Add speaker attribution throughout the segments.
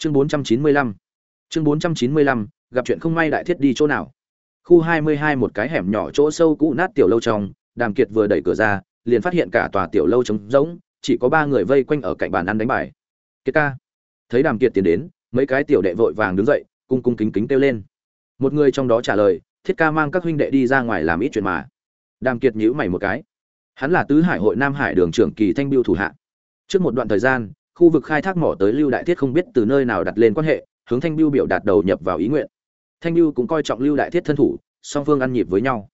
Speaker 1: chương 495 chương 495 gặp chuyện không may đại thiết đi chỗ nào? Khu 22 một cái hẻm nhỏ chỗ sâu cũ nát tiểu lâu trong, đàm kiệt vừa đẩy cửa ra, liền phát hiện cả tòa tiểu lâu trống rỗng, chỉ có ba người vây quanh ở cạnh bàn ăn đánh bài. Kiệt ca. Thấy đàm kiệt tiến đến, mấy cái tiểu đệ vội vàng đứng dậy, cung cung kính kính kêu lên. Một người trong đó trả lời, thiết ca mang các huynh đệ đi ra ngoài làm ít chuyện mà. Đàm kiệt nhíu mày một cái. Hắn là tứ hải hội nam hải đường trưởng kỳ thanh biêu thủ hạ. Trước một đoạn thời gian khu vực khai thác mỏ tới lưu đại thiết không biết từ nơi nào đặt lên quan hệ, hướng thanh biêu biểu đạt đầu nhập vào ý nguyện. Thanh biêu cũng coi trọng lưu đại thiết thân thủ, song phương ăn nhịp với nhau.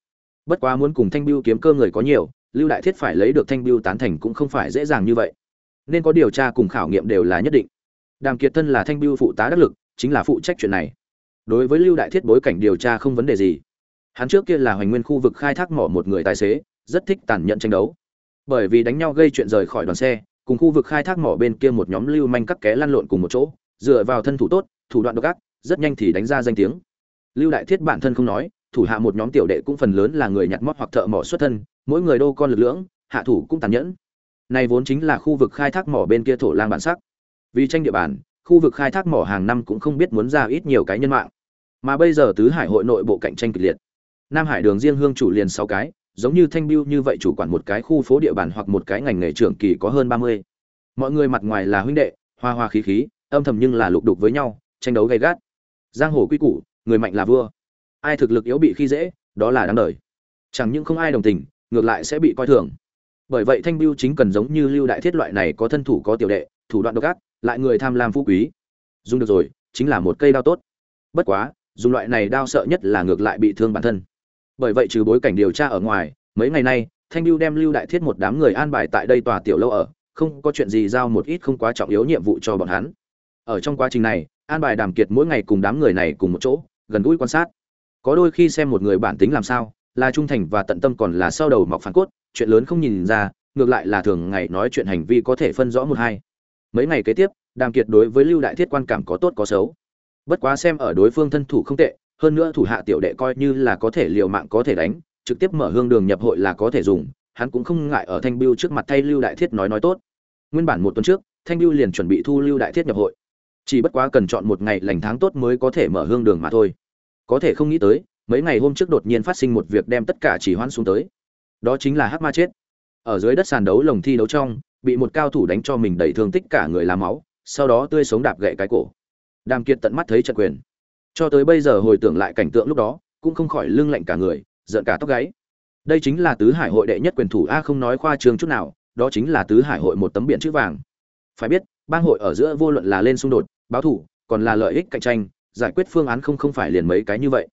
Speaker 1: Bất quá muốn cùng thanh biêu kiếm cơ người có nhiều, lưu đại thiết phải lấy được thanh biêu tán thành cũng không phải dễ dàng như vậy. Nên có điều tra cùng khảo nghiệm đều là nhất định. Đàm kiệt thân là thanh biêu phụ tá đắc lực, chính là phụ trách chuyện này. Đối với lưu đại thiết bối cảnh điều tra không vấn đề gì. Hắn trước kia là hoành nguyên khu vực khai thác mỏ một người tài xế, rất thích tàn nhẫn tranh đấu. Bởi vì đánh nhau gây chuyện rời khỏi đoàn xe cùng khu vực khai thác mỏ bên kia một nhóm lưu manh các ké lăn lộn cùng một chỗ, dựa vào thân thủ tốt, thủ đoạn độc ác, rất nhanh thì đánh ra danh tiếng. Lưu đại thiết bản thân không nói, thủ hạ một nhóm tiểu đệ cũng phần lớn là người nhặt mót hoặc thợ mỏ xuất thân, mỗi người đô con lực lưỡng, hạ thủ cũng tàn nhẫn. Này vốn chính là khu vực khai thác mỏ bên kia thổ lang bản sắc. Vì tranh địa bàn, khu vực khai thác mỏ hàng năm cũng không biết muốn ra ít nhiều cái nhân mạng. Mà bây giờ tứ hải hội nội bộ cạnh tranh kịch liệt. Nam hải đường riêng hương chủ liền sáu cái giống như thanh biêu như vậy chủ quản một cái khu phố địa bàn hoặc một cái ngành nghề trưởng kỳ có hơn ba mươi. Mọi người mặt ngoài là huynh đệ, hoa hoa khí khí, âm thầm nhưng là lục đục với nhau, tranh đấu gay gắt. Giang hồ quy củ, người mạnh là vua. Ai thực lực yếu bị khi dễ, đó là đáng đời. Chẳng những không ai đồng tình, ngược lại sẽ bị coi thường. Bởi vậy thanh biêu chính cần giống như lưu đại thiết loại này có thân thủ có tiểu đệ, thủ đoạn độc ác, lại người tham lam phú quý. Dùng được rồi, chính là một cây đao tốt. Bất quá, dùng loại này đao sợ nhất là ngược lại bị thương bản thân bởi vậy trừ bối cảnh điều tra ở ngoài, mấy ngày nay, thanh biêu đem lưu đại thiết một đám người an bài tại đây tòa tiểu lâu ở, không có chuyện gì giao một ít không quá trọng yếu nhiệm vụ cho bọn hắn. Ở trong quá trình này, an bài đàm kiệt mỗi ngày cùng đám người này cùng một chỗ, gần gũi quan sát. Có đôi khi xem một người bản tính làm sao, là trung thành và tận tâm còn là sau đầu mọc phản cốt, chuyện lớn không nhìn ra, ngược lại là thường ngày nói chuyện hành vi có thể phân rõ một hai. Mấy ngày kế tiếp, đàm kiệt đối với lưu đại thiết quan cảm có tốt có xấu. Bất quá xem ở đối phương thân thủ không tệ hơn nữa thủ hạ tiểu đệ coi như là có thể liều mạng có thể đánh, trực tiếp mở hương đường nhập hội là có thể dùng, hắn cũng không ngại ở thanh biêu trước mặt thay lưu đại thiết nói nói tốt. Nguyên bản một tuần trước, thanh biêu liền chuẩn bị thu lưu đại thiết nhập hội. Chỉ bất quá cần chọn một ngày lành tháng tốt mới có thể mở hương đường mà thôi. Có thể không nghĩ tới, mấy ngày hôm trước đột nhiên phát sinh một việc đem tất cả chỉ hoãn xuống tới. Đó chính là hắc ma chết. Ở dưới đất sàn đấu lồng thi đấu trong, bị một cao thủ đánh cho mình đầy thương tích cả người là máu, sau đó tươi sống đạp gãy cái cổ. Đàm kiệt tận mắt thấy trận quyền cho tới bây giờ hồi tưởng lại cảnh tượng lúc đó, cũng không khỏi lưng lạnh cả người, giận cả tóc gáy. Đây chính là tứ hải hội đệ nhất quyền thủ a không nói khoa trương chút nào, đó chính là tứ hải hội một tấm biển chữ vàng. Phải biết, bang hội ở giữa vô luận là lên xung đột, báo thủ, còn là lợi ích cạnh tranh, giải quyết phương án không không phải liền mấy cái như vậy.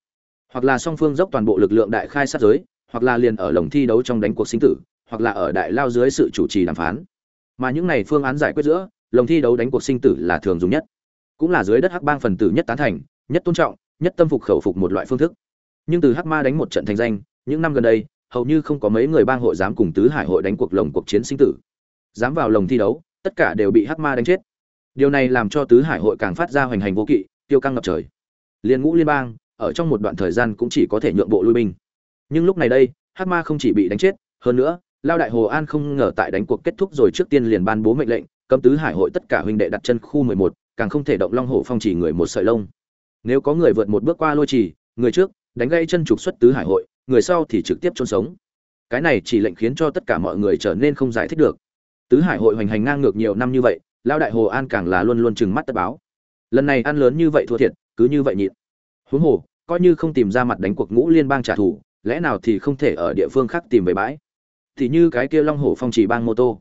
Speaker 1: Hoặc là song phương dốc toàn bộ lực lượng đại khai sát giới, hoặc là liền ở lồng thi đấu trong đánh cuộc sinh tử, hoặc là ở đại lao dưới sự chủ trì đàm phán. Mà những này phương án giải quyết giữa, lồng thi đấu đánh cuộc sinh tử là thường dùng nhất. Cũng là dưới đất hắc bang phần tử nhất tán thành nhất tôn trọng, nhất tâm phục khẩu phục một loại phương thức. Nhưng từ hắc ma đánh một trận thành danh, những năm gần đây, hầu như không có mấy người bang hội dám cùng tứ hải hội đánh cuộc lồng cuộc chiến sinh tử. Dám vào lồng thi đấu, tất cả đều bị hắc ma đánh chết. Điều này làm cho tứ hải hội càng phát ra hoành hành vô kỵ, tiêu căng ngập trời. Liên ngũ liên bang, ở trong một đoạn thời gian cũng chỉ có thể nhượng bộ lui binh. Nhưng lúc này đây, hắc ma không chỉ bị đánh chết, hơn nữa, lao đại hồ an không ngờ tại đánh cuộc kết thúc rồi trước tiên liền ban bố mệnh lệnh, cấm tứ hải hội tất cả huynh đệ đặt chân khu mười một, càng không thể động long hổ phong chỉ người một sợi lông nếu có người vượt một bước qua lôi trì, người trước, đánh gây chân trục xuất tứ hải hội, người sau thì trực tiếp trôn sống. Cái này chỉ lệnh khiến cho tất cả mọi người trở nên không giải thích được. Tứ hải hội hoành hành ngang ngược nhiều năm như vậy lao đại hồ an càng là luôn luôn trừng mắt tất báo. Lần này ăn lớn như vậy thua thiệt, cứ như vậy nhịn. Huống hồ, coi như không tìm ra mặt đánh cuộc ngũ liên bang trả thù, lẽ nào thì không thể ở địa phương khác tìm về bãi? Thì như cái kia long hổ phong chỉ bang mô tô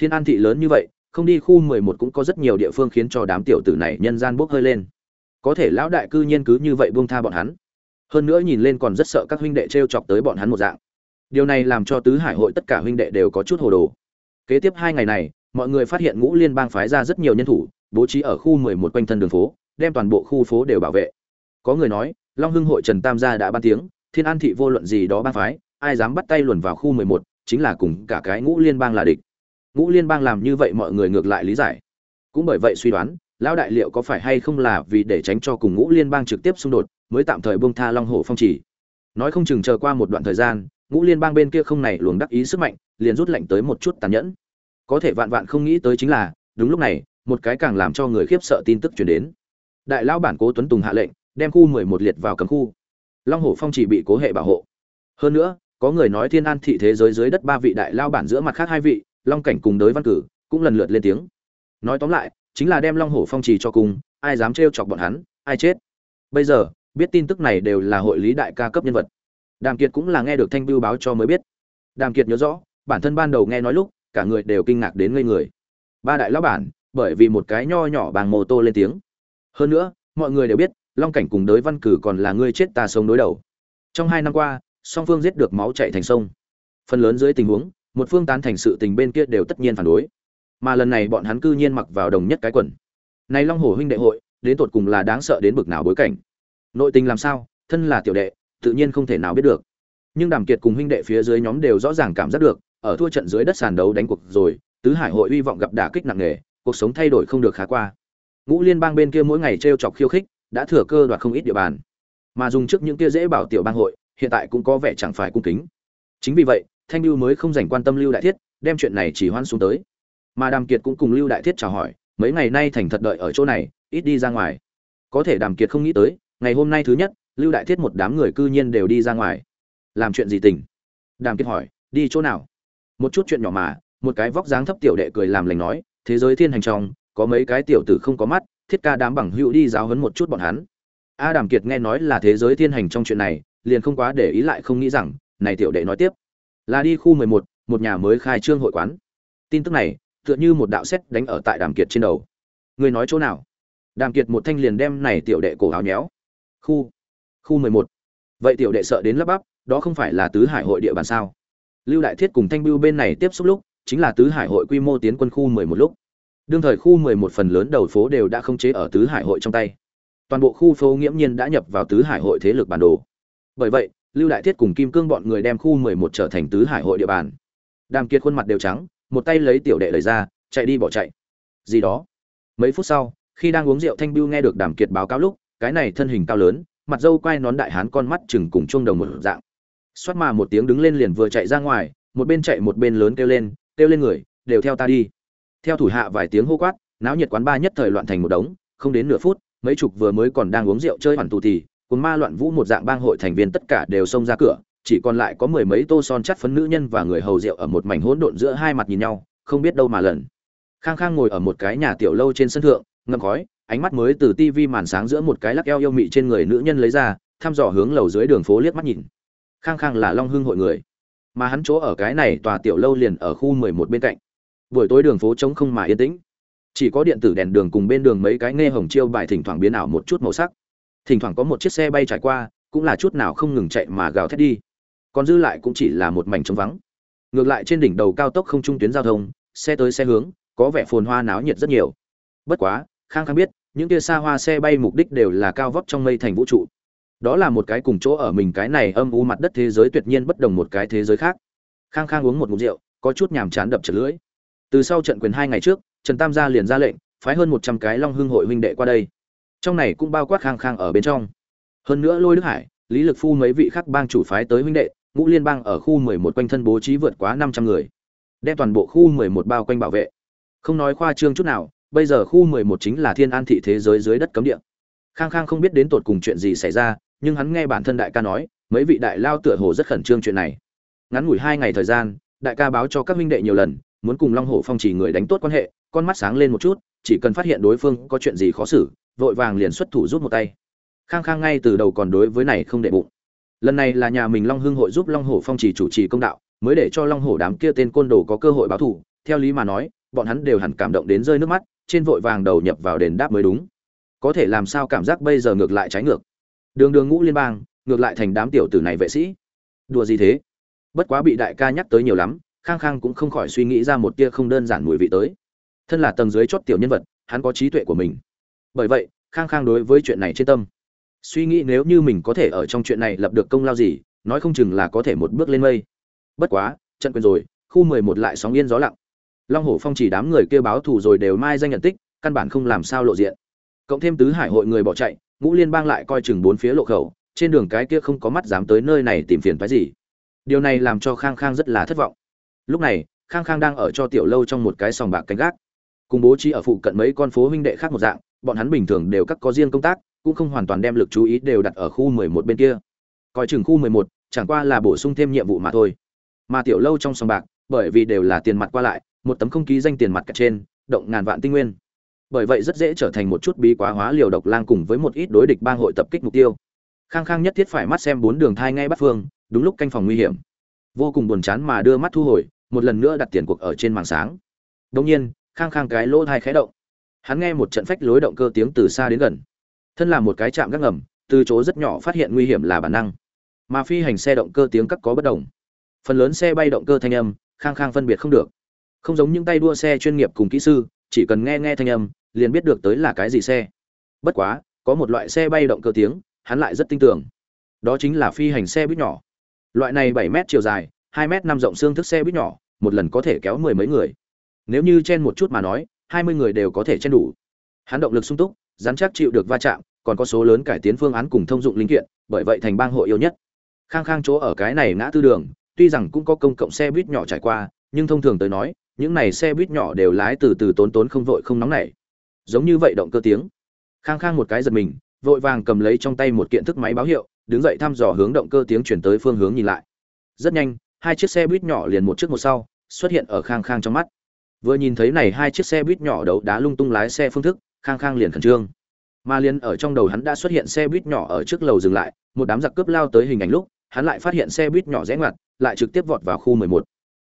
Speaker 1: thiên an thị lớn như vậy, không đi khu mười một cũng có rất nhiều địa phương khiến cho đám tiểu tử này nhân gian bốc hơi lên có thể lão đại cư nhiên cứ như vậy buông tha bọn hắn. Hơn nữa nhìn lên còn rất sợ các huynh đệ t r e o chọc tới bọn hắn một dạng. Điều này làm cho tứ hải hội tất cả huynh đệ đều có chút hồ đồ. Kế tiếp hai ngày này, mọi người phát hiện ngũ liên bang phái ra rất nhiều nhân thủ, bố trí ở khu mười một quanh thân đường phố, đem toàn bộ khu phố đều bảo vệ. Có người nói, long hưng hội trần tam gia đã ban tiếng, thiên an thị vô luận gì đó bang phái, ai dám bắt tay luồn vào khu mười một, chính là cùng cả cái ngũ liên bang là địch. Ngũ liên bang làm như vậy mọi người ngược lại lý giải. Cũng bởi vậy suy đoán lão đại liệu có phải hay không là vì để tránh cho cùng ngũ liên bang trực tiếp xung đột, mới tạm thời buông tha long hổ phong chỉ nói không chừng chờ qua một đoạn thời gian, ngũ liên bang bên kia không này luồng đắc ý sức mạnh, liền rút lệnh tới một chút tàn nhẫn. Có thể vạn vạn không nghĩ tới chính là, đúng lúc này, một cái càng làm cho người khiếp sợ tin tức truyền đến. Đại lão bản cố tuấn tùng hạ lệnh, đem khu mười một liệt vào cấm khu. Long hổ phong chỉ bị cố hệ bảo hộ. Hơn nữa, có người nói thiên an thị thế giới dưới đất ba vị đại lao bản giữa mặt khác hai vị, long cảnh cùng đới văn cử cũng lần lượt lên tiếng. Nói tóm lại chính là đem long hổ phong trì cho cùng, ai dám trêu chọc bọn hắn, ai chết. Bây giờ, biết tin tức này đều là hội lý đại ca cấp nhân vật. Đàm kiệt cũng là nghe được thanh bưu báo cho mới biết. Đàm kiệt nhớ rõ, bản thân ban đầu nghe nói lúc, cả người đều kinh ngạc đến ngây người. Ba đại lão bản, bởi vì một cái nho nhỏ bằng mô tô lên tiếng. Hơn nữa, mọi người đều biết, long cảnh cùng đới văn cử còn là người chết ta sống đối đầu. Trong hai năm qua, song phương giết được máu chạy thành sông. Phần lớn dưới tình huống, một phương tán thành sự tình bên kia đều tất nhiên phản đối mà lần này bọn hắn cư nhiên mặc vào đồng nhất cái quần. Này long hổ huynh đệ hội, đến tột cùng là đáng sợ đến bực nào bối cảnh. Nội tình làm sao, thân là tiểu đệ, tự nhiên không thể nào biết được. Nhưng đàm kiệt cùng huynh đệ phía dưới nhóm đều rõ ràng cảm giác được, ở thua trận dưới đất sàn đấu đánh cuộc rồi, tứ hải hội hy vọng gặp đả kích nặng nề, cuộc sống thay đổi không được khá qua. Ngũ liên bang bên kia mỗi ngày t chọc khiêu khích, đã thừa cơ đoạt không ít địa bàn. Mà dùng trước những kia dễ bảo tiểu bang hội, hiện tại cũng có vẻ chẳng phải cung kính. Chính vì vậy, thanh lưu mới không dành quan tâm lưu đại thiết, đem chuyện này chỉ hoan xuống tới mà đàm kiệt cũng cùng lưu đại thiết chào hỏi, mấy ngày nay thành thật đợi ở chỗ này, ít đi ra ngoài. Có thể đàm kiệt không nghĩ tới, ngày hôm nay thứ nhất, lưu đại thiết một đám người cư nhiên đều đi ra ngoài. Làm chuyện gì tình đàm kiệt hỏi, đi chỗ nào? Một chút chuyện nhỏ mà, một cái vóc dáng thấp tiểu đệ cười làm lành nói, thế giới thiên hành trong, có mấy cái tiểu tử không có mắt, thiết ca đám bằng hữu đi giáo huấn một chút bọn hắn. A đàm kiệt nghe nói là thế giới thiên hành trong chuyện này, liền không quá để ý lại không nghĩ rằng, này tiểu đệ nói tiếp. Là đi khu mười một một nhà mới khai trương hội quán. Tin tức này tựa như một đạo sét đánh ở tại đàm kiệt trên đầu. Người nói chỗ nào? Đàm kiệt một thanh liền đem này tiểu đệ cổ áo nhéo. Khu khu mười một. Vậy tiểu đệ sợ đến lắp bắp, đó không phải là tứ hải hội địa bàn sao? Lưu đại thiết cùng thanh bưu bên này tiếp xúc lúc, chính là tứ hải hội quy mô tiến quân khu mười một lúc. Đương thời khu mười một phần lớn đầu phố đều đã không chế ở tứ hải hội trong tay. Toàn bộ khu phố nghiễm nhiên đã nhập vào tứ hải hội thế lực bản đồ. Bởi vậy, lưu đại thiết cùng kim cương bọn người đem khu mười một trở thành tứ hải hội địa bàn. Đàm kiệt khuôn mặt đều trắng một tay lấy tiểu đệ lấy ra, chạy đi bỏ chạy. Gì đó. Mấy phút sau, khi đang uống rượu thanh bưu nghe được đàm kiệt báo cáo lúc, cái này thân hình cao lớn, mặt dâu quai nón đại hán con mắt chừng cùng chuông đồng một dạng. Xoát mà một tiếng đứng lên liền vừa chạy ra ngoài, một bên chạy một bên lớn kêu lên kêu lên người, đều theo ta đi. Theo thủ hạ vài tiếng hô quát, náo nhiệt quán ba nhất thời loạn thành một đống, không đến nửa phút, mấy chục vừa mới còn đang uống rượu chơi hoàn tù thì, cùng ma loạn vũ một dạng bang hội thành viên tất cả đều xông ra cửa chỉ còn lại có mười mấy tô son chắt phấn nữ nhân và người hầu rượu ở một mảnh hỗn độn giữa hai mặt nhìn nhau, không biết đâu mà lần. Khang khang ngồi ở một cái nhà tiểu lâu trên sân thượng, ngậm khói, ánh mắt mới từ tivi màn sáng giữa một cái lắc eo yêu mị trên người nữ nhân lấy ra, thăm dò hướng lầu dưới đường phố liếc mắt nhìn. Khang khang là long hưng hội người, mà hắn chỗ ở cái này tòa tiểu lâu liền ở khu mười một bên cạnh. Buổi tối đường phố trống không mà yên tĩnh, chỉ có điện tử đèn đường cùng bên đường mấy cái nghe hồng chiêu bài thỉnh thoảng biến ảo một chút màu sắc. Thỉnh thoảng có một chiếc xe bay trải qua, cũng là chút nào không ngừng chạy mà gào thét đi còn dư lại cũng chỉ là một mảnh trống vắng. Ngược lại trên đỉnh đầu cao tốc không trung tuyến giao thông, xe tới xe hướng, có vẻ phồn hoa náo nhiệt rất nhiều. Bất quá, khang khang biết, những kia xa hoa xe bay mục đích đều là cao vóc trong mây thành vũ trụ. Đó là một cái cùng chỗ ở mình cái này âm u mặt đất thế giới tuyệt nhiên bất đồng một cái thế giới khác. Khang khang uống một ngụm rượu, có chút nhàm chán đập chật lưỡi. Từ sau trận quyền hai ngày trước, trần tam gia liền ra lệnh, phái hơn một trăm cái long hưng hội huynh đệ qua đây. Trong này cũng bao quát khang khang ở bên trong. Hơn nữa lôi đức hải, lý lực phu mấy vị khác bang chủ phái tới huynh đệ ngũ liên bang ở khu mười một quanh thân bố trí vượt quá năm trăm người, đem toàn bộ khu mười một bao quanh bảo vệ. Không nói khoa trương chút nào, bây giờ khu mười một chính là thiên an thị thế giới dưới đất cấm địa. Khang khang không biết đến tột cùng chuyện gì xảy ra, nhưng hắn nghe bản thân đại ca nói, mấy vị đại lao tựa hồ rất khẩn trương chuyện này. Ngắn ngủi hai ngày thời gian, đại ca báo cho các huynh đệ nhiều lần, muốn cùng long hổ phong chỉ người đánh tốt quan hệ, con mắt sáng lên một chút, chỉ cần phát hiện đối phương có chuyện gì khó xử, vội vàng liền xuất thủ rút một tay. Khang khang ngay từ đầu còn đối với này không để bụng lần này là nhà mình long hưng hội giúp long hổ phong chỉ chủ trì công đạo, mới để cho long hổ đám kia tên côn đồ có cơ hội báo thù. Theo lý mà nói, bọn hắn đều hẳn cảm động đến rơi nước mắt, trên vội vàng đầu nhập vào đền đáp mới đúng. Có thể làm sao cảm giác bây giờ ngược lại trái ngược? Đường đường ngũ liên bang, ngược lại thành đám tiểu tử này vệ sĩ. Đùa gì thế? Bất quá bị đại ca nhắc tới nhiều lắm, khang khang cũng không khỏi suy nghĩ ra một tia không đơn giản mùi vị tới. Thân là tầng dưới chót tiểu nhân vật, hắn có trí tuệ của mình. Bởi vậy, khang khang đối với chuyện này trên tâm suy nghĩ nếu như mình có thể ở trong chuyện này lập được công lao gì, nói không chừng là có thể một bước lên mây. Bất quá, trận quyền rồi, khu mười một lại sóng yên gió lặng. Long hổ phong chỉ đám người kêu báo thù rồi đều mai danh nhận tích, căn bản không làm sao lộ diện. Cộng thêm tứ hải hội người bỏ chạy, ngũ liên bang lại coi chừng bốn phía lộ khẩu, trên đường cái kia không có mắt dám tới nơi này tìm phiền phái gì. Điều này làm cho khang khang rất là thất vọng. Lúc này, khang khang đang ở cho tiểu lâu trong một cái sòng bạc canh gác. Cùng bố trí ở phụ cận mấy con phố huynh đệ khác một dạng, bọn hắn bình thường đều các có riêng công tác cũng không hoàn toàn đem lực chú ý đều đặt ở khu 11 bên kia. Coi chừng khu 11, chẳng qua là bổ sung thêm nhiệm vụ mà thôi. Mà tiểu lâu trong sòng bạc bởi vì đều là tiền mặt qua lại một tấm không ký danh tiền mặt cả trên động ngàn vạn tinh nguyên. Bởi vậy rất dễ trở thành một chút bí quá hóa liều độc lang cùng với một ít đối địch bang hội tập kích mục tiêu. Khang khang nhất thiết phải mắt xem bốn đường thai ngay bắt phương đúng lúc canh phòng nguy hiểm. Vô cùng buồn chán mà đưa mắt thu hồi một lần nữa đặt tiền cuộc ở trên màn sáng. Đương nhiên khang khang cái lỗ thai khẽ động. Hắn nghe một trận phách lối động cơ tiếng từ xa đến gần thân là một cái chạm gác ngầm, từ chỗ rất nhỏ phát hiện nguy hiểm là bản năng. Mà phi hành xe động cơ tiếng cắt có bất đồng. Phần lớn xe bay động cơ thanh âm, khang khang phân biệt không được. Không giống những tay đua xe chuyên nghiệp cùng kỹ sư, chỉ cần nghe nghe thanh âm, liền biết được tới là cái gì xe. Bất quá, có một loại xe bay động cơ tiếng, hắn lại rất tin tưởng. Đó chính là phi hành xe buýt nhỏ. Loại này bảy mét chiều dài, hai m năm rộng xương thức xe buýt nhỏ, một lần có thể kéo mười mấy người. Nếu như chen một chút mà nói, hai mươi người đều có thể chen đủ. Hắn động lực sung túc rắn chắc chịu được va chạm, còn có số lớn cải tiến phương án cùng thông dụng linh kiện, bởi vậy thành bang hội yêu nhất. Khang khang chỗ ở cái này ngã tư đường, tuy rằng cũng có công cộng xe buýt nhỏ trải qua, nhưng thông thường tới nói, những này xe buýt nhỏ đều lái từ từ tốn tốn không vội không nóng nảy. Giống như vậy động cơ tiếng. Khang khang một cái giật mình, vội vàng cầm lấy trong tay một kiện thức máy báo hiệu, đứng dậy thăm dò hướng động cơ tiếng chuyển tới phương hướng nhìn lại. Rất nhanh, hai chiếc xe buýt nhỏ liền một trước một sau, xuất hiện ở khang khang trong mắt. Vừa nhìn thấy này hai chiếc xe buýt nhỏ đấu đá lung tung lái xe phương thức khang khang liền khẩn trương. Mà liền ở trong đầu hắn đã xuất hiện xe buýt nhỏ ở trước lầu dừng lại, một đám giặc cướp lao tới hình ảnh lúc, hắn lại phát hiện xe buýt nhỏ rẽ ngoặt, lại trực tiếp vọt vào khu 11.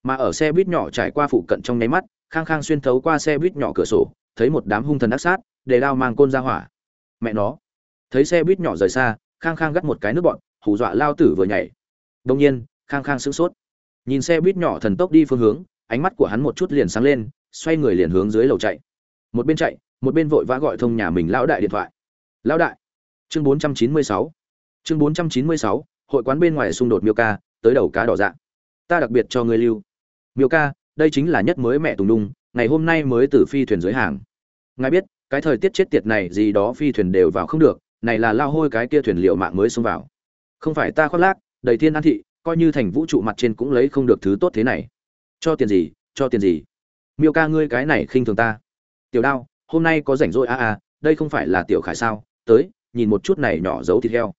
Speaker 1: mà ở xe buýt nhỏ trải qua phụ cận trong nháy mắt, khang khang xuyên thấu qua xe buýt nhỏ cửa sổ, thấy một đám hung thần ác sát, để đao mang côn ra hỏa. Mẹ nó! Thấy xe buýt nhỏ rời xa, khang khang gắt một cái nước bọn, hù dọa lao tử vừa nhảy. Đông nhiên, khang khang sửng sốt. Nhìn xe buýt nhỏ thần tốc đi phương hướng, ánh mắt của hắn một chút liền sáng lên, xoay người liền hướng dưới lầu chạy. Một bên chạy một bên vội vã gọi thông nhà mình lão đại điện thoại. Lão đại, chương 496 chương 496 hội quán bên ngoài xung đột miêu ca, tới đầu cá đỏ dạng ta đặc biệt cho ngươi lưu. Miêu ca, đây chính là nhất mới mẹ tùng đung ngày hôm nay mới từ phi thuyền dưới hàng. Ngài biết, cái thời tiết chết tiệt này gì đó phi thuyền đều vào không được, này là lao hôi cái kia thuyền liệu mạng mới xông vào. Không phải ta khoác lác, đầy thiên an thị, coi như thành vũ trụ mặt trên cũng lấy không được thứ tốt thế này. Cho tiền gì, cho tiền gì? Miêu ca ngươi cái này khinh thường ta. Tiểu đao hôm nay có rảnh rỗi a a đây không phải là tiểu khải sao? Tới, nhìn một chút này nhỏ giấu thịt heo.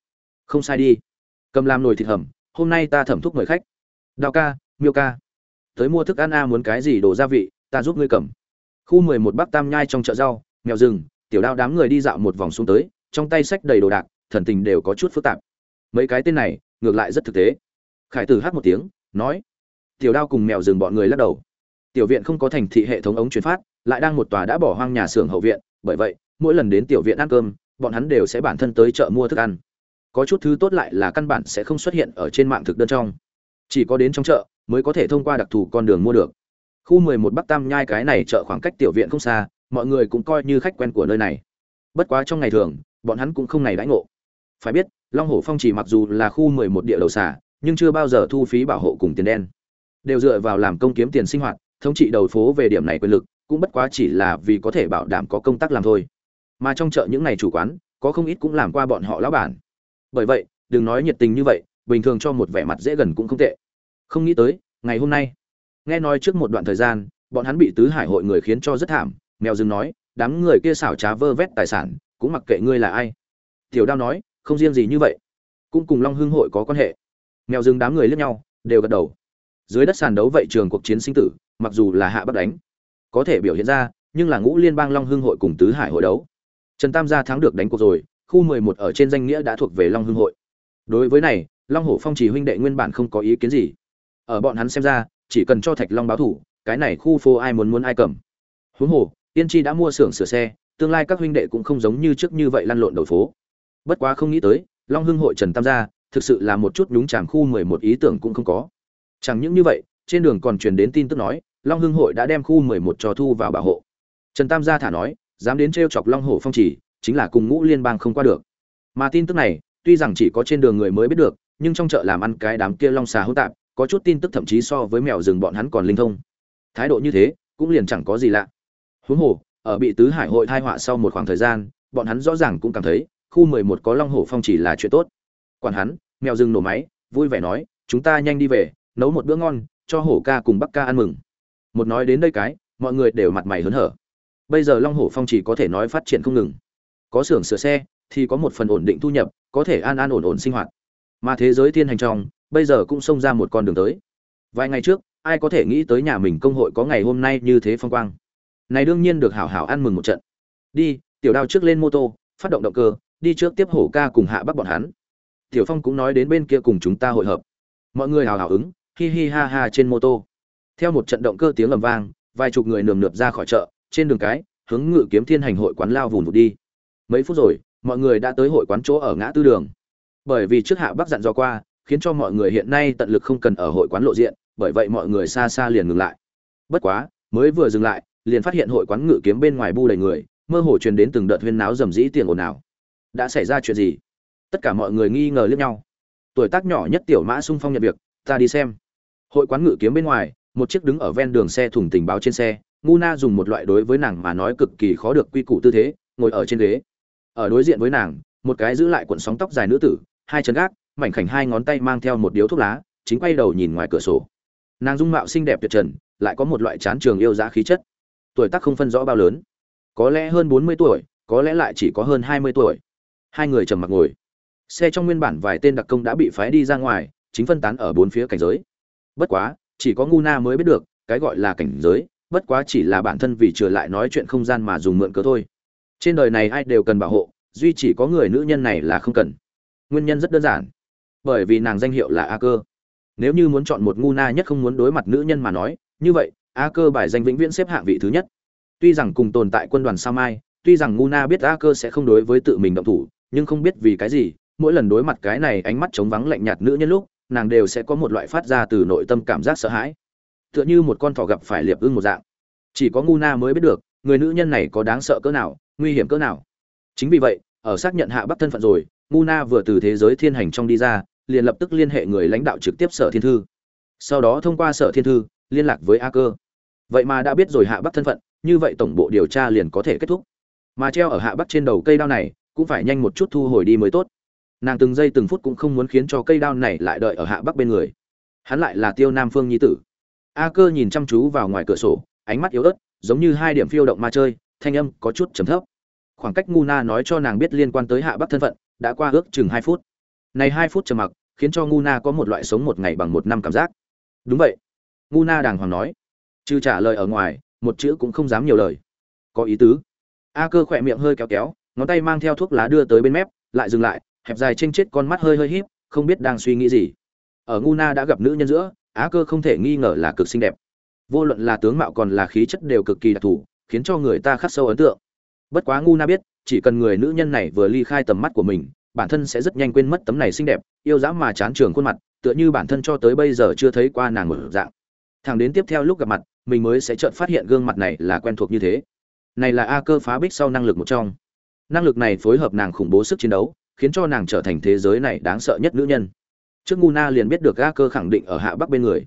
Speaker 1: Không sai đi. Cầm làm nồi thịt hầm, hôm nay ta thẩm thúc mời khách. Đao ca, miêu ca. Tới mua thức ăn a muốn cái gì đồ gia vị, ta giúp ngươi cầm. Khu mười một bắc tam nhai trong chợ rau, mèo rừng, tiểu đao đám người đi dạo một vòng xuống tới, trong tay sách đầy đồ đạc, thần tình đều có chút phức tạp. Mấy cái tên này, ngược lại rất thực tế. Khải tử hát một tiếng, nói. Tiểu đao cùng mèo rừng bọn người lắc đầu. Tiểu viện không có thành thị hệ thống ống truyền phát lại đang một tòa đã bỏ hoang nhà xưởng hậu viện, bởi vậy, mỗi lần đến tiểu viện ăn cơm, bọn hắn đều sẽ bản thân tới chợ mua thức ăn. Có chút thứ tốt lại là căn bản sẽ không xuất hiện ở trên mạng thực đơn trong. Chỉ có đến trong chợ mới có thể thông qua đặc thù con đường mua được. Khu 11 bắc tam nhai cái này chợ khoảng cách tiểu viện không xa, mọi người cũng coi như khách quen của nơi này. Bất quá trong ngày thường, bọn hắn cũng không ngày đãi ngộ. Phải biết, long hổ phong chỉ mặc dù là khu 11 địa đầu xả nhưng chưa bao giờ thu phí bảo hộ cùng tiền đen. Đều dựa vào làm công kiếm tiền sinh hoạt, thống trị đầu phố về điểm này quyền lực cũng bất quá chỉ là vì có thể bảo đảm có công tác làm thôi. Mà trong chợ những ngày chủ quán, có không ít cũng làm qua bọn họ lão bản. Bởi vậy, đừng nói nhiệt tình như vậy, bình thường cho một vẻ mặt dễ gần cũng không tệ. Không nghĩ tới, ngày hôm nay, nghe nói trước một đoạn thời gian, bọn hắn bị tứ hải hội người khiến cho rất thảm, mèo dừng nói, đám người kia xảo trá vơ vét tài sản, cũng mặc kệ ngươi là ai. Tiểu đao nói, không riêng gì như vậy, cũng cùng long hưng hội có quan hệ. Mèo dừng đám người lướt nhau, đều gật đầu. Dưới đất sàn đấu vậy trường cuộc chiến sinh tử, mặc dù là hạ bắt đánh có thể biểu hiện ra, nhưng là ngũ liên bang long hưng hội cùng tứ hải hội đấu. Trần tam gia thắng được đánh cuộc rồi, khu mười một ở trên danh nghĩa đã thuộc về long hưng hội. Đối với này, long hổ phong chỉ huynh đệ nguyên bản không có ý kiến gì. Ở bọn hắn xem ra, chỉ cần cho thạch long báo thủ, cái này khu phố ai muốn muốn ai cầm. Huống hồ tiên Chi đã mua xưởng sửa xe, tương lai các huynh đệ cũng không giống như trước như vậy lăn lộn đầu phố. Bất quá không nghĩ tới, long hưng hội trần tam gia, thực sự là một chút nhúng chàm khu mười một ý tưởng cũng không có. Chẳng những như vậy, trên đường còn truyền đến tin tức nói long hưng hội đã đem khu mười một cho thu vào bảo hộ. Trần tam gia thả nói, dám đến t chọc long hổ phong chỉ, chính là cùng ngũ liên bang không qua được. Mà tin tức này, tuy rằng chỉ có trên đường người mới biết được, nhưng trong chợ làm ăn cái đám kia long xà hỗn tạp, có chút tin tức thậm chí so với mèo rừng bọn hắn còn linh thông. Thái độ như thế, cũng liền chẳng có gì lạ. Huống hồ, ở bị tứ hải hội thai họa sau một khoảng thời gian, bọn hắn rõ ràng cũng cảm thấy, khu mười một có long hổ phong chỉ là chuyện tốt. Quản hắn, mèo rừng nổ máy, vui vẻ nói, chúng ta nhanh đi về, nấu một bữa ngon, cho hổ ca cùng bắc ca ăn mừng một nói đến đây cái, mọi người đều mặt mày hớn hở. Bây giờ long hổ phong chỉ có thể nói phát triển không ngừng. Có xưởng sửa xe, thì có một phần ổn định thu nhập, có thể an an ổn ổn sinh hoạt. Mà thế giới thiên hành trong, bây giờ cũng xông ra một con đường tới. Vài ngày trước, ai có thể nghĩ tới nhà mình công hội có ngày hôm nay như thế phong quang. Này đương nhiên được hảo hảo ăn mừng một trận. Đi, tiểu đao trước lên mô tô, phát động động cơ, đi trước tiếp hổ ca cùng hạ bắc bọn hắn. Tiểu phong cũng nói đến bên kia cùng chúng ta hội hợp. Mọi người hào hào ứng, hi hi ha ha trên mô tô theo một trận động cơ tiếng ầm vang, vài chục người nườm nượp ra khỏi chợ, trên đường cái, hướng ngự kiếm thiên hành hội quán lao vùn vụt đi. Mấy phút rồi, mọi người đã tới hội quán chỗ ở ngã tư đường. Bởi vì trước hạ bắc dặn do qua, khiến cho mọi người hiện nay tận lực không cần ở hội quán lộ diện, bởi vậy mọi người xa xa liền ngừng lại. Bất quá, mới vừa dừng lại, liền phát hiện hội quán ngự kiếm bên ngoài bu đầy người, mơ hồ truyền đến từng đợt huyên náo rầm rĩ tiền ồn ào. Đã xảy ra chuyện gì? Tất cả mọi người nghi ngờ liếc nhau. Tuổi tác nhỏ nhất tiểu mã sung phong nhận việc, ta đi xem. Hội quán ngự kiếm bên ngoài một chiếc đứng ở ven đường xe thùng tình báo trên xe, ngu na dùng một loại đối với nàng mà nói cực kỳ khó được quy củ tư thế, ngồi ở trên ghế. Ở đối diện với nàng, một cái giữ lại cuộn sóng tóc dài nữ tử, hai chân gác, mảnh khảnh hai ngón tay mang theo một điếu thuốc lá, chính quay đầu nhìn ngoài cửa sổ. Nàng dung mạo xinh đẹp tuyệt trần, lại có một loại chán trường yêu giá khí chất. Tuổi tác không phân rõ bao lớn. Có lẽ hơn bốn mươi tuổi, có lẽ lại chỉ có hơn hai mươi tuổi. Hai người trầm mặc ngồi. Xe trong nguyên bản vài tên đặc công đã bị phái đi ra ngoài, chính phân tán ở bốn phía cảnh giới. Bất quá chỉ có ngu na mới biết được, cái gọi là cảnh giới, bất quá chỉ là bản thân vì trở lại nói chuyện không gian mà dùng mượn cớ thôi. Trên đời này ai đều cần bảo hộ, duy chỉ có người nữ nhân này là không cần. Nguyên nhân rất đơn giản. Bởi vì nàng danh hiệu là a cơ. Nếu như muốn chọn một ngu na nhất không muốn đối mặt nữ nhân mà nói, như vậy, a cơ bài danh vĩnh viễn xếp hạng vị thứ nhất. Tuy rằng cùng tồn tại quân đoàn sao mai, tuy rằng ngu na biết a cơ sẽ không đối với tự mình động thủ, nhưng không biết vì cái gì, mỗi lần đối mặt cái này ánh mắt chống vắng lạnh nhạt nữ nhân lúc nàng đều sẽ có một loại phát ra từ nội tâm cảm giác sợ hãi. Tựa như một con thỏ gặp phải liệp ưng một dạng. Chỉ có ngu na mới biết được, người nữ nhân này có đáng sợ cỡ nào, nguy hiểm cỡ nào. Chính vì vậy, ở xác nhận hạ bắc thân phận rồi, ngu na vừa từ thế giới thiên hành trong đi ra, liền lập tức liên hệ người lãnh đạo trực tiếp sở thiên thư. Sau đó thông qua sở thiên thư, liên lạc với a cơ. Vậy mà đã biết rồi hạ bắc thân phận, như vậy tổng bộ điều tra liền có thể kết thúc. Mà treo ở hạ bắc trên đầu cây đao này, cũng phải nhanh một chút thu hồi đi mới tốt nàng từng giây từng phút cũng không muốn khiến cho cây đao này lại đợi ở hạ bắc bên người. Hắn lại là tiêu nam phương nhi tử. A cơ nhìn chăm chú vào ngoài cửa sổ, ánh mắt yếu ớt, giống như hai điểm phiêu động ma chơi, thanh âm có chút trầm thấp. Khoảng cách ngu na nói cho nàng biết liên quan tới hạ bắc thân phận, đã qua ước chừng hai phút. Này hai phút trầm mặc, khiến cho ngu na có một loại sống một ngày bằng một năm cảm giác. Đúng vậy. Ngu na đàng hoàng nói. Trừ trả lời ở ngoài, một chữ cũng không dám nhiều lời. Có ý tứ. A cơ khỏe miệng hơi kéo kéo, ngón tay mang theo thuốc lá đưa tới bên mép, lại dừng lại hẹp dài trên chết con mắt hơi hơi híp, không biết đang suy nghĩ gì. Ở Nguna đã gặp nữ nhân giữa, á cơ không thể nghi ngờ là cực xinh đẹp. Vô luận là tướng mạo còn là khí chất đều cực kỳ đặc thù, khiến cho người ta khắc sâu ấn tượng. Bất quá Nguna biết, chỉ cần người nữ nhân này vừa ly khai tầm mắt của mình, bản thân sẽ rất nhanh quên mất tấm này xinh đẹp, yêu dã mà chán trường khuôn mặt, tựa như bản thân cho tới bây giờ chưa thấy qua nàng một dạng. Thằng đến tiếp theo lúc gặp mặt, mình mới sẽ chợt phát hiện gương mặt này là quen thuộc như thế. Này là a cơ phá bích sau năng lực một trong. Năng lực này phối hợp nàng khủng bố sức chiến đấu khiến cho nàng trở thành thế giới này đáng sợ nhất nữ nhân. Trước ngu na liền biết được a cơ khẳng định ở hạ bắc bên người.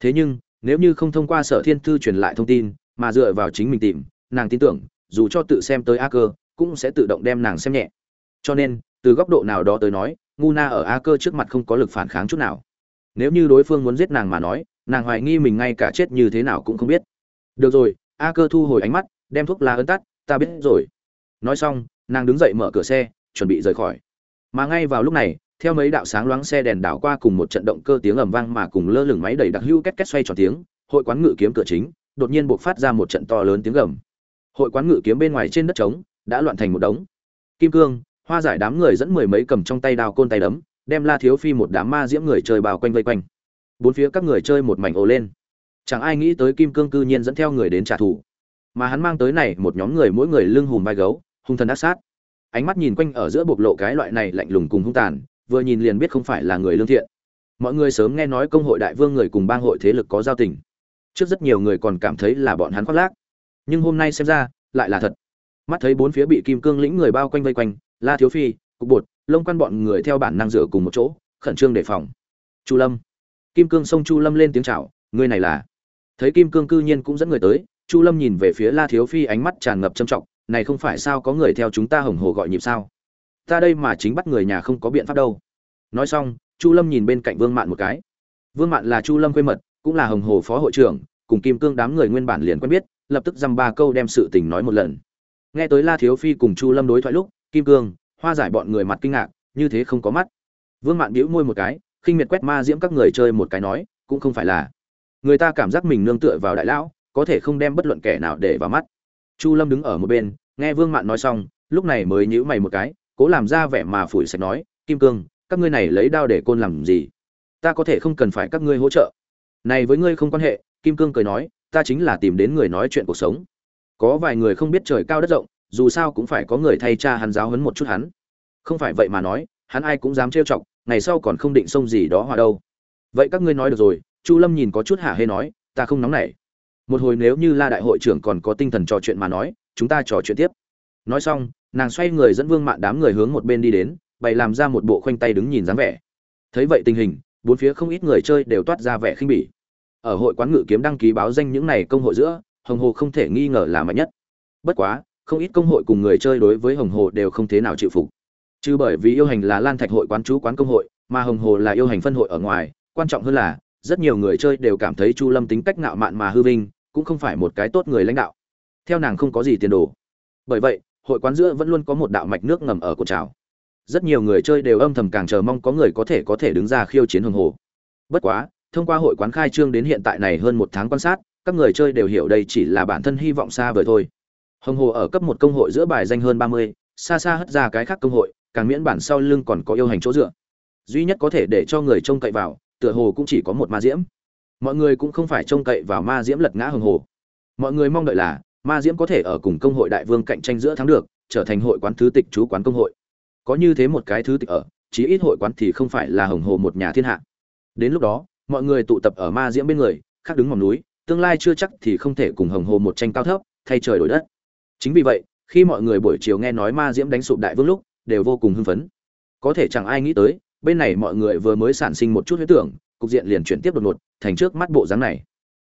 Speaker 1: Thế nhưng, nếu như không thông qua sở thiên thư truyền lại thông tin, mà dựa vào chính mình tìm, nàng tin tưởng, dù cho tự xem tới a cơ, cũng sẽ tự động đem nàng xem nhẹ. Cho nên, từ góc độ nào đó tới nói, ngu na ở a cơ trước mặt không có lực phản kháng chút nào. Nếu như đối phương muốn giết nàng mà nói, nàng hoài nghi mình ngay cả chết như thế nào cũng không biết. Được rồi, a cơ thu hồi ánh mắt, đem thuốc lá ấn tắt, ta biết rồi. Nói xong, nàng đứng dậy mở cửa xe, chuẩn bị rời khỏi mà ngay vào lúc này, theo mấy đạo sáng loáng xe đèn đảo qua cùng một trận động cơ tiếng ầm vang mà cùng lơ lửng máy đẩy đặc hưu két két xoay tròn tiếng, hội quán ngự kiếm cửa chính, đột nhiên buộc phát ra một trận to lớn tiếng gầm. Hội quán ngự kiếm bên ngoài trên đất trống, đã loạn thành một đống. Kim cương, hoa giải đám người dẫn mười mấy cầm trong tay đào côn tay đấm, đem la thiếu phi một đám ma diễm người chơi bao quanh vây quanh. Bốn phía các người chơi một mảnh ồ lên. Chẳng ai nghĩ tới kim cương cư nhiên dẫn theo người đến trả thù. Mà hắn mang tới này một nhóm người mỗi người lưng hùm vai gấu, hung thần ác sát ánh mắt nhìn quanh ở giữa bộc lộ cái loại này lạnh lùng cùng hung tàn, vừa nhìn liền biết không phải là người lương thiện. Mọi người sớm nghe nói công hội đại vương người cùng bang hội thế lực có giao tình. Trước rất nhiều người còn cảm thấy là bọn hắn khoác lác. Nhưng hôm nay xem ra, lại là thật. Mắt thấy bốn phía bị kim cương lĩnh người bao quanh vây quanh, la thiếu phi, cục bột lông quan bọn người theo bản năng dựa cùng một chỗ, khẩn trương đề phòng. Chu lâm. Kim cương xông chu lâm lên tiếng chào người này là? Thấy kim cương cư nhiên cũng dẫn người tới, chu lâm nhìn về phía la thiếu phi ánh mắt tràn ngập trầm trọng này không phải sao có người theo chúng ta hồng hồ gọi nhịp sao? Ta đây mà chính bắt người nhà không có biện pháp đâu. Nói xong, chu lâm nhìn bên cạnh vương mạn một cái. Vương mạn là chu lâm quê mật, cũng là hồng hồ phó hội trưởng, cùng kim cương đám người nguyên bản liền quen biết, lập tức dăm ba câu đem sự tình nói một lần. Nghe tới la thiếu phi cùng chu lâm đối thoại lúc, kim cương, hoa giải bọn người mặt kinh ngạc, như thế không có mắt. Vương mạn bĩu môi một cái, khinh miệt quét ma diễm các người chơi một cái nói, cũng không phải là. Người ta cảm giác mình nương tựa vào đại lão, có thể không đem bất luận kẻ nào để vào mắt chu lâm đứng ở một bên, nghe vương mạn nói xong, lúc này mới nhíu mày một cái, cố làm ra vẻ mà phủi sạch nói, kim cương, các ngươi này lấy đao để côn làm gì? Ta có thể không cần phải các ngươi hỗ trợ. Này với ngươi không quan hệ, kim cương cười nói, ta chính là tìm đến người nói chuyện cuộc sống. Có vài người không biết trời cao đất rộng, dù sao cũng phải có người thay cha hắn giáo huấn một chút hắn. Không phải vậy mà nói, hắn ai cũng dám trêu chọc, ngày sau còn không định xông gì đó hòa đâu. Vậy các ngươi nói được rồi. Chu lâm nhìn có chút hả hê nói, ta không nóng nảy một hồi nếu như la đại hội trưởng còn có tinh thần trò chuyện mà nói, chúng ta trò chuyện tiếp. Nói xong, nàng xoay người dẫn vương mạn đám người hướng một bên đi đến, bày làm ra một bộ khoanh tay đứng nhìn dáng vẻ. Thấy vậy tình hình, bốn phía không ít người chơi đều toát ra vẻ khinh bỉ. Ở hội quán ngự kiếm đăng ký báo danh những này công hội giữa, hồng hồ không thể nghi ngờ là mạnh nhất. Bất quá, không ít công hội cùng người chơi đối với hồng hồ đều không thế nào chịu phục. Chứ bởi vì yêu hành là lan thạch hội quán chú quán công hội, mà hồng hồ là yêu hành phân hội ở ngoài, quan trọng hơn là, rất nhiều người chơi đều cảm thấy chu lâm tính cách ngạo mạn mà hư vinh cũng không phải một cái tốt người lãnh đạo. Theo nàng không có gì tiền đồ. Bởi vậy, hội quán giữa vẫn luôn có một đạo mạch nước ngầm ở cột trào. Rất nhiều người chơi đều âm thầm càng chờ mong có người có thể có thể đứng ra khiêu chiến hồng hồ. Bất quá, thông qua hội quán khai trương đến hiện tại này hơn một tháng quan sát, các người chơi đều hiểu đây chỉ là bản thân hy vọng xa vời thôi. Hồng hồ ở cấp một công hội giữa bài danh hơn ba mươi, xa xa hất ra cái khác công hội, càng miễn bản sau lưng còn có yêu hành chỗ dựa. Duy nhất có thể để cho người trông cậy vào, tựa hồ cũng chỉ có một ma diễm mọi người cũng không phải trông cậy vào ma diễm lật ngã hồng hồ. Mọi người mong đợi là, ma diễm có thể ở cùng công hội đại vương cạnh tranh giữa thắng được, trở thành hội quán thứ tịch chú quán công hội. Có như thế một cái thứ tịch ở, chí ít hội quán thì không phải là hồng hồ một nhà thiên hạ. Đến lúc đó, mọi người tụ tập ở ma diễm bên người, khác đứng mỏm núi, tương lai chưa chắc thì không thể cùng hồng hồ một tranh cao thấp, thay trời đổi đất. Chính vì vậy, khi mọi người buổi chiều nghe nói ma diễm đánh sụp đại vương lúc, đều vô cùng hưng phấn. Có thể chẳng ai nghĩ tới, bên này mọi người vừa mới sản sinh một chút huyết tưởng cục diện liền chuyển tiếp đột ngột, thành trước mắt bộ dáng này.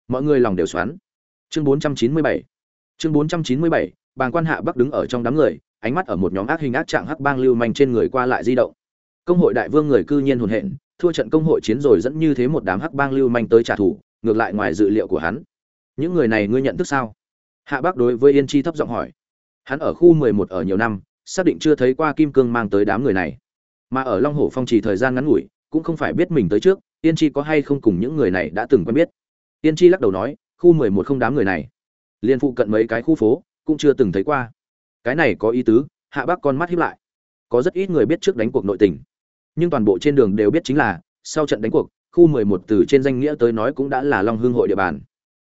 Speaker 1: Mọi người lòng đều xoắn. Chương 497 chương 497 bàng quan hạ bắc đứng ở trong đám người, ánh mắt ở một nhóm ác hình ác trạng hắc bang lưu manh trên người qua lại di động. Công hội đại vương người cư nhiên hồn hện, thua trận công hội chiến rồi dẫn như thế một đám hắc bang lưu manh tới trả thù, ngược lại ngoài dự liệu của hắn. Những người này ngươi nhận thức sao? Hạ bắc đối với yên chi thấp giọng hỏi. Hắn ở khu 11 ở nhiều năm, xác định chưa thấy qua kim cương mang tới đám người này. Mà ở long hổ phong trì thời gian ngắn ngủi, cũng không phải biết mình tới trước Tiên chi có hay không cùng những người này đã từng quen biết? Tiên chi lắc đầu nói khu 11 không đám người này. Liên phụ cận mấy cái khu phố cũng chưa từng thấy qua. Cái này có ý tứ hạ bác con mắt hiếp lại. Có rất ít người biết trước đánh cuộc nội tình. Nhưng toàn bộ trên đường đều biết chính là sau trận đánh cuộc khu 11 từ trên danh nghĩa tới nói cũng đã là long hương hội địa bàn.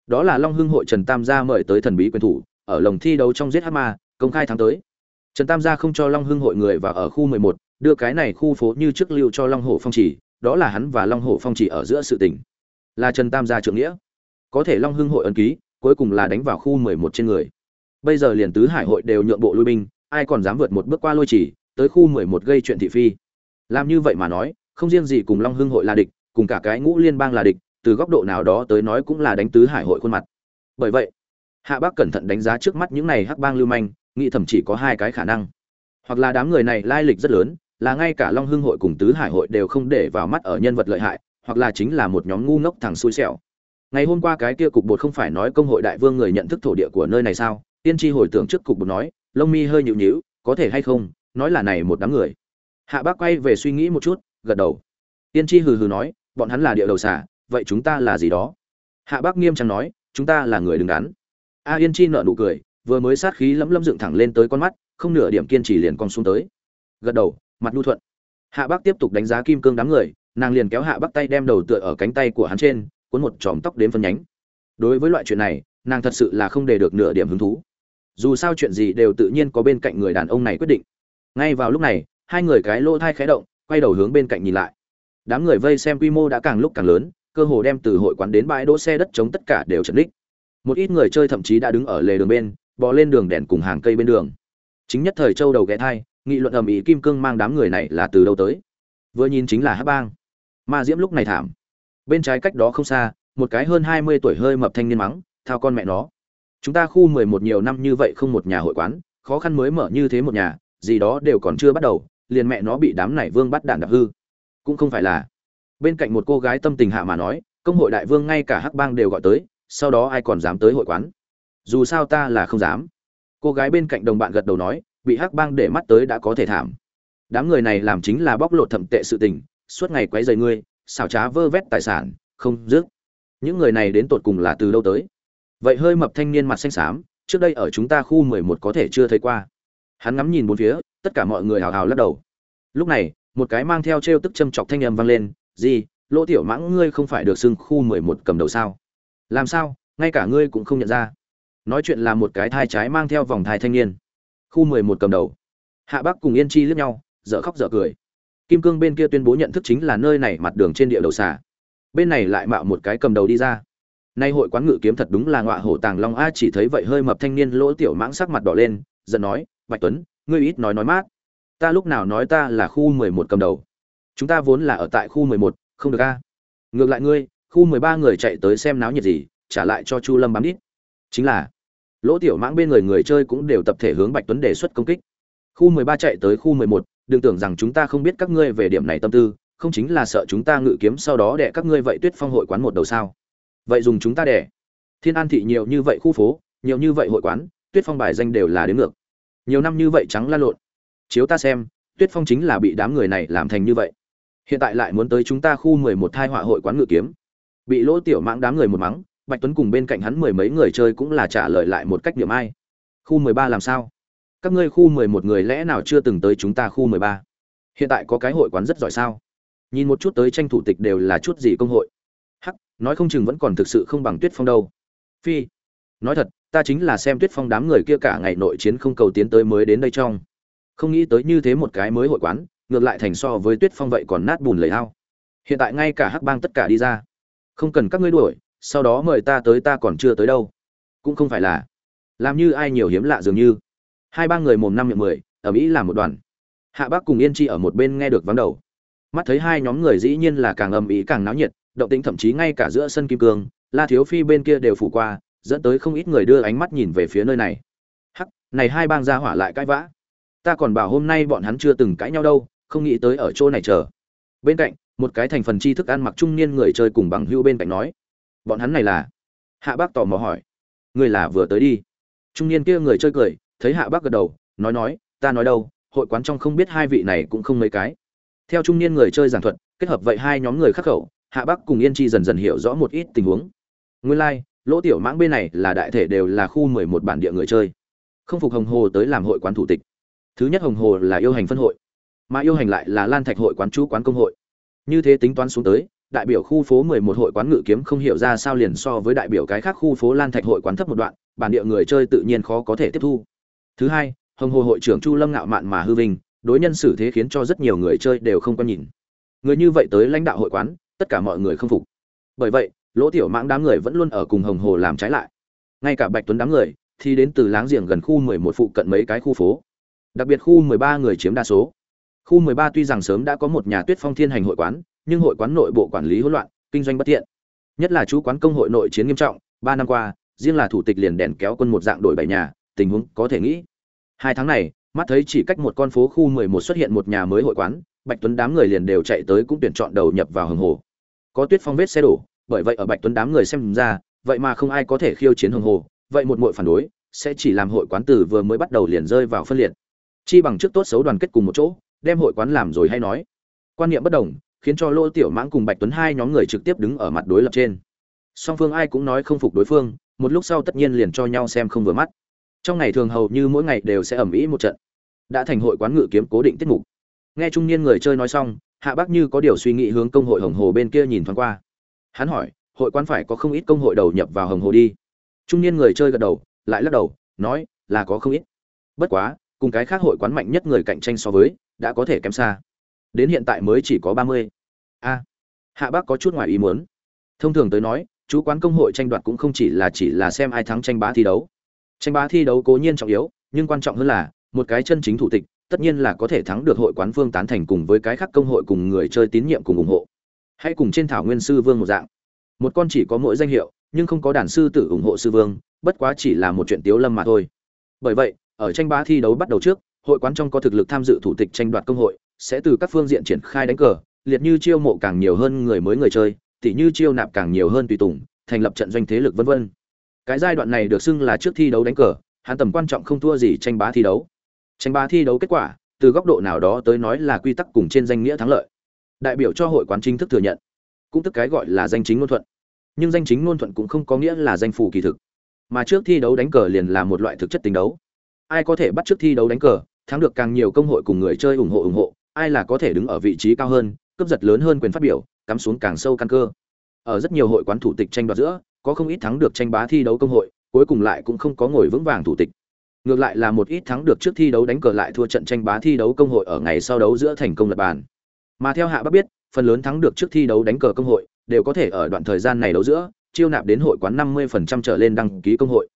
Speaker 1: Đó là long hương hội trần tam gia mời tới thần bí quyền thủ ở lồng thi đấu trong giết hát ma công khai tháng tới. Trần tam gia không cho long hương hội người vào ở khu 11, đưa cái này khu phố như trước lưu cho long hổ phong chỉ đó là hắn và long hổ phong chỉ ở giữa sự tình. Là trần tam gia trưởng nghĩa. Có thể long Hưng hội ấn ký, cuối cùng là đánh vào khu 11 trên người. Bây giờ liền tứ hải hội đều nhượng bộ lui binh, ai còn dám vượt một bước qua lôi chỉ, tới khu 11 gây chuyện thị phi. Làm như vậy mà nói, không riêng gì cùng long hưng hội là địch, cùng cả cái ngũ liên bang là địch, từ góc độ nào đó tới nói cũng là đánh tứ hải hội khuôn mặt. Bởi vậy, hạ bác cẩn thận đánh giá trước mắt những này hắc bang lưu manh, nghĩ thậm chỉ có hai cái khả năng. Hoặc là đám người này lai lịch rất lớn là ngay cả long hưng hội cùng tứ hải hội đều không để vào mắt ở nhân vật lợi hại, hoặc là chính là một nhóm ngu ngốc thằng xui xẻo. Ngày hôm qua cái kia cục bột không phải nói công hội đại vương người nhận thức thổ địa của nơi này sao? Tiên tri hồi tưởng trước cục bột nói, lông mi hơi nhịu nhịu có thể hay không, nói là này một đám người. Hạ bác quay về suy nghĩ một chút, gật đầu. Tiên tri hừ hừ nói, bọn hắn là địa đầu xả vậy chúng ta là gì đó? Hạ bác nghiêm trang nói, chúng ta là người đứng đắn. A yên chi nợ nụ cười, vừa mới sát khí lấm lấm dựng thẳng lên tới con mắt, không nửa điểm kiên trì liền con xuống tới. Gật đầu mặt nhu thuận. Hạ bác tiếp tục đánh giá kim cương đám người, nàng liền kéo hạ bác tay đem đầu tựa ở cánh tay của hắn trên, cuốn một chòm tóc đến phân nhánh. Đối với loại chuyện này, nàng thật sự là không để được nửa điểm hứng thú. Dù sao chuyện gì đều tự nhiên có bên cạnh người đàn ông này quyết định. Ngay vào lúc này, hai người cái lỗ thai khẽ động, quay đầu hướng bên cạnh nhìn lại. Đám người vây xem quy mô đã càng lúc càng lớn, cơ hồ đem từ hội quán đến bãi đỗ xe đất chống tất cả đều trật đích một ít người chơi thậm chí đã đứng ở lề đường bên, bò lên đường đèn cùng hàng cây bên đường. Chính nhất thời châu đầu ghé thai nghị luận ầm ĩ kim cương mang đám người này là từ đâu tới? Vừa nhìn chính là hát bang. Ma diễm lúc này thảm. Bên trái cách đó không xa, một cái hơn hai mươi tuổi hơi mập thanh niên mắng, thao con mẹ nó. Chúng ta khu mười một nhiều năm như vậy không một nhà hội quán, khó khăn mới mở như thế một nhà, gì đó đều còn chưa bắt đầu, liền mẹ nó bị đám này vương bắt đạn đập hư. Cũng không phải là. Bên cạnh một cô gái tâm tình hạ mà nói, công hội đại vương ngay cả hắc bang đều gọi tới, sau đó ai còn dám tới hội quán? Dù sao ta là không dám. Cô gái bên cạnh đồng bạn gật đầu nói bị hắc bang để mắt tới đã có thể thảm. Đám người này làm chính là bóc lột thậm tệ sự tình, suốt ngày quấy rầy ngươi, xảo trá vơ vét tài sản, không dứt. Những người này đến tột cùng là từ đâu tới? Vậy hơi mập thanh niên mặt xanh xám, trước đây ở chúng ta khu mười một có thể chưa thấy qua. Hắn ngắm nhìn bốn phía, tất cả mọi người hào hào lắc đầu. Lúc này, một cái mang theo t r e o tức châm chọc thanh âm vang lên gì lỗ tiểu mãng ngươi không phải được xưng khu mười một cầm đầu sao? Làm sao? Ngay cả ngươi cũng không nhận ra. Nói chuyện là một cái thai trái mang theo vòng thai thanh niên khu mười một cầm đầu. Hạ bắc cùng yên chi liếc nhau, dở khóc dở cười. Kim cương bên kia tuyên bố nhận thức chính là nơi này mặt đường trên địa đầu xà. Bên này lại mạo một cái cầm đầu đi ra. Nay hội quán ngự kiếm thật đúng là ngọa hổ tàng long a, chỉ thấy vậy hơi mập thanh niên lỗ tiểu mãng sắc mặt đỏ lên, giận nói, bạch tuấn, ngươi ít nói nói mát. Ta lúc nào nói ta là khu mười một cầm đầu? Chúng ta vốn là ở tại khu mười một, không được a. Ngược lại ngươi, khu mười ba người chạy tới xem náo nhiệt gì, trả lại cho chu lâm bám đít. Chính là lỗ tiểu mãng bên người người chơi cũng đều tập thể hướng bạch tuấn đề xuất công kích. Khu mười ba chạy tới khu mười một, đừng tưởng rằng chúng ta không biết các ngươi về điểm này tâm tư, không chính là sợ chúng ta ngự kiếm sau đó đẻ các ngươi vậy tuyết phong hội quán một đầu sao? Vậy dùng chúng ta đẻ thiên an thị nhiều như vậy khu phố, nhiều như vậy hội quán, tuyết phong bài danh đều là đến ngược. Nhiều năm như vậy trắng lan lộn. Chiếu ta xem, tuyết phong chính là bị đám người này làm thành như vậy. Hiện tại lại muốn tới chúng ta khu mười một thai họa hội quán ngự kiếm. Bị lỗ tiểu mãng đám người một mắng bạch tuấn cùng bên cạnh hắn mười mấy người chơi cũng là trả lời lại một cách điểm ai. Khu mười ba làm sao? Các ngươi khu mười một người lẽ nào chưa từng tới chúng ta khu mười ba? Hiện tại có cái hội quán rất giỏi sao? Nhìn một chút tới tranh thủ tịch đều là chút gì công hội. Hắc, nói không chừng vẫn còn thực sự không bằng tuyết phong đâu. Phi, nói thật, ta chính là xem tuyết phong đám người kia cả ngày nội chiến không cầu tiến tới mới đến đây trong. Không nghĩ tới như thế một cái mới hội quán, ngược lại thành so với tuyết phong vậy còn nát bùn lầy ao hiện tại ngay cả hắc bang tất cả đi ra. Không cần các ngươi đuổi sau đó mời ta tới, ta còn chưa tới đâu. Cũng không phải là, làm như ai nhiều hiếm lạ dường như. Hai ba người mồm năm miệng mười, ở mỹ làm một đoàn. Hạ bác cùng yên chi ở một bên nghe được vắng đầu. Mắt thấy hai nhóm người dĩ nhiên là càng ầm ĩ càng náo nhiệt, động tĩnh thậm chí ngay cả giữa sân kim cương, la thiếu phi bên kia đều phủ qua, dẫn tới không ít người đưa ánh mắt nhìn về phía nơi này. Hắc, này hai bang gia hỏa lại cãi vã. Ta còn bảo hôm nay bọn hắn chưa từng cãi nhau đâu, không nghĩ tới ở chỗ này chờ. Bên cạnh, một cái thành phần tri thức ăn mặc trung niên người chơi cùng bằng hưu bên cạnh nói bọn hắn này là? Hạ bác tò mò hỏi. Người là vừa tới đi. Trung niên kia người chơi cười thấy hạ bác gật đầu nói nói ta nói đâu hội quán trong không biết hai vị này cũng không mấy cái. Theo trung niên người chơi giảng thuật kết hợp vậy hai nhóm người khắc khẩu hạ bác cùng yên chi dần dần hiểu rõ một ít tình huống. Nguyên lai、like, lỗ tiểu mãng bên này là đại thể đều là khu mười một bản địa người chơi. Không phục hồng hồ tới làm hội quán thủ tịch. Thứ nhất hồng hồ là yêu hành phân hội mà yêu hành lại là lan thạch hội quán chú quán công hội. Như thế tính toán xuống tới đại biểu khu phố mười một hội quán ngự kiếm không hiểu ra sao liền so với đại biểu cái khác khu phố lan thạch hội quán thấp một đoạn, bản địa người chơi tự nhiên khó có thể tiếp thu. Thứ hai, hồng hồ hội trưởng chu lâm ngạo mạn mà hư vinh, đối nhân xử thế khiến cho rất nhiều người chơi đều không có nhìn. Người như vậy tới lãnh đạo hội quán, tất cả mọi người không phục. Bởi vậy, lỗ tiểu mãng đám người vẫn luôn ở cùng hồng hồ làm trái lại. Ngay cả bạch tuấn đám người, thì đến từ láng giềng gần khu mười một phụ cận mấy cái khu phố. Đặc biệt khu mười ba người chiếm đa số. Khu mười ba tuy rằng sớm đã có một nhà tuyết phong thiên hành hội quán nhưng hội quán nội bộ quản lý hỗn loạn, kinh doanh bất tiện. Nhất là chú quán công hội nội chiến nghiêm trọng, ba năm qua, riêng là thủ tịch liền đèn kéo quân một dạng đổi bảy nhà, tình huống có thể nghĩ. Hai tháng này, mắt thấy chỉ cách một con phố khu mười một xuất hiện một nhà mới hội quán, bạch tuấn đám người liền đều chạy tới cũng tuyển chọn đầu nhập vào hưng hồ. Có tuyết phong vết xe đổ, bởi vậy ở bạch tuấn đám người xem ra, vậy mà không ai có thể khiêu chiến hưng hồ, vậy một muội phản đối, sẽ chỉ làm hội quán từ vừa mới bắt đầu liền rơi vào phân liệt. Chi bằng trước tốt xấu đoàn kết cùng một chỗ, đem hội quán làm rồi hay nói. Quan niệm bất đồng khiến cho lỗ tiểu mãng cùng bạch tuấn hai nhóm người trực tiếp đứng ở mặt đối lập trên. Song phương ai cũng nói không phục đối phương, một lúc sau tất nhiên liền cho nhau xem không vừa mắt. Trong ngày thường hầu như mỗi ngày đều sẽ ẩm ĩ một trận. Đã thành hội quán ngự kiếm cố định tiết mục. Nghe trung niên người chơi nói xong, hạ bác như có điều suy nghĩ hướng công hội hồng hồ bên kia nhìn thoáng qua. Hắn hỏi, hội quán phải có không ít công hội đầu nhập vào hồng hồ đi. Trung niên người chơi gật đầu, lại lắc đầu, nói, là có không ít. Bất quá, cùng cái khác hội quán mạnh nhất người cạnh tranh so với, đã có thể kém xa đến hiện tại mới chỉ có ba mươi. A, hạ bác có chút ngoài ý muốn. Thông thường tới nói, chú quán công hội tranh đoạt cũng không chỉ là chỉ là xem ai thắng tranh bá thi đấu. Tranh bá thi đấu cố nhiên trọng yếu, nhưng quan trọng hơn là, một cái chân chính thủ tịch, tất nhiên là có thể thắng được hội quán phương tán thành cùng với cái khác công hội cùng người chơi tín nhiệm cùng ủng hộ. Hãy cùng trên thảo nguyên sư vương một dạng. Một con chỉ có mỗi danh hiệu, nhưng không có đàn sư tử ủng hộ sư vương, bất quá chỉ là một chuyện tiếu lâm mà thôi. Bởi vậy, ở tranh bá thi đấu bắt đầu trước, hội quán trong có thực lực tham dự thủ tịch tranh đoạt công hội sẽ từ các phương diện triển khai đánh cờ, liệt như chiêu mộ càng nhiều hơn người mới người chơi, tỉ như chiêu nạp càng nhiều hơn tùy tùng, thành lập trận doanh thế lực vân vân. Cái giai đoạn này được xưng là trước thi đấu đánh cờ, hắn tầm quan trọng không thua gì tranh bá thi đấu. Tranh bá thi đấu kết quả, từ góc độ nào đó tới nói là quy tắc cùng trên danh nghĩa thắng lợi. Đại biểu cho hội quán chính thức thừa nhận, cũng tức cái gọi là danh chính ngôn thuận. Nhưng danh chính ngôn thuận cũng không có nghĩa là danh phủ kỳ thực. Mà trước thi đấu đánh cờ liền là một loại thực chất tính đấu. Ai có thể bắt trước thi đấu đánh cờ, thắng được càng nhiều công hội cùng người chơi ủng hộ ủng hộ ai là có thể đứng ở vị trí cao hơn, cướp giật lớn hơn quyền phát biểu, cắm xuống càng sâu căn cơ. Ở rất nhiều hội quán thủ tịch tranh đoạt giữa, có không ít thắng được tranh bá thi đấu công hội, cuối cùng lại cũng không có ngồi vững vàng thủ tịch. Ngược lại là một ít thắng được trước thi đấu đánh cờ lại thua trận tranh bá thi đấu công hội ở ngày sau đấu giữa thành công lập bàn. Mà theo hạ bắc biết, phần lớn thắng được trước thi đấu đánh cờ công hội đều có thể ở đoạn thời gian này đấu giữa, chiêu nạp đến hội quán 50% trở lên đăng ký công hội.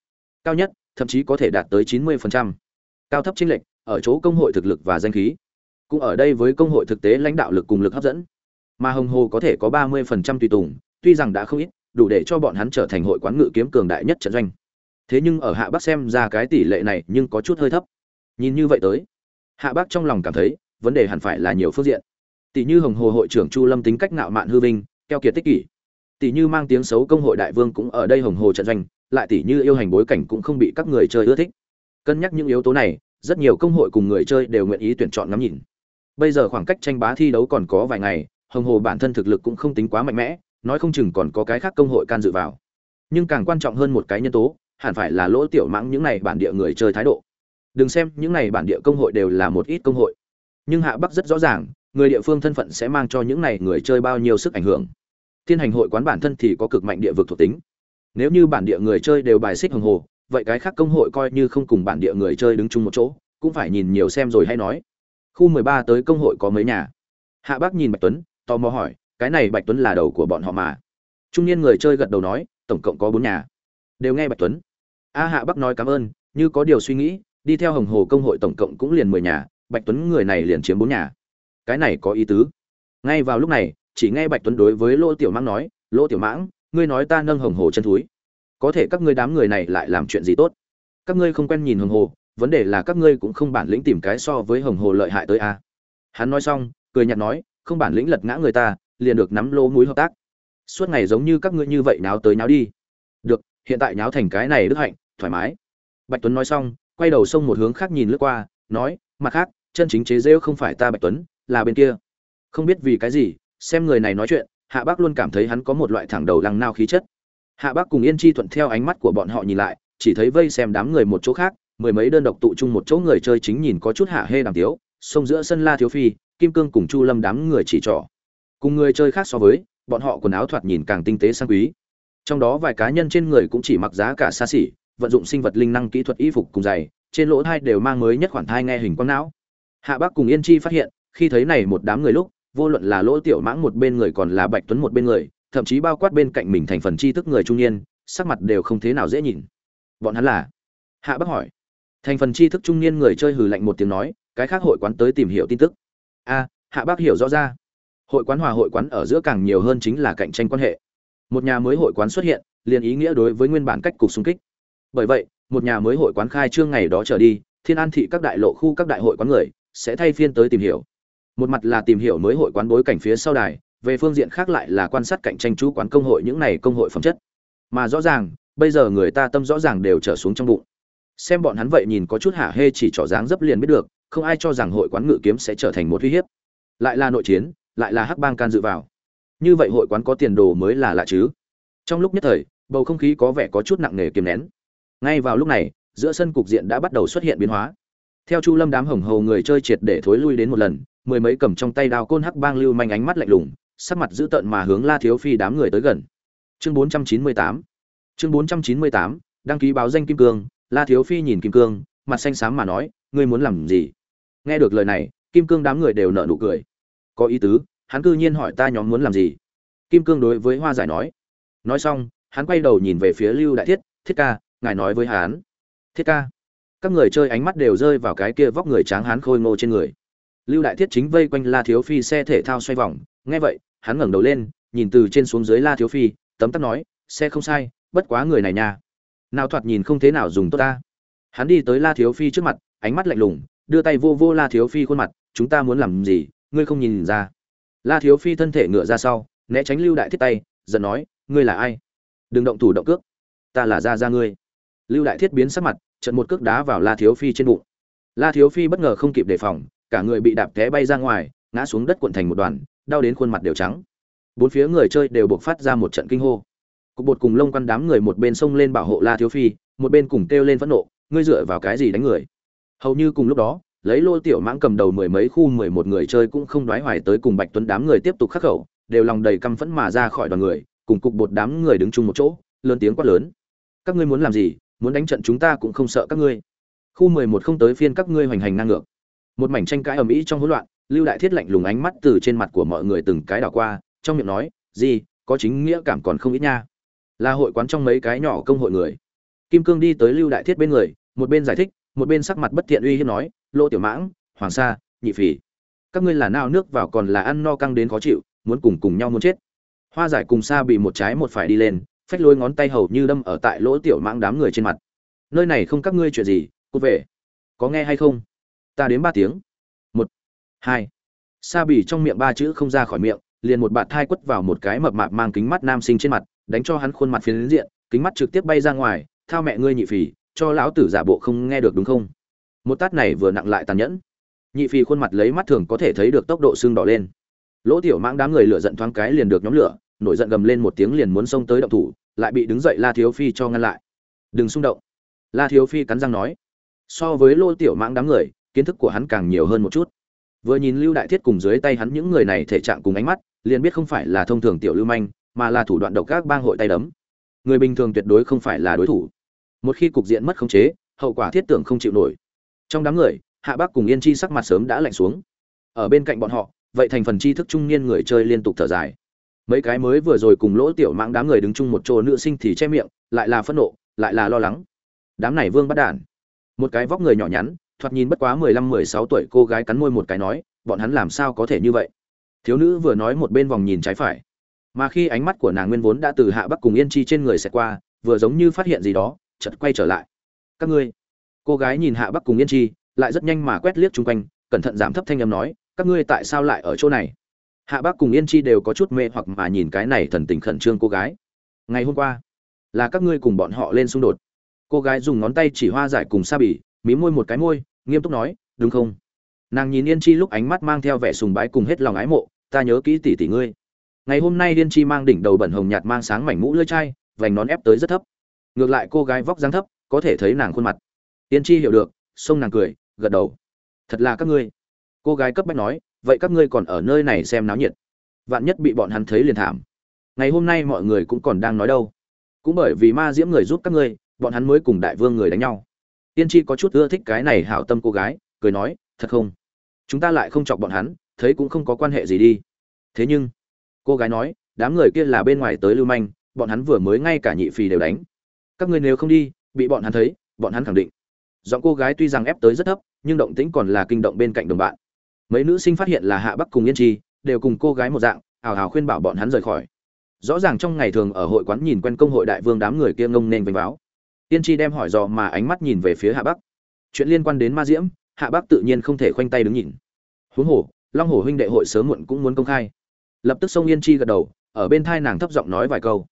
Speaker 1: Cao nhất, thậm chí có thể đạt tới 90%. cao thấp chênh lệch, ở chỗ công hội thực lực và danh khí cũng ở đây với công hội thực tế lãnh đạo lực cùng lực hấp dẫn. Mà hồng hồ có thể có 30% tùy tùng, tuy rằng đã không ít, đủ để cho bọn hắn trở thành hội quán ngự kiếm cường đại nhất trận doanh. Thế nhưng ở hạ bắc xem ra cái tỷ lệ này nhưng có chút hơi thấp. Nhìn như vậy tới, hạ bắc trong lòng cảm thấy, vấn đề hẳn phải là nhiều phương diện. Tỷ như hồng hồ hội trưởng chu lâm tính cách ngạo mạn hư vinh, keo kiệt tích kỷ. Tỷ như mang tiếng xấu công hội đại vương cũng ở đây hồng hồ trận doanh, lại tỷ như yêu hành bối cảnh cũng không bị các người chơi ưa thích. Cân nhắc những yếu tố này, rất nhiều công hội cùng người chơi đều nguyện ý tuyển chọn ngắm nhìn bây giờ khoảng cách tranh bá thi đấu còn có vài ngày, hồng hồ bản thân thực lực cũng không tính quá mạnh mẽ, nói không chừng còn có cái khác công hội can dự vào. Nhưng càng quan trọng hơn một cái nhân tố, hẳn phải là lỗ tiểu mãng những này bản địa người chơi thái độ. Đừng xem những này bản địa công hội đều là một ít công hội. Nhưng hạ bắc rất rõ ràng, người địa phương thân phận sẽ mang cho những này người chơi bao nhiêu sức ảnh hưởng. Thiên hành hội quán bản thân thì có cực mạnh địa vực thuộc tính. Nếu như bản địa người chơi đều bài xích hồng hồ, vậy cái khác công hội coi như không cùng bản địa người chơi đứng chung một chỗ, cũng phải nhìn nhiều xem rồi hay nói khu mười ba tới công hội có mấy nhà? Hạ bác nhìn bạch tuấn, tò mò hỏi, cái này bạch tuấn là đầu của bọn họ mà. Trung niên người chơi gật đầu nói, tổng cộng có bốn nhà. Đều nghe bạch tuấn. A hạ bắc nói cảm ơn, như có điều suy nghĩ, đi theo hồng hồ công hội tổng cộng cũng liền mười nhà, bạch tuấn người này liền chiếm bốn nhà. Cái này có ý tứ. Ngay vào lúc này, chỉ nghe bạch tuấn đối với lỗ tiểu mãng nói, lỗ tiểu mãng, ngươi nói ta nâng hồng hồ chân thúi. Có thể các ngươi đám người này lại làm chuyện gì tốt? Các ngươi không quen nhìn hồng hồ vấn đề là các ngươi cũng không bản lĩnh tìm cái so với hồng hồ lợi hại tới a. Hắn nói xong, cười nhạt nói, không bản lĩnh lật ngã người ta, liền được nắm lô mũi hợp tác. Suốt ngày giống như các ngươi như vậy náo tới náo đi. Được, hiện tại nháo thành cái này đức hạnh, thoải mái. Bạch tuấn nói xong, quay đầu xông một hướng khác nhìn lướt qua, nói, mặt khác, chân chính chế rêu không phải ta bạch tuấn, là bên kia. Không biết vì cái gì, xem người này nói chuyện, hạ bác luôn cảm thấy hắn có một loại thẳng đầu lăng nao khí chất. Hạ bác cùng yên chi thuận theo ánh mắt của bọn họ nhìn lại, chỉ thấy vây xem đám người một chỗ khác mười mấy đơn độc tụ chung một chỗ người chơi chính nhìn có chút hạ hê đàm tiếu, sông giữa sân la thiếu phi, kim cương cùng chu lâm đám người chỉ trỏ. Cùng người chơi khác so với, bọn họ quần áo thoạt nhìn càng tinh tế sang quý. Trong đó vài cá nhân trên người cũng chỉ mặc giá cả xa xỉ, vận dụng sinh vật linh năng kỹ thuật y phục cùng giày, trên lỗ thai đều mang mới nhất khoản thai nghe hình quang não. Hạ bác cùng yên chi phát hiện, khi thấy này một đám người lúc, vô luận là lỗ tiểu mãng một bên người còn là bạch tuấn một bên người, thậm chí bao quát bên cạnh mình thành phần tri thức người trung niên, sắc mặt đều không thế nào dễ nhìn. Bọn hắn là? Hạ bác hỏi thành phần tri thức trung niên người chơi hừ lạnh một tiếng nói, cái khác hội quán tới tìm hiểu tin tức. A, hạ bác hiểu rõ ra. Hội quán hòa hội quán ở giữa càng nhiều hơn chính là cạnh tranh quan hệ. Một nhà mới hội quán xuất hiện, liền ý nghĩa đối với nguyên bản cách cục xung kích. Bởi vậy, một nhà mới hội quán khai trương ngày đó trở đi, thiên an thị các đại lộ khu các đại hội quán người sẽ thay phiên tới tìm hiểu. Một mặt là tìm hiểu mới hội quán bối cảnh phía sau đài, về phương diện khác lại là quan sát cạnh tranh chú quán công hội những này công hội phẩm chất. Mà rõ ràng, bây giờ người ta tâm rõ ràng đều trở xuống trong bụng xem bọn hắn vậy nhìn có chút hả hê chỉ trỏ dáng dấp liền biết được, không ai cho rằng hội quán ngự kiếm sẽ trở thành một uy hiếp. Lại là nội chiến, lại là hắc bang can dự vào. Như vậy hội quán có tiền đồ mới là lạ chứ. Trong lúc nhất thời, bầu không khí có vẻ có chút nặng nề kiềm nén. Ngay vào lúc này, giữa sân cục diện đã bắt đầu xuất hiện biến hóa. Theo chu lâm đám hồng hầu người chơi triệt để thối lui đến một lần, mười mấy cầm trong tay đao côn hắc bang lưu manh ánh mắt lạnh lùng, sắc mặt dữ tợn mà hướng la thiếu phi đám người tới gần. Chương bốn trăm chín mươi tám. Chương bốn trăm chín mươi tám, đăng ký báo danh kim cương la thiếu phi nhìn kim cương, mặt xanh xám mà nói, ngươi muốn làm gì? Nghe được lời này, kim cương đám người đều nở nụ cười. Có ý tứ, hắn cư nhiên hỏi ta nhóm muốn làm gì? Kim cương đối với hoa giải nói. Nói xong, hắn quay đầu nhìn về phía lưu đại thiết thiết ca, ngài nói với hắn. Thiết ca. Các người chơi ánh mắt đều rơi vào cái kia vóc người tráng hán khôi ngô trên người. Lưu đại thiết chính vây quanh la thiếu phi xe thể thao xoay vòng. Nghe vậy, hắn ngẩng đầu lên, nhìn từ trên xuống dưới la thiếu phi, tấm tắc nói, xe không sai, bất quá người này nha nào thoạt nhìn không thế nào dùng tốt ta. Hắn đi tới la thiếu phi trước mặt, ánh mắt lạnh lùng, đưa tay vô vô la thiếu phi khuôn mặt, chúng ta muốn làm gì? Ngươi không nhìn ra. La thiếu phi thân thể ngựa ra sau, né tránh lưu đại thiết tay, giận nói, ngươi là ai? Đừng động thủ động cước. Ta là gia gia ngươi. Lưu đại thiết biến sắc mặt trận một cước đá vào la thiếu phi trên bụng. La thiếu phi bất ngờ không kịp đề phòng, cả người bị đạp té bay ra ngoài, ngã xuống đất cuộn thành một đoàn, đau đến khuôn mặt đều trắng. Bốn phía người chơi đều buộc phát ra một trận kinh hô cục bột cùng lông quan đám người một bên xông lên bảo hộ la thiếu phi, một bên cùng kêu lên phẫn nộ, ngươi dựa vào cái gì đánh người? Hầu như cùng lúc đó, lấy lô tiểu mãng cầm đầu mười mấy khu mười một người chơi cũng không đoái hoài tới cùng bạch tuấn đám người tiếp tục khắc khẩu, đều lòng đầy căm phẫn mà ra khỏi đoàn người, cùng cục bột đám người đứng chung một chỗ, lớn tiếng quát lớn, các ngươi muốn làm gì? Muốn đánh trận chúng ta cũng không sợ các ngươi. Khu mười một không tới phiên các ngươi hoành hành ngang ngược. Một mảnh tranh cãi ầm ĩ trong hỗn loạn, lưu đại thiết lạnh lùng ánh mắt từ trên mặt của mọi người từng cái đảo qua, trong miệng nói, gì, có chính nghĩa cảm còn không ít nha là hội quán trong mấy cái nhỏ công hội người. Kim cương đi tới lưu đại thiết bên người, một bên giải thích, một bên sắc mặt bất thiện uy hiếp nói, lô tiểu mãng, hoàng sa, nhị phỉ, các ngươi là nao nước vào còn là ăn no căng đến khó chịu, muốn cùng cùng nhau muốn chết. Hoa giải cùng sa bị một trái một phải đi lên, phách lôi ngón tay hầu như đâm ở tại lỗ tiểu mãng đám người trên mặt. Nơi này không các ngươi chuyện gì, cút về. Có nghe hay không? Ta đến ba tiếng. Một, hai. Sa bỉ trong miệng ba chữ không ra khỏi miệng, liền một bạt thai quất vào một cái mập mạp mang kính mắt nam sinh trên mặt đánh cho hắn khuôn mặt phiến diện kính mắt trực tiếp bay ra ngoài thao mẹ ngươi nhị phỉ, cho lão tử giả bộ không nghe được đúng không? Một tát này vừa nặng lại tàn nhẫn. Nhị phỉ khuôn mặt lấy mắt thường có thể thấy được tốc độ sưng đỏ lên. Lỗ tiểu mãng đám người lửa giận thoáng cái liền được nhóm lửa nổi giận gầm lên một tiếng liền muốn xông tới động thủ lại bị đứng dậy la thiếu phi cho ngăn lại. Đừng xung động. La thiếu phi cắn răng nói. So với lô tiểu mãng đám người kiến thức của hắn càng nhiều hơn một chút. Vừa nhìn lưu đại thiết cùng dưới tay hắn những người này thể trạng cùng ánh mắt liền biết không phải là thông thường tiểu lưu manh mà là thủ đoạn độc các bang hội tay đấm. Người bình thường tuyệt đối không phải là đối thủ. Một khi cục diện mất khống chế, hậu quả thiết tưởng không chịu nổi. Trong đám người, hạ bác cùng yên chi sắc mặt sớm đã lạnh xuống. Ở bên cạnh bọn họ, vậy thành phần tri thức trung niên người chơi liên tục thở dài. Mấy cái mới vừa rồi cùng lỗ tiểu mãng đám người đứng chung một chỗ nữ sinh thì che miệng, lại là phẫn nộ, lại là lo lắng. Đám này vương bắt đản. Một cái vóc người nhỏ nhắn, thoạt nhìn bất quá mười lăm mười sáu tuổi, cô gái cắn môi một cái nói, bọn hắn làm sao có thể như vậy? Thiếu nữ vừa nói một bên vòng nhìn trái phải mà khi ánh mắt của nàng nguyên vốn đã từ hạ bắc cùng yên chi trên người xẹt qua, vừa giống như phát hiện gì đó, chợt quay trở lại. Các ngươi. Cô gái nhìn hạ bắc cùng yên chi, lại rất nhanh mà quét liếc chung quanh, cẩn thận giảm thấp thanh âm nói, các ngươi tại sao lại ở chỗ này? Hạ bắc cùng yên chi đều có chút mê hoặc mà nhìn cái này thần tình khẩn trương cô gái. Ngày hôm qua là các ngươi cùng bọn họ lên xung đột. Cô gái dùng ngón tay chỉ hoa giải cùng sa bỉ mí môi một cái môi, nghiêm túc nói, đúng không? Nàng nhìn yên chi lúc ánh mắt mang theo vẻ sùng bái cùng hết lòng ái mộ, ta nhớ kỹ tỷ tỷ ngươi ngày hôm nay điên chi mang đỉnh đầu bẩn hồng nhạt mang sáng mảnh mũ lưỡi chai, vành nón ép tới rất thấp. Ngược lại cô gái vóc dáng thấp, có thể thấy nàng khuôn mặt. Tiên chi hiểu được, xông nàng cười, gật đầu. Thật là các ngươi. Cô gái cấp bách nói, vậy các ngươi còn ở nơi này xem náo nhiệt. Vạn nhất bị bọn hắn thấy liền thảm. Ngày hôm nay mọi người cũng còn đang nói đâu. Cũng bởi vì ma diễm người giúp các ngươi, bọn hắn mới cùng đại vương người đánh nhau. Tiên tri có chút ưa thích cái này hảo tâm cô gái, cười nói, thật không? Chúng ta lại không chọc bọn hắn, thấy cũng không có quan hệ gì đi. Thế nhưng cô gái nói, đám người kia là bên ngoài tới lưu manh, bọn hắn vừa mới ngay cả nhị phì đều đánh. Các ngươi nếu không đi, bị bọn hắn thấy, bọn hắn khẳng định. Giọng cô gái tuy rằng ép tới rất thấp, nhưng động tĩnh còn là kinh động bên cạnh đồng bạn. Mấy nữ sinh phát hiện là hạ bắc cùng yên chi, đều cùng cô gái một dạng ảo hào khuyên bảo bọn hắn rời khỏi. Rõ ràng trong ngày thường ở hội quán nhìn quen công hội đại vương đám người kia ngông nên vênh báo. tiên tri đem hỏi dò mà ánh mắt nhìn về phía hạ bắc. Chuyện liên quan đến ma diễm, hạ bắc tự nhiên không thể khoanh tay đứng nhìn. Huống hồ, long hồ huynh đệ hội sớm muộn cũng muốn công khai lập tức xông yên chi gật đầu, ở bên thai nàng thấp giọng nói vài câu.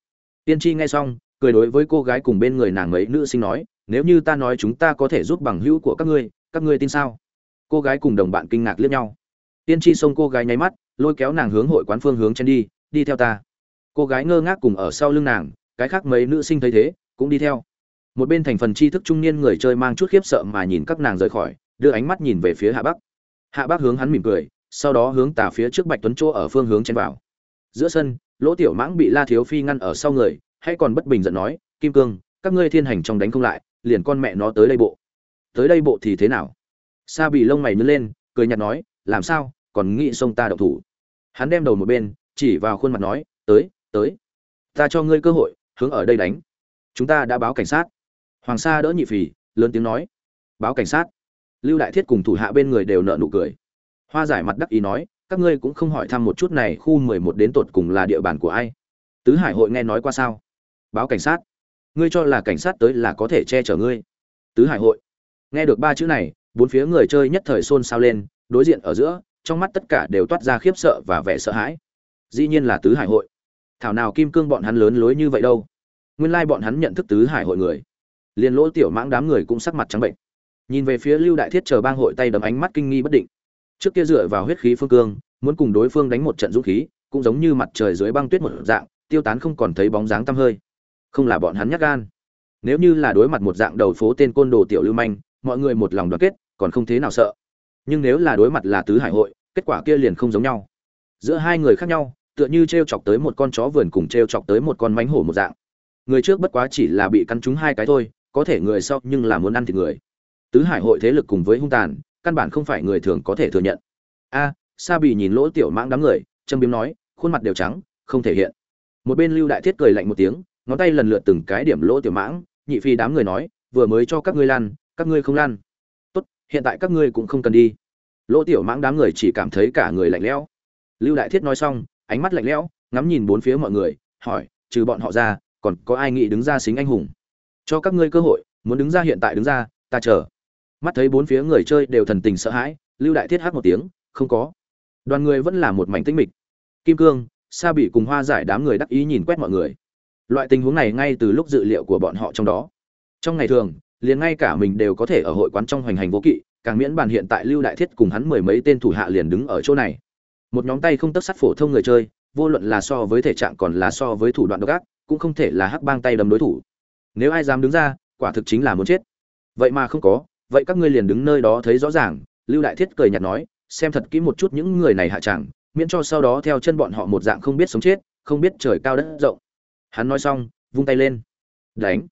Speaker 1: Yên chi nghe xong, cười đối với cô gái cùng bên người nàng mấy nữ sinh nói, nếu như ta nói chúng ta có thể giúp bằng hữu của các ngươi các ngươi tin sao? Cô gái cùng đồng bạn kinh ngạc liếc nhau. Tiên tri xông cô gái nháy mắt, lôi kéo nàng hướng hội quán phương hướng trên đi đi theo ta. Cô gái ngơ ngác cùng ở sau lưng nàng, cái khác mấy nữ sinh thấy thế, cũng đi theo. Một bên thành phần tri thức trung niên người chơi mang chút khiếp sợ mà nhìn các nàng rời khỏi, đưa ánh mắt nhìn về phía hạ bắc. Hạ bắc hướng hắn mỉm cười sau đó hướng tà phía trước bạch tuấn chỗ ở phương hướng chen vào. Giữa sân, lỗ tiểu mãng bị la thiếu phi ngăn ở sau người, hay còn bất bình giận nói, kim cương, các ngươi thiên hành trong đánh không lại, liền con mẹ nó tới đây bộ. Tới đây bộ thì thế nào? Sa bị lông mày nhớ lên, cười nhạt nói, làm sao, còn nghĩ xông ta đậu thủ? Hắn đem đầu một bên, chỉ vào khuôn mặt nói, tới tới, ta cho ngươi cơ hội, hướng ở đây đánh. Chúng ta đã báo cảnh sát. Hoàng sa đỡ nhị phì, lớn tiếng nói, báo cảnh sát. Lưu đại thiết cùng thủ hạ bên người đều nợ nụ cười hoa giải mặt đắc ý nói, các ngươi cũng không hỏi thăm một chút này khu mười một đến tột cùng là địa bàn của ai. Tứ hải hội nghe nói qua sao? Báo cảnh sát. Ngươi cho là cảnh sát tới là có thể che chở ngươi. Tứ hải hội. Nghe được ba chữ này, bốn phía người chơi nhất thời xôn xao lên, đối diện ở giữa, trong mắt tất cả đều toát ra khiếp sợ và vẻ sợ hãi. Dĩ nhiên là tứ hải hội. Thảo nào kim cương bọn hắn lớn lối như vậy đâu? Nguyên lai bọn hắn nhận thức tứ hải hội người. Liền lỗ tiểu mãng đám người cũng sắc mặt trắng bệnh. Nhìn về phía lưu đại thiết chờ bang hội tay đấm ánh mắt kinh nghi bất định trước kia dựa vào huyết khí phương cương, muốn cùng đối phương đánh một trận dũng khí, cũng giống như mặt trời dưới băng tuyết một dạng, tiêu tán không còn thấy bóng dáng tăm hơi. Không là bọn hắn nhát gan. Nếu như là đối mặt một dạng đầu phố tên côn đồ tiểu lưu manh, mọi người một lòng đoàn kết, còn không thế nào sợ. Nhưng nếu là đối mặt là tứ hải hội, kết quả kia liền không giống nhau. Giữa hai người khác nhau, tựa như t r e o chọc tới một con chó vườn cùng t r e o chọc tới một con mánh hổ một dạng. Người trước bất quá chỉ là bị cắn trúng hai cái thôi, có thể người sau nhưng là muốn ăn thịt người. Tứ hải hội thế lực cùng với hung tàn căn bản không phải người thường có thể thừa nhận. A sa bì nhìn lỗ tiểu mãng đám người, châm biếm nói, khuôn mặt đều trắng, không thể hiện. Một bên lưu đại thiết cười lạnh một tiếng, ngón tay lần lượt từng cái điểm lỗ tiểu mãng, nhị phi đám người nói, vừa mới cho các ngươi lan, các ngươi không lan. Tốt, hiện tại các ngươi cũng không cần đi. Lỗ tiểu mãng đám người chỉ cảm thấy cả người lạnh lẽo. Lưu đại thiết nói xong, ánh mắt lạnh lẽo, ngắm nhìn bốn phía mọi người, hỏi, trừ bọn họ ra, còn có ai nghĩ đứng ra xính anh hùng? Cho các ngươi cơ hội, muốn đứng ra hiện tại đứng ra, ta chờ mắt thấy bốn phía người chơi đều thần tình sợ hãi, lưu đại thiết hát một tiếng, không có. Đoàn người vẫn là một mảnh tĩnh mịch. Kim cương, sa bị cùng hoa giải đám người đắc ý nhìn quét mọi người. Loại tình huống này ngay từ lúc dự liệu của bọn họ trong đó. Trong ngày thường, liền ngay cả mình đều có thể ở hội quán trong hoành hành vô kỵ, càng miễn bàn hiện tại lưu đại thiết cùng hắn mười mấy tên thủ hạ liền đứng ở chỗ này. Một nhóm tay không tất sắt phổ thông người chơi, vô luận là so với thể trạng còn là so với thủ đoạn độc ác, cũng không thể là hắc bang tay đấm đối thủ. Nếu ai dám đứng ra, quả thực chính là muốn chết. Vậy mà không có vậy các ngươi liền đứng nơi đó thấy rõ ràng, lưu đại thiết cười nhạt nói, xem thật kỹ một chút những người này hạ chẳng, miễn cho sau đó theo chân bọn họ một dạng không biết sống chết, không biết trời cao đất rộng. Hắn nói xong, vung tay lên. Đánh.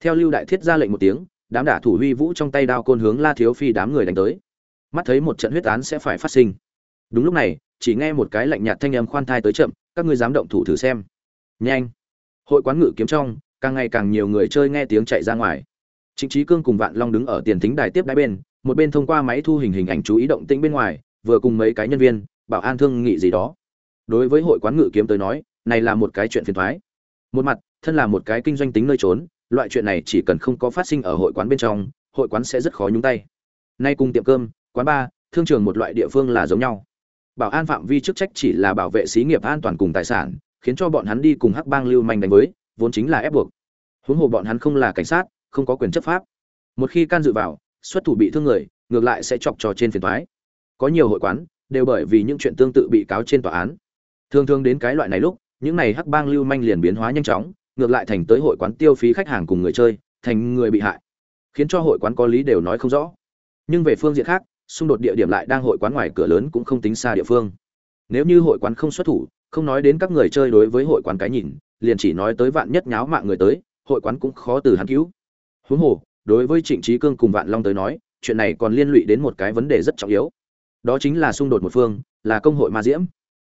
Speaker 1: Theo lưu đại thiết ra lệnh một tiếng, đám đả thủ huy vũ trong tay đao côn hướng la thiếu phi đám người đánh tới. Mắt thấy một trận huyết án sẽ phải phát sinh. Đúng lúc này, chỉ nghe một cái lạnh nhạt thanh âm khoan thai tới chậm, các ngươi dám động thủ thử xem. Nhanh. Hội quán ngự kiếm trong, càng ngày càng nhiều người chơi nghe tiếng chạy ra ngoài trịnh Chí cương cùng vạn long đứng ở tiền thính đài tiếp đái bên, một bên thông qua máy thu hình hình ảnh chú ý động tĩnh bên ngoài, vừa cùng mấy cái nhân viên, bảo an thương nghị gì đó. Đối với hội quán ngự kiếm tới nói, này là một cái chuyện phiền toái. một mặt, thân là một cái kinh doanh tính nơi trốn, loại chuyện này chỉ cần không có phát sinh ở hội quán bên trong, hội quán sẽ rất khó nhúng tay. Nay cùng tiệm cơm, quán bar, thương trường một loại địa phương là giống nhau. Bảo an phạm vi chức trách chỉ là bảo vệ xí nghiệp an toàn cùng tài sản, khiến cho bọn hắn đi cùng hắc bang lưu manh đánh với, vốn chính là ép buộc. Huống hồ bọn hắn không là cảnh sát không có quyền chấp pháp. Một khi can dự vào, xuất thủ bị thương người, ngược lại sẽ chọc trò trên phiền thoái có nhiều hội quán đều bởi vì những chuyện tương tự bị cáo trên tòa án. Thường thường đến cái loại này lúc, những này hắc bang lưu manh liền biến hóa nhanh chóng, ngược lại thành tới hội quán tiêu phí khách hàng cùng người chơi, thành người bị hại. Khiến cho hội quán có lý đều nói không rõ. Nhưng về phương diện khác, xung đột địa điểm lại đang hội quán ngoài cửa lớn cũng không tính xa địa phương. Nếu như hội quán không xuất thủ, không nói đến các người chơi đối với hội quán cái nhìn, liền chỉ nói tới vạn nhất nháo mạng người tới, hội quán cũng khó từ hắn cứu huống hồ, đối với trịnh trí cương cùng vạn long tới nói, chuyện này còn liên lụy đến một cái vấn đề rất trọng yếu. Đó chính là xung đột một phương, là công hội ma diễm.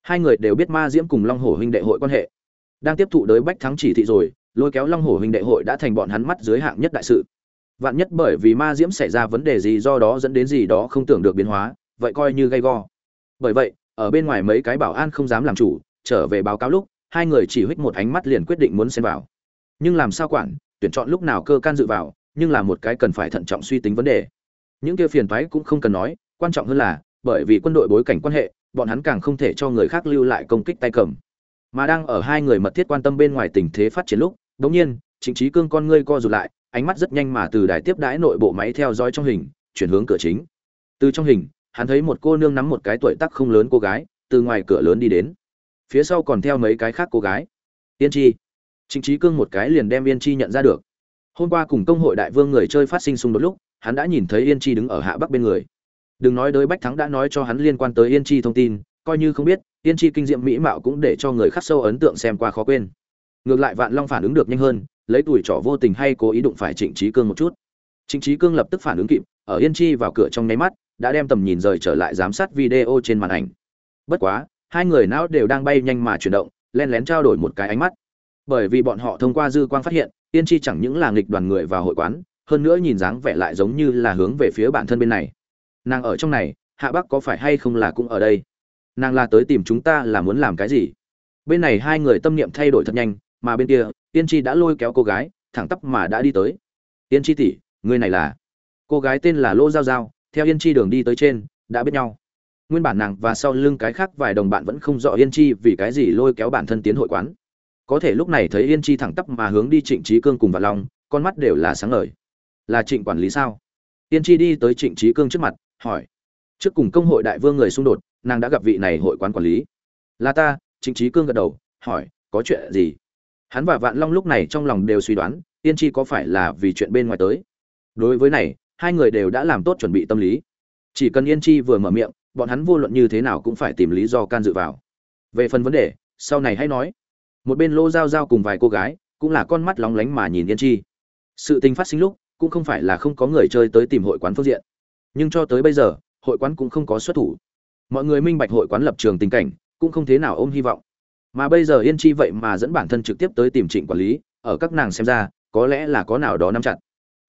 Speaker 1: Hai người đều biết ma diễm cùng long hổ huynh đệ hội quan hệ. Đang tiếp thụ đới bách thắng chỉ thị rồi, lôi kéo long hổ huynh đệ hội đã thành bọn hắn mắt dưới hạng nhất đại sự. Vạn nhất bởi vì ma diễm xảy ra vấn đề gì do đó dẫn đến gì đó không tưởng được biến hóa, vậy coi như gay go. Bởi vậy, ở bên ngoài mấy cái bảo an không dám làm chủ, trở về báo cáo lúc, hai người chỉ huých một ánh mắt liền quyết định muốn xen vào. Nhưng làm sao quản tuyển chọn lúc nào cơ can dự vào, nhưng là một cái cần phải thận trọng suy tính vấn đề. Những kia phiền toái cũng không cần nói, quan trọng hơn là, bởi vì quân đội bối cảnh quan hệ, bọn hắn càng không thể cho người khác lưu lại công kích tay cầm. Mà đang ở hai người mật thiết quan tâm bên ngoài tình thế phát triển lúc đống nhiên, chính trí cương con ngươi co rụt lại, ánh mắt rất nhanh mà từ đài tiếp đãi nội bộ máy theo dõi trong hình, chuyển hướng cửa chính. Từ trong hình, hắn thấy một cô nương nắm một cái tuổi tác không lớn cô gái, từ ngoài cửa lớn đi đến. Phía sau còn theo mấy cái khác cô gái. Yên chi Trịnh Chí cương một cái liền đem yên chi nhận ra được. Hôm qua cùng công hội đại vương người chơi phát sinh xung đột lúc, hắn đã nhìn thấy yên chi đứng ở hạ bắc bên người. Đừng nói đối bách thắng đã nói cho hắn liên quan tới yên chi thông tin, coi như không biết, yên chi kinh diệm mỹ mạo cũng để cho người khắc sâu ấn tượng xem qua khó quên. Ngược lại vạn long phản ứng được nhanh hơn, lấy tuổi trỏ vô tình hay cố ý đụng phải trịnh Chí cương một chút. Trịnh Chí cương lập tức phản ứng kịp, ở yên chi vào cửa trong nháy mắt, đã đem tầm nhìn rời trở lại giám sát video trên màn ảnh. Bất quá, hai người não đều đang bay nhanh mà chuyển động lén lén trao đổi một cái ánh mắt bởi vì bọn họ thông qua dư quang phát hiện, yên chi chẳng những là nghịch đoàn người vào hội quán, hơn nữa nhìn dáng vẻ lại giống như là hướng về phía bản thân bên này. Nàng ở trong này, hạ bắc có phải hay không là cũng ở đây? Nàng là tới tìm chúng ta là muốn làm cái gì? Bên này hai người tâm niệm thay đổi thật nhanh, mà bên kia tiên tri đã lôi kéo cô gái, thẳng tắp mà đã đi tới. Tiên tri tỷ, người này là? Cô gái tên là lô giao giao, theo yên chi đường đi tới trên, đã biết nhau. Nguyên bản nàng và sau lưng cái khác vài đồng bạn vẫn không rõ yên chi vì cái gì lôi kéo bản thân tiến hội quán có thể lúc này thấy yên chi thẳng tắp mà hướng đi trịnh trí cương cùng vạn long, con mắt đều là sáng ngời. Là trịnh quản lý sao? Yên chi đi tới trịnh trí cương trước mặt, hỏi. Trước cùng công hội đại vương người xung đột, nàng đã gặp vị này hội quán quản lý. Là ta, trịnh trí cương gật đầu, hỏi, có chuyện gì? Hắn và vạn long lúc này trong lòng đều suy đoán, yên chi có phải là vì chuyện bên ngoài tới? Đối với này, hai người đều đã làm tốt chuẩn bị tâm lý. Chỉ cần yên chi vừa mở miệng, bọn hắn vô luận như thế nào cũng phải tìm lý do can dự vào. Về phần vấn đề, sau này hãy nói một bên lô giao giao cùng vài cô gái, cũng là con mắt lóng lánh mà nhìn yên chi. Sự tình phát sinh lúc, cũng không phải là không có người chơi tới tìm hội quán phương diện. Nhưng cho tới bây giờ, hội quán cũng không có xuất thủ. Mọi người minh bạch hội quán lập trường tình cảnh, cũng không thế nào ôm hy vọng. Mà bây giờ yên chi vậy mà dẫn bản thân trực tiếp tới tìm trịnh quản lý, ở các nàng xem ra, có lẽ là có nào đó nắm chặt.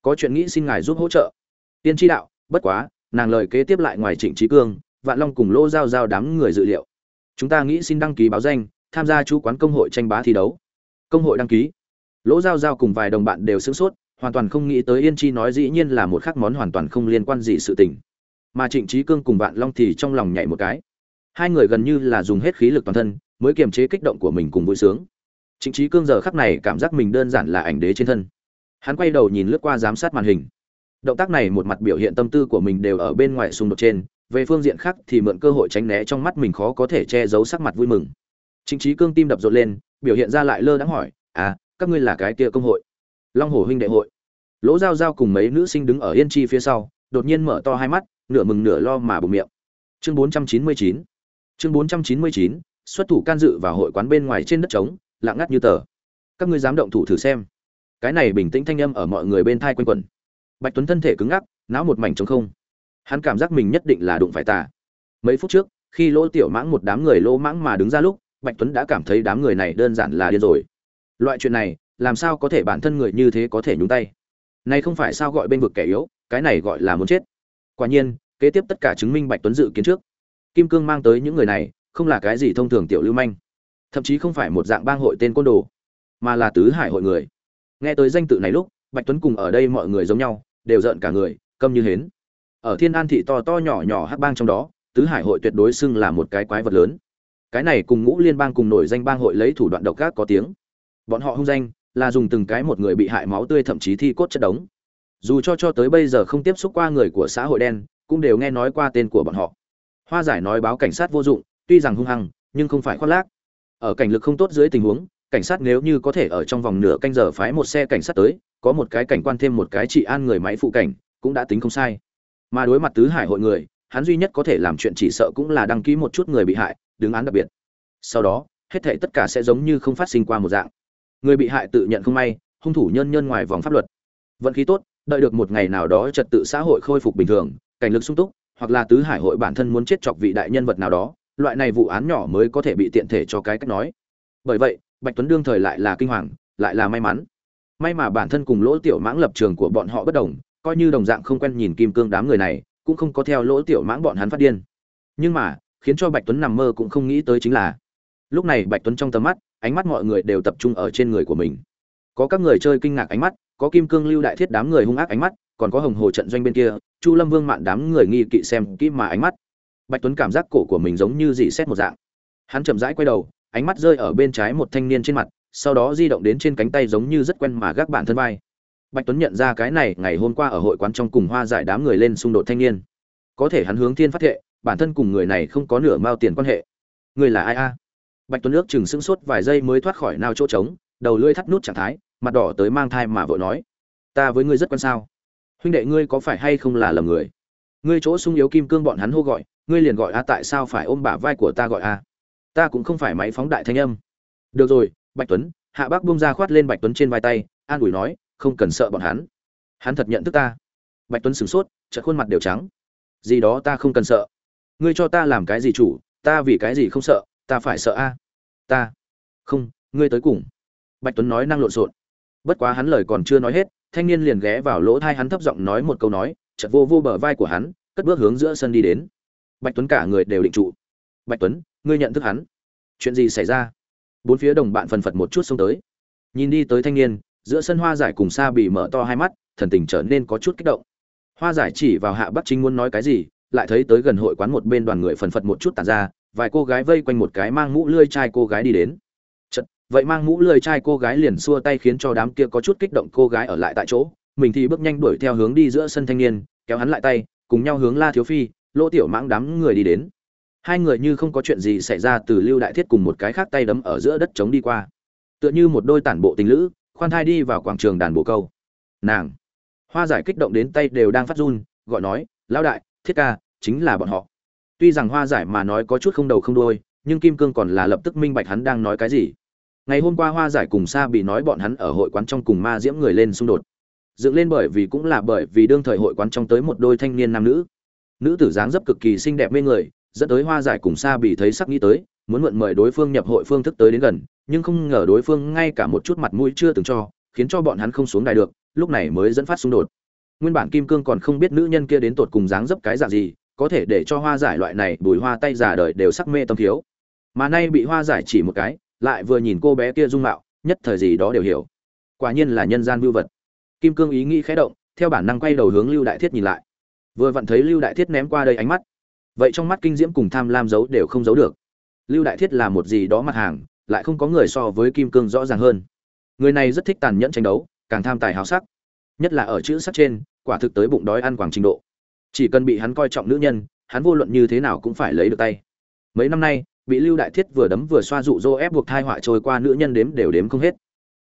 Speaker 1: Có chuyện nghĩ xin ngài giúp hỗ trợ. Yên chi đạo, bất quá, nàng lời kế tiếp lại ngoài trịnh trí cương, vạn long cùng lô giao giao đám người dự liệu. Chúng ta nghĩ xin đăng ký báo danh tham gia chú quán công hội tranh bá thi đấu. Công hội đăng ký. Lỗ giao giao cùng vài đồng bạn đều sửng sốt, hoàn toàn không nghĩ tới yên chi nói dĩ nhiên là một khắc món hoàn toàn không liên quan gì sự tình. Mà trịnh trí cương cùng vạn long thì trong lòng nhảy một cái. Hai người gần như là dùng hết khí lực toàn thân, mới kiềm chế kích động của mình cùng vui sướng. Trịnh trí cương giờ khắc này cảm giác mình đơn giản là ảnh đế trên thân. Hắn quay đầu nhìn lướt qua giám sát màn hình. Động tác này một mặt biểu hiện tâm tư của mình đều ở bên ngoài xung đột trên, về phương diện khác thì mượn cơ hội tránh né trong mắt mình khó có thể che giấu sắc mặt vui mừng trịnh Chí cương tim đập rộn lên, biểu hiện ra lại lơ đãng hỏi à các ngươi là cái kia công hội? Long Hổ huynh đệ hội. Lỗ giao giao cùng mấy nữ sinh đứng ở yên chi phía sau, đột nhiên mở to hai mắt, nửa mừng nửa lo mà bụm miệng. Chương 499 chương 499 xuất thủ can dự vào hội quán bên ngoài trên đất trống, lặng ngắt như tờ. Các ngươi dám động thủ thử xem. Cái này bình tĩnh thanh âm ở mọi người bên tai quanh quẩn. Bạch tuấn thân thể cứng ngắc, não một mảnh trống không. Hắn cảm giác mình nhất định là đụng phải tà. Mấy phút trước, khi lỗ tiểu mãng một đám người lỗ mãng mà đứng ra lúc bạch tuấn đã cảm thấy đám người này đơn giản là điên rồi. Loại chuyện này, làm sao có thể bản thân người như thế có thể nhúng tay? Này không phải sao gọi bên vực kẻ yếu, cái này gọi là muốn chết. Quả nhiên, kế tiếp tất cả chứng minh bạch tuấn dự kiến trước. Kim cương mang tới những người này, không là cái gì thông thường tiểu lưu manh. Thậm chí không phải một dạng bang hội tên côn đồ, mà là tứ hải hội người. Nghe tới danh tự này lúc, bạch tuấn cùng ở đây mọi người giống nhau, đều giận cả người, câm như hến. Ở thiên an thị to to nhỏ nhỏ hắc bang trong đó, tứ hải hội tuyệt đối xưng là một cái quái vật lớn cái này cùng ngũ liên bang cùng nổi danh bang hội lấy thủ đoạn độc ác có tiếng. Bọn họ hung danh là dùng từng cái một người bị hại máu tươi thậm chí thi cốt chất đống. Dù cho cho tới bây giờ không tiếp xúc qua người của xã hội đen, cũng đều nghe nói qua tên của bọn họ. Hoa giải nói báo cảnh sát vô dụng, tuy rằng hung hăng, nhưng không phải khoác lác. Ở cảnh lực không tốt dưới tình huống, cảnh sát nếu như có thể ở trong vòng nửa canh giờ phái một xe cảnh sát tới, có một cái cảnh quan thêm một cái trị an người máy phụ cảnh, cũng đã tính không sai. Mà đối mặt tứ hải hội người, hắn duy nhất có thể làm chuyện chỉ sợ cũng là đăng ký một chút người bị hại đứng án đặc biệt. Sau đó, hết thảy tất cả sẽ giống như không phát sinh qua một dạng. Người bị hại tự nhận không may, hung thủ nhân nhân ngoài vòng pháp luật. Vận khí tốt, đợi được một ngày nào đó trật tự xã hội khôi phục bình thường, cảnh lực sung túc, hoặc là tứ hải hội bản thân muốn chết chọc vị đại nhân vật nào đó, loại này vụ án nhỏ mới có thể bị tiện thể cho cái cách nói. Bởi vậy, bạch tuấn đương thời lại là kinh hoàng, lại là may mắn. May mà bản thân cùng lỗ tiểu mãng lập trường của bọn họ bất đồng, coi như đồng dạng không quen nhìn kim cương đám người này, cũng không có theo lỗ tiểu mãng bọn hắn phát điên. Nhưng mà khiến cho bạch tuấn nằm mơ cũng không nghĩ tới chính là, lúc này bạch tuấn trong tầm mắt, ánh mắt mọi người đều tập trung ở trên người của mình. Có các người chơi kinh ngạc ánh mắt, có kim cương lưu đại thiết đám người hung ác ánh mắt, còn có hồng hồ trận doanh bên kia, chu lâm vương mạn đám người nghi kỵ xem kỹ mà ánh mắt. Bạch tuấn cảm giác cổ của mình giống như dị xét một dạng. Hắn chậm rãi quay đầu, ánh mắt rơi ở bên trái một thanh niên trên mặt, sau đó di động đến trên cánh tay giống như rất quen mà gác bản thân vai. Bạch tuấn nhận ra cái này, ngày hôm qua ở hội quán trong cùng hoa giải đám người lên xung đột thanh niên. Có thể hắn hướng thiên phát thệ bản thân cùng người này không có nửa mao tiền quan hệ. Người là ai a? Bạch tuấn nước chừng sững sốt vài giây mới thoát khỏi nao chỗ trống, đầu lưỡi thắt nút trạng thái, mặt đỏ tới mang thai mà vội nói, ta với ngươi rất quan sao? Huynh đệ ngươi có phải hay không là lầm người? Ngươi chỗ sung yếu kim cương bọn hắn hô gọi, ngươi liền gọi a, tại sao phải ôm bả vai của ta gọi a? Ta cũng không phải máy phóng đại thanh âm. Được rồi, bạch tuấn. Hạ bác buông ra khoát lên bạch tuấn trên vai tay, an ủi nói, không cần sợ bọn hắn. Hắn thật nhận thức ta. Bạch tuấn sửng sốt, chợt khuôn mặt đều trắng. Gì đó ta không cần sợ ngươi cho ta làm cái gì chủ, ta vì cái gì không sợ, ta phải sợ a? Ta. Không, ngươi tới cùng. Bạch tuấn nói năng lộn xộn. Bất quá hắn lời còn chưa nói hết, thanh niên liền ghé vào lỗ thai hắn thấp giọng nói một câu nói, chợt vô vô bờ vai của hắn, cất bước hướng giữa sân đi đến. Bạch tuấn cả người đều định trụ. Bạch tuấn, ngươi nhận thức hắn. Chuyện gì xảy ra? Bốn phía đồng bạn phần phật một chút xông tới. Nhìn đi tới thanh niên, giữa sân hoa giải cùng xa bị mở to hai mắt, thần tình trở nên có chút kích động. Hoa giải chỉ vào hạ bắc chính muốn nói cái gì lại thấy tới gần hội quán một bên đoàn người phần phật một chút tàn ra, vài cô gái vây quanh một cái mang mũ lươi chai cô gái đi đến. Chật, vậy mang mũ lươi trai cô gái liền xua tay khiến cho đám kia có chút kích động cô gái ở lại tại chỗ, mình thì bước nhanh đuổi theo hướng đi giữa sân thanh niên, kéo hắn lại tay, cùng nhau hướng la thiếu phi, lỗ tiểu mãng đám người đi đến. Hai người như không có chuyện gì xảy ra từ lưu đại thiết cùng một cái khác tay đấm ở giữa đất trống đi qua. Tựa như một đôi tản bộ tình lữ, khoan thai đi vào quảng trường đàn bộ câu. Nàng, hoa giải kích động đến tay đều đang phát run, gọi nói, lão đại thiết ca, chính là bọn họ. Tuy rằng hoa giải mà nói có chút không đầu không đuôi, nhưng kim cương còn là lập tức minh bạch hắn đang nói cái gì. Ngày hôm qua hoa giải cùng sa bị nói bọn hắn ở hội quán trong cùng ma diễm người lên xung đột. Dựng lên bởi vì cũng là bởi vì đương thời hội quán trong tới một đôi thanh niên nam nữ. Nữ tử dáng dấp cực kỳ xinh đẹp mê người, dẫn tới hoa giải cùng sa bị thấy sắc nghĩ tới, muốn mượn mời đối phương nhập hội phương thức tới đến gần, nhưng không ngờ đối phương ngay cả một chút mặt mũi chưa từng cho, khiến cho bọn hắn không xuống đài được, lúc này mới dẫn phát xung đột nguyên bản kim cương còn không biết nữ nhân kia đến tột cùng dáng dấp cái dạng gì, có thể để cho hoa giải loại này bùi hoa tay giả đời đều sắc mê tâm thiếu. Mà nay bị hoa giải chỉ một cái, lại vừa nhìn cô bé kia dung mạo, nhất thời gì đó đều hiểu. Quả nhiên là nhân gian mưu vật. Kim cương ý nghĩ khẽ động, theo bản năng quay đầu hướng lưu đại thiết nhìn lại. Vừa vặn thấy lưu đại thiết ném qua đây ánh mắt. Vậy trong mắt kinh diễm cùng tham lam giấu đều không giấu được. Lưu đại thiết là một gì đó mặt hàng, lại không có người so với kim cương rõ ràng hơn. Người này rất thích tàn nhẫn tranh đấu, càng tham tài hào sắc nhất là ở chữ sắt trên, quả thực tới bụng đói ăn quảng trình độ. Chỉ cần bị hắn coi trọng nữ nhân, hắn vô luận như thế nào cũng phải lấy được tay. Mấy năm nay, bị lưu đại thiết vừa đấm vừa xoa dụ dỗ ép buộc thai họa trôi qua nữ nhân đếm đều đếm không hết.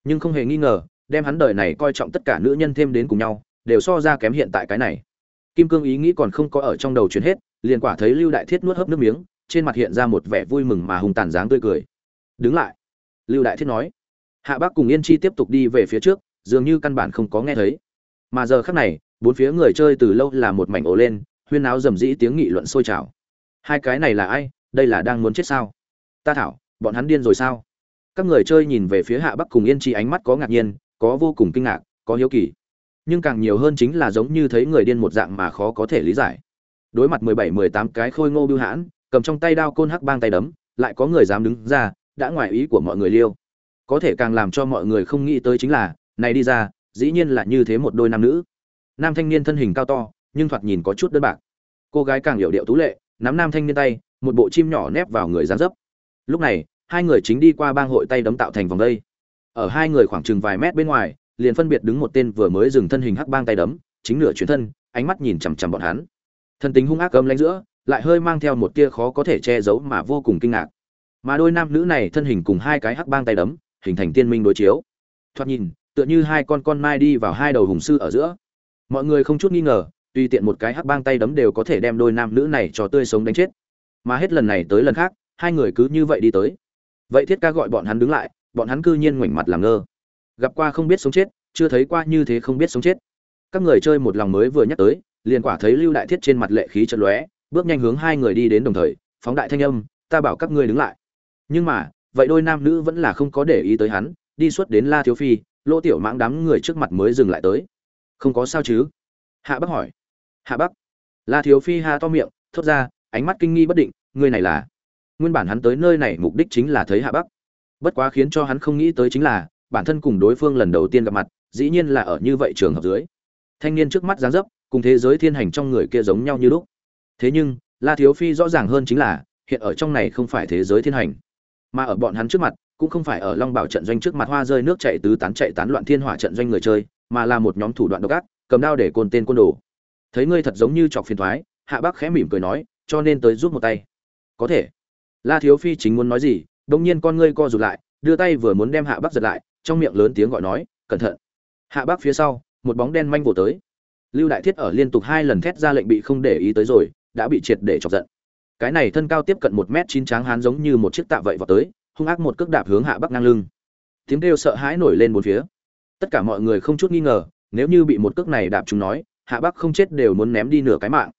Speaker 1: Nhưng không hề nghi ngờ, đem hắn đời này coi trọng tất cả nữ nhân thêm đến cùng nhau, đều so ra kém hiện tại cái này. Kim cương ý nghĩ còn không có ở trong đầu chuyển hết, liền quả thấy lưu đại thiết nuốt hớp nước miếng, trên mặt hiện ra một vẻ vui mừng mà hùng tàn dáng tươi cười. Đứng lại, lưu đại thiết nói. Hạ bác cùng yên chi tiếp tục đi về phía trước, dường như căn bản không có nghe thấy mà giờ khắc này, bốn phía người chơi từ lâu là một mảnh ổ lên, huyên áo rầm rĩ tiếng nghị luận sôi trào. Hai cái này là ai? Đây là đang muốn chết sao? Ta thảo, bọn hắn điên rồi sao? Các người chơi nhìn về phía hạ bắc cùng yên chi ánh mắt có ngạc nhiên, có vô cùng kinh ngạc, có hiếu kỳ. Nhưng càng nhiều hơn chính là giống như thấy người điên một dạng mà khó có thể lý giải. Đối mặt mười bảy, mười tám cái khôi ngô bưu hãn, cầm trong tay đao côn hắc bang tay đấm, lại có người dám đứng ra, đã ngoài ý của mọi người liêu. Có thể càng làm cho mọi người không nghĩ tới chính là, này đi ra dĩ nhiên là như thế một đôi nam nữ. Nam thanh niên thân hình cao to, nhưng thoạt nhìn có chút đơn bạc. Cô gái càng hiểu điệu tú lệ, nắm nam thanh niên tay, một bộ chim nhỏ nép vào người gián dấp. Lúc này, hai người chính đi qua bang hội tay đấm tạo thành vòng đây. Ở hai người khoảng chừng vài mét bên ngoài, liền phân biệt đứng một tên vừa mới dừng thân hình hắc bang tay đấm, chính nửa chuyển thân, ánh mắt nhìn chằm chằm bọn hắn. Thân tính hung ác cấm lánh giữa, lại hơi mang theo một tia khó có thể che giấu mà vô cùng kinh ngạc. Mà đôi nam nữ này thân hình cùng hai cái hắc bang tay đấm, hình thành tiên minh đối chiếu. Thoạt nhìn tựa như hai con con mai đi vào hai đầu hùng sư ở giữa. Mọi người không chút nghi ngờ, tùy tiện một cái hắc bang tay đấm đều có thể đem đôi nam nữ này cho tươi sống đánh chết. Mà hết lần này tới lần khác, hai người cứ như vậy đi tới. Vậy thiết ca gọi bọn hắn đứng lại, bọn hắn cư nhiên ngoảnh mặt làm ngơ. Gặp qua không biết sống chết, chưa thấy qua như thế không biết sống chết. Các người chơi một lòng mới vừa nhắc tới, liền quả thấy lưu đại thiết trên mặt lệ khí chật lóe, bước nhanh hướng hai người đi đến đồng thời, phóng đại thanh âm, ta bảo các ngươi đứng lại. Nhưng mà, vậy đôi nam nữ vẫn là không có để ý tới hắn, đi suốt đến la thiếu phi lỗ tiểu mãng đám người trước mặt mới dừng lại tới. Không có sao chứ? Hạ bắc hỏi. Hạ bắc. La thiếu phi ha to miệng, thốt ra, ánh mắt kinh nghi bất định, người này là? Nguyên bản hắn tới nơi này mục đích chính là thấy hạ bắc. Bất quá khiến cho hắn không nghĩ tới chính là, bản thân cùng đối phương lần đầu tiên gặp mặt, dĩ nhiên là ở như vậy trường hợp dưới. Thanh niên trước mắt dáng dấp, cùng thế giới thiên hành trong người kia giống nhau như lúc. Thế nhưng, la thiếu phi rõ ràng hơn chính là, hiện ở trong này không phải thế giới thiên hành mà ở bọn hắn trước mặt, cũng không phải ở long bảo trận doanh trước mặt hoa rơi nước chạy tứ tán chạy tán loạn thiên hỏa trận doanh người chơi, mà là một nhóm thủ đoạn độc ác, cầm đao để côn tên côn đồ. Thấy ngươi thật giống như chọc phiền thoái, hạ bác khẽ mỉm cười nói, cho nên tới giúp một tay. Có thể. La thiếu phi chính muốn nói gì đông nhiên con ngươi co rụt lại, đưa tay vừa muốn đem hạ bác giật lại, trong miệng lớn tiếng gọi nói, cẩn thận. Hạ bác phía sau, một bóng đen manh vồ tới. Lưu đại thiết ở liên tục hai lần thét ra lệnh bị không để ý tới rồi, đã bị triệt để chọc giận cái này thân cao tiếp cận một m chín tráng hán giống như một chiếc tạ vậy vào tới, hung ác một cước đạp hướng hạ bắc ngang lưng. Tiếng kêu sợ hãi nổi lên bốn phía. Tất cả mọi người không chút nghi ngờ, nếu như bị một cước này đạp chúng nói, hạ bắc không chết đều muốn ném đi nửa cái mạng.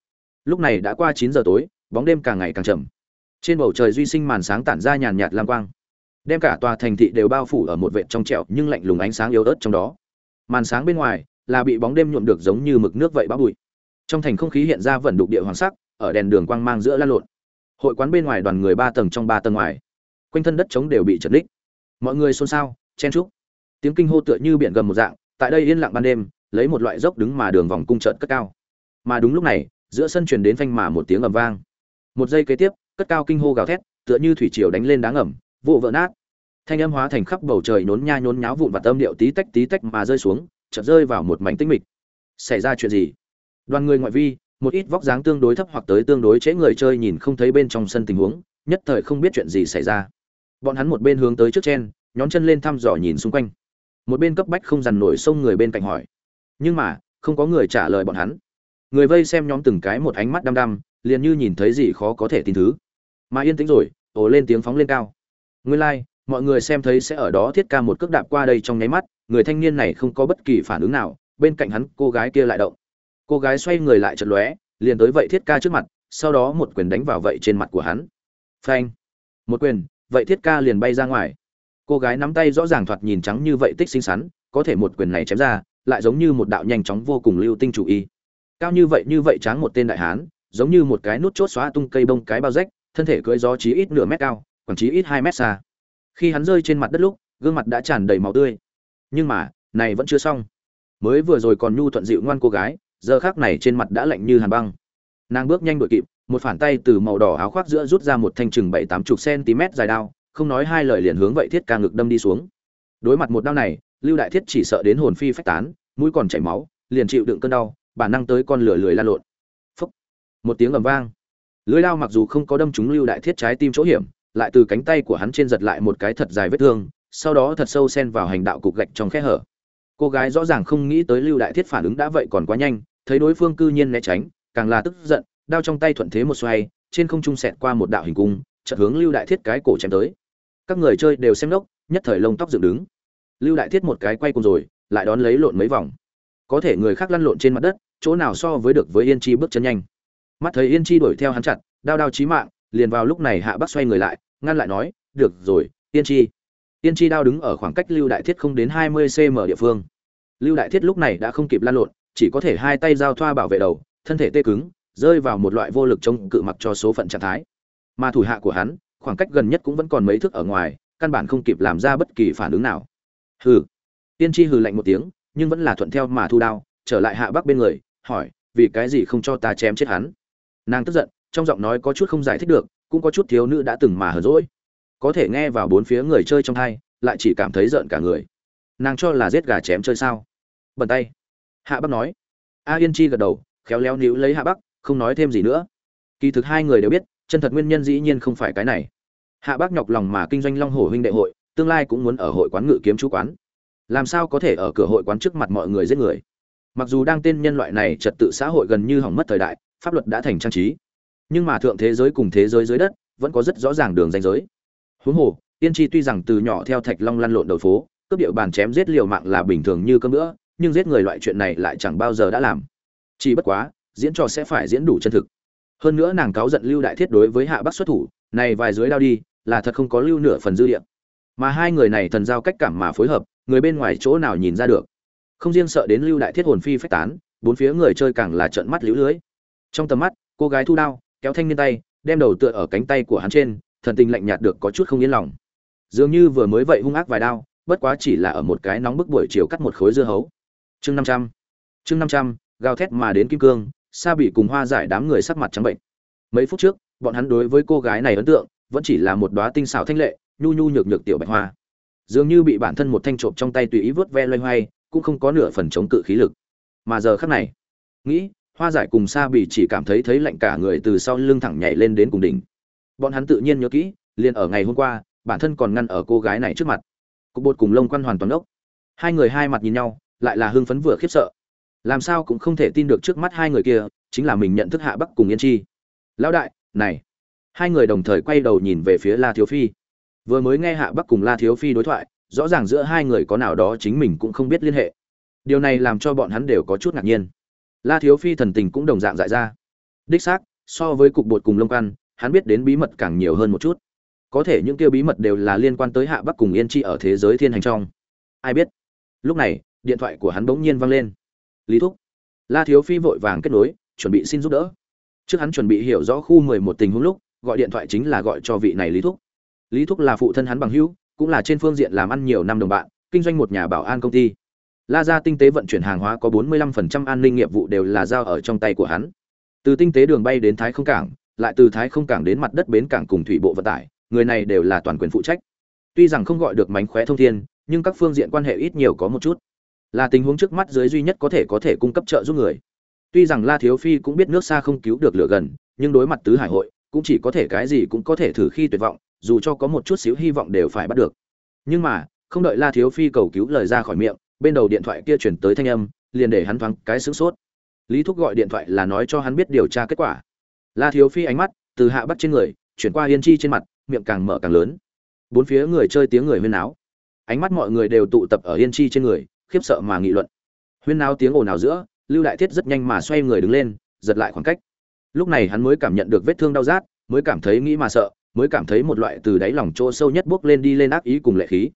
Speaker 1: Lúc này đã qua chín giờ tối, bóng đêm càng ngày càng chậm trên bầu trời duy sinh màn sáng tản ra nhàn nhạt lam quang. Đem cả tòa thành thị đều bao phủ ở một vệt trong trẹo nhưng lạnh lùng ánh sáng yếu ớt trong đó. Màn sáng bên ngoài là bị bóng đêm nhuộm được giống như mực nước vậy bão bụi. Trong thành không khí hiện ra vẩn đục địa hoàng sắc, ở đèn đường quang mang giữa lan lộn hội quán bên ngoài đoàn người ba tầng trong ba tầng ngoài. Quanh thân đất trống đều bị chật ních. Mọi người xôn xao, chen trúc tiếng kinh hô tựa như biển gầm một dạng, tại đây yên lặng ban đêm, lấy một loại dốc đứng mà đường vòng cung trợn cất cao. Mà đúng lúc này, giữa sân truyền đến phanh mà một tiếng ầm vang. Một giây kế tiếp, cất cao kinh hô gào thét, tựa như thủy triều đánh lên đá ngầm vụ vỡ nát. Thanh âm hóa thành khắp bầu trời nhốn nha nhốn nháo vụn và tâm điệu tí tách tí tách mà rơi xuống, chợt rơi vào một mảnh tĩnh mịch. Xảy ra chuyện gì? Đoàn người ngoại vi một ít vóc dáng tương đối thấp hoặc tới tương đối trễ người chơi nhìn không thấy bên trong sân tình huống nhất thời không biết chuyện gì xảy ra. Bọn hắn một bên hướng tới trước trên nhón chân lên thăm dò nhìn xung quanh. Một bên cấp bách không dằn nổi sông người bên cạnh hỏi. Nhưng mà không có người trả lời bọn hắn. Người vây xem nhóm từng cái một ánh mắt đăm đăm liền như nhìn thấy gì khó có thể tin thứ. Mà yên tĩnh rồi ồ lên tiếng phóng lên cao. Nguyên lai、like, mọi người xem thấy sẽ ở đó thiết ca một cước đạp qua đây trong nháy mắt người thanh niên này không có bất kỳ phản ứng nào bên cạnh hắn cô gái kia lại động cô gái xoay người lại chật lóe, liền tới vậy thiết ca trước mặt, sau đó một quyền đánh vào vậy trên mặt của hắn. Phanh. Một quyền, vậy thiết ca liền bay ra ngoài. Cô gái nắm tay rõ ràng thoạt nhìn trắng như vậy tích xinh xắn, có thể một quyền này chém ra, lại giống như một đạo nhanh chóng vô cùng lưu tinh chủ y. Cao như vậy như vậy tráng một tên đại hán, giống như một cái nút chốt xóa tung cây bông cái bao rách, thân thể cưỡi gió chí ít nửa mét cao còn chí ít hai mét xa. Khi hắn rơi trên mặt đất lúc, gương mặt đã tràn đầy máu tươi. Nhưng mà, này vẫn chưa xong. Mới vừa rồi còn nhu thuận dịu ngoan cô gái giờ khác này trên mặt đã lạnh như hàn băng. Nàng bước nhanh đội kịp, một phản tay từ màu đỏ áo khoác giữa rút ra một thanh chừng bảy tám chục cm dài đao, không nói hai lời liền hướng vậy thiết ca ngực đâm đi xuống. Đối mặt một đao này, lưu đại thiết chỉ sợ đến hồn phi phách tán, mũi còn chảy máu, liền chịu đựng cơn đau, bản năng tới con lửa lười lan lộn. Phúc! Một tiếng ầm vang. Lưới đao mặc dù không có đâm trúng lưu đại thiết trái tim chỗ hiểm, lại từ cánh tay của hắn trên giật lại một cái thật dài vết thương, sau đó thật sâu xen vào hành đạo cục gạch trong khe hở. Cô gái rõ ràng không nghĩ tới lưu đại thiết phản ứng đã vậy còn quá nhanh thấy đối phương cư nhiên né tránh, càng là tức giận, đao trong tay thuận thế một xoay, trên không trung xẹt qua một đạo hình cung, chợt hướng lưu đại thiết cái cổ chém tới. Các người chơi đều xem đốc nhất thời lông tóc dựng đứng. Lưu đại thiết một cái quay cùng rồi, lại đón lấy lộn mấy vòng. Có thể người khác lăn lộn trên mặt đất, chỗ nào so với được với yên chi bước chân nhanh. Mắt thấy yên chi đuổi theo hắn chặt, đao đao chí mạng, liền vào lúc này hạ bắc xoay người lại, ngăn lại nói, được rồi, yên chi. Yên chi đao đứng ở khoảng cách lưu đại thiết không đến hai mươi cm địa phương. Lưu đại thiết lúc này đã không kịp lăn lộn chỉ có thể hai tay giao thoa bảo vệ đầu, thân thể tê cứng, rơi vào một loại vô lực chống cự mặc cho số phận trạng thái. Mà thủ hạ của hắn, khoảng cách gần nhất cũng vẫn còn mấy thước ở ngoài, căn bản không kịp làm ra bất kỳ phản ứng nào. Hừ. Tiên tri hừ lạnh một tiếng, nhưng vẫn là thuận theo mà thu đao, trở lại hạ bắc bên người, hỏi, vì cái gì không cho ta chém chết hắn? Nàng tức giận, trong giọng nói có chút không giải thích được, cũng có chút thiếu nữ đã từng mà hờ dỗi. Có thể nghe vào bốn phía người chơi trong hai, lại chỉ cảm thấy giận cả người. Nàng cho là giết gà chém chơi sao? Bẩn tay hạ bắc nói. A yên chi gật đầu, khéo léo níu lấy hạ bắc, không nói thêm gì nữa. Kỳ thực hai người đều biết, chân thật nguyên nhân dĩ nhiên không phải cái này. Hạ bác nhọc lòng mà kinh doanh long hổ huynh đệ hội, tương lai cũng muốn ở hội quán ngự kiếm chú quán. Làm sao có thể ở cửa hội quán trước mặt mọi người giết người? Mặc dù đang tên nhân loại này trật tự xã hội gần như hỏng mất thời đại, pháp luật đã thành trang trí, nhưng mà thượng thế giới cùng thế giới dưới đất vẫn có rất rõ ràng đường ranh giới. Huống hồ tiên tri tuy rằng từ nhỏ theo thạch long lăn lộn đầu phố, cướp điệu bàn chém giết liều mạng là bình thường như cơm nữa nhưng giết người loại chuyện này lại chẳng bao giờ đã làm. Chỉ bất quá, diễn trò sẽ phải diễn đủ chân thực. Hơn nữa nàng cáo giận lưu đại thiết đối với hạ bắc xuất thủ, này vài dưới đao đi, là thật không có lưu nửa phần dư địa. Mà hai người này thần giao cách cảm mà phối hợp, người bên ngoài chỗ nào nhìn ra được. Không riêng sợ đến lưu đại thiết hồn phi phách tán, bốn phía người chơi càng là trợn mắt liễu lưới. Trong tầm mắt, cô gái thu đao, kéo thanh niên tay, đem đầu tựa ở cánh tay của hắn trên, thần tình lạnh nhạt được có chút không yên lòng. Dường như vừa mới vậy hung ác vài đao, bất quá chỉ là ở một cái nóng bức buổi chiều cắt một khối dưa hấu chương năm trăm. Chương năm trăm, gào thét mà đến kim cương, sa bị cùng hoa giải đám người sắc mặt trắng bệnh. Mấy phút trước, bọn hắn đối với cô gái này ấn tượng, vẫn chỉ là một đóa tinh xảo thanh lệ, nhu nhu nhược nhược tiểu bạch hoa. Dường như bị bản thân một thanh trộm trong tay tùy ý vớt ve loay hoay, cũng không có nửa phần chống cự khí lực. Mà giờ khắc này, nghĩ, hoa giải cùng sa bị chỉ cảm thấy thấy lạnh cả người từ sau lưng thẳng nhảy lên đến cùng đỉnh. Bọn hắn tự nhiên nhớ kỹ, liền ở ngày hôm qua, bản thân còn ngăn ở cô gái này trước mặt. Cục bột cùng lông quan hoàn toàn ốc. Hai người hai mặt nhìn nhau lại là hưng phấn vừa khiếp sợ. Làm sao cũng không thể tin được trước mắt hai người kia, chính là mình nhận thức hạ bắc cùng yên chi. Lão đại, này. Hai người đồng thời quay đầu nhìn về phía la thiếu phi. Vừa mới nghe hạ bắc cùng la thiếu phi đối thoại, rõ ràng giữa hai người có nào đó chính mình cũng không biết liên hệ. Điều này làm cho bọn hắn đều có chút ngạc nhiên. La thiếu phi thần tình cũng đồng dạng dại ra. Đích xác, so với cục bột cùng lông căn hắn biết đến bí mật càng nhiều hơn một chút. Có thể những kêu bí mật đều là liên quan tới hạ bắc cùng yên chi ở thế giới thiên hành trong. Ai biết? Lúc này điện thoại của hắn bỗng nhiên vang lên. Lý thúc, la thiếu phi vội vàng kết nối, chuẩn bị xin giúp đỡ. Trước hắn chuẩn bị hiểu rõ khu mười một tình huống lúc, gọi điện thoại chính là gọi cho vị này lý thúc. Lý thúc là phụ thân hắn bằng hữu, cũng là trên phương diện làm ăn nhiều năm đồng bạn, kinh doanh một nhà bảo an công ty. La gia tinh tế vận chuyển hàng hóa có bốn mươi lăm phần trăm an ninh nghiệp vụ đều là giao ở trong tay của hắn. Từ tinh tế đường bay đến thái không cảng, lại từ thái không cảng đến mặt đất bến cảng cùng thủy bộ vận tải, người này đều là toàn quyền phụ trách. Tuy rằng không gọi được mánh khóe thông thiên, nhưng các phương diện quan hệ ít nhiều có một chút là tình huống trước mắt dưới duy nhất có thể có thể cung cấp trợ giúp người. Tuy rằng la thiếu phi cũng biết nước xa không cứu được lửa gần nhưng đối mặt tứ hải hội cũng chỉ có thể cái gì cũng có thể thử khi tuyệt vọng dù cho có một chút xíu hy vọng đều phải bắt được. Nhưng mà không đợi la thiếu phi cầu cứu lời ra khỏi miệng bên đầu điện thoại kia chuyển tới thanh âm liền để hắn thoáng cái sửng sốt. Lý thúc gọi điện thoại là nói cho hắn biết điều tra kết quả. La thiếu phi ánh mắt từ hạ bắt trên người chuyển qua yên chi trên mặt miệng càng mở càng lớn. Bốn phía người chơi tiếng người huyên áo, ánh mắt mọi người đều tụ tập ở yên chi trên người khiếp sợ mà nghị luận. Huyên náo tiếng ồn ào giữa, lưu đại thiết rất nhanh mà xoay người đứng lên, giật lại khoảng cách. Lúc này hắn mới cảm nhận được vết thương đau rát, mới cảm thấy nghĩ mà sợ, mới cảm thấy một loại từ đáy lòng chỗ sâu nhất bước lên đi lên ác ý cùng lệ khí.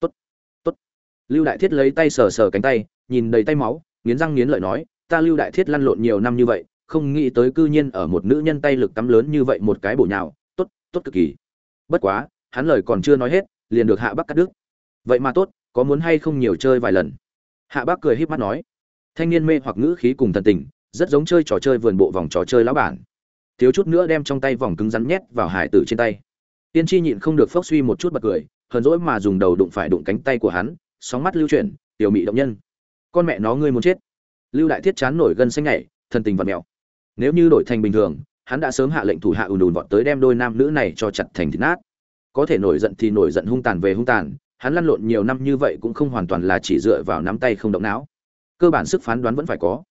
Speaker 1: Tốt tốt. Lưu đại thiết lấy tay sờ sờ cánh tay, nhìn đầy tay máu, nghiến răng nghiến lợi nói, ta lưu đại thiết lăn lộn nhiều năm như vậy, không nghĩ tới cư nhiên ở một nữ nhân tay lực tắm lớn như vậy một cái bổ nhào, tốt tốt cực kỳ. Bất quá, hắn lời còn chưa nói hết, liền được hạ bắc cắt đứt. Vậy mà tốt có muốn hay không nhiều chơi vài lần? Hạ bắc cười híp mắt nói, thanh niên mê hoặc ngữ khí cùng thần tình, rất giống chơi trò chơi vườn bộ vòng trò chơi lão bản. Thiếu chút nữa đem trong tay vòng cứng rắn nhét vào hải tử trên tay. Tiên tri nhịn không được phốc suy một chút bật cười, hờn dỗi mà dùng đầu đụng phải đụng cánh tay của hắn, sóng mắt lưu chuyển, tiểu mị động nhân. Con mẹ nó ngươi muốn chết. Lưu đại thiết chán nổi gân xanh nhảy, thần tình vật mèo. Nếu như đổi thành bình thường, hắn đã sớm hạ lệnh thủ hạ ùn ùn vọt tới đem đôi nam nữ này cho chặt thành thịt nát. Có thể nổi giận thì nổi giận hung tàn về hung tàn hắn lăn lộn nhiều năm như vậy cũng không hoàn toàn là chỉ dựa vào nắm tay không động não. Cơ bản sức phán đoán vẫn phải có.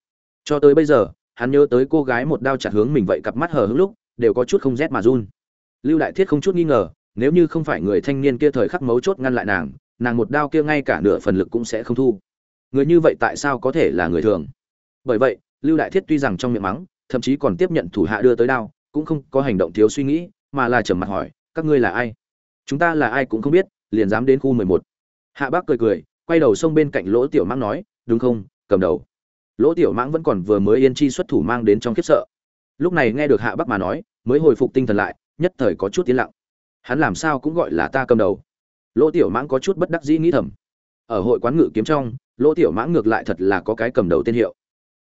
Speaker 1: Cho tới bây giờ, hắn nhớ tới cô gái một đao chặt hướng mình vậy cặp mắt hờ hững lúc, đều có chút không rét mà run. Lưu đại thiết không chút nghi ngờ, nếu như không phải người thanh niên kia thời khắc mấu chốt ngăn lại nàng nàng một đao kia ngay cả nửa phần lực cũng sẽ không thu. Người như vậy tại sao có thể là người thường? Bởi vậy, lưu đại thiết tuy rằng trong miệng mắng, thậm chí còn tiếp nhận thủ hạ đưa tới đao, cũng không có hành động thiếu suy nghĩ, mà là trầm mặt hỏi, các ngươi là ai? Chúng ta là ai cũng không biết liền dám đến khu mười một. Hạ bác cười cười, quay đầu xông bên cạnh lỗ tiểu mãng nói, đúng không? Cầm đầu. Lỗ tiểu mãng vẫn còn vừa mới yên chi xuất thủ mang đến trong khiếp sợ. Lúc này nghe được hạ bác mà nói, mới hồi phục tinh thần lại, nhất thời có chút tiến lặng. Hắn làm sao cũng gọi là ta cầm đầu. Lỗ tiểu mãng có chút bất đắc dĩ nghĩ thầm. Ở hội quán ngự kiếm trong, lỗ tiểu mãng ngược lại thật là có cái cầm đầu tên hiệu.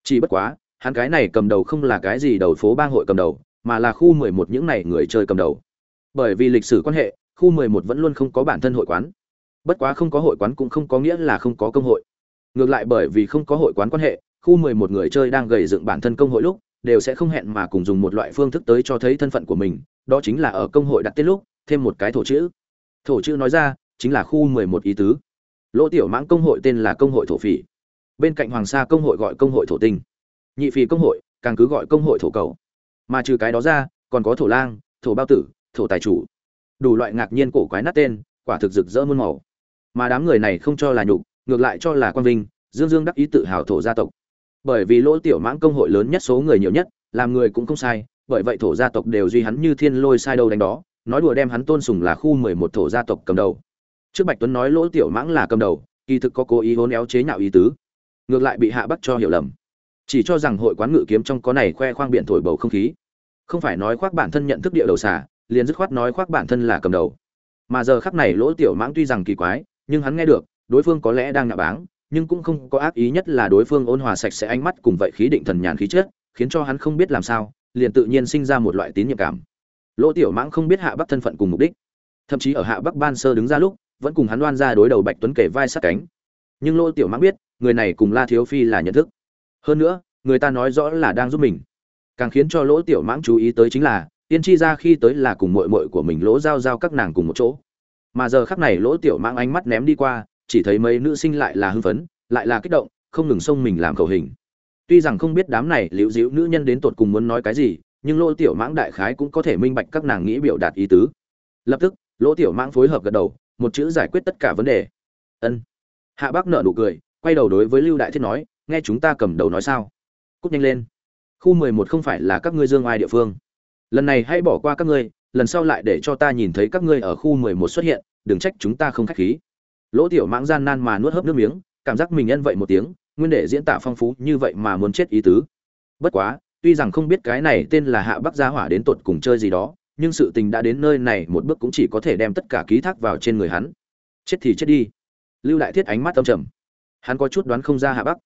Speaker 1: Chỉ bất quá, hắn cái này cầm đầu không là cái gì đầu phố bang hội cầm đầu, mà là khu mười một những này người chơi cầm đầu. Bởi vì lịch sử quan hệ khu mười một vẫn luôn không có bản thân hội quán. Bất quá không có hội quán cũng không có nghĩa là không có công hội. Ngược lại bởi vì không có hội quán quan hệ, khu mười một người chơi đang gầy dựng bản thân công hội lúc, đều sẽ không hẹn mà cùng dùng một loại phương thức tới cho thấy thân phận của mình, đó chính là ở công hội đặt tên lúc, thêm một cái thổ chữ. Thổ chữ nói ra, chính là khu mười một ý tứ. Lỗ tiểu mãng công hội tên là công hội thổ phỉ. Bên cạnh hoàng sa công hội gọi công hội thổ tinh. Nhị phỉ công hội, càng cứ gọi công hội thổ cầu. Mà trừ cái đó ra, còn có thổ lang, thổ bao tử, thổ tài chủ đủ loại ngạc nhiên cổ quái nát tên, quả thực rực rỡ muôn màu. Mà đám người này không cho là nhục, ngược lại cho là quan vinh, dương dương đắc ý tự hào thổ gia tộc. Bởi vì lỗ tiểu mãng công hội lớn nhất số người nhiều nhất, làm người cũng không sai, bởi vậy thổ gia tộc đều duy hắn như thiên lôi sai đâu đánh đó, nói đùa đem hắn tôn sùng là khu mười một thổ gia tộc cầm đầu. Trước bạch tuấn nói lỗ tiểu mãng là cầm đầu, kỳ thực có cố ý hôn éo chế nhạo ý tứ, ngược lại bị hạ bắt cho hiểu lầm. Chỉ cho rằng hội quán ngự kiếm trong có này khoe khoang biện thổi bầu không khí. Không phải nói khoác bản thân nhận thức địa đầu xả liền dứt khoát nói khoác bản thân là cầm đầu. Mà giờ khắc này lỗ tiểu mãng tuy rằng kỳ quái, nhưng hắn nghe được, đối phương có lẽ đang nhạ báng, nhưng cũng không có ác ý nhất là đối phương ôn hòa sạch sẽ ánh mắt cùng vậy khí định thần nhàn khí chất, khiến cho hắn không biết làm sao, liền tự nhiên sinh ra một loại tín nhiệm cảm. Lỗ tiểu mãng không biết hạ bắc thân phận cùng mục đích. Thậm chí ở hạ bắc ban sơ đứng ra lúc, vẫn cùng hắn đoan ra đối đầu bạch tuấn kể vai sát cánh. Nhưng lỗ tiểu mãng biết, người này cùng la thiếu phi là nhận thức. Hơn nữa, người ta nói rõ là đang giúp mình. Càng khiến cho lỗ tiểu mãng chú ý tới chính là tiên tri ra khi tới là cùng mội mội của mình lỗ giao giao các nàng cùng một chỗ. Mà giờ khắc này lỗ tiểu mãng ánh mắt ném đi qua, chỉ thấy mấy nữ sinh lại là hưng phấn, lại là kích động, không ngừng xông mình làm khẩu hình. Tuy rằng không biết đám này liễu dĩu nữ nhân đến tột cùng muốn nói cái gì, nhưng lỗ tiểu mãng đại khái cũng có thể minh bạch các nàng nghĩ biểu đạt ý tứ. Lập tức, lỗ tiểu mãng phối hợp gật đầu, một chữ giải quyết tất cả vấn đề. Ân. Hạ bác nợ nụ cười, quay đầu đối với lưu đại thiết nói, nghe chúng ta cầm đầu nói sao? Cút nhanh lên. Khu mười một không phải là các ngươi dương ai địa phương lần này hãy bỏ qua các ngươi, lần sau lại để cho ta nhìn thấy các ngươi ở khu mười một xuất hiện, đừng trách chúng ta không khách khí. Lỗ tiểu mãng gian nan mà nuốt hớp nước miếng, cảm giác mình nhân vậy một tiếng, nguyên để diễn tả phong phú như vậy mà muốn chết ý tứ. Bất quá, tuy rằng không biết cái này tên là hạ bắc gia hỏa đến tột cùng chơi gì đó, nhưng sự tình đã đến nơi này một bước cũng chỉ có thể đem tất cả ký thác vào trên người hắn. Chết thì chết đi. Lưu đại thiết ánh mắt âm trầm. Hắn có chút đoán không ra hạ bắc.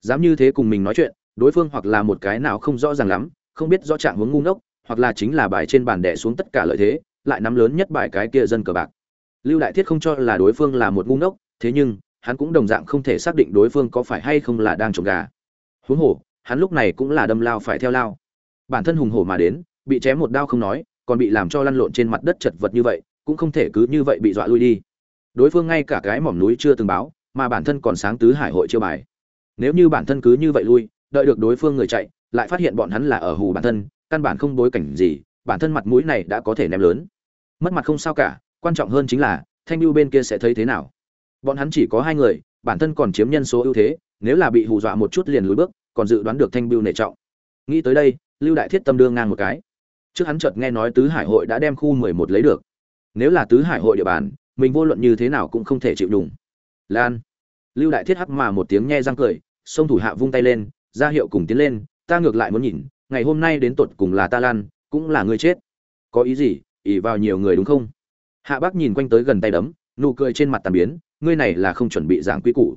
Speaker 1: Dám như thế cùng mình nói chuyện, đối phương hoặc là một cái nào không rõ ràng lắm, không biết rõ trạng hướng ngu ngốc hoặc là chính là bài trên bàn đẻ xuống tất cả lợi thế, lại nắm lớn nhất bài cái kia dân cờ bạc. Lưu đại thiết không cho là đối phương là một ngu ngốc, thế nhưng, hắn cũng đồng dạng không thể xác định đối phương có phải hay không là đang trộm gà. Huống hồ, hắn lúc này cũng là đâm lao phải theo lao. Bản thân hùng hổ mà đến, bị chém một đao không nói, còn bị làm cho lăn lộn trên mặt đất chật vật như vậy, cũng không thể cứ như vậy bị dọa lui đi. Đối phương ngay cả cái mỏm núi chưa từng báo, mà bản thân còn sáng tứ hải hội chưa bài. Nếu như bản thân cứ như vậy lui, đợi được đối phương người chạy, lại phát hiện bọn hắn là ở hù bản thân căn bản không bối cảnh gì, bản thân mặt mũi này đã có thể ném lớn. Mất mặt không sao cả, quan trọng hơn chính là, thanh lưu bên kia sẽ thấy thế nào. Bọn hắn chỉ có hai người, bản thân còn chiếm nhân số ưu thế, nếu là bị hù dọa một chút liền lùi bước, còn dự đoán được thanh biêu nể trọng. Nghĩ tới đây, lưu đại thiết tâm đương ngang một cái. Trước hắn chợt nghe nói tứ hải hội đã đem khu mười một lấy được. Nếu là tứ hải hội địa bàn, mình vô luận như thế nào cũng không thể chịu đùng lan. Lưu đại thiết hắc mà một tiếng nhe răng cười, sông thủ hạ vung tay lên, ra hiệu cùng tiến lên, ta ngược lại muốn nhìn ngày hôm nay đến tột cùng là ta lan cũng là ngươi chết. Có ý gì? Ỉ vào nhiều người đúng không? Hạ bác nhìn quanh tới gần tay đấm, nụ cười trên mặt tàn biến, ngươi này là không chuẩn bị giảng quý củ.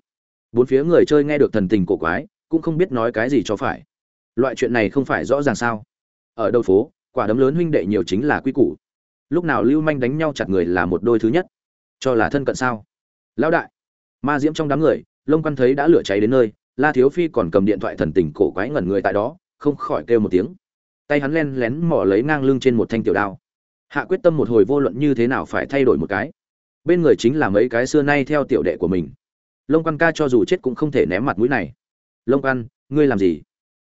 Speaker 1: Bốn phía người chơi nghe được thần tình cổ quái, cũng không biết nói cái gì cho phải. Loại chuyện này không phải rõ ràng sao? Ở đầu phố, quả đấm lớn huynh đệ nhiều chính là quý củ. Lúc nào lưu manh đánh nhau chặt người là một đôi thứ nhất. Cho là thân cận sao? Lão đại. Ma diễm trong đám người, lông quan thấy đã lửa cháy đến nơi, la thiếu phi còn cầm điện thoại thần tình cổ quái ngẩn người tại đó không khỏi kêu một tiếng. Tay hắn len lén mỏ lấy ngang lưng trên một thanh tiểu đao. Hạ quyết tâm một hồi vô luận như thế nào phải thay đổi một cái. Bên người chính là mấy cái xưa nay theo tiểu đệ của mình. Lông quan ca cho dù chết cũng không thể ném mặt mũi này. Lông quan ngươi làm gì?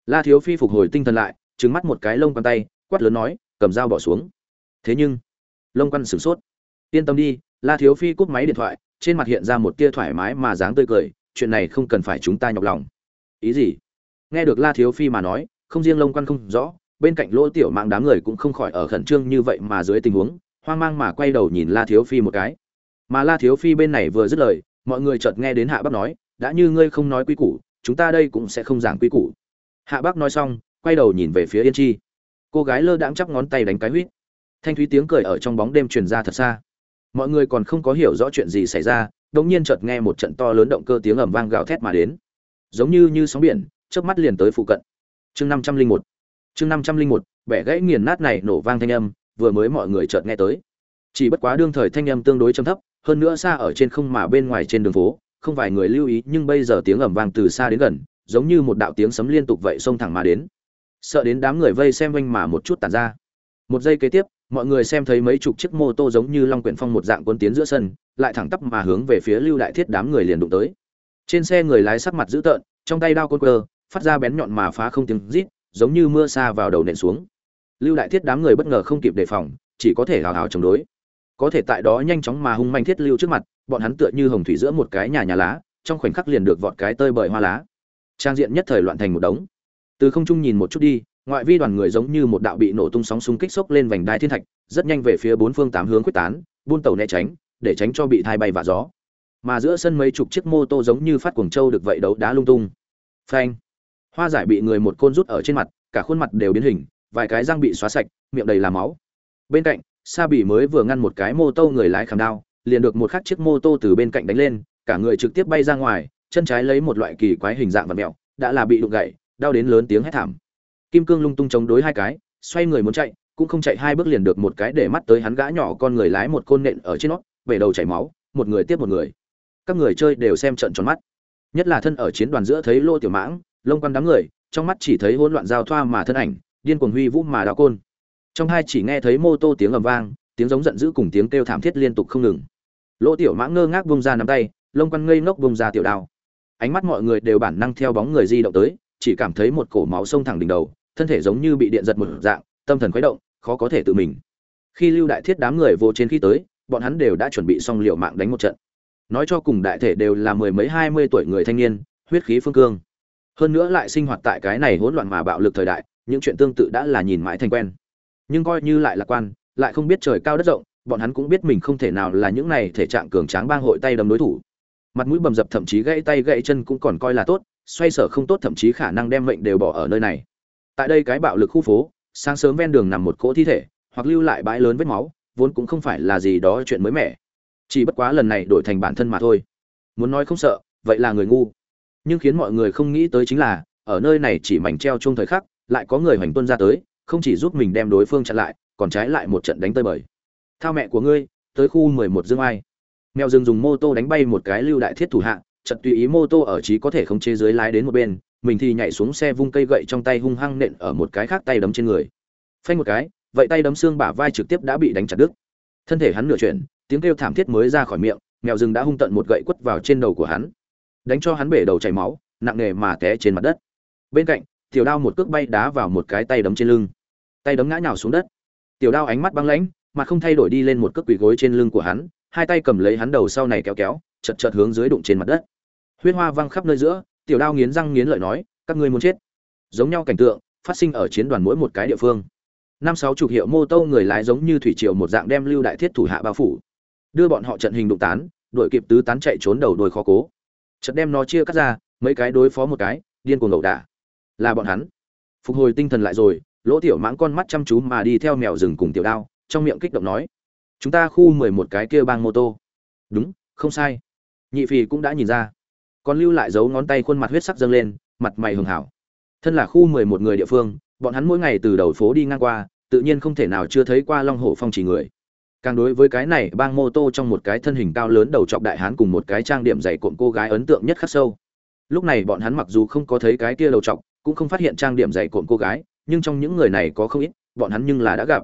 Speaker 1: La thiếu phi phục hồi tinh thần lại trứng mắt một cái lông quan tay, quát lớn nói, cầm dao bỏ xuống. Thế nhưng, lông quan sửng sốt. Yên tâm đi, la thiếu phi cúp máy điện thoại, trên mặt hiện ra một tia thoải mái mà dáng tươi cười, chuyện này không cần phải chúng ta nhọc lòng. Ý gì? Nghe được la thiếu phi mà nói không riêng lông quan không rõ, bên cạnh lỗ tiểu mạng đám người cũng không khỏi ở khẩn trương như vậy mà dưới tình huống, hoang mang mà quay đầu nhìn la thiếu phi một cái. Mà la thiếu phi bên này vừa dứt lời, mọi người chợt nghe đến hạ bắc nói, đã như ngươi không nói quy củ, chúng ta đây cũng sẽ không giảng quy củ. Hạ bắc nói xong, quay đầu nhìn về phía yên chi. Cô gái lơ đãng chắp ngón tay đánh cái huýt. Thanh thúy tiếng cười ở trong bóng đêm truyền ra thật xa. Mọi người còn không có hiểu rõ chuyện gì xảy ra, đột nhiên chợt nghe một trận to lớn động cơ tiếng ầm vang gào thét mà đến. Giống như như sóng biển, chớp mắt liền tới phụ cận chương năm trăm linh một. Chương năm trăm linh một, bẻ gãy nghiền nát này nổ vang thanh âm, vừa mới mọi người chợt nghe tới. Chỉ bất quá đương thời thanh âm tương đối trầm thấp, hơn nữa xa ở trên không mà bên ngoài trên đường phố, không vài người lưu ý, nhưng bây giờ tiếng ầm vang từ xa đến gần, giống như một đạo tiếng sấm liên tục vậy xông thẳng mà đến. Sợ đến đám người vây xem quanh mà một chút tàn ra. Một giây kế tiếp, mọi người xem thấy mấy chục chiếc mô tô giống như long quyển phong một dạng quân tiến giữa sân, lại thẳng tắp mà hướng về phía lưu đại thiết đám người liền đụng tới. Trên xe người lái sắc mặt dữ tợn, trong tay đao côn cơ phát ra bén nhọn mà phá không tiếng rít, giống như mưa xa vào đầu nện xuống. Lưu đại thiết đám người bất ngờ không kịp đề phòng, chỉ có thể hào hào chống đối. Có thể tại đó nhanh chóng mà hung manh thiết lưu trước mặt, bọn hắn tựa như hồng thủy giữa một cái nhà nhà lá, trong khoảnh khắc liền được vọt cái tơi bời hoa lá. Trang diện nhất thời loạn thành một đống. Từ không trung nhìn một chút đi, ngoại vi đoàn người giống như một đạo bị nổ tung sóng xung kích sốc lên vành đai thiên thạch, rất nhanh về phía bốn phương tám hướng quyết tán, buôn tàu né tránh, để tránh cho bị thai bay và gió. Mà giữa sân mấy chục chiếc mô tô giống như phát cuồng trâu được vậy đấu đá lung tung. Phanh hoa giải bị người một côn rút ở trên mặt, cả khuôn mặt đều biến hình, vài cái răng bị xóa sạch, miệng đầy là máu. Bên cạnh, sa bỉ mới vừa ngăn một cái mô tô người lái khảm đao, liền được một khắc chiếc mô tô từ bên cạnh đánh lên, cả người trực tiếp bay ra ngoài, chân trái lấy một loại kỳ quái hình dạng vật mẹo, đã là bị đụng gậy, đau đến lớn tiếng hét thảm. Kim cương lung tung chống đối hai cái, xoay người muốn chạy, cũng không chạy hai bước liền được một cái để mắt tới hắn gã nhỏ con người lái một côn nện ở trên nó về đầu chảy máu, một người tiếp một người. Các người chơi đều xem trận tròn mắt. Nhất là thân ở chiến đoàn giữa thấy lô tiểu mãng lông quan đám người, trong mắt chỉ thấy hỗn loạn giao thoa mà thân ảnh, điên cuồng huy vũ mà đào côn. Trong hai chỉ nghe thấy mô tô tiếng ầm vang, tiếng giống giận dữ cùng tiếng kêu thảm thiết liên tục không ngừng. Lỗ tiểu mãng ngơ ngác bông ra nắm tay, lông quan ngây ngốc bông ra tiểu đao. Ánh mắt mọi người đều bản năng theo bóng người di động tới, chỉ cảm thấy một cổ máu sông thẳng đỉnh đầu, thân thể giống như bị điện giật một dạng, tâm thần khuấy động, khó có thể tự mình. Khi lưu đại thiết đám người vô trên khi tới, bọn hắn đều đã chuẩn bị xong liều mạng đánh một trận. Nói cho cùng đại thể đều là mười mấy hai mươi tuổi người thanh niên, huyết khí phương cương hơn nữa lại sinh hoạt tại cái này hỗn loạn mà bạo lực thời đại, những chuyện tương tự đã là nhìn mãi thành quen. Nhưng coi như lại lạc quan, lại không biết trời cao đất rộng, bọn hắn cũng biết mình không thể nào là những này thể trạng cường tráng bang hội tay đấm đối thủ. Mặt mũi bầm dập thậm chí gãy tay gãy chân cũng còn coi là tốt, xoay sở không tốt thậm chí khả năng đem mệnh đều bỏ ở nơi này. Tại đây cái bạo lực khu phố, sáng sớm ven đường nằm một cỗ thi thể, hoặc lưu lại bãi lớn vết máu, vốn cũng không phải là gì đó chuyện mới mẻ. Chỉ bất quá lần này đổi thành bản thân mà thôi. Muốn nói không sợ, vậy là người ngu nhưng khiến mọi người không nghĩ tới chính là, ở nơi này chỉ mảnh treo chung thời khắc, lại có người hoành tuân ra tới, không chỉ giúp mình đem đối phương chặn lại, còn trái lại một trận đánh tơi bời. Thao mẹ của ngươi, tới khu mười một dương ai. Mèo rừng dùng mô tô đánh bay một cái lưu đại thiết thủ hạ trận tùy ý mô tô ở trí có thể không chế dưới lái đến một bên, mình thì nhảy xuống xe vung cây gậy trong tay hung hăng nện ở một cái khác tay đấm trên người. Phanh một cái, vậy tay đấm xương bả vai trực tiếp đã bị đánh chặt đứt. Thân thể hắn nửa chuyển, tiếng kêu thảm thiết mới ra khỏi miệng, mèo rừng đã hung tận một gậy quất vào trên đầu của hắn đánh cho hắn bể đầu chảy máu, nặng nề mà té trên mặt đất. Bên cạnh, tiểu đao một cước bay đá vào một cái tay đấm trên lưng. Tay đấm ngã nhào xuống đất. Tiểu đao ánh mắt băng lãnh mặt không thay đổi đi lên một cước quỳ gối trên lưng của hắn, hai tay cầm lấy hắn đầu sau này kéo kéo, chật chật hướng dưới đụng trên mặt đất. Huyết hoa văng khắp nơi giữa, tiểu đao nghiến răng nghiến lợi nói, các ngươi muốn chết. Giống nhau cảnh tượng, phát sinh ở chiến đoàn mỗi một cái địa phương. Năm sáu chục hiệu mô tô người lái giống như thủy triều một dạng đem lưu đại thiết thủ hạ bao phủ. Đưa bọn họ trận hình đụng tán đội kịp tứ tán chạy trốn đầu đôi khó cố chợt đem nó chia cắt ra, mấy cái đối phó một cái, điên cuồng ẩu đả. Là bọn hắn. Phục hồi tinh thần lại rồi, lỗ tiểu mãng con mắt chăm chú mà đi theo mèo rừng cùng tiểu đao, trong miệng kích động nói, chúng ta khu mười một cái kia bang mô tô. Đúng, không sai. Nhị phì cũng đã nhìn ra. Còn lưu lại dấu ngón tay khuôn mặt huyết sắc dâng lên, mặt mày hường hảo. Thân là khu mười một người địa phương, bọn hắn mỗi ngày từ đầu phố đi ngang qua, tự nhiên không thể nào chưa thấy qua long hổ phong chỉ người càng đối với cái này, bang mô tô trong một cái thân hình cao lớn đầu trọc đại hán cùng một cái trang điểm dày cộm cô gái ấn tượng nhất khắc sâu. Lúc này bọn hắn mặc dù không có thấy cái kia đầu trọc cũng không phát hiện trang điểm dày cộm cô gái, nhưng trong những người này có không ít, bọn hắn nhưng là đã gặp.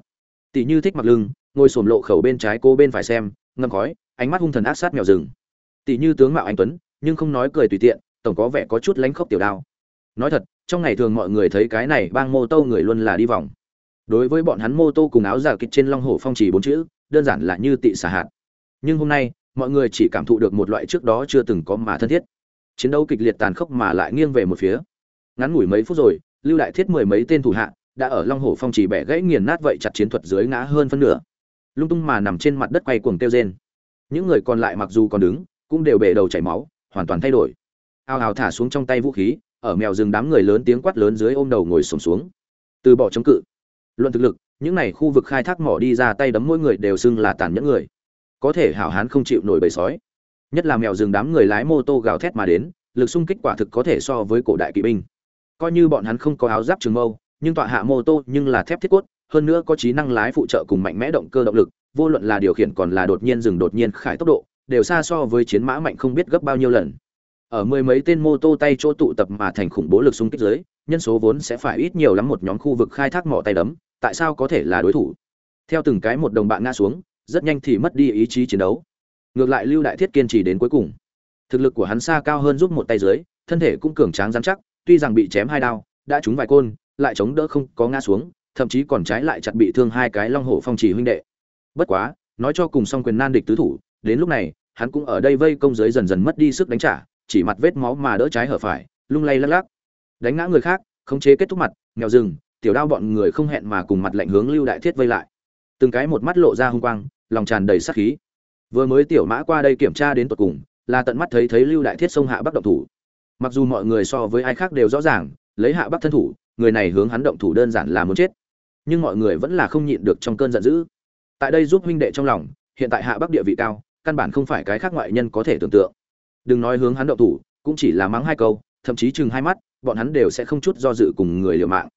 Speaker 1: Tỷ như thích mặc lưng, ngồi sồn lộ khẩu bên trái cô bên phải xem, ngâm khói, ánh mắt hung thần ác sát mèo rừng. Tỷ như tướng mạo anh tuấn, nhưng không nói cười tùy tiện, tổng có vẻ có chút lánh khốc tiểu đao. Nói thật, trong ngày thường mọi người thấy cái này bang mô tô người luôn là đi vòng. Đối với bọn hắn mô tô cùng áo giả kịch trên long hổ phong chỉ bốn chữ đơn giản là như tị xả hạt. Nhưng hôm nay, mọi người chỉ cảm thụ được một loại trước đó chưa từng có mà thân thiết. Chiến đấu kịch liệt tàn khốc mà lại nghiêng về một phía. Ngắn ngủi mấy phút rồi, lưu đại thiết mười mấy tên thủ hạ đã ở long hổ phong chỉ bẻ gãy nghiền nát vậy chặt chiến thuật dưới ngã hơn phân nửa. Lung tung mà nằm trên mặt đất quay cuồng kêu rên. Những người còn lại mặc dù còn đứng, cũng đều bể đầu chảy máu, hoàn toàn thay đổi. Ao ào thả xuống trong tay vũ khí, ở mèo rừng đám người lớn tiếng quát lớn dưới ôm đầu ngồi sổm xuống. Từ bỏ chống cự. Luận thực lực những này khu vực khai thác mỏ đi ra tay đấm mỗi người đều xưng là tàn nhẫn người. Có thể hảo hán không chịu nổi bầy sói. Nhất là mèo rừng đám người lái mô tô gào thét mà đến, lực xung kích quả thực có thể so với cổ đại kỵ binh. Coi như bọn hắn không có áo giáp trường mâu, nhưng tọa hạ mô tô nhưng là thép thiết cốt, hơn nữa có trí năng lái phụ trợ cùng mạnh mẽ động cơ động lực, vô luận là điều khiển còn là đột nhiên dừng đột nhiên khải tốc độ, đều xa so với chiến mã mạnh không biết gấp bao nhiêu lần. Ở mười mấy tên mô tô tay chỗ tụ tập mà thành khủng bố lực xung kích dưới nhân số vốn sẽ phải ít nhiều lắm một nhóm khu vực khai thác mỏ tay đấm tại sao có thể là đối thủ? Theo từng cái một đồng bạn ngã xuống, rất nhanh thì mất đi ý chí chiến đấu. Ngược lại lưu đại thiết kiên trì đến cuối cùng. Thực lực của hắn xa cao hơn giúp một tay dưới, thân thể cũng cường tráng dám chắc, tuy rằng bị chém hai đao, đã trúng vài côn, lại chống đỡ không có ngã xuống, thậm chí còn trái lại chặt bị thương hai cái long hổ phong chỉ huynh đệ. Bất quá, nói cho cùng song quyền nan địch tứ thủ, đến lúc này, hắn cũng ở đây vây công giới dần dần mất đi sức đánh trả, chỉ mặt vết máu mà đỡ trái hở phải, lung lay lắc lắc. Đánh ngã người khác, khống chế kết thúc mặt, nghèo rừng tiểu đao bọn người không hẹn mà cùng mặt lạnh hướng lưu đại thiết vây lại. Từng cái một mắt lộ ra hung quang, lòng tràn đầy sát khí. Vừa mới tiểu mã qua đây kiểm tra đến tận cùng, là tận mắt thấy thấy lưu đại thiết xông hạ bắc động thủ. Mặc dù mọi người so với ai khác đều rõ ràng, lấy hạ bắc thân thủ, người này hướng hắn động thủ đơn giản là muốn chết. Nhưng mọi người vẫn là không nhịn được trong cơn giận dữ. Tại đây giúp huynh đệ trong lòng, hiện tại hạ bắc địa vị cao, căn bản không phải cái khác ngoại nhân có thể tưởng tượng. Đừng nói hướng hắn động thủ, cũng chỉ là mắng hai câu, thậm chí chừng hai mắt, bọn hắn đều sẽ không chút do dự cùng người liều mạng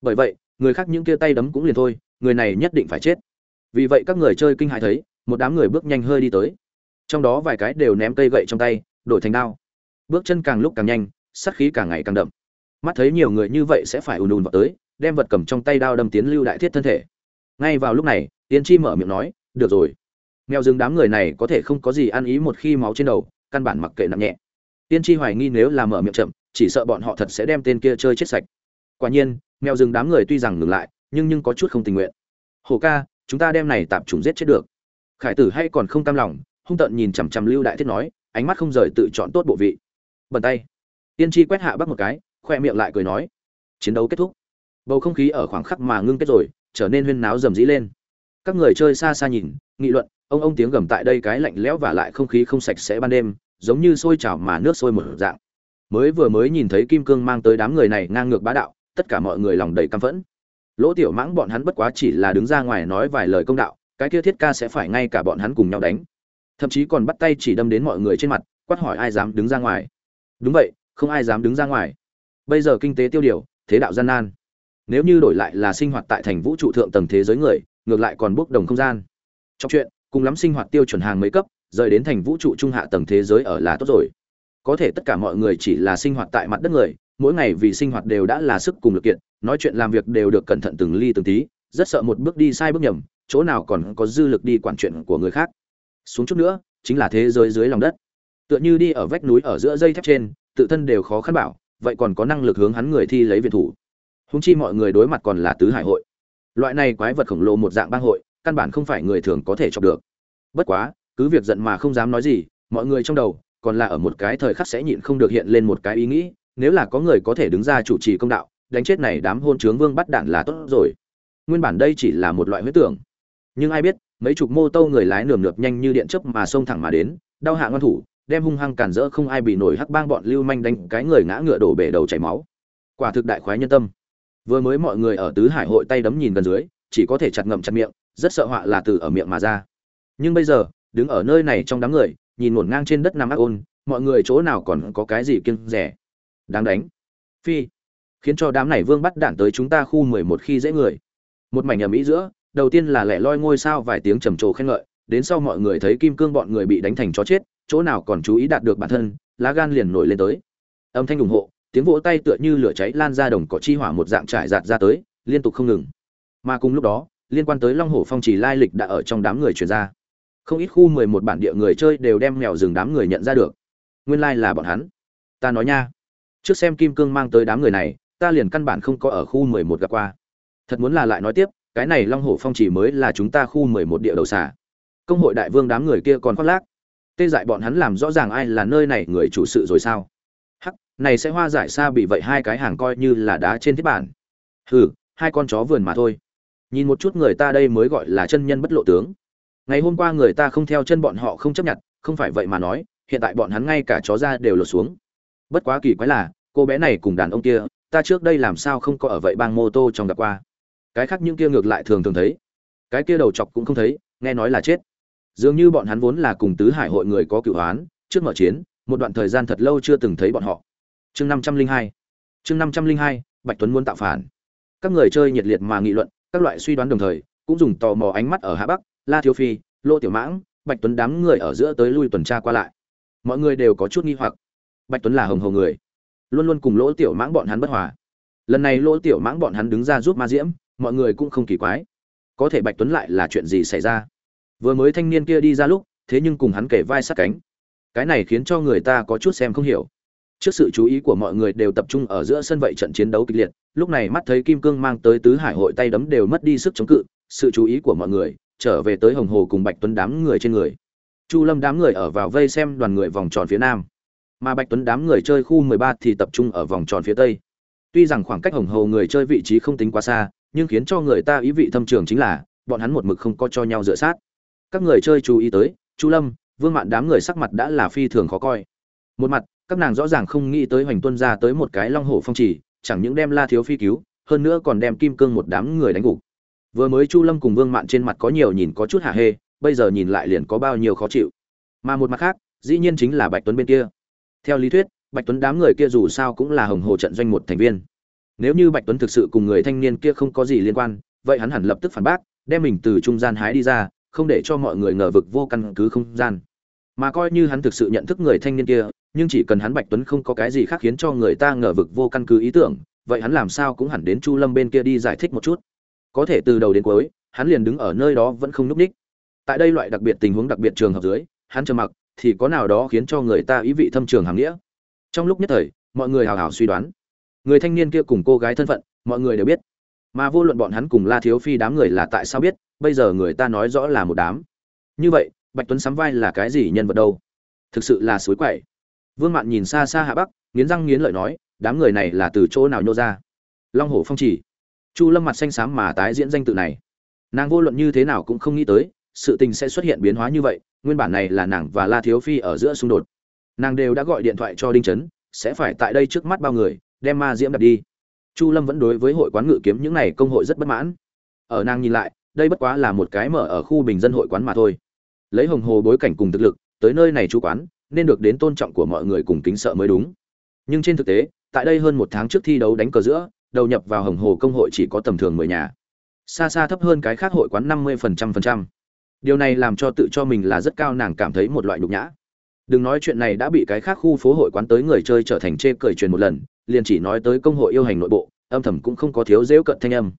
Speaker 1: bởi vậy, người khác những kia tay đấm cũng liền thôi, người này nhất định phải chết. Vì vậy các người chơi kinh hại thấy, một đám người bước nhanh hơi đi tới. Trong đó vài cái đều ném cây gậy trong tay, đổi thành đao. Bước chân càng lúc càng nhanh, sát khí càng ngày càng đậm. Mắt thấy nhiều người như vậy sẽ phải ùn ùn vào tới, đem vật cầm trong tay đao đâm tiến lưu đại thiết thân thể. Ngay vào lúc này tiên tri mở miệng nói, được rồi. Mèo rừng đám người này có thể không có gì ăn ý một khi máu trên đầu, căn bản mặc kệ nặng nhẹ. Tiên tri hoài nghi nếu là mở miệng chậm, chỉ sợ bọn họ thật sẽ đem tên kia chơi chết sạch. Quả nhiên mèo rừng đám người tuy rằng ngừng lại, nhưng nhưng có chút không tình nguyện. Hồ ca, chúng ta đem này tạp trùng giết chết được. Khải tử hay còn không cam lòng, hung tợn nhìn chằm chằm lưu đại thiết nói, ánh mắt không rời tự chọn tốt bộ vị. Bần tay. Tiên tri quét hạ bắt một cái, khoe miệng lại cười nói, chiến đấu kết thúc. Bầu không khí ở khoảng khắc mà ngưng kết rồi, trở nên huyên náo rầm rĩ lên. Các người chơi xa xa nhìn, nghị luận, ông ông tiếng gầm tại đây cái lạnh lẽo và lại không khí không sạch sẽ ban đêm, giống như sôi trào mà nước sôi một dạng. Mới vừa mới nhìn thấy kim cương mang tới đám người này ngang ngược bá đạo tất cả mọi người lòng đầy căm phẫn. Lỗ tiểu mãng bọn hắn bất quá chỉ là đứng ra ngoài nói vài lời công đạo, cái kia thiết ca sẽ phải ngay cả bọn hắn cùng nhau đánh. Thậm chí còn bắt tay chỉ đâm đến mọi người trên mặt, quát hỏi ai dám đứng ra ngoài. Đúng vậy, không ai dám đứng ra ngoài. Bây giờ kinh tế tiêu điều, thế đạo gian nan. Nếu như đổi lại là sinh hoạt tại thành vũ trụ thượng tầng thế giới người, ngược lại còn bốc đồng không gian. Trong chuyện, cùng lắm sinh hoạt tiêu chuẩn hàng mấy cấp, rời đến thành vũ trụ trung hạ tầng thế giới ở là tốt rồi. Có thể tất cả mọi người chỉ là sinh hoạt tại mặt đất người mỗi ngày vì sinh hoạt đều đã là sức cùng lực kiện, nói chuyện làm việc đều được cẩn thận từng ly từng tí, rất sợ một bước đi sai bước nhầm, chỗ nào còn có dư lực đi quản chuyện của người khác. Xuống chút nữa, chính là thế giới dưới lòng đất. Tựa như đi ở vách núi ở giữa dây thép trên, tự thân đều khó khăn bảo, vậy còn có năng lực hướng hắn người thi lấy viện thủ. Húng chi mọi người đối mặt còn là tứ hải hội. Loại này quái vật khổng lồ một dạng bang hội, căn bản không phải người thường có thể chọc được. Bất quá, cứ việc giận mà không dám nói gì, mọi người trong đầu, còn là ở một cái thời khắc sẽ nhịn không được hiện lên một cái ý nghĩ nếu là có người có thể đứng ra chủ trì công đạo, đánh chết này đám hôn trướng vương bắt đạn là tốt rồi. Nguyên bản đây chỉ là một loại huyết tưởng. Nhưng ai biết, mấy chục mô tô người lái nườm nượp nhanh như điện chớp mà xông thẳng mà đến, đau hạ ngon thủ, đem hung hăng cản rỡ không ai bị nổi hắc bang bọn lưu manh đánh cái người ngã ngựa đổ bể đầu chảy máu. Quả thực đại khoái nhân tâm. Vừa mới mọi người ở tứ hải hội tay đấm nhìn gần dưới, chỉ có thể chặt ngậm chặt miệng, rất sợ họa là từ ở miệng mà ra. Nhưng bây giờ, đứng ở nơi này trong đám người, nhìn ngổn ngang trên đất nằm ác ôn, mọi người chỗ nào còn có cái gì kiêng rẻ? Đáng đánh. Phi. Khiến cho đám này vương bắt đạn tới chúng ta khu mười một khi dễ người. Một mảnh ầm ĩ giữa, đầu tiên là lẻ loi ngôi sao vài tiếng trầm trồ khen ngợi, đến sau mọi người thấy kim cương bọn người bị đánh thành chó chết, chỗ nào còn chú ý đạt được bản thân, lá gan liền nổi lên tới. Âm thanh ủng hộ, tiếng vỗ tay tựa như lửa cháy lan ra đồng cỏ chi hỏa một dạng trải giạt ra tới, liên tục không ngừng. Mà cùng lúc đó, liên quan tới long hổ phong trì lai lịch đã ở trong đám người truyền ra. Không ít khu mười một bản địa người chơi đều đem mèo rừng đám người nhận ra được. Nguyên lai là bọn hắn. Ta nói nha trước xem kim cương mang tới đám người này, ta liền căn bản không có ở khu mười một gặp qua. Thật muốn là lại nói tiếp, cái này long hổ phong chỉ mới là chúng ta khu mười một địa đầu xả công hội đại vương đám người kia còn khoác lác. Tê dại bọn hắn làm rõ ràng ai là nơi này người chủ sự rồi sao? Hắc, này sẽ hoa giải xa bị vậy hai cái hàng coi như là đá trên thiết bản. Hừ, hai con chó vườn mà thôi. Nhìn một chút người ta đây mới gọi là chân nhân bất lộ tướng. Ngày hôm qua người ta không theo chân bọn họ không chấp nhận, không phải vậy mà nói, hiện tại bọn hắn ngay cả chó ra đều lột xuống. Bất quá kỳ quái là cô bé này cùng đàn ông kia, ta trước đây làm sao không có ở vậy bang mô tô trong gặp qua. Cái khác những kia ngược lại thường thường thấy. Cái kia đầu chọc cũng không thấy, nghe nói là chết. Dường như bọn hắn vốn là cùng tứ hải hội người có cựu hoán, trước mở chiến, một đoạn thời gian thật lâu chưa từng thấy bọn họ. Chương năm trăm linh hai. Chương năm trăm linh hai, bạch tuấn muốn tạo phản. Các người chơi nhiệt liệt mà nghị luận, các loại suy đoán đồng thời, cũng dùng tò mò ánh mắt ở hạ bắc, la thiếu phi, lô tiểu mãng, bạch tuấn đám người ở giữa tới lui tuần tra qua lại. Mọi người đều có chút nghi hoặc. Bạch tuấn là hồng hầu người luôn luôn cùng lỗ tiểu mãng bọn hắn bất hòa. Lần này lỗ tiểu mãng bọn hắn đứng ra giúp ma diễm, mọi người cũng không kỳ quái. Có thể bạch tuấn lại là chuyện gì xảy ra? Vừa mới thanh niên kia đi ra lúc, thế nhưng cùng hắn kể vai sát cánh. Cái này khiến cho người ta có chút xem không hiểu. Trước sự chú ý của mọi người đều tập trung ở giữa sân vậy trận chiến đấu kịch liệt, lúc này mắt thấy kim cương mang tới tứ hải hội tay đấm đều mất đi sức chống cự, sự chú ý của mọi người trở về tới hồng hồ cùng bạch tuấn đám người trên người. Chu lâm đám người ở vào vây xem đoàn người vòng tròn phía nam mà bạch tuấn đám người chơi khu 13 thì tập trung ở vòng tròn phía tây. Tuy rằng khoảng cách hồng hầu người chơi vị trí không tính quá xa, nhưng khiến cho người ta ý vị thâm trường chính là, bọn hắn một mực không có cho nhau dựa sát. Các người chơi chú ý tới, chu lâm, vương mạn đám người sắc mặt đã là phi thường khó coi. Một mặt, các nàng rõ ràng không nghĩ tới hoành tuân ra tới một cái long hổ phong trì, chẳng những đem la thiếu phi cứu, hơn nữa còn đem kim cương một đám người đánh gục. Vừa mới chu lâm cùng vương mạn trên mặt có nhiều nhìn có chút hạ hê, bây giờ nhìn lại liền có bao nhiêu khó chịu. Mà một mặt khác, dĩ nhiên chính là bạch tuấn bên kia theo lý thuyết, bạch tuấn đám người kia dù sao cũng là hồng hồ trận doanh một thành viên. Nếu như bạch tuấn thực sự cùng người thanh niên kia không có gì liên quan, vậy hắn hẳn lập tức phản bác, đem mình từ trung gian hái đi ra, không để cho mọi người ngờ vực vô căn cứ không gian. Mà coi như hắn thực sự nhận thức người thanh niên kia, nhưng chỉ cần hắn bạch tuấn không có cái gì khác khiến cho người ta ngờ vực vô căn cứ ý tưởng, vậy hắn làm sao cũng hẳn đến chu lâm bên kia đi giải thích một chút. Có thể từ đầu đến cuối, hắn liền đứng ở nơi đó vẫn không núp ních. Tại đây loại đặc biệt tình huống đặc biệt trường hợp dưới, hắn trầm mặc thì có nào đó khiến cho người ta ý vị thâm trường hàm nghĩa. Trong lúc nhất thời, mọi người hào hào suy đoán. Người thanh niên kia cùng cô gái thân phận, mọi người đều biết. Mà vô luận bọn hắn cùng la thiếu phi đám người là tại sao biết, bây giờ người ta nói rõ là một đám. Như vậy, bạch tuấn sắm vai là cái gì nhân vật đâu? Thực sự là suối quậy. Vương mạn nhìn xa xa hạ bắc, nghiến răng nghiến lợi nói, đám người này là từ chỗ nào nhô ra? Long hổ phong chỉ. Chu lâm mặt xanh xám mà tái diễn danh tự này. Nàng vô luận như thế nào cũng không nghĩ tới, sự tình sẽ xuất hiện biến hóa như vậy nguyên bản này là nàng và la thiếu phi ở giữa xung đột. Nàng đều đã gọi điện thoại cho đinh trấn sẽ phải tại đây trước mắt bao người, đem ma diễm đặt đi. Chu lâm vẫn đối với hội quán ngự kiếm những này công hội rất bất mãn. Ở nàng nhìn lại, đây bất quá là một cái mở ở khu bình dân hội quán mà thôi. Lấy hồng hồ bối cảnh cùng thực lực, tới nơi này chú quán, nên được đến tôn trọng của mọi người cùng kính sợ mới đúng. Nhưng trên thực tế, tại đây hơn một tháng trước thi đấu đánh cờ giữa, đầu nhập vào hồng hồ công hội chỉ có tầm thường mười nhà. Xa xa thấp hơn cái khác hội quán năm mươi phần trăm phần trăm điều này làm cho tự cho mình là rất cao nàng cảm thấy một loại nhục nhã. Đừng nói chuyện này đã bị cái khác khu phố hội quán tới người chơi trở thành chê cười truyền một lần, liền chỉ nói tới công hội yêu hành nội bộ, âm thầm cũng không có thiếu dễu cận thanh âm.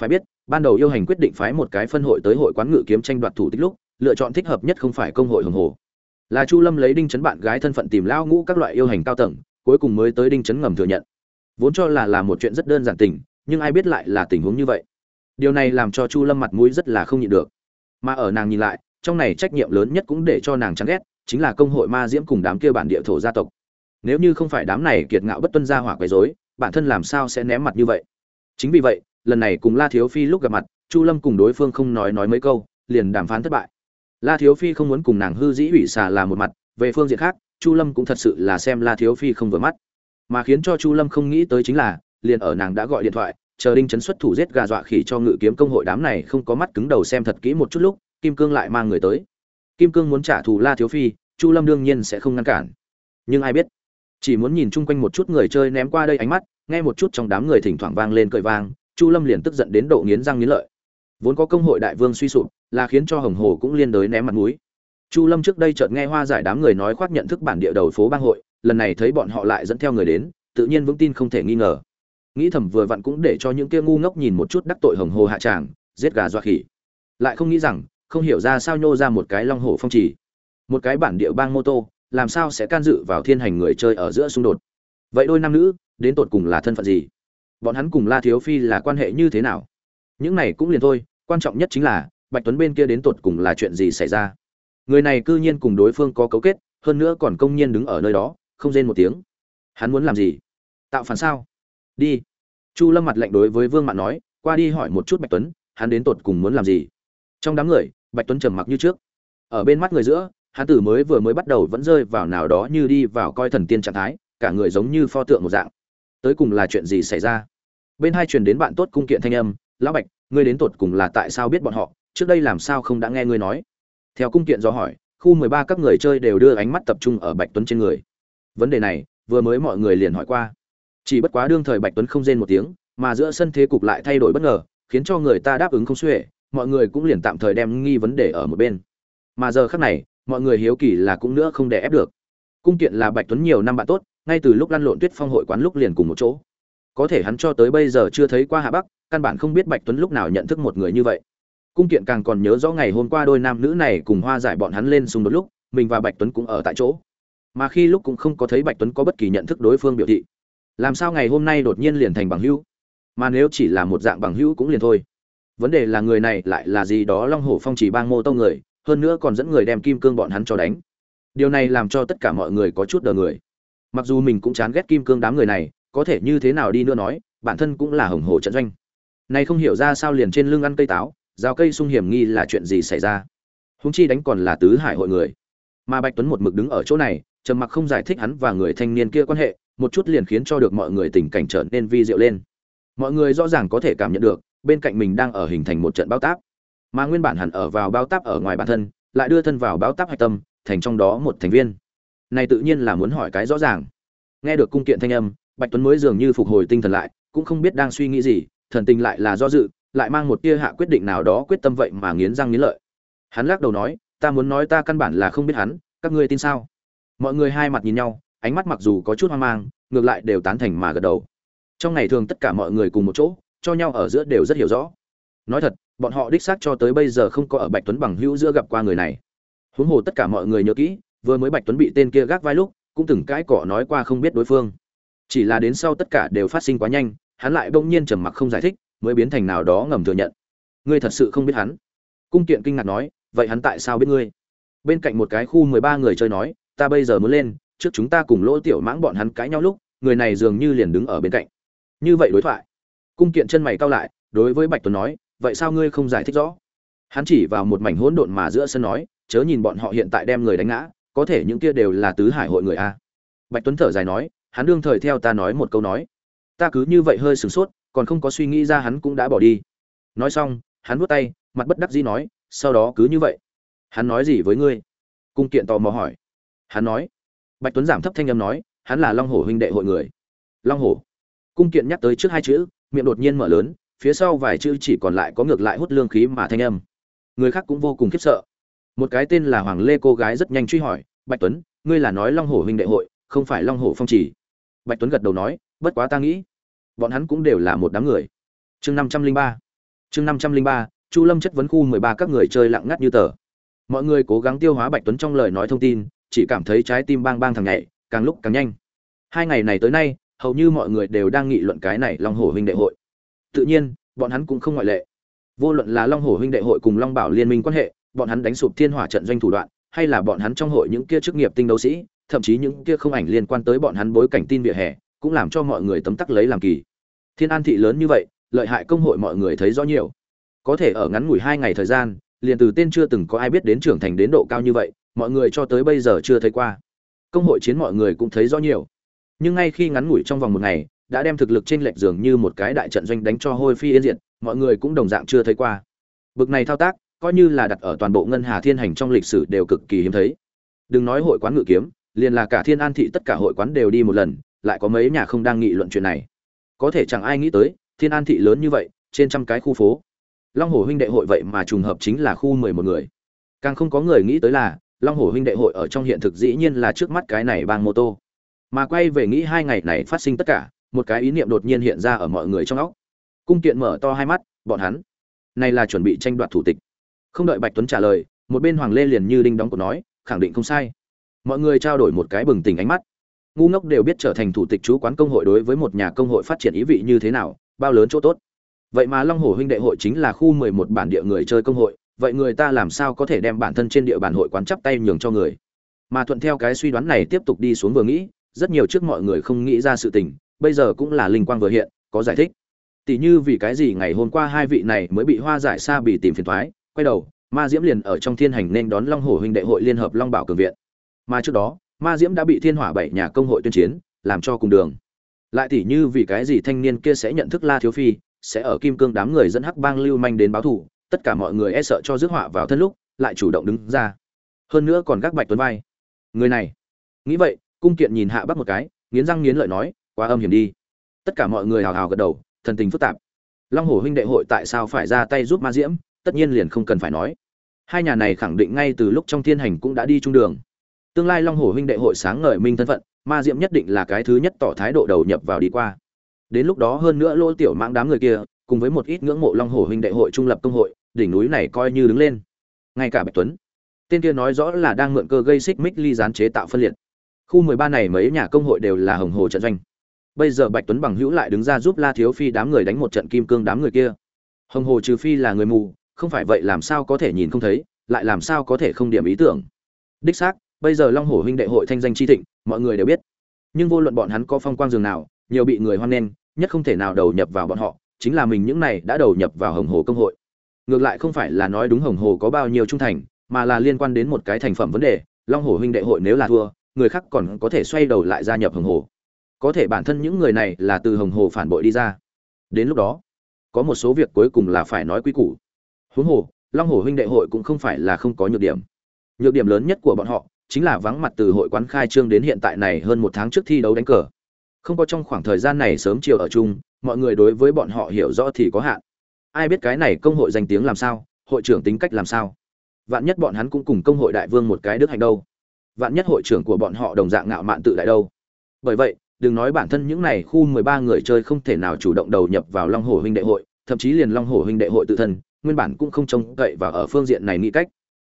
Speaker 1: Phải biết, ban đầu yêu hành quyết định phái một cái phân hội tới hội quán ngự kiếm tranh đoạt thủ tích lúc, lựa chọn thích hợp nhất không phải công hội hồng hồ. Là chu lâm lấy đinh chấn bạn gái thân phận tìm lao ngũ các loại yêu hành cao tầng, cuối cùng mới tới đinh chấn ngầm thừa nhận. Vốn cho là là một chuyện rất đơn giản tình, nhưng ai biết lại là tình huống như vậy. Điều này làm cho chu lâm mặt mũi rất là không nhịn được mà ở nàng nhìn lại, trong này trách nhiệm lớn nhất cũng để cho nàng chán ghét, chính là công hội ma diễm cùng đám kia bản địa thổ gia tộc. Nếu như không phải đám này kiệt ngạo bất tuân gia hỏa quấy rối, bản thân làm sao sẽ ném mặt như vậy? Chính vì vậy, lần này cùng la thiếu phi lúc gặp mặt, chu lâm cùng đối phương không nói nói mấy câu, liền đàm phán thất bại. La thiếu phi không muốn cùng nàng hư dĩ ủy xà là một mặt, về phương diện khác, chu lâm cũng thật sự là xem la thiếu phi không vừa mắt. Mà khiến cho chu lâm không nghĩ tới chính là, liền ở nàng đã gọi điện thoại chờ đinh chấn xuất thủ giết gà dọa khỉ cho ngự kiếm công hội đám này không có mắt cứng đầu xem thật kỹ một chút lúc, kim cương lại mang người tới. Kim cương muốn trả thù la thiếu phi, chu lâm đương nhiên sẽ không ngăn cản. Nhưng ai biết, chỉ muốn nhìn chung quanh một chút người chơi ném qua đây ánh mắt, nghe một chút trong đám người thỉnh thoảng vang lên cười vang, chu lâm liền tức giận đến độ nghiến răng nghiến lợi. Vốn có công hội đại vương suy sụp, là khiến cho hồng hồ cũng liên đới ném mặt mũi. Chu lâm trước đây chợt nghe hoa giải đám người nói khoác nhận thức bản địa đầu phố bang hội, lần này thấy bọn họ lại dẫn theo người đến, tự nhiên vững tin không thể nghi ngờ nghĩ thầm vừa vặn cũng để cho những kia ngu ngốc nhìn một chút đắc tội hồng hồ hạ tràng, giết gà dọa khỉ. Lại không nghĩ rằng, không hiểu ra sao nhô ra một cái long hổ phong trì. Một cái bản địa bang mô tô, làm sao sẽ can dự vào thiên hành người chơi ở giữa xung đột? Vậy đôi nam nữ, đến tột cùng là thân phận gì? Bọn hắn cùng la thiếu phi là quan hệ như thế nào? Những này cũng liền thôi, quan trọng nhất chính là, bạch tuấn bên kia đến tột cùng là chuyện gì xảy ra? Người này cư nhiên cùng đối phương có cấu kết, hơn nữa còn công nhiên đứng ở nơi đó, không rên một tiếng. Hắn muốn làm gì? Tạo phản sao? Đi. Chu lâm mặt lạnh đối với vương mạn nói, qua đi hỏi một chút bạch tuấn, hắn đến tột cùng muốn làm gì? Trong đám người, bạch tuấn trầm mặc như trước. Ở bên mắt người giữa, hắn tử mới vừa mới bắt đầu vẫn rơi vào nào đó như đi vào coi thần tiên trạng thái, cả người giống như pho tượng một dạng. Tới cùng là chuyện gì xảy ra? Bên hai truyền đến bạn tốt cung kiện thanh âm, lão bạch, ngươi đến tột cùng là tại sao biết bọn họ? Trước đây làm sao không đã nghe ngươi nói? Theo cung kiện do hỏi, khu mười ba các người chơi đều đưa ánh mắt tập trung ở bạch tuấn trên người. Vấn đề này, vừa mới mọi người liền hỏi qua chỉ bất quá đương thời bạch tuấn không rên một tiếng, mà giữa sân thế cục lại thay đổi bất ngờ, khiến cho người ta đáp ứng không xuể, mọi người cũng liền tạm thời đem nghi vấn đề ở một bên. Mà giờ khác này, mọi người hiếu kỳ là cũng nữa không đè ép được. Cung kiện là bạch tuấn nhiều năm bạn tốt, ngay từ lúc lăn lộn tuyết phong hội quán lúc liền cùng một chỗ. Có thể hắn cho tới bây giờ chưa thấy qua hạ bắc, căn bản không biết bạch tuấn lúc nào nhận thức một người như vậy. Cung kiện càng còn nhớ rõ ngày hôm qua đôi nam nữ này cùng hoa giải bọn hắn lên xung đột lúc, mình và bạch tuấn cũng ở tại chỗ. Mà khi lúc cũng không có thấy bạch tuấn có bất kỳ nhận thức đối phương biểu thị làm sao ngày hôm nay đột nhiên liền thành bằng hữu? Mà nếu chỉ là một dạng bằng hữu cũng liền thôi. Vấn đề là người này lại là gì đó long hổ phong chỉ bang mô tông người, hơn nữa còn dẫn người đem kim cương bọn hắn cho đánh. Điều này làm cho tất cả mọi người có chút đờ người. Mặc dù mình cũng chán ghét kim cương đám người này, có thể như thế nào đi nữa nói, bản thân cũng là hồng hồ trận doanh. Nay không hiểu ra sao liền trên lưng ăn cây táo, rào cây sung hiểm nghi là chuyện gì xảy ra. Húng chi đánh còn là tứ hải hội người. Mà bạch tuấn một mực đứng ở chỗ này, trầm mặc không giải thích hắn và người thanh niên kia quan hệ một chút liền khiến cho được mọi người tình cảnh trở nên vi diệu lên. Mọi người rõ ràng có thể cảm nhận được, bên cạnh mình đang ở hình thành một trận bao táp. Mà nguyên bản hẳn ở vào bao táp ở ngoài bản thân, lại đưa thân vào bao táp hạch tâm, thành trong đó một thành viên. Này tự nhiên là muốn hỏi cái rõ ràng. Nghe được cung kiện thanh âm, bạch tuấn mới dường như phục hồi tinh thần lại, cũng không biết đang suy nghĩ gì, thần tình lại là do dự, lại mang một tia hạ quyết định nào đó quyết tâm vậy mà nghiến răng nghiến lợi. Hắn lắc đầu nói, ta muốn nói ta căn bản là không biết hắn, các ngươi tin sao? Mọi người hai mặt nhìn nhau ánh mắt mặc dù có chút hoang mang, ngược lại đều tán thành mà gật đầu. Trong ngày thường tất cả mọi người cùng một chỗ, cho nhau ở giữa đều rất hiểu rõ. Nói thật, bọn họ đích xác cho tới bây giờ không có ở bạch tuấn bằng hữu giữa gặp qua người này. Huống hồ tất cả mọi người nhớ kỹ, vừa mới bạch tuấn bị tên kia gác vai lúc, cũng từng cãi cọ nói qua không biết đối phương. Chỉ là đến sau tất cả đều phát sinh quá nhanh, hắn lại bỗng nhiên trầm mặc không giải thích, mới biến thành nào đó ngầm thừa nhận. Ngươi thật sự không biết hắn? Cung kiện kinh ngạc nói, vậy hắn tại sao biết ngươi? Bên cạnh một cái khu mười ba người chơi nói, ta bây giờ muốn lên trước chúng ta cùng lỗ tiểu mãng bọn hắn cãi nhau lúc, người này dường như liền đứng ở bên cạnh. Như vậy đối thoại. Cung kiện chân mày cao lại, đối với bạch tuấn nói, vậy sao ngươi không giải thích rõ? Hắn chỉ vào một mảnh hỗn độn mà giữa sân nói, chớ nhìn bọn họ hiện tại đem người đánh ngã, có thể những kia đều là tứ hải hội người a. Bạch tuấn thở dài nói, hắn đương thời theo ta nói một câu nói, ta cứ như vậy hơi sửng sốt, còn không có suy nghĩ ra hắn cũng đã bỏ đi. Nói xong, hắn vuốt tay, mặt bất đắc dĩ nói, sau đó cứ như vậy. Hắn nói gì với ngươi? Cung kiện tò mò hỏi. Hắn nói bạch tuấn giảm thấp thanh âm nói, hắn là long hổ huynh đệ hội người. Long hổ. Cung kiện nhắc tới trước hai chữ, miệng đột nhiên mở lớn, phía sau vài chữ chỉ còn lại có ngược lại hút lương khí mà thanh âm. Người khác cũng vô cùng khiếp sợ. Một cái tên là hoàng lê cô gái rất nhanh truy hỏi, bạch tuấn, ngươi là nói long hổ huynh đệ hội, không phải long hổ phong Chỉ. bạch tuấn gật đầu nói, bất quá ta nghĩ, bọn hắn cũng đều là một đám người. Chương năm trăm linh ba. Chương năm trăm linh ba, chu lâm chất vấn khu mười ba các người chơi lặng ngắt như tờ. Mọi người cố gắng tiêu hóa bạch tuấn trong lời nói thông tin chỉ cảm thấy trái tim bang bang thằng nhảy, càng lúc càng nhanh. Hai ngày này tới nay, hầu như mọi người đều đang nghị luận cái này long hổ huynh đệ hội. Tự nhiên, bọn hắn cũng không ngoại lệ. Vô luận là long hổ huynh đệ hội cùng long bảo liên minh quan hệ, bọn hắn đánh sụp thiên hỏa trận doanh thủ đoạn, hay là bọn hắn trong hội những kia chức nghiệp tinh đấu sĩ, thậm chí những kia không ảnh liên quan tới bọn hắn bối cảnh tin vỉa hè, cũng làm cho mọi người tấm tắc lấy làm kỳ. Thiên an thị lớn như vậy, lợi hại công hội mọi người thấy rõ nhiều. Có thể ở ngắn ngủi hai ngày thời gian liền từ tên chưa từng có ai biết đến trưởng thành đến độ cao như vậy, mọi người cho tới bây giờ chưa thấy qua. Công hội chiến mọi người cũng thấy rõ nhiều. Nhưng ngay khi ngắn ngủi trong vòng một ngày, đã đem thực lực trên lệch dường như một cái đại trận doanh đánh cho hôi phi yên diệt, mọi người cũng đồng dạng chưa thấy qua. Bực này thao tác, coi như là đặt ở toàn bộ ngân hà thiên hành trong lịch sử đều cực kỳ hiếm thấy. Đừng nói hội quán ngự kiếm, liền là cả thiên an thị tất cả hội quán đều đi một lần, lại có mấy nhà không đang nghị luận chuyện này. Có thể chẳng ai nghĩ tới, thiên an thị lớn như vậy, trên trăm cái khu phố long hồ huynh đệ hội vậy mà trùng hợp chính là khu mười một người. Càng không có người nghĩ tới là, long hồ huynh đệ hội ở trong hiện thực dĩ nhiên là trước mắt cái này bang mô tô. Mà quay về nghĩ hai ngày này phát sinh tất cả, một cái ý niệm đột nhiên hiện ra ở mọi người trong óc. Cung kiện mở to hai mắt, bọn hắn. Này là chuẩn bị tranh đoạt thủ tịch. Không đợi bạch tuấn trả lời, một bên hoàng lê liền như đinh đóng cổ nói, khẳng định không sai. Mọi người trao đổi một cái bừng tỉnh ánh mắt. Ngu ngốc đều biết trở thành thủ tịch chú quán công hội đối với một nhà công hội phát triển ý vị như thế nào, bao lớn chỗ tốt vậy mà long hồ huynh đệ hội chính là khu mười một bản địa người chơi công hội, vậy người ta làm sao có thể đem bản thân trên địa bàn hội quán chắp tay nhường cho người? Mà thuận theo cái suy đoán này tiếp tục đi xuống vừa nghĩ, rất nhiều trước mọi người không nghĩ ra sự tình, bây giờ cũng là linh quang vừa hiện, có giải thích. Tỷ như vì cái gì ngày hôm qua hai vị này mới bị hoa giải xa bị tìm phiền thoái, quay đầu, ma diễm liền ở trong thiên hành nên đón long hồ huynh đệ hội liên hợp long bảo cường viện. Mà trước đó, ma diễm đã bị thiên hỏa bảy nhà công hội tuyên chiến, làm cho cùng đường. Lại tỷ như vì cái gì thanh niên kia sẽ nhận thức la thiếu phi sẽ ở kim cương đám người dẫn hắc bang lưu manh đến báo thù, tất cả mọi người e sợ cho rước họa vào thân lúc, lại chủ động đứng ra. Hơn nữa còn gác bạch tuấn vai. Người này. Nghĩ vậy, cung kiện nhìn hạ bắc một cái, nghiến răng nghiến lợi nói, quá âm hiểm đi. Tất cả mọi người hào hào gật đầu, thần tình phức tạp. Long hồ huynh đệ hội tại sao phải ra tay giúp ma diễm? Tất nhiên liền không cần phải nói. Hai nhà này khẳng định ngay từ lúc trong thiên hành cũng đã đi chung đường. Tương lai long hồ huynh đệ hội sáng ngời minh thân phận, ma diễm nhất định là cái thứ nhất tỏ thái độ đầu nhập vào đi qua đến lúc đó hơn nữa lỗ tiểu mãng đám người kia, cùng với một ít ngưỡng mộ long hồ huynh đệ hội trung lập công hội, đỉnh núi này coi như đứng lên. Ngay cả bạch tuấn, tên kia nói rõ là đang mượn cơ gây xích mích ly gián chế tạo phân liệt. Khu mười ba này mấy nhà công hội đều là hồng hồ trận doanh. Bây giờ bạch tuấn bằng hữu lại đứng ra giúp la thiếu phi đám người đánh một trận kim cương đám người kia. Hồng hồ trừ phi là người mù, không phải vậy làm sao có thể nhìn không thấy, lại làm sao có thể không điểm ý tưởng. Đích xác, bây giờ long hồ huynh đệ hội thanh danh chi thịnh, mọi người đều biết. Nhưng vô luận bọn hắn có phong quang dường nào, nhiều bị người hoan nghênh nhất không thể nào đầu nhập vào bọn họ, chính là mình những này đã đầu nhập vào hồng hồ công hội. Ngược lại không phải là nói đúng hồng hồ có bao nhiêu trung thành, mà là liên quan đến một cái thành phẩm vấn đề, long hồ huynh đệ hội nếu là thua, người khác còn có thể xoay đầu lại gia nhập hồng hồ. Có thể bản thân những người này là từ hồng hồ phản bội đi ra. Đến lúc đó, có một số việc cuối cùng là phải nói quy củ. Huống hồ, long hồ huynh đệ hội cũng không phải là không có nhược điểm. Nhược điểm lớn nhất của bọn họ chính là vắng mặt từ hội quán khai trương đến hiện tại này hơn một tháng trước thi đấu đánh cờ không có trong khoảng thời gian này sớm chiều ở chung, mọi người đối với bọn họ hiểu rõ thì có hạn. Ai biết cái này công hội danh tiếng làm sao, hội trưởng tính cách làm sao? Vạn nhất bọn hắn cũng cùng công hội đại vương một cái đức hạnh đâu. Vạn nhất hội trưởng của bọn họ đồng dạng ngạo mạn tự đại đâu. Bởi vậy, đừng nói bản thân những này khu mười ba người chơi không thể nào chủ động đầu nhập vào long hồ huynh đệ hội, thậm chí liền long hồ huynh đệ hội tự thân, nguyên bản cũng không trông cậy vào ở phương diện này nghĩ cách.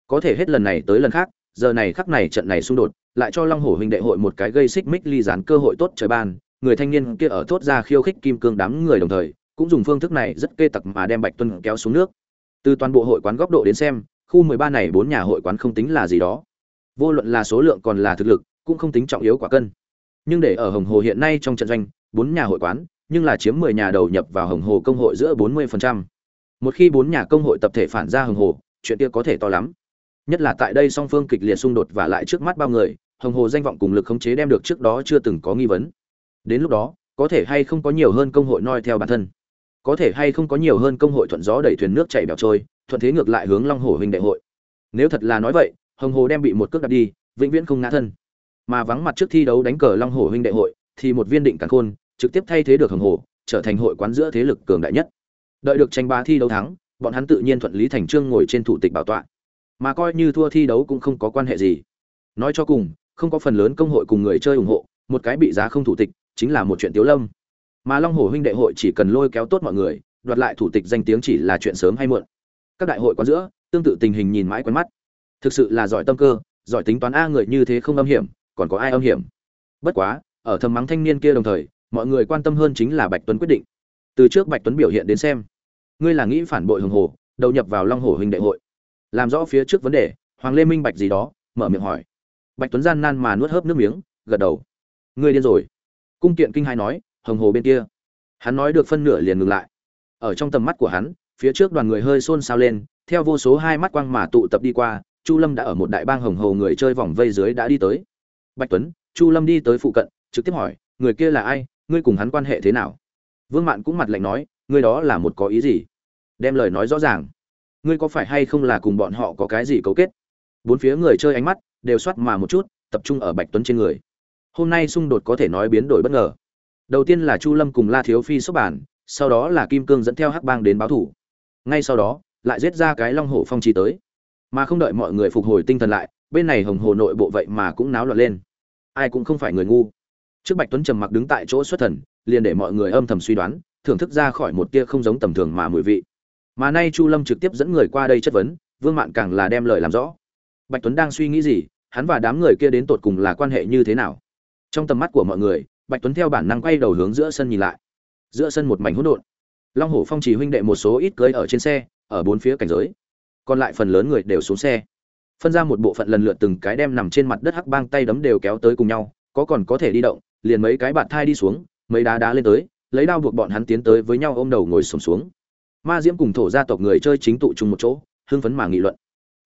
Speaker 1: Có thể hết lần này tới lần khác giờ này khắc này trận này xung đột, lại cho long Hổ huynh đệ hội một cái gây xích mích ly dán cơ hội tốt trời ban, người thanh niên kia ở thốt ra khiêu khích kim cương đám người đồng thời, cũng dùng phương thức này rất kê tặc mà đem bạch tuân kéo xuống nước. Từ toàn bộ hội quán góc độ đến xem, khu mười ba này bốn nhà hội quán không tính là gì đó. Vô luận là số lượng còn là thực lực, cũng không tính trọng yếu quả cân. Nhưng để ở hồng hồ hiện nay trong trận doanh, bốn nhà hội quán, nhưng là chiếm mười nhà đầu nhập vào hồng hồ công hội giữa bốn mươi phần trăm. Một khi bốn nhà công hội tập thể phản ra hồng hồ, chuyện kia có thể to lắm nhất là tại đây song phương kịch liệt xung đột và lại trước mắt bao người, hồng hồ danh vọng cùng lực khống chế đem được trước đó chưa từng có nghi vấn. Đến lúc đó, có thể hay không có nhiều hơn công hội noi theo bản thân? Có thể hay không có nhiều hơn công hội thuận gió đẩy thuyền nước chảy bèo trôi, thuận thế ngược lại hướng long hồ huynh đại hội? Nếu thật là nói vậy, hồng hồ đem bị một cước đặt đi, vĩnh viễn không ngã thân. Mà vắng mặt trước thi đấu đánh cờ long hồ huynh đại hội, thì một viên định càn khôn, trực tiếp thay thế được hồng hồ, trở thành hội quán giữa thế lực cường đại nhất. Đợi được tranh ba thi đấu thắng, bọn hắn tự nhiên thuận lý thành trương ngồi trên thủ tịch bảo tọa mà coi như thua thi đấu cũng không có quan hệ gì. Nói cho cùng, không có phần lớn công hội cùng người chơi ủng hộ, một cái bị giá không thủ tịch chính là một chuyện tiếu lâm. Mà long hồ huynh đệ hội chỉ cần lôi kéo tốt mọi người, đoạt lại thủ tịch danh tiếng chỉ là chuyện sớm hay muộn. Các đại hội có giữa, tương tự tình hình nhìn mãi quen mắt. Thực sự là giỏi tâm cơ, giỏi tính toán a người như thế không âm hiểm, còn có ai âm hiểm? Bất quá, ở thầm mắng thanh niên kia đồng thời, mọi người quan tâm hơn chính là bạch tuấn quyết định. Từ trước bạch tuấn biểu hiện đến xem, ngươi là nghĩ phản bội hồng hồ đầu nhập vào long hồ huynh đệ hội làm rõ phía trước vấn đề, hoàng lê minh bạch gì đó, mở miệng hỏi. Bạch tuấn gian nan mà nuốt hớp nước miếng, gật đầu. Ngươi điên rồi. Cung kiện kinh hai nói, hồng hồ bên kia. Hắn nói được phân nửa liền ngừng lại. Ở trong tầm mắt của hắn, phía trước đoàn người hơi xôn xao lên, theo vô số hai mắt quang mà tụ tập đi qua, chu lâm đã ở một đại bang hồng hồ người chơi vòng vây dưới đã đi tới. Bạch tuấn, chu lâm đi tới phụ cận, trực tiếp hỏi, người kia là ai, ngươi cùng hắn quan hệ thế nào? Vương mạn cũng mặt lạnh nói, ngươi đó là một có ý gì? Đem lời nói rõ ràng ngươi có phải hay không là cùng bọn họ có cái gì cấu kết? Bốn phía người chơi ánh mắt đều soát mà một chút, tập trung ở bạch tuấn trên người. Hôm nay xung đột có thể nói biến đổi bất ngờ. Đầu tiên là chu lâm cùng la thiếu phi xuất bản, sau đó là kim cương dẫn theo hắc bang đến báo thủ. Ngay sau đó, lại giết ra cái long hổ phong trì tới. Mà không đợi mọi người phục hồi tinh thần lại, bên này hồng hồ nội bộ vậy mà cũng náo loạn lên. Ai cũng không phải người ngu. Trước bạch tuấn trầm mặc đứng tại chỗ xuất thần, liền để mọi người âm thầm suy đoán, thưởng thức ra khỏi một tia không giống tầm thường mà mùi vị mà nay chu lâm trực tiếp dẫn người qua đây chất vấn vương mạn càng là đem lời làm rõ. Bạch tuấn đang suy nghĩ gì hắn và đám người kia đến tột cùng là quan hệ như thế nào? Trong tầm mắt của mọi người bạch tuấn theo bản năng quay đầu hướng giữa sân nhìn lại. Giữa sân một mảnh hỗn độn. Long hổ phong chỉ huynh đệ một số ít cưới ở trên xe ở bốn phía cảnh giới. Còn lại phần lớn người đều xuống xe. Phân ra một bộ phận lần lượt từng cái đem nằm trên mặt đất hắc bang tay đấm đều kéo tới cùng nhau có còn có thể đi động liền mấy cái bạn thai đi xuống mấy đá đá lên tới lấy đao buộc bọn hắn tiến tới với nhau ôm đầu ngồi sùng xuống, xuống ma diễm cùng thổ gia tộc người chơi chính tụ chung một chỗ, hưng phấn mà nghị luận.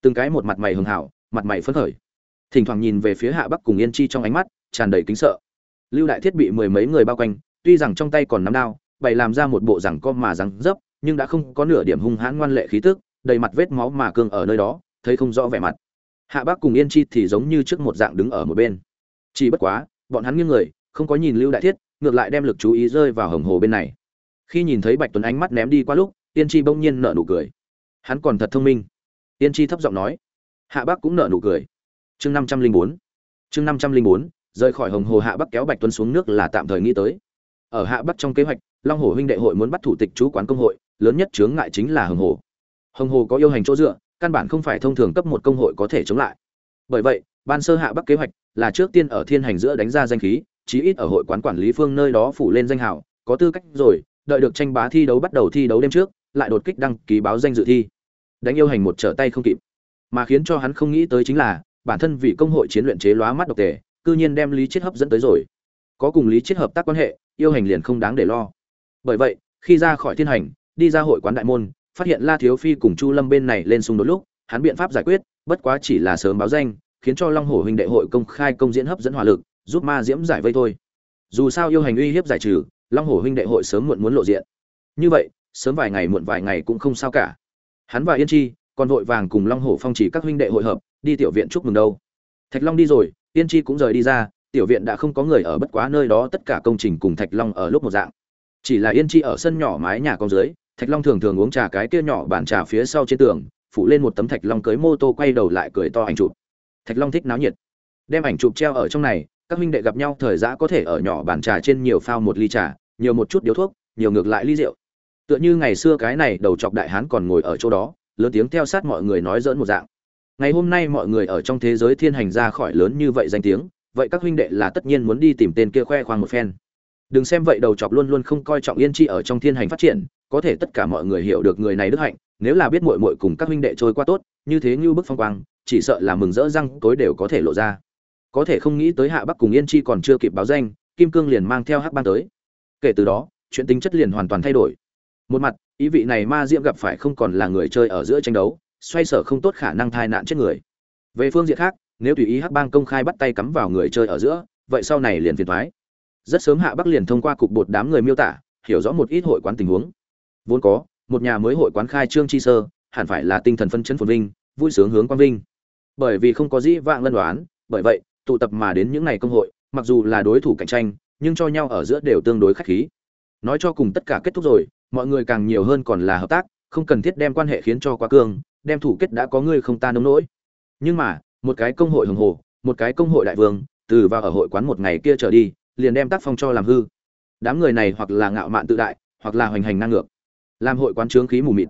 Speaker 1: Từng cái một mặt mày hưng hảo, mặt mày phấn khởi. Thỉnh thoảng nhìn về phía hạ bắc cùng yên chi trong ánh mắt, tràn đầy kính sợ. Lưu đại thiết bị mười mấy người bao quanh, tuy rằng trong tay còn nắm đao, bày làm ra một bộ rằng co mà rằng dấp, nhưng đã không có nửa điểm hung hãn ngoan lệ khí tức, đầy mặt vết máu mà cương ở nơi đó, thấy không rõ vẻ mặt. Hạ bắc cùng yên chi thì giống như trước một dạng đứng ở một bên. Chỉ bất quá, bọn hắn nghiêng người, không có nhìn lưu đại thiết, ngược lại đem lực chú ý rơi vào hồng hồ bên này. Khi nhìn thấy bạch tuấn ánh mắt ném đi qua lúc tiên tri bỗng nhiên nở nụ cười. Hắn còn thật thông minh. Tiên tri thấp giọng nói. Hạ bắc cũng nở nụ cười. Chương năm trăm linh bốn. Chương năm trăm linh bốn, rời khỏi hồng hồ hạ bắc kéo bạch tuấn xuống nước là tạm thời nghĩ tới. Ở hạ bắc trong kế hoạch, long hồ huynh đệ hội muốn bắt thủ tịch chú quán công hội, lớn nhất chướng ngại chính là hồng hồ. Hồng hồ có yêu hành chỗ dựa, căn bản không phải thông thường cấp một công hội có thể chống lại. Bởi vậy, ban sơ hạ bắc kế hoạch là trước tiên ở thiên hành giữa đánh ra danh khí, chí ít ở hội quán quản lý phương nơi đó phủ lên danh hào, có tư cách rồi, đợi được tranh bá thi đấu bắt đầu thi đấu đêm trước lại đột kích đăng ký báo danh dự thi. Đánh yêu hành một trở tay không kịp. Mà khiến cho hắn không nghĩ tới chính là, bản thân vì công hội chiến luyện chế lóa mắt độc tề, cư nhiên đem lý chết hấp dẫn tới rồi. Có cùng lý chết hợp tác quan hệ, yêu hành liền không đáng để lo. Bởi vậy, khi ra khỏi thiên hành, đi ra hội quán đại môn, phát hiện la thiếu phi cùng chu lâm bên này lên xung đột lúc, hắn biện pháp giải quyết, bất quá chỉ là sớm báo danh, khiến cho long hổ huynh đệ hội công khai công diễn hấp dẫn hỏa lực, giúp ma diễm giải vây thôi. Dù sao yêu hành uy hiếp giải trừ, long hổ huynh đệ hội sớm muộn muốn lộ diện. Như vậy sớm vài ngày muộn vài ngày cũng không sao cả. Hắn và yên chi còn vội vàng cùng long hổ phong chỉ các huynh đệ hội hợp, đi tiểu viện chúc mừng đâu. Thạch long đi rồi, yên chi cũng rời đi ra, tiểu viện đã không có người ở bất quá nơi đó tất cả công trình cùng thạch long ở lúc một dạng. Chỉ là yên chi ở sân nhỏ mái nhà con dưới, thạch long thường thường uống trà cái kia nhỏ bàn trà phía sau trên tường, phủ lên một tấm thạch long cưới mô tô quay đầu lại cười to ảnh chụp. Thạch long thích náo nhiệt. Đem ảnh chụp treo ở trong này, các huynh đệ gặp nhau thời giã có thể ở nhỏ bàn trà trên nhiều phao một ly trà, nhiều một chút điếu thuốc, nhiều ngược lại ly rượu tựa như ngày xưa cái này đầu chọc đại hán còn ngồi ở chỗ đó, lớn tiếng theo sát mọi người nói dỡn một dạng. Ngày hôm nay mọi người ở trong thế giới thiên hành ra khỏi lớn như vậy danh tiếng, vậy các huynh đệ là tất nhiên muốn đi tìm tên kia khoe khoang một phen. Đừng xem vậy đầu chọc luôn luôn không coi trọng yên chi ở trong thiên hành phát triển, có thể tất cả mọi người hiểu được người này đức hạnh, nếu là biết muội muội cùng các huynh đệ trôi qua tốt, như thế như bức phong quang, chỉ sợ là mừng rỡ răng tối đều có thể lộ ra. Có thể không nghĩ tới hạ bắc cùng yên chi còn chưa kịp báo danh, kim cương liền mang theo hắc ban tới. Kể từ đó, chuyện tính chất liền hoàn toàn thay đổi một mặt, ý vị này ma diễm gặp phải không còn là người chơi ở giữa tranh đấu, xoay sở không tốt khả năng thai nạn chết người. Về phương diện khác, nếu tùy ý hắc bang công khai bắt tay cắm vào người chơi ở giữa, vậy sau này liền phiền thoái rất sớm hạ bắc liền thông qua cục bột đám người miêu tả, hiểu rõ một ít hội quán tình huống. Vốn có, một nhà mới hội quán khai trương chi sơ, hẳn phải là tinh thần phân chấn phồn vinh, vui sướng hướng quang vinh. Bởi vì không có dĩ vạng lân đoán, bởi vậy, tụ tập mà đến những ngày công hội, mặc dù là đối thủ cạnh tranh, nhưng cho nhau ở giữa đều tương đối khách khí. Nói cho cùng tất cả kết thúc rồi mọi người càng nhiều hơn còn là hợp tác, không cần thiết đem quan hệ khiến cho quá cương, đem thủ kết đã có ngươi không ta nông nỗi. Nhưng mà, một cái công hội hồng hồ, một cái công hội đại vương, từ vào ở hội quán một ngày kia trở đi, liền đem tác phong cho làm hư. Đám người này hoặc là ngạo mạn tự đại, hoặc là hoành hành năng ngược, làm hội quán trướng khí mù mịt.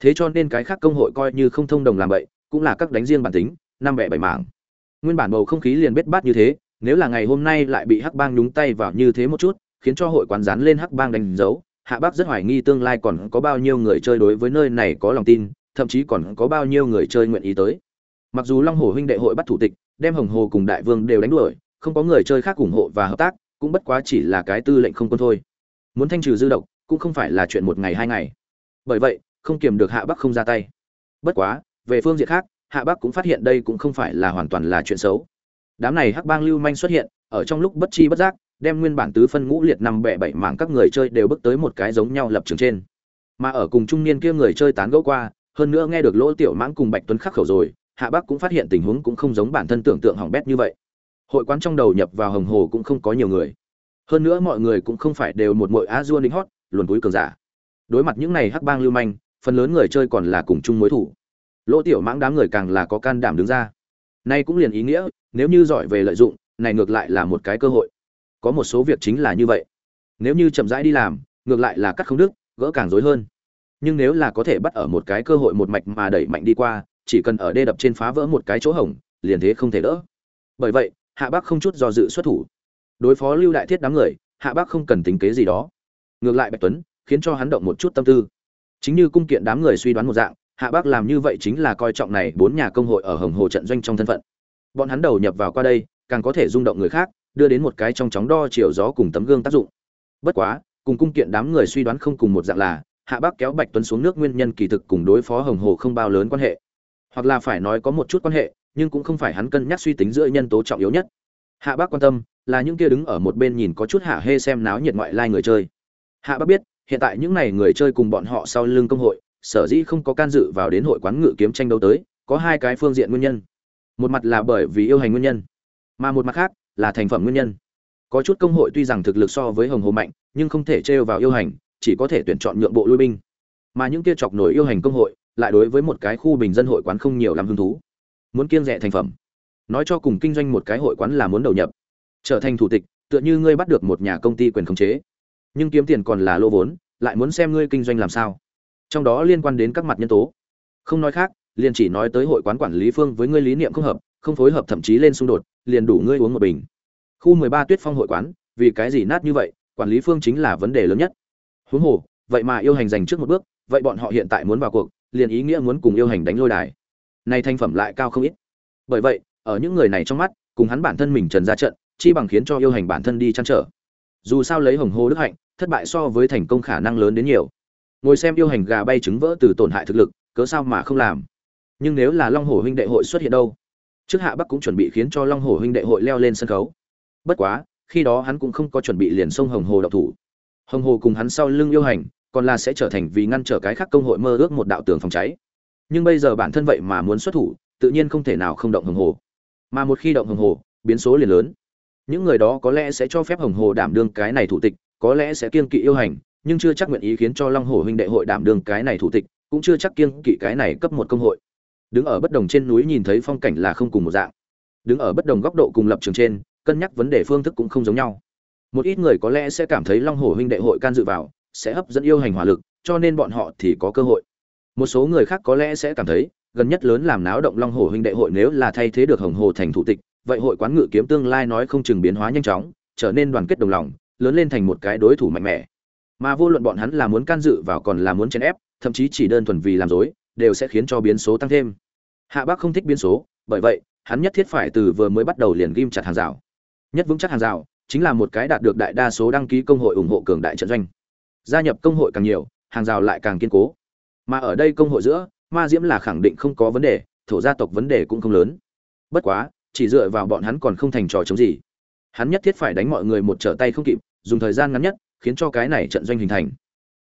Speaker 1: Thế cho nên cái khác công hội coi như không thông đồng làm vậy, cũng là các đánh riêng bản tính, năm bẻ bảy mảng. Nguyên bản bầu không khí liền bết bát như thế, nếu là ngày hôm nay lại bị hắc bang nhúng tay vào như thế một chút, khiến cho hội quán dán lên hắc bang đánh dấu hạ bác rất hoài nghi tương lai còn có bao nhiêu người chơi đối với nơi này có lòng tin, thậm chí còn có bao nhiêu người chơi nguyện ý tới. Mặc dù long hồ huynh đệ hội bắt thủ tịch, đem hồng hồ cùng đại vương đều đánh đuổi, không có người chơi khác ủng hộ và hợp tác, cũng bất quá chỉ là cái tư lệnh không quân thôi. Muốn thanh trừ dư độc, cũng không phải là chuyện một ngày hai ngày. Bởi vậy, không kiềm được hạ bắc không ra tay. Bất quá, về phương diện khác, hạ bắc cũng phát hiện đây cũng không phải là hoàn toàn là chuyện xấu. Đám này hắc bang lưu manh xuất hiện, ở trong lúc bất chi bất giác đem nguyên bản tứ phân ngũ liệt năm bẻ bảy mảng các người chơi đều bước tới một cái giống nhau lập trường trên. Mà ở cùng trung niên kia người chơi tán gẫu qua, hơn nữa nghe được lỗ tiểu mãng cùng bạch tuấn khắc khẩu rồi, hạ bắc cũng phát hiện tình huống cũng không giống bản thân tưởng tượng hỏng bét như vậy. Hội quán trong đầu nhập vào hồng hồ cũng không có nhiều người. Hơn nữa mọi người cũng không phải đều một mội á du đính hót, luồn túi cường giả. Đối mặt những này hắc bang lưu manh, phần lớn người chơi còn là cùng chung mối thủ. Lỗ tiểu mãng đám người càng là có can đảm đứng ra. Nay cũng liền ý nghĩa, nếu như giỏi về lợi dụng, này ngược lại là một cái cơ hội có một số việc chính là như vậy. Nếu như chậm rãi đi làm, ngược lại là cắt không đức gỡ càng rối hơn. Nhưng nếu là có thể bắt ở một cái cơ hội một mạch mà đẩy mạnh đi qua, chỉ cần ở đê đập trên phá vỡ một cái chỗ hổng, liền thế không thể đỡ. Bởi vậy, hạ bác không chút do dự xuất thủ. Đối phó lưu đại thiết đám người, hạ bác không cần tính kế gì đó. Ngược lại bạch tuấn, khiến cho hắn động một chút tâm tư. Chính như cung kiện đám người suy đoán một dạng, hạ bác làm như vậy chính là coi trọng này bốn nhà công hội ở hồng hồ trận doanh trong thân phận. Bọn hắn đầu nhập vào qua đây, càng có thể rung động người khác đưa đến một cái trong chóng đo chiều gió cùng tấm gương tác dụng. Bất quá, cùng cung kiện đám người suy đoán không cùng một dạng là, hạ bác kéo bạch tuấn xuống nước nguyên nhân kỳ thực cùng đối phó hồng hồ không bao lớn quan hệ. Hoặc là phải nói có một chút quan hệ, nhưng cũng không phải hắn cân nhắc suy tính giữa nhân tố trọng yếu nhất. Hạ bác quan tâm là những kia đứng ở một bên nhìn có chút hạ hê xem náo nhiệt ngoại lai người chơi. Hạ bác biết, hiện tại những này người chơi cùng bọn họ sau lưng công hội, sở dĩ không có can dự vào đến hội quán ngự kiếm tranh đấu tới, có hai cái phương diện nguyên nhân. Một mặt là bởi vì yêu hành nguyên nhân, mà một mặt khác là thành phẩm nguyên nhân. Có chút công hội tuy rằng thực lực so với hồng hồ mạnh, nhưng không thể trêu vào yêu hành, chỉ có thể tuyển chọn nhượng bộ lui binh. Mà những kia chọc nổi yêu hành công hội, lại đối với một cái khu bình dân hội quán không nhiều làm hứng thú. Muốn kiêng rẻ thành phẩm. Nói cho cùng kinh doanh một cái hội quán là muốn đầu nhập. Trở thành thủ tịch, tựa như ngươi bắt được một nhà công ty quyền khống chế. Nhưng kiếm tiền còn là lô vốn, lại muốn xem ngươi kinh doanh làm sao. Trong đó liên quan đến các mặt nhân tố. Không nói khác, liền chỉ nói tới hội quán quản lý phương với ngươi lý niệm không hợp không phối hợp thậm chí lên xung đột, liền đủ ngươi uống một bình. Khu mười ba tuyết phong hội quán, vì cái gì nát như vậy, quản lý phương chính là vấn đề lớn nhất. Huống hồ, vậy mà yêu hành dành trước một bước, vậy bọn họ hiện tại muốn vào cuộc, liền ý nghĩa muốn cùng yêu hành đánh lôi đài. Nay thanh phẩm lại cao không ít. Bởi vậy, ở những người này trong mắt, cùng hắn bản thân mình trần ra trận, chi bằng khiến cho yêu hành bản thân đi chăn trở. Dù sao lấy hồng hô đức hạnh, thất bại so với thành công khả năng lớn đến nhiều. Ngồi xem yêu hành gà bay trứng vỡ từ tổn hại thực lực, cớ sao mà không làm? Nhưng nếu là long hồ huynh đệ hội xuất hiện đâu? Trước hạ bắc cũng chuẩn bị khiến cho long hồ huynh đệ hội leo lên sân khấu. Bất quá, khi đó hắn cũng không có chuẩn bị liền sông hồng hồ độc thủ. Hồng hồ cùng hắn sau lưng yêu hành, còn là sẽ trở thành vì ngăn trở cái khác công hội mơ ước một đạo tường phòng cháy. Nhưng bây giờ bản thân vậy mà muốn xuất thủ, tự nhiên không thể nào không động hồng hồ. Mà một khi động hồng hồ, biến số liền lớn. Những người đó có lẽ sẽ cho phép hồng hồ đảm đương cái này thủ tịch, có lẽ sẽ kiên kỵ yêu hành, nhưng chưa chắc nguyện ý khiến cho long hồ huynh đệ hội đảm đương cái này thủ tịch, cũng chưa chắc kiên kỵ cái này cấp một công hội đứng ở bất đồng trên núi nhìn thấy phong cảnh là không cùng một dạng. Đứng ở bất đồng góc độ cùng lập trường trên, cân nhắc vấn đề phương thức cũng không giống nhau. Một ít người có lẽ sẽ cảm thấy long hồ huynh đệ hội can dự vào, sẽ hấp dẫn yêu hành hỏa lực, cho nên bọn họ thì có cơ hội. Một số người khác có lẽ sẽ cảm thấy, gần nhất lớn làm náo động long hồ huynh đệ hội nếu là thay thế được hồng hồ thành thủ tịch, vậy hội quán ngự kiếm tương lai nói không chừng biến hóa nhanh chóng, trở nên đoàn kết đồng lòng, lớn lên thành một cái đối thủ mạnh mẽ. Mà vô luận bọn hắn là muốn can dự vào còn là muốn chèn ép, thậm chí chỉ đơn thuần vì làm dối đều sẽ khiến cho biến số tăng thêm. Hạ bác không thích biến số, bởi vậy, hắn nhất thiết phải từ vừa mới bắt đầu liền ghim chặt hàng rào. Nhất vững chắc hàng rào chính là một cái đạt được đại đa số đăng ký công hội ủng hộ cường đại trận doanh. Gia nhập công hội càng nhiều, hàng rào lại càng kiên cố. Mà ở đây công hội giữa, ma diễm là khẳng định không có vấn đề, thổ gia tộc vấn đề cũng không lớn. Bất quá, chỉ dựa vào bọn hắn còn không thành trò chống gì. Hắn nhất thiết phải đánh mọi người một trở tay không kịp, dùng thời gian ngắn nhất, khiến cho cái này trận doanh hình thành.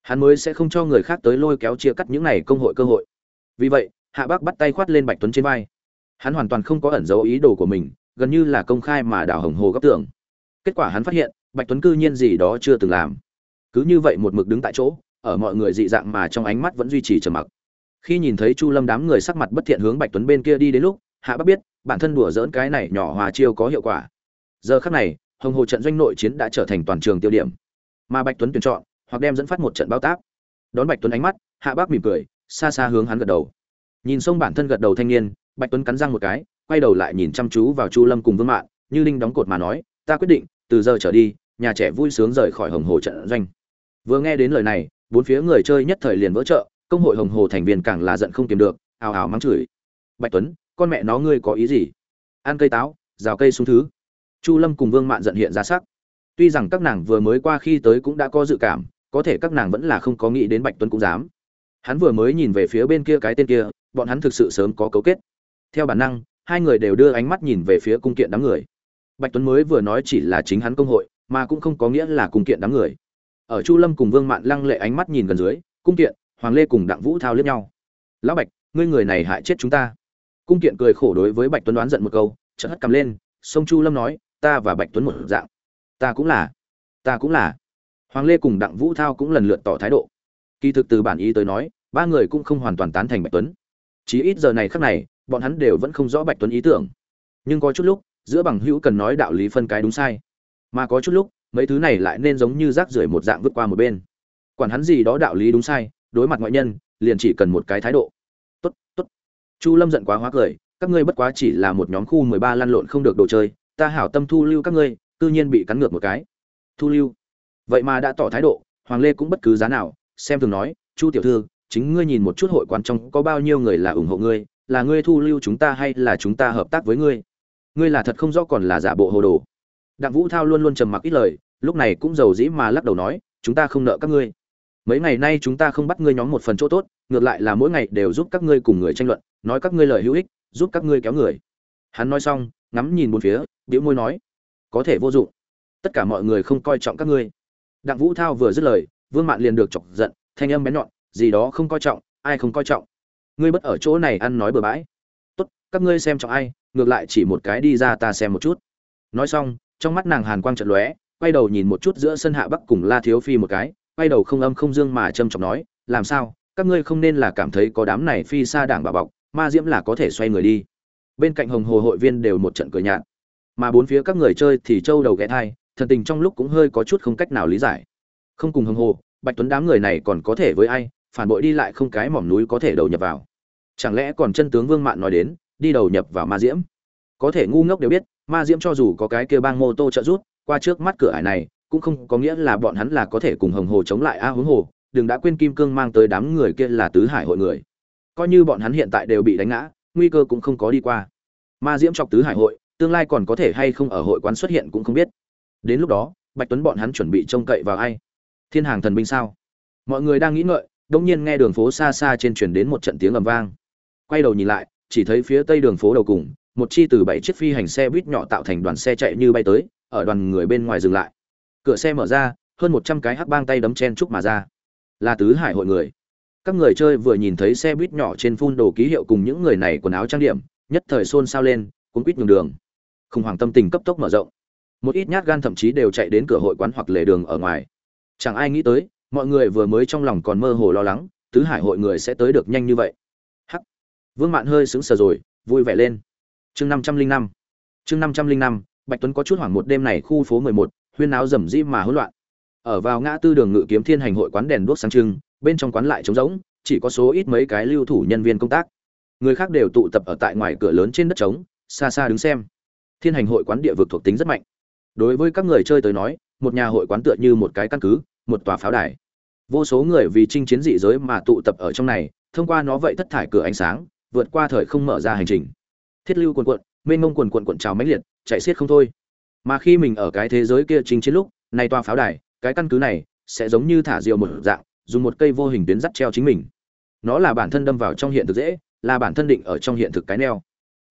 Speaker 1: Hắn mới sẽ không cho người khác tới lôi kéo chia cắt những này công hội cơ hội vì vậy, hạ bác bắt tay khoát lên bạch tuấn trên vai. Hắn hoàn toàn không có ẩn giấu ý đồ của mình, gần như là công khai mà đào hồng hồ góc tưởng kết quả hắn phát hiện, bạch tuấn cư nhiên gì đó chưa từng làm. Cứ như vậy một mực đứng tại chỗ, ở mọi người dị dạng mà trong ánh mắt vẫn duy trì trầm mặc. Khi nhìn thấy chu lâm đám người sắc mặt bất thiện hướng bạch tuấn bên kia đi đến lúc, hạ bác biết, bản thân đùa dỡn cái này nhỏ hòa chiêu có hiệu quả. Giờ khắc này, hồng hồ trận doanh nội chiến đã trở thành toàn trường tiêu điểm. Mà bạch tuấn tuyển chọn, hoặc đem dẫn phát một trận bao tác đón bạch tuấn ánh mắt, hạ bác mỉm cười xa xa hướng hắn gật đầu. Nhìn xong bản thân gật đầu thanh niên bạch tuấn cắn răng một cái quay đầu lại nhìn chăm chú vào chu lâm cùng vương Mạn, như linh đóng cột mà nói ta quyết định từ giờ trở đi nhà trẻ vui sướng rời khỏi hồng hồ trận doanh. Vừa nghe đến lời này bốn phía người chơi nhất thời liền vỡ trợ công hội hồng hồ thành viên càng là giận không kiềm được ào ào mắng chửi. Bạch tuấn con mẹ nó ngươi có ý gì? Ăn cây táo rào cây xuống thứ. Chu lâm cùng vương mạn giận hiện ra sắc. Tuy rằng các nàng vừa mới qua khi tới cũng đã có dự cảm có thể các nàng vẫn là không có nghĩ đến bạch tuấn cũng dám hắn vừa mới nhìn về phía bên kia cái tên kia, bọn hắn thực sự sớm có cấu kết. Theo bản năng, hai người đều đưa ánh mắt nhìn về phía cung kiện đám người. Bạch tuấn mới vừa nói chỉ là chính hắn công hội, mà cũng không có nghĩa là cung kiện đám người. Ở chu lâm cùng vương mạn lăng lệ ánh mắt nhìn gần dưới, cung kiện, hoàng lê cùng đặng vũ thao liếc nhau. Lão bạch, ngươi người này hại chết chúng ta. Cung kiện cười khổ đối với bạch tuấn đoán giận một câu, chợt hất cầm lên, sông chu lâm nói, ta và bạch tuấn một dạng. Ta cũng là. Ta cũng là. Hoàng lê cùng đặng vũ thao cũng lần lượt tỏ thái độ kỳ thực từ bản ý tới nói, ba người cũng không hoàn toàn tán thành bạch tuấn. Chỉ ít giờ này khắc này, bọn hắn đều vẫn không rõ bạch tuấn ý tưởng. Nhưng có chút lúc, giữa bằng hữu cần nói đạo lý phân cái đúng sai. Mà có chút lúc, mấy thứ này lại nên giống như rác rưởi một dạng vứt qua một bên. Quản hắn gì đó đạo lý đúng sai, đối mặt ngoại nhân, liền chỉ cần một cái thái độ. Tốt tốt. Chu lâm giận quá hóa cười, các ngươi bất quá chỉ là một nhóm khu mười ba lăn lộn không được đồ chơi, ta hảo tâm thu lưu các ngươi tự nhiên bị cắn ngược một cái. Thu lưu? Vậy mà đã tỏ thái độ, hoàng lê cũng bất cứ giá nào xem thường nói, chu tiểu thư, chính ngươi nhìn một chút hội quan trong có bao nhiêu người là ủng hộ ngươi, là ngươi thu lưu chúng ta hay là chúng ta hợp tác với ngươi? Ngươi là thật không rõ còn là giả bộ hồ đồ. Đặng vũ thao luôn luôn trầm mặc ít lời, lúc này cũng giàu dĩ mà lắc đầu nói, chúng ta không nợ các ngươi. Mấy ngày nay chúng ta không bắt ngươi nhóm một phần chỗ tốt, ngược lại là mỗi ngày đều giúp các ngươi cùng người tranh luận, nói các ngươi lời hữu ích, giúp các ngươi kéo người. Hắn nói xong, ngắm nhìn bốn phía biểu môi nói, có thể vô dụng. Tất cả mọi người không coi trọng các ngươi. Đặng vũ thao vừa dứt lời vương mạn liền được chọc giận, thanh âm bén nhọn, gì đó không coi trọng, ai không coi trọng. Ngươi bất ở chỗ này ăn nói bừa bãi. Tốt, các ngươi xem trọng ai, ngược lại chỉ một cái đi ra ta xem một chút. Nói xong, trong mắt nàng hàn quang trận lóe, quay đầu nhìn một chút giữa sân hạ bắc cùng la thiếu phi một cái, quay đầu không âm không dương mà trầm trọng nói, làm sao? Các ngươi không nên là cảm thấy có đám này phi xa đảng bà bọc, ma diễm là có thể xoay người đi. Bên cạnh hồng hồ hội viên đều một trận cười nhạt. Mà bốn phía các người chơi thì trâu đầu ghé thai thần tình trong lúc cũng hơi có chút không cách nào lý giải không cùng hồng hồ, bạch tuấn đám người này còn có thể với ai, phản bội đi lại không cái mỏm núi có thể đầu nhập vào. Chẳng lẽ còn chân tướng vương mạn nói đến, đi đầu nhập vào ma diễm? Có thể ngu ngốc đều biết, ma diễm cho dù có cái kia bang mô tô trợ rút qua trước mắt cửa ải này, cũng không có nghĩa là bọn hắn là có thể cùng hồng hồ chống lại a huống hồ, đừng đã quên kim cương mang tới đám người kia là tứ hải hội người. Coi như bọn hắn hiện tại đều bị đánh ngã, nguy cơ cũng không có đi qua. Ma diễm chọc tứ hải hội, tương lai còn có thể hay không ở hội quán xuất hiện cũng không biết. Đến lúc đó, bạch tuấn bọn hắn chuẩn bị trông cậy vào ai? Thiên hàng thần binh sao? Mọi người đang nghĩ ngợi đông nhiên nghe đường phố xa xa trên chuyển đến một trận tiếng ầm vang. Quay đầu nhìn lại, chỉ thấy phía tây đường phố đầu cùng, một chi từ bảy chiếc phi hành xe buýt nhỏ tạo thành đoàn xe chạy như bay tới, ở đoàn người bên ngoài dừng lại. Cửa xe mở ra, hơn một trăm cái hắc bang tay đấm chen chúc mà ra. Là tứ hải hội người. Các người chơi vừa nhìn thấy xe buýt nhỏ trên phun đồ ký hiệu cùng những người này quần áo trang điểm, nhất thời xôn xao lên, cuốn quýt nhường đường. Khủng hoảng tâm tình cấp tốc mở rộng. Một ít nhát gan thậm chí đều chạy đến cửa hội quán hoặc lề đường ở ngoài chẳng ai nghĩ tới, mọi người vừa mới trong lòng còn mơ hồ lo lắng, tứ hải hội người sẽ tới được nhanh như vậy. Hắc. Vương mạn hơi sững sờ rồi, vui vẻ lên. Chương năm trăm linh năm. Chương năm trăm linh năm, bạch tuấn có chút hoảng một đêm này khu phố mười một, huyên áo rầm rĩ mà hỗn loạn. Ở vào ngã tư đường ngự kiếm thiên hành hội quán đèn đuốc sáng trưng, bên trong quán lại trống rỗng, chỉ có số ít mấy cái lưu thủ nhân viên công tác. Người khác đều tụ tập ở tại ngoài cửa lớn trên đất trống, xa xa đứng xem. Thiên hành hội quán địa vực thuộc tính rất mạnh. Đối với các người chơi tới nói một nhà hội quán tựa như một cái căn cứ, một tòa pháo đài. Vô số người vì chinh chiến dị giới mà tụ tập ở trong này, thông qua nó vậy thất thải cửa ánh sáng, vượt qua thời không mở ra hành trình. Thiết lưu quần quận, mênh mông quần quận quận trào mãnh liệt, chạy xiết không thôi. Mà khi mình ở cái thế giới kia chinh chiến lúc, này tòa pháo đài, cái căn cứ này sẽ giống như thả diều một dạng, dùng một cây vô hình tuyến dắt treo chính mình. Nó là bản thân đâm vào trong hiện thực dễ, là bản thân định ở trong hiện thực cái neo.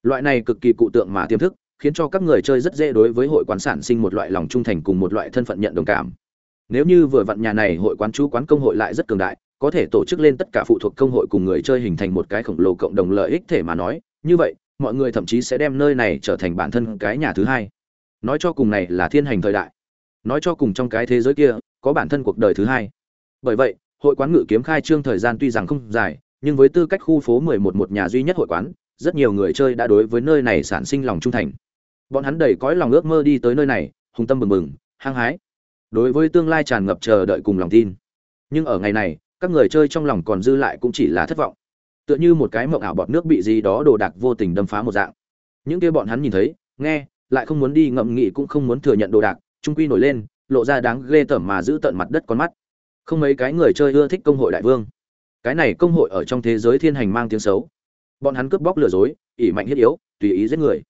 Speaker 1: Loại này cực kỳ cụ tượng mà tiềm thức khiến cho các người chơi rất dễ đối với hội quán sản sinh một loại lòng trung thành cùng một loại thân phận nhận đồng cảm. Nếu như vừa vặn nhà này hội quán chú quán công hội lại rất cường đại, có thể tổ chức lên tất cả phụ thuộc công hội cùng người chơi hình thành một cái khổng lồ cộng đồng lợi ích thể mà nói, như vậy, mọi người thậm chí sẽ đem nơi này trở thành bản thân cái nhà thứ hai. Nói cho cùng này là thiên hành thời đại. Nói cho cùng trong cái thế giới kia, có bản thân cuộc đời thứ hai. Bởi vậy, hội quán ngự kiếm khai trương thời gian tuy rằng không dài, nhưng với tư cách khu phố 11 một nhà duy nhất hội quán, rất nhiều người chơi đã đối với nơi này sản sinh lòng trung thành bọn hắn đầy cõi lòng ước mơ đi tới nơi này, hùng tâm bừng bừng, hăng hái. Đối với tương lai tràn ngập chờ đợi cùng lòng tin. Nhưng ở ngày này, các người chơi trong lòng còn dư lại cũng chỉ là thất vọng. Tựa như một cái mộng ảo bọt nước bị gì đó đồ đạc vô tình đâm phá một dạng. Những kia bọn hắn nhìn thấy, nghe, lại không muốn đi ngậm nghị cũng không muốn thừa nhận đồ đạc, trung quy nổi lên, lộ ra đáng ghê tởm mà giữ tận mặt đất con mắt. Không mấy cái người chơi ưa thích công hội đại vương. Cái này công hội ở trong thế giới thiên hành mang tiếng xấu. Bọn hắn cướp bóc lừa dối ỉ mạnh thiết yếu, tùy ý giết người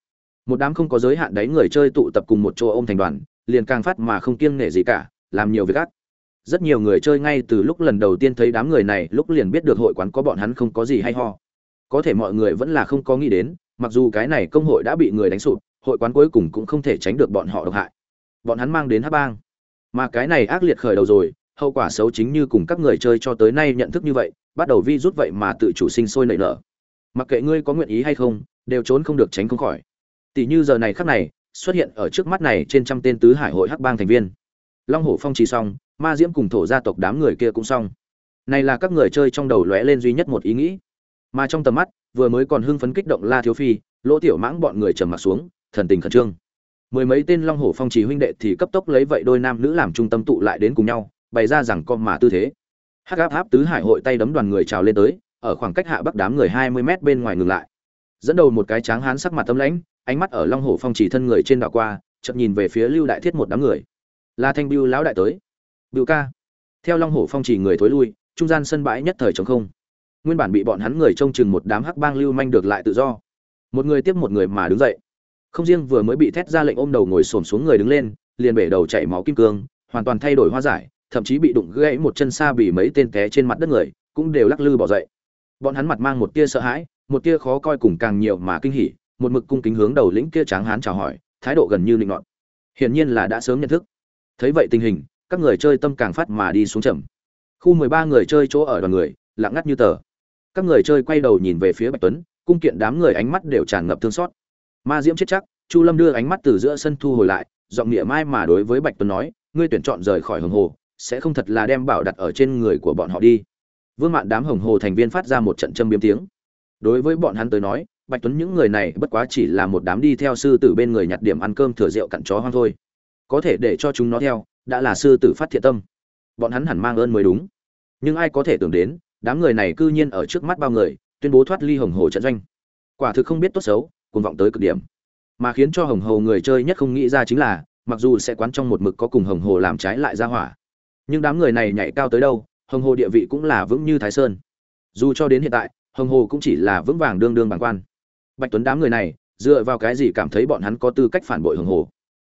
Speaker 1: một đám không có giới hạn đấy người chơi tụ tập cùng một chỗ ôm thành đoàn, liền càng phát mà không kiêng nể gì cả, làm nhiều việc ác. Rất nhiều người chơi ngay từ lúc lần đầu tiên thấy đám người này, lúc liền biết được hội quán có bọn hắn không có gì hay ho. Có thể mọi người vẫn là không có nghĩ đến, mặc dù cái này công hội đã bị người đánh sụp, hội quán cuối cùng cũng không thể tránh được bọn họ độc hại. Bọn hắn mang đến hát bang. Mà cái này ác liệt khởi đầu rồi, hậu quả xấu chính như cùng các người chơi cho tới nay nhận thức như vậy, bắt đầu vi rút vậy mà tự chủ sinh sôi nảy nở. Mặc kệ ngươi có nguyện ý hay không, đều trốn không được tránh không khỏi tỷ như giờ này khắc này, xuất hiện ở trước mắt này trên trăm tên tứ hải hội hắc bang thành viên. Long hổ phong trì xong, ma diễm cùng thổ gia tộc đám người kia cũng xong. Này là các người chơi trong đầu lóe lên duy nhất một ý nghĩ. Mà trong tầm mắt, vừa mới còn hưng phấn kích động la thiếu phi, lỗ tiểu mãng bọn người trầm mặt xuống, thần tình khẩn trương. Mười mấy tên long hổ phong trì huynh đệ thì cấp tốc lấy vậy đôi nam nữ làm trung tâm tụ lại đến cùng nhau, bày ra rằng con mà tư thế. Hắc áp áp tứ hải hội tay đấm đoàn người trào lên tới, ở khoảng cách hạ bắc đám người hai mươi mét bên ngoài ngừng lại. Dẫn đầu một cái tráng hán sắc mặt tâm lãnh ánh mắt ở long hổ phong chỉ thân người trên đảo qua, chợt nhìn về phía lưu đại thiết một đám người. Là thanh biêu lão đại tới. Biêu ca. Theo long hổ phong chỉ người thối lui, trung gian sân bãi nhất thời trống không. Nguyên bản bị bọn hắn người trông chừng một đám hắc bang lưu manh được lại tự do. Một người tiếp một người mà đứng dậy. Không riêng vừa mới bị thét ra lệnh ôm đầu ngồi xổm xuống người đứng lên, liền bể đầu chảy máu kim cương, hoàn toàn thay đổi hoa giải, thậm chí bị đụng gãy một chân xa bị mấy tên té trên mặt đất người, cũng đều lắc lư bỏ dậy. Bọn hắn mặt mang một tia sợ hãi, một tia khó coi cùng càng nhiều mà kinh hỉ một mực cung kính hướng đầu lĩnh kia tráng hán chào hỏi, thái độ gần như linh loạn hiển nhiên là đã sớm nhận thức. Thấy vậy tình hình, các người chơi tâm càng phát mà đi xuống chậm khu mười ba người chơi chỗ ở đoàn người, lặng ngắt như tờ. Các người chơi quay đầu nhìn về phía bạch tuấn, cung kiện đám người ánh mắt đều tràn ngập thương xót. Ma diễm chết chắc, chu lâm đưa ánh mắt từ giữa sân thu hồi lại, giọng nghĩa mai mà đối với bạch tuấn nói, ngươi tuyển chọn rời khỏi hồng hồ, sẽ không thật là đem bảo đặt ở trên người của bọn họ đi. Vương mạn đám hồng hồ thành viên phát ra một trận châm biếm tiếng. Đối với bọn hắn tới nói bạch tuấn những người này bất quá chỉ là một đám đi theo sư tử bên người nhặt điểm ăn cơm thừa rượu cặn chó hoang thôi. Có thể để cho chúng nó theo, đã là sư tử phát thiện tâm. Bọn hắn hẳn mang ơn mới đúng. Nhưng ai có thể tưởng đến, đám người này cư nhiên ở trước mắt bao người, tuyên bố thoát ly hồng hồ trận doanh. Quả thực không biết tốt xấu, cuồng vọng tới cực điểm. Mà khiến cho hồng hồ người chơi nhất không nghĩ ra chính là, mặc dù sẽ quán trong một mực có cùng hồng hồ làm trái lại ra hỏa, nhưng đám người này nhảy cao tới đâu, hồng hồ địa vị cũng là vững như thái sơn. Dù cho đến hiện tại, hồng hồ cũng chỉ là vững vàng đương đương bằng quan bạch tuấn đám người này, dựa vào cái gì cảm thấy bọn hắn có tư cách phản bội hưởng hồ?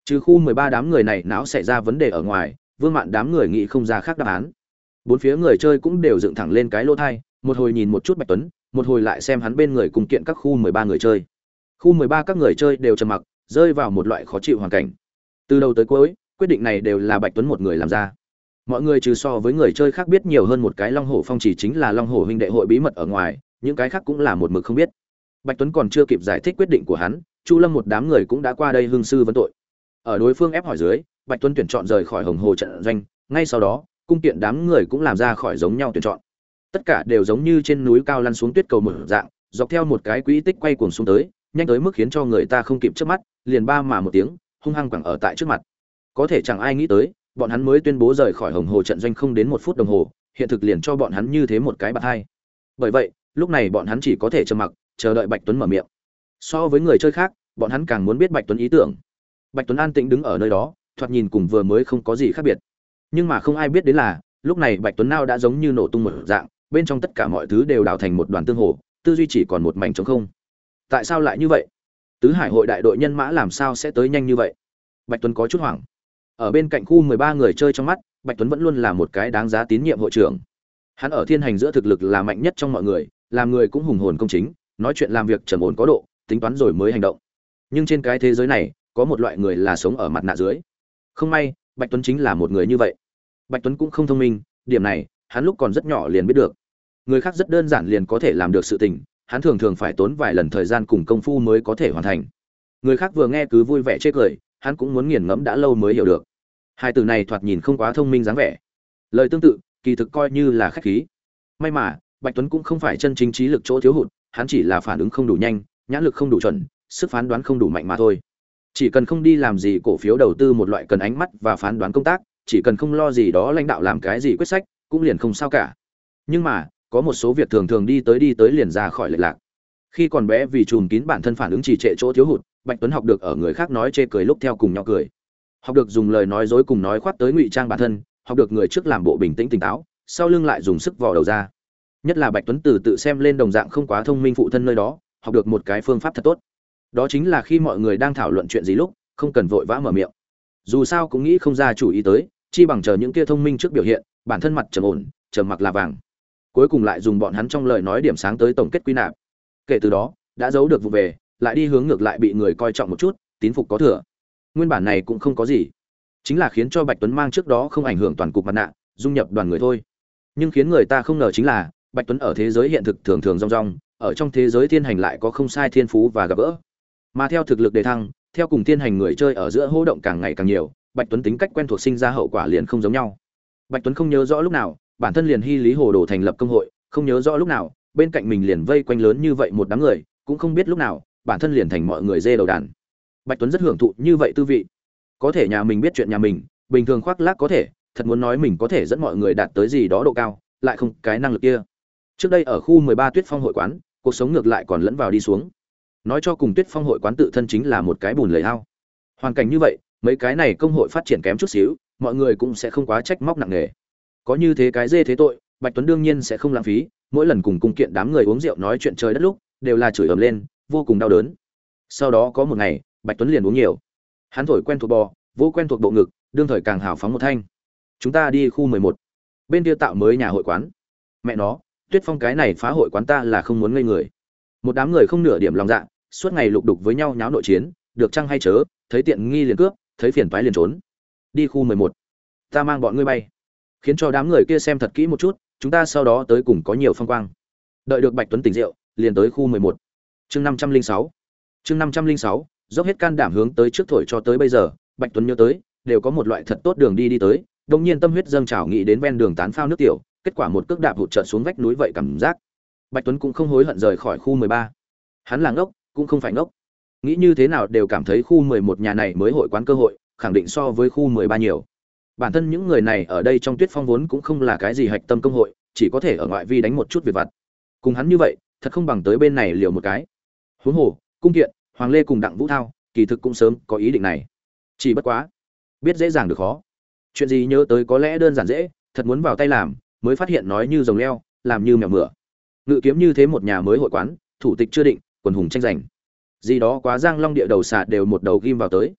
Speaker 1: Trừ khu mười ba đám người này não xảy ra vấn đề ở ngoài, vương mạn đám người nghĩ không ra khác đáp án. Bốn phía người chơi cũng đều dựng thẳng lên cái lỗ thai, một hồi nhìn một chút bạch tuấn, một hồi lại xem hắn bên người cùng kiện các khu mười ba người chơi. Khu mười ba các người chơi đều trầm mặc, rơi vào một loại khó chịu hoàn cảnh. Từ đầu tới cuối, quyết định này đều là bạch tuấn một người làm ra. Mọi người trừ so với người chơi khác biết nhiều hơn một cái long hổ phong chỉ chính là long hổ huynh đệ hội bí mật ở ngoài, những cái khác cũng là một mực không biết bạch tuấn còn chưa kịp giải thích quyết định của hắn, chu lâm một đám người cũng đã qua đây hương sư vấn tội. Ở đối phương ép hỏi dưới, bạch tuấn tuyển chọn rời khỏi hồng hồ trận doanh, ngay sau đó, cung kiện đám người cũng làm ra khỏi giống nhau tuyển chọn. Tất cả đều giống như trên núi cao lăn xuống tuyết cầu một dạng, dọc theo một cái quỹ tích quay cuồng xuống tới, nhanh tới mức khiến cho người ta không kịp trước mắt, liền ba mà một tiếng, hung hăng quẳng ở tại trước mặt. Có thể chẳng ai nghĩ tới, bọn hắn mới tuyên bố rời khỏi hồng hồ trận doanh không đến một phút đồng hồ, hiện thực liền cho bọn hắn như thế một cái bạt hai. Bởi vậy, lúc này bọn hắn chỉ có thể trầm mặc chờ đợi bạch tuấn mở miệng. So với người chơi khác, bọn hắn càng muốn biết bạch tuấn ý tưởng. Bạch tuấn an tĩnh đứng ở nơi đó, thoạt nhìn cùng vừa mới không có gì khác biệt. Nhưng mà không ai biết đến là, lúc này bạch tuấn nao đã giống như nổ tung một dạng, bên trong tất cả mọi thứ đều đào thành một đoàn tương hồ, tư duy chỉ còn một mảnh trống không. Tại sao lại như vậy? Tứ hải hội đại đội nhân mã làm sao sẽ tới nhanh như vậy? Bạch tuấn có chút hoảng. Ở bên cạnh khu mười ba người chơi trong mắt, bạch tuấn vẫn luôn là một cái đáng giá tín nhiệm hội trưởng. Hắn ở thiên hành giữa thực lực là mạnh nhất trong mọi người, làm người cũng hùng hồn công chính nói chuyện làm việc trầm ổn có độ, tính toán rồi mới hành động. Nhưng trên cái thế giới này, có một loại người là sống ở mặt nạ dưới. Không may, bạch tuấn chính là một người như vậy. Bạch tuấn cũng không thông minh, điểm này, hắn lúc còn rất nhỏ liền biết được. Người khác rất đơn giản liền có thể làm được sự tình, hắn thường thường phải tốn vài lần thời gian cùng công phu mới có thể hoàn thành. Người khác vừa nghe cứ vui vẻ chê cười, hắn cũng muốn nghiền ngẫm đã lâu mới hiểu được. Hai từ này thoạt nhìn không quá thông minh dáng vẻ. Lời tương tự, kỳ thực coi như là khách khí. May mà, bạch tuấn cũng không phải chân chính trí lực chỗ thiếu hụt hắn chỉ là phản ứng không đủ nhanh, nhãn lực không đủ chuẩn, sức phán đoán không đủ mạnh mà thôi. Chỉ cần không đi làm gì cổ phiếu đầu tư một loại cần ánh mắt và phán đoán công tác, chỉ cần không lo gì đó lãnh đạo làm cái gì quyết sách, cũng liền không sao cả. Nhưng mà, có một số việc thường thường đi tới đi tới liền ra khỏi lệch lạc. Khi còn bé vì chùm kín bản thân phản ứng trì trệ chỗ thiếu hụt, bạch tuấn học được ở người khác nói chê cười lúc theo cùng nhỏ cười. Học được dùng lời nói dối cùng nói khoác tới ngụy trang bản thân, học được người trước làm bộ bình tĩnh tỉnh táo, sau lưng lại dùng sức vò đầu ra nhất là bạch tuấn từ tự xem lên đồng dạng không quá thông minh phụ thân nơi đó, học được một cái phương pháp thật tốt. Đó chính là khi mọi người đang thảo luận chuyện gì lúc, không cần vội vã mở miệng. Dù sao cũng nghĩ không ra chủ ý tới, chi bằng chờ những kia thông minh trước biểu hiện, bản thân mặt trầm ổn, trầm mặc là vàng. Cuối cùng lại dùng bọn hắn trong lời nói điểm sáng tới tổng kết quy nạp. Kể từ đó, đã giấu được vụ về, lại đi hướng ngược lại bị người coi trọng một chút, tín phục có thừa. Nguyên bản này cũng không có gì. Chính là khiến cho bạch tuấn mang trước đó không ảnh hưởng toàn cục mặt nạ, dung nhập đoàn người thôi. Nhưng khiến người ta không ngờ chính là bạch tuấn ở thế giới hiện thực thường thường rong rong, ở trong thế giới thiên hành lại có không sai thiên phú và gặp gỡ. Mà theo thực lực đề thăng, theo cùng thiên hành người chơi ở giữa hô động càng ngày càng nhiều, bạch tuấn tính cách quen thuộc sinh ra hậu quả liền không giống nhau. Bạch tuấn không nhớ rõ lúc nào, bản thân liền hy lý hồ đồ thành lập công hội, không nhớ rõ lúc nào, bên cạnh mình liền vây quanh lớn như vậy một đám người, cũng không biết lúc nào, bản thân liền thành mọi người dê đầu đàn. Bạch tuấn rất hưởng thụ như vậy tư vị. Có thể nhà mình biết chuyện nhà mình, bình thường khoác lác có thể, thật muốn nói mình có thể dẫn mọi người đạt tới gì đó độ cao, lại không cái năng lực kia trước đây ở khu 13 tuyết phong hội quán, cuộc sống ngược lại còn lẫn vào đi xuống. Nói cho cùng tuyết phong hội quán tự thân chính là một cái bùn lầy ao. hoàn cảnh như vậy, mấy cái này công hội phát triển kém chút xíu, mọi người cũng sẽ không quá trách móc nặng nề. Có như thế cái dê thế tội, bạch tuấn đương nhiên sẽ không lãng phí, mỗi lần cùng cung kiện đám người uống rượu nói chuyện trời đất lúc, đều là chửi ầm lên, vô cùng đau đớn. Sau đó có một ngày, bạch tuấn liền uống nhiều. Hắn thổi quen thuộc bò, vô quen thuộc bộ ngực, đương thời càng hào phóng một thanh. Chúng ta đi khu mười một. Bên kia tạo mới nhà hội quán. Mẹ nó tuyết phong cái này phá hội quán ta là không muốn ngây người. Một đám người không nửa điểm lòng dạ suốt ngày lục đục với nhau nháo nội chiến, được chăng hay chớ, thấy tiện nghi liền cướp, thấy phiền toái liền trốn. Đi khu mười một, ta mang bọn ngươi bay. Khiến cho đám người kia xem thật kỹ một chút, chúng ta sau đó tới cùng có nhiều phong quang. Đợi được bạch tuấn tỉnh rượu, liền tới khu mười một. Chương năm trăm linh sáu, chương năm trăm linh sáu, dốc hết can đảm hướng tới trước thổi cho tới bây giờ, bạch tuấn nhớ tới, đều có một loại thật tốt đường đi đi tới đông nhiên tâm huyết dâng trào nghĩ đến ven đường tán phao nước tiểu kết quả một cước đạp hụt trợt xuống vách núi vậy cảm giác. Bạch tuấn cũng không hối hận rời khỏi khu mười ba. Hắn là ngốc, cũng không phải ngốc. Nghĩ như thế nào đều cảm thấy khu mười một nhà này mới hội quán cơ hội, khẳng định so với khu mười ba nhiều. Bản thân những người này ở đây trong tuyết phong vốn cũng không là cái gì hạch tâm công hội, chỉ có thể ở ngoại vi đánh một chút việc vặt. Cùng hắn như vậy, thật không bằng tới bên này liều một cái. Huống hồ, cung kiện, hoàng lê cùng đặng vũ thao, kỳ thực cũng sớm có ý định này. Chỉ bất quá, biết dễ dàng được khó. Chuyện gì nhớ tới có lẽ đơn giản dễ, thật muốn vào tay làm mới phát hiện nói như rồng leo, làm như mèo mửa. Ngự kiếm như thế một nhà mới hội quán, thủ tịch chưa định, quần hùng tranh giành. Gì đó quá giang long địa đầu xà đều một đầu ghim vào tới.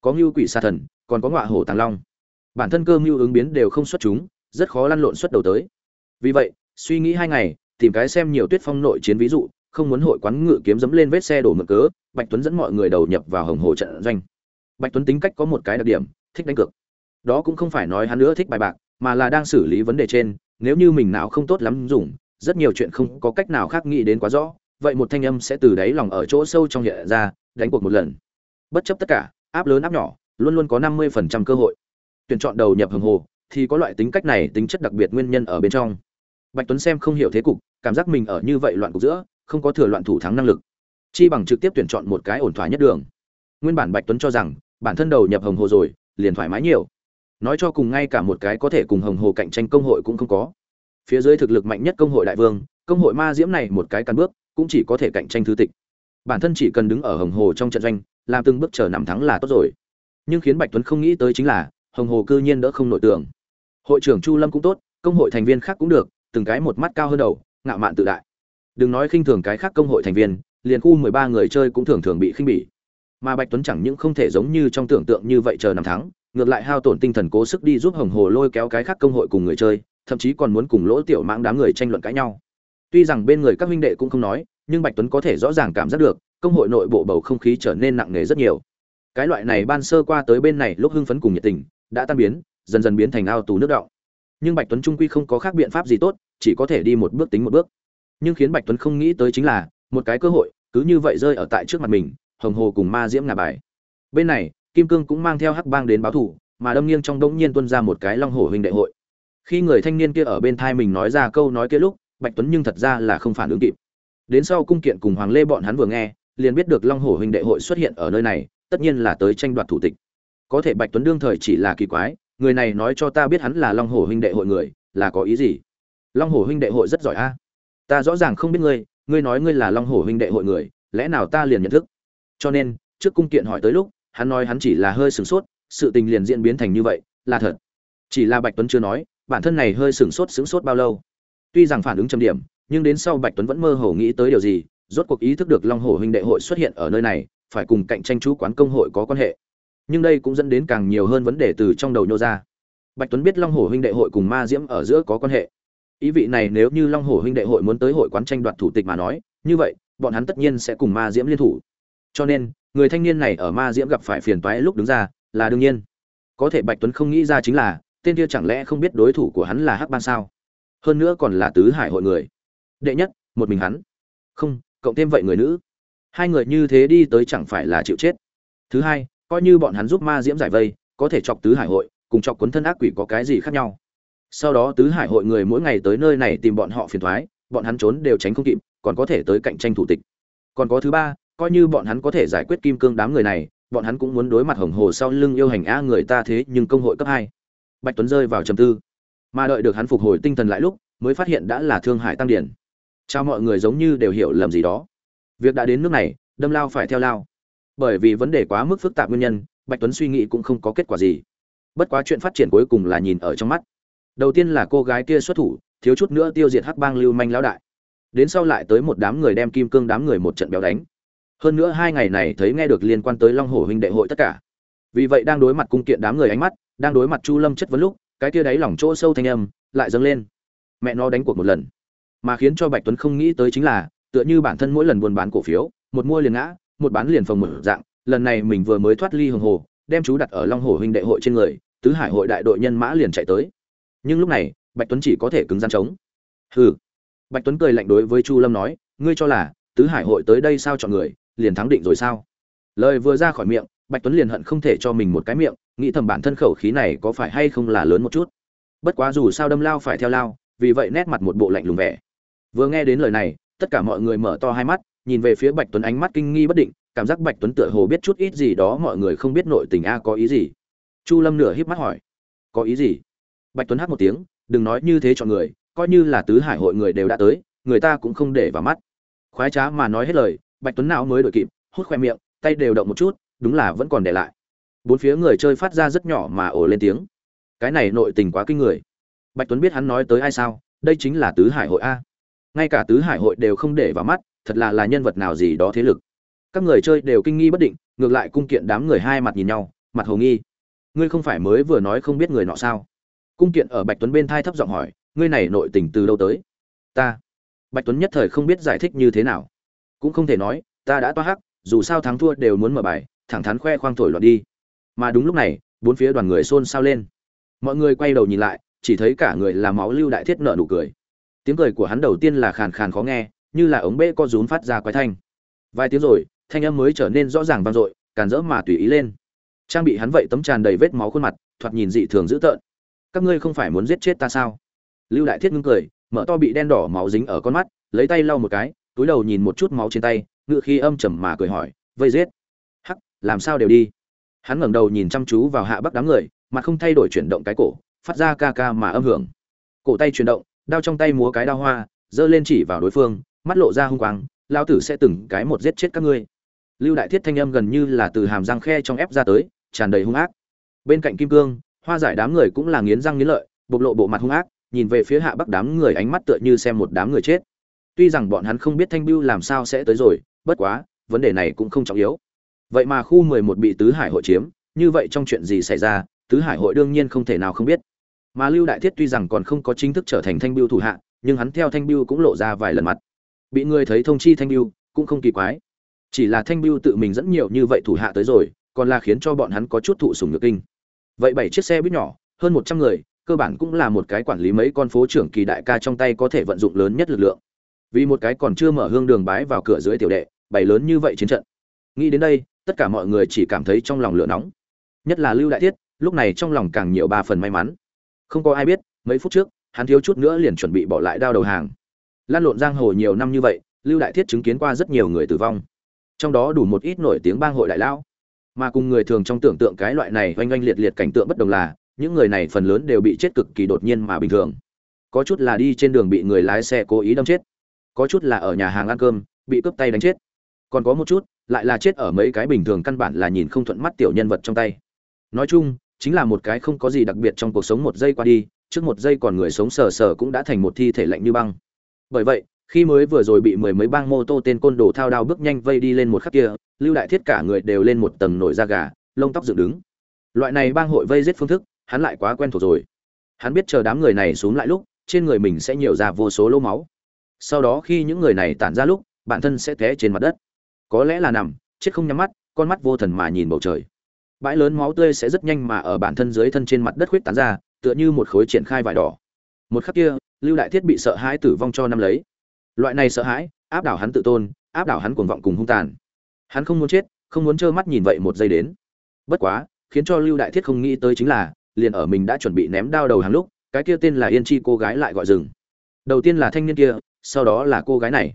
Speaker 1: Có ngưu quỷ sa thần, còn có ngọa hổ tàng long. Bản thân cơ mưu ứng biến đều không xuất chúng, rất khó lăn lộn xuất đầu tới. Vì vậy, suy nghĩ hai ngày, tìm cái xem nhiều tuyết phong nội chiến ví dụ, không muốn hội quán ngự kiếm dẫm lên vết xe đổ mực cớ, bạch tuấn dẫn mọi người đầu nhập vào hồng hồ trận doanh. Bạch tuấn tính cách có một cái đặc điểm, thích đánh cược. Đó cũng không phải nói hắn nữa thích bài bạc, mà là đang xử lý vấn đề trên nếu như mình não không tốt lắm dùng, rất nhiều chuyện không có cách nào khác nghĩ đến quá rõ, vậy một thanh âm sẽ từ đáy lòng ở chỗ sâu trong hiện ra, đánh cuộc một lần. Bất chấp tất cả, áp lớn áp nhỏ, luôn luôn có năm mươi phần trăm cơ hội. Tuyển chọn đầu nhập hồng hồ, thì có loại tính cách này tính chất đặc biệt nguyên nhân ở bên trong. Bạch tuấn xem không hiểu thế cục, cảm giác mình ở như vậy loạn cục giữa, không có thừa loạn thủ thắng năng lực. Chi bằng trực tiếp tuyển chọn một cái ổn thỏa nhất đường. Nguyên bản bạch tuấn cho rằng, bản thân đầu nhập hồng hồ rồi, liền thoải mái nhiều nói cho cùng ngay cả một cái có thể cùng hồng hồ cạnh tranh công hội cũng không có. Phía dưới thực lực mạnh nhất công hội đại vương, công hội ma diễm này một cái căn bước, cũng chỉ có thể cạnh tranh thứ tịch. Bản thân chỉ cần đứng ở hồng hồ trong trận doanh, làm từng bước chờ nằm thắng là tốt rồi. Nhưng khiến bạch tuấn không nghĩ tới chính là, hồng hồ cư nhiên đỡ không nội tưởng. Hội trưởng chu lâm cũng tốt, công hội thành viên khác cũng được, từng cái một mắt cao hơn đầu, ngạo mạn tự đại. Đừng nói khinh thường cái khác công hội thành viên, liền khu mười ba người chơi cũng thường thường bị khinh bỉ. Mà bạch tuấn chẳng những không thể giống như trong tưởng tượng như vậy chờ năm tháng ngược lại hao tổn tinh thần cố sức đi giúp hồng hồ lôi kéo cái khác công hội cùng người chơi, thậm chí còn muốn cùng lỗ tiểu mãng đám người tranh luận cãi nhau. Tuy rằng bên người các huynh đệ cũng không nói, nhưng bạch tuấn có thể rõ ràng cảm giác được, công hội nội bộ bầu không khí trở nên nặng nề rất nhiều. Cái loại này ban sơ qua tới bên này lúc hưng phấn cùng nhiệt tình, đã tan biến, dần dần biến thành ao tù nước động nhưng bạch tuấn trung quy không có khác biện pháp gì tốt, chỉ có thể đi một bước tính một bước. Nhưng khiến bạch tuấn không nghĩ tới chính là, một cái cơ hội, cứ như vậy rơi ở tại trước mặt mình, hồng hồ cùng ma diễm ngà bài. Bên này kim cương cũng mang theo hắc bang đến báo thủ, mà đâm nghiêng trong đống nhiên tuân ra một cái long hổ huynh đệ hội. Khi người thanh niên kia ở bên thai mình nói ra câu nói kia lúc, bạch tuấn nhưng thật ra là không phản ứng kịp. Đến sau cung kiện cùng hoàng lê bọn hắn vừa nghe, liền biết được long hổ huynh đệ hội xuất hiện ở nơi này, tất nhiên là tới tranh đoạt thủ tịch. Có thể bạch tuấn đương thời chỉ là kỳ quái, người này nói cho ta biết hắn là long hổ huynh đệ hội người, là có ý gì? Long hổ huynh đệ hội rất giỏi a. Ta rõ ràng không biết ngươi ngươi nói ngươi là long hổ huynh đệ hội người, lẽ nào ta liền nhận thức? Cho nên, trước cung kiện hỏi tới lúc hắn nói hắn chỉ là hơi sửng sốt, sự tình liền diễn biến thành như vậy, là thật. Chỉ là bạch tuấn chưa nói, bản thân này hơi sửng sốt sửng sốt bao lâu? Tuy rằng phản ứng trầm điểm, nhưng đến sau bạch tuấn vẫn mơ hồ nghĩ tới điều gì, rốt cuộc ý thức được long hổ huynh đệ hội xuất hiện ở nơi này, phải cùng cạnh tranh chú quán công hội có quan hệ. Nhưng đây cũng dẫn đến càng nhiều hơn vấn đề từ trong đầu nhô ra. Bạch tuấn biết long hổ huynh đệ hội cùng ma diễm ở giữa có quan hệ. Ý vị này nếu như long hổ huynh đệ hội muốn tới hội quán tranh đoạt thủ tịch mà nói, như vậy, bọn hắn tất nhiên sẽ cùng ma diễm liên thủ. Cho nên người thanh niên này ở ma diễm gặp phải phiền toái lúc đứng ra, là đương nhiên. Có thể bạch tuấn không nghĩ ra chính là, tên kia chẳng lẽ không biết đối thủ của hắn là hắc ban sao? Hơn nữa còn là tứ hải hội người. Đệ nhất, một mình hắn. Không, cộng thêm vậy người nữ. Hai người như thế đi tới chẳng phải là chịu chết. Thứ hai, coi như bọn hắn giúp ma diễm giải vây, có thể chọc tứ hải hội, cùng chọc cuốn thân ác quỷ có cái gì khác nhau? Sau đó tứ hải hội người mỗi ngày tới nơi này tìm bọn họ phiền thoái bọn hắn trốn đều tránh không kịp, còn có thể tới cạnh tranh thủ tịch. Còn có thứ ba coi như bọn hắn có thể giải quyết kim cương đám người này, bọn hắn cũng muốn đối mặt hồng hồ sau lưng yêu hành a người ta thế nhưng công hội cấp hai. Bạch tuấn rơi vào trầm tư. Mà đợi được hắn phục hồi tinh thần lại lúc, mới phát hiện đã là thương hải tăng điển. Chào mọi người giống như đều hiểu lầm gì đó. Việc đã đến nước này, đâm lao phải theo lao. Bởi vì vấn đề quá mức phức tạp nguyên nhân, bạch tuấn suy nghĩ cũng không có kết quả gì. Bất quá chuyện phát triển cuối cùng là nhìn ở trong mắt. Đầu tiên là cô gái kia xuất thủ, thiếu chút nữa tiêu diệt hắc bang lưu manh lão đại. Đến sau lại tới một đám người đem kim cương đám người một trận béo đánh hơn nữa hai ngày này thấy nghe được liên quan tới long hổ huynh đệ hội tất cả. Vì vậy đang đối mặt cung kiện đám người ánh mắt, đang đối mặt chu lâm chất vấn lúc, cái kia đáy lỏng chỗ sâu thanh âm lại dâng lên. Mẹ nó đánh cuộc một lần. Mà khiến cho bạch tuấn không nghĩ tới chính là, tựa như bản thân mỗi lần buôn bán cổ phiếu, một mua liền ngã, một bán liền phòng một dạng, lần này mình vừa mới thoát ly hồng hồ, đem chú đặt ở long hồ huynh đệ hội trên người, tứ hải hội đại đội nhân mã liền chạy tới. Nhưng lúc này, bạch tuấn chỉ có thể cứng gian chống hừ. Bạch tuấn cười lạnh đối với chu lâm nói, ngươi cho là tứ hải hội tới đây sao chọn người liền thắng định rồi sao? Lời vừa ra khỏi miệng, bạch tuấn liền hận không thể cho mình một cái miệng, nghĩ thầm bản thân khẩu khí này có phải hay không là lớn một chút. Bất quá dù sao đâm lao phải theo lao, vì vậy nét mặt một bộ lạnh lùng vẻ. Vừa nghe đến lời này, tất cả mọi người mở to hai mắt, nhìn về phía bạch tuấn ánh mắt kinh nghi bất định, cảm giác bạch tuấn tựa hồ biết chút ít gì đó mọi người không biết nội tình a có ý gì. Chu lâm nửa híp mắt hỏi, có ý gì? Bạch tuấn hát một tiếng, đừng nói như thế chọn người, coi như là tứ hải hội người đều đã tới, người ta cũng không để vào mắt. Khoái trá mà nói hết lời bạch tuấn não mới đổi kịp, hút khoe miệng, tay đều động một chút, đúng là vẫn còn để lại. Bốn phía người chơi phát ra rất nhỏ mà ồ lên tiếng. Cái này nội tình quá kinh người. Bạch tuấn biết hắn nói tới ai sao, đây chính là tứ hải hội a. Ngay cả tứ hải hội đều không để vào mắt, thật là là nhân vật nào gì đó thế lực. Các người chơi đều kinh nghi bất định, ngược lại cung kiện đám người hai mặt nhìn nhau, mặt hồ nghi. Ngươi không phải mới vừa nói không biết người nọ sao? Cung kiện ở bạch tuấn bên thai thấp giọng hỏi, ngươi này nội tình từ đâu tới? Ta. Bạch tuấn nhất thời không biết giải thích như thế nào cũng không thể nói, ta đã toa hắc, dù sao thắng thua đều muốn mở bài, thẳng thắn khoe khoang thổi loạn đi. Mà đúng lúc này, bốn phía đoàn người xôn xao lên. Mọi người quay đầu nhìn lại, chỉ thấy cả người là máu lưu đại thiết nợ nụ cười. Tiếng cười của hắn đầu tiên là khàn khàn khó nghe, như là ống bê co rúm phát ra quái thanh. Vài tiếng rồi, thanh âm mới trở nên rõ ràng vang dội, càn rỡ mà tùy ý lên. Trang bị hắn vậy tấm tràn đầy vết máu khuôn mặt, thoạt nhìn dị thường dữ tợn. Các ngươi không phải muốn giết chết ta sao? Lưu đại thiết ngưng cười, mở to bị đen đỏ máu dính ở con mắt, lấy tay lau một cái túi đầu nhìn một chút máu trên tay, ngự khi âm trầm mà cười hỏi, vây giết. Hắc, làm sao đều đi? Hắn ngẩng đầu nhìn chăm chú vào hạ bắc đám người mà không thay đổi chuyển động cái cổ, phát ra ca ca mà âm hưởng. Cổ tay chuyển động, đao trong tay múa cái đao hoa, giơ lên chỉ vào đối phương, mắt lộ ra hung quang lao tử sẽ từng cái một giết chết các ngươi. Lưu đại thiết thanh âm gần như là từ hàm răng khe trong ép ra tới, tràn đầy hung ác. Bên cạnh kim cương, hoa giải đám người cũng là nghiến răng nghiến lợi, bộc lộ bộ mặt hung ác, nhìn về phía hạ bắc đám người ánh mắt tựa như xem một đám người chết tuy rằng bọn hắn không biết thanh bưu làm sao sẽ tới rồi, bất quá, vấn đề này cũng không trọng yếu. Vậy mà khu mười một bị tứ hải hội chiếm, như vậy trong chuyện gì xảy ra, tứ hải hội đương nhiên không thể nào không biết. Mà lưu đại thiết tuy rằng còn không có chính thức trở thành thanh bưu thủ hạ, nhưng hắn theo thanh bưu cũng lộ ra vài lần mặt. Bị người thấy thông chi thanh bưu, cũng không kỳ quái. Chỉ là thanh bưu tự mình dẫn nhiều như vậy thủ hạ tới rồi, còn là khiến cho bọn hắn có chút thụ sùng nhược kinh. Vậy bảy chiếc xe buýt nhỏ, hơn một trăm người, cơ bản cũng là một cái quản lý mấy con phố trưởng kỳ đại ca trong tay có thể vận dụng lớn nhất lực lượng vì một cái còn chưa mở hương đường bái vào cửa dưới tiểu đệ, bày lớn như vậy chiến trận. Nghĩ đến đây, tất cả mọi người chỉ cảm thấy trong lòng lửa nóng. Nhất là lưu đại thiết, lúc này trong lòng càng nhiều ba phần may mắn. Không có ai biết, mấy phút trước, hắn thiếu chút nữa liền chuẩn bị bỏ lại đao đầu hàng. Lan lộn giang hồ nhiều năm như vậy, lưu đại thiết chứng kiến qua rất nhiều người tử vong. Trong đó đủ một ít nổi tiếng bang hội đại lão. Mà cùng người thường trong tưởng tượng cái loại này oanh oanh liệt liệt cảnh tượng bất đồng là, những người này phần lớn đều bị chết cực kỳ đột nhiên mà bình thường. Có chút là đi trên đường bị người lái xe cố ý đâm chết có chút là ở nhà hàng ăn cơm, bị cướp tay đánh chết. Còn có một chút, lại là chết ở mấy cái bình thường căn bản là nhìn không thuận mắt tiểu nhân vật trong tay. Nói chung, chính là một cái không có gì đặc biệt trong cuộc sống một giây qua đi, trước một giây còn người sống sờ sờ cũng đã thành một thi thể lạnh như băng. Bởi vậy, khi mới vừa rồi bị mười mấy bang mô tô tên côn đồ thao đao bước nhanh vây đi lên một khắc kia, lưu đại thiết cả người đều lên một tầng nổi da gà, lông tóc dựng đứng. Loại này bang hội vây giết phương thức, hắn lại quá quen thuộc rồi. Hắn biết chờ đám người này xuống lại lúc, trên người mình sẽ nhiều ra vô số lỗ máu sau đó khi những người này tản ra lúc, bản thân sẽ té trên mặt đất. Có lẽ là nằm, chết không nhắm mắt, con mắt vô thần mà nhìn bầu trời. Bãi lớn máu tươi sẽ rất nhanh mà ở bản thân dưới thân trên mặt đất khuyết tán ra, tựa như một khối triển khai vải đỏ. Một khắc kia, lưu đại thiết bị sợ hãi tử vong cho năm lấy. Loại này sợ hãi, áp đảo hắn tự tôn, áp đảo hắn cuồng vọng cùng hung tàn. Hắn không muốn chết, không muốn trơ mắt nhìn vậy một giây đến. Bất quá, khiến cho lưu đại thiết không nghĩ tới chính là, liền ở mình đã chuẩn bị ném đao đầu hàng lúc, cái kia tên là yên chi cô gái lại gọi rừng đầu tiên là thanh niên kia sau đó là cô gái này.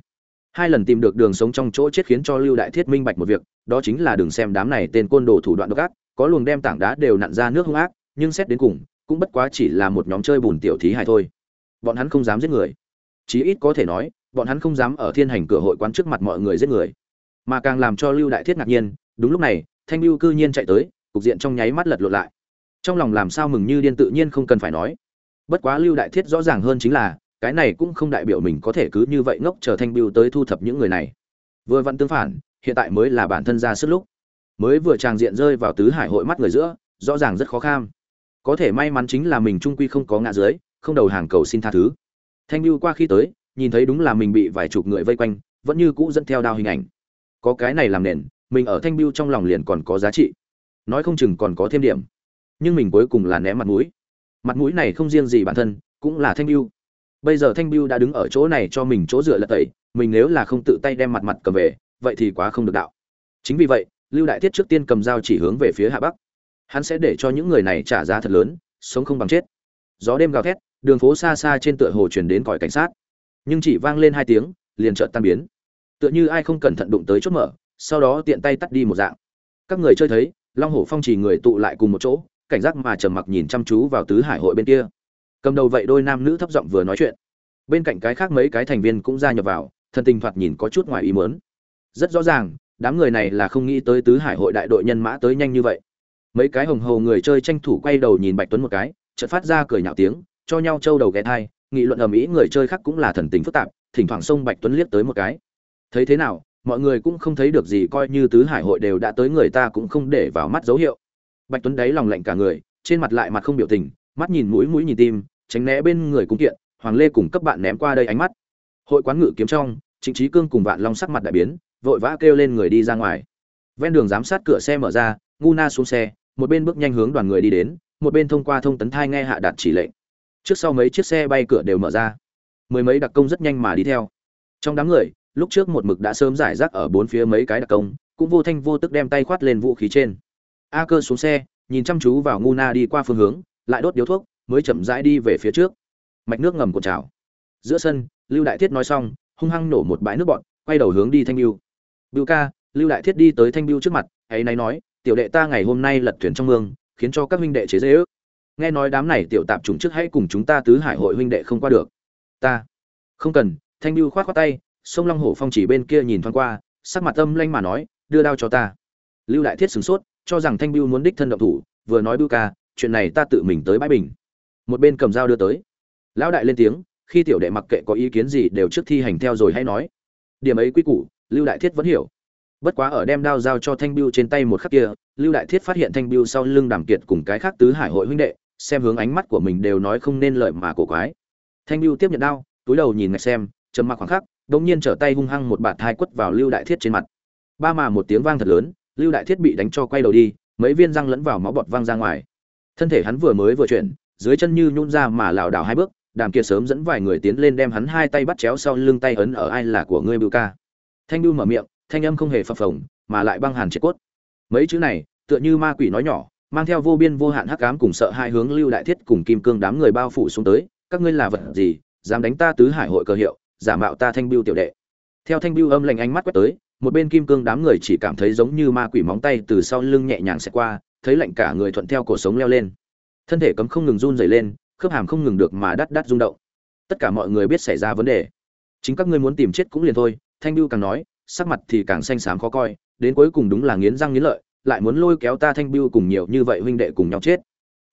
Speaker 1: Hai lần tìm được đường sống trong chỗ chết khiến cho lưu đại thiết minh bạch một việc, đó chính là đừng xem đám này tên côn đồ thủ đoạn độc ác, có luồng đem tảng đá đều nặn ra nước hung ác, nhưng xét đến cùng, cũng bất quá chỉ là một nhóm chơi bùn tiểu thí hài thôi. Bọn hắn không dám giết người. Chí ít có thể nói, bọn hắn không dám ở thiên hành cửa hội quán trước mặt mọi người giết người. Mà càng làm cho lưu đại thiết ngạc nhiên, đúng lúc này, thanh lưu cư nhiên chạy tới, cục diện trong nháy mắt lật lộn lại. Trong lòng làm sao mừng như điên tự nhiên không cần phải nói. Bất quá lưu đại thiết rõ ràng hơn chính là cái này cũng không đại biểu mình có thể cứ như vậy ngốc chờ thanh biêu tới thu thập những người này. Vừa vặn tương phản, hiện tại mới là bản thân ra sức lúc. Mới vừa tràng diện rơi vào tứ hải hội mắt người giữa, rõ ràng rất khó khăn có thể may mắn chính là mình trung quy không có ngã dưới, không đầu hàng cầu xin tha thứ. Thanh biêu qua khi tới, nhìn thấy đúng là mình bị vài chục người vây quanh, vẫn như cũ dẫn theo đao hình ảnh. Có cái này làm nền, mình ở thanh biêu trong lòng liền còn có giá trị. Nói không chừng còn có thêm điểm. Nhưng mình cuối cùng là ném mặt mũi. Mặt mũi này không riêng gì bản thân, cũng là thanh biêu bây giờ thanh biêu đã đứng ở chỗ này cho mình chỗ dựa lật tẩy, mình nếu là không tự tay đem mặt mặt cầm về, vậy thì quá không được đạo. Chính vì vậy, lưu đại thiết trước tiên cầm dao chỉ hướng về phía hạ bắc. Hắn sẽ để cho những người này trả giá thật lớn, sống không bằng chết. Gió đêm gào thét, đường phố xa xa trên tựa hồ truyền đến còi cảnh sát. Nhưng chỉ vang lên hai tiếng, liền chợt tan biến. Tựa như ai không cẩn thận đụng tới chốt mở, sau đó tiện tay tắt đi một dạng. Các người chơi thấy, long hổ phong chỉ người tụ lại cùng một chỗ, cảnh giác mà trầm mặc nhìn chăm chú vào tứ hải hội bên kia cầm đầu vậy đôi nam nữ thấp giọng vừa nói chuyện. Bên cạnh cái khác mấy cái thành viên cũng gia nhập vào thân tình thoạt nhìn có chút ngoài ý mớn rất rõ ràng, đám người này là không nghĩ tới tứ hải hội đại đội nhân mã tới nhanh như vậy. Mấy cái hồng hầu người chơi tranh thủ quay đầu nhìn bạch tuấn một cái, chợt phát ra cười nhạo tiếng, cho nhau trâu đầu ghé thai, nghị luận ầm ĩ người chơi khác cũng là thần tình phức tạp, thỉnh thoảng xông bạch tuấn liếc tới một cái. Thấy thế nào, mọi người cũng không thấy được gì, coi như tứ hải hội đều đã tới người ta cũng không để vào mắt dấu hiệu. Bạch tuấn đáy lòng lạnh cả người, trên mặt lại mặt không biểu tình, mắt nhìn mũi mũi nhìn tim tránh né bên người cung kiện, hoàng lê cùng cấp bạn ném qua đây ánh mắt. Hội quán ngự kiếm trong, trịnh trí cương cùng vạn long sắc mặt đại biến, vội vã kêu lên người đi ra ngoài. Ven đường giám sát cửa xe mở ra, ngu na xuống xe, một bên bước nhanh hướng đoàn người đi đến, một bên thông qua thông tấn thai nghe hạ đạt chỉ lệnh. Trước sau mấy chiếc xe bay cửa đều mở ra. Mười mấy đặc công rất nhanh mà đi theo. Trong đám người, lúc trước một mực đã sớm giải rác ở bốn phía mấy cái đặc công, cũng vô thanh vô tức đem tay khoát lên vũ khí trên. A cơ xuống xe, nhìn chăm chú vào ngu na đi qua phương hướng, lại đốt điếu thuốc mới chậm rãi đi về phía trước. Mạch nước ngầm cột trào. Giữa sân, lưu đại thiết nói xong, hung hăng nổ một bãi nước bọn quay đầu hướng đi thanh biêu. Biêu ca, lưu đại thiết đi tới thanh biêu trước mặt, ấy nay nói, tiểu đệ ta ngày hôm nay lật thuyền trong mương, khiến cho các huynh đệ chế dễ ước. Nghe nói đám này tiểu tạp chúng trước hãy cùng chúng ta tứ hải hội huynh đệ không qua được. Ta, không cần. Thanh biêu khoát khoát tay, sông long hổ phong chỉ bên kia nhìn thoáng qua, sắc mặt âm lanh mà nói, đưa đao cho ta. Lưu đại thiết sửng sốt, cho rằng thanh biêu muốn đích thân động thủ, vừa nói biêu ca, chuyện này ta tự mình tới bãi bình một bên cầm dao đưa tới. Lão đại lên tiếng, khi tiểu đệ mặc kệ có ý kiến gì đều trước thi hành theo rồi hay nói. Điểm ấy quy củ, lưu đại thiết vẫn hiểu. Bất quá ở đem đao giao cho thanh biêu trên tay một khắc kia, lưu đại thiết phát hiện thanh biêu sau lưng đàm kiệt cùng cái khác tứ hải hội huynh đệ, xem hướng ánh mắt của mình đều nói không nên lợi mà cổ quái. Thanh biêu tiếp nhận đao, túi đầu nhìn ngạch xem, trầm mặc khoảng khắc, đột nhiên trở tay hung hăng một bạt hai quất vào lưu đại thiết trên mặt. Ba mà một tiếng vang thật lớn, lưu đại thiết bị đánh cho quay đầu đi, mấy viên răng lẫn vào máu bọt văng ra ngoài. Thân thể hắn vừa mới vừa chuyển dưới chân như nhún ra mà lảo đảo hai bước, đàm kiệt sớm dẫn vài người tiến lên đem hắn hai tay bắt chéo sau lưng tay ấn ở ai là của ngươi, bưu ca. Thanh bưu mở miệng, thanh âm không hề phập phồng, mà lại băng hàn chết cốt. Mấy chữ này, tựa như ma quỷ nói nhỏ, mang theo vô biên vô hạn hắc ám cùng sợ hai hướng lưu đại thiết cùng kim cương đám người bao phủ xuống tới, các ngươi là vật gì, dám đánh ta tứ hải hội cơ hiệu, giả mạo ta thanh bưu tiểu đệ? Theo thanh bưu âm lạnh ánh mắt quét tới, một bên kim cương đám người chỉ cảm thấy giống như ma quỷ móng tay từ sau lưng nhẹ nhàng xẹt qua, thấy lạnh cả người thuận theo cổ sống leo lên thân thể cấm không ngừng run rẩy lên, khớp hàm không ngừng được mà đắt đắt rung động. Tất cả mọi người biết xảy ra vấn đề. Chính các ngươi muốn tìm chết cũng liền thôi, thanh biêu càng nói, sắc mặt thì càng xanh xám khó coi, đến cuối cùng đúng là nghiến răng nghiến lợi, lại muốn lôi kéo ta thanh biêu cùng nhiều như vậy huynh đệ cùng nhau chết.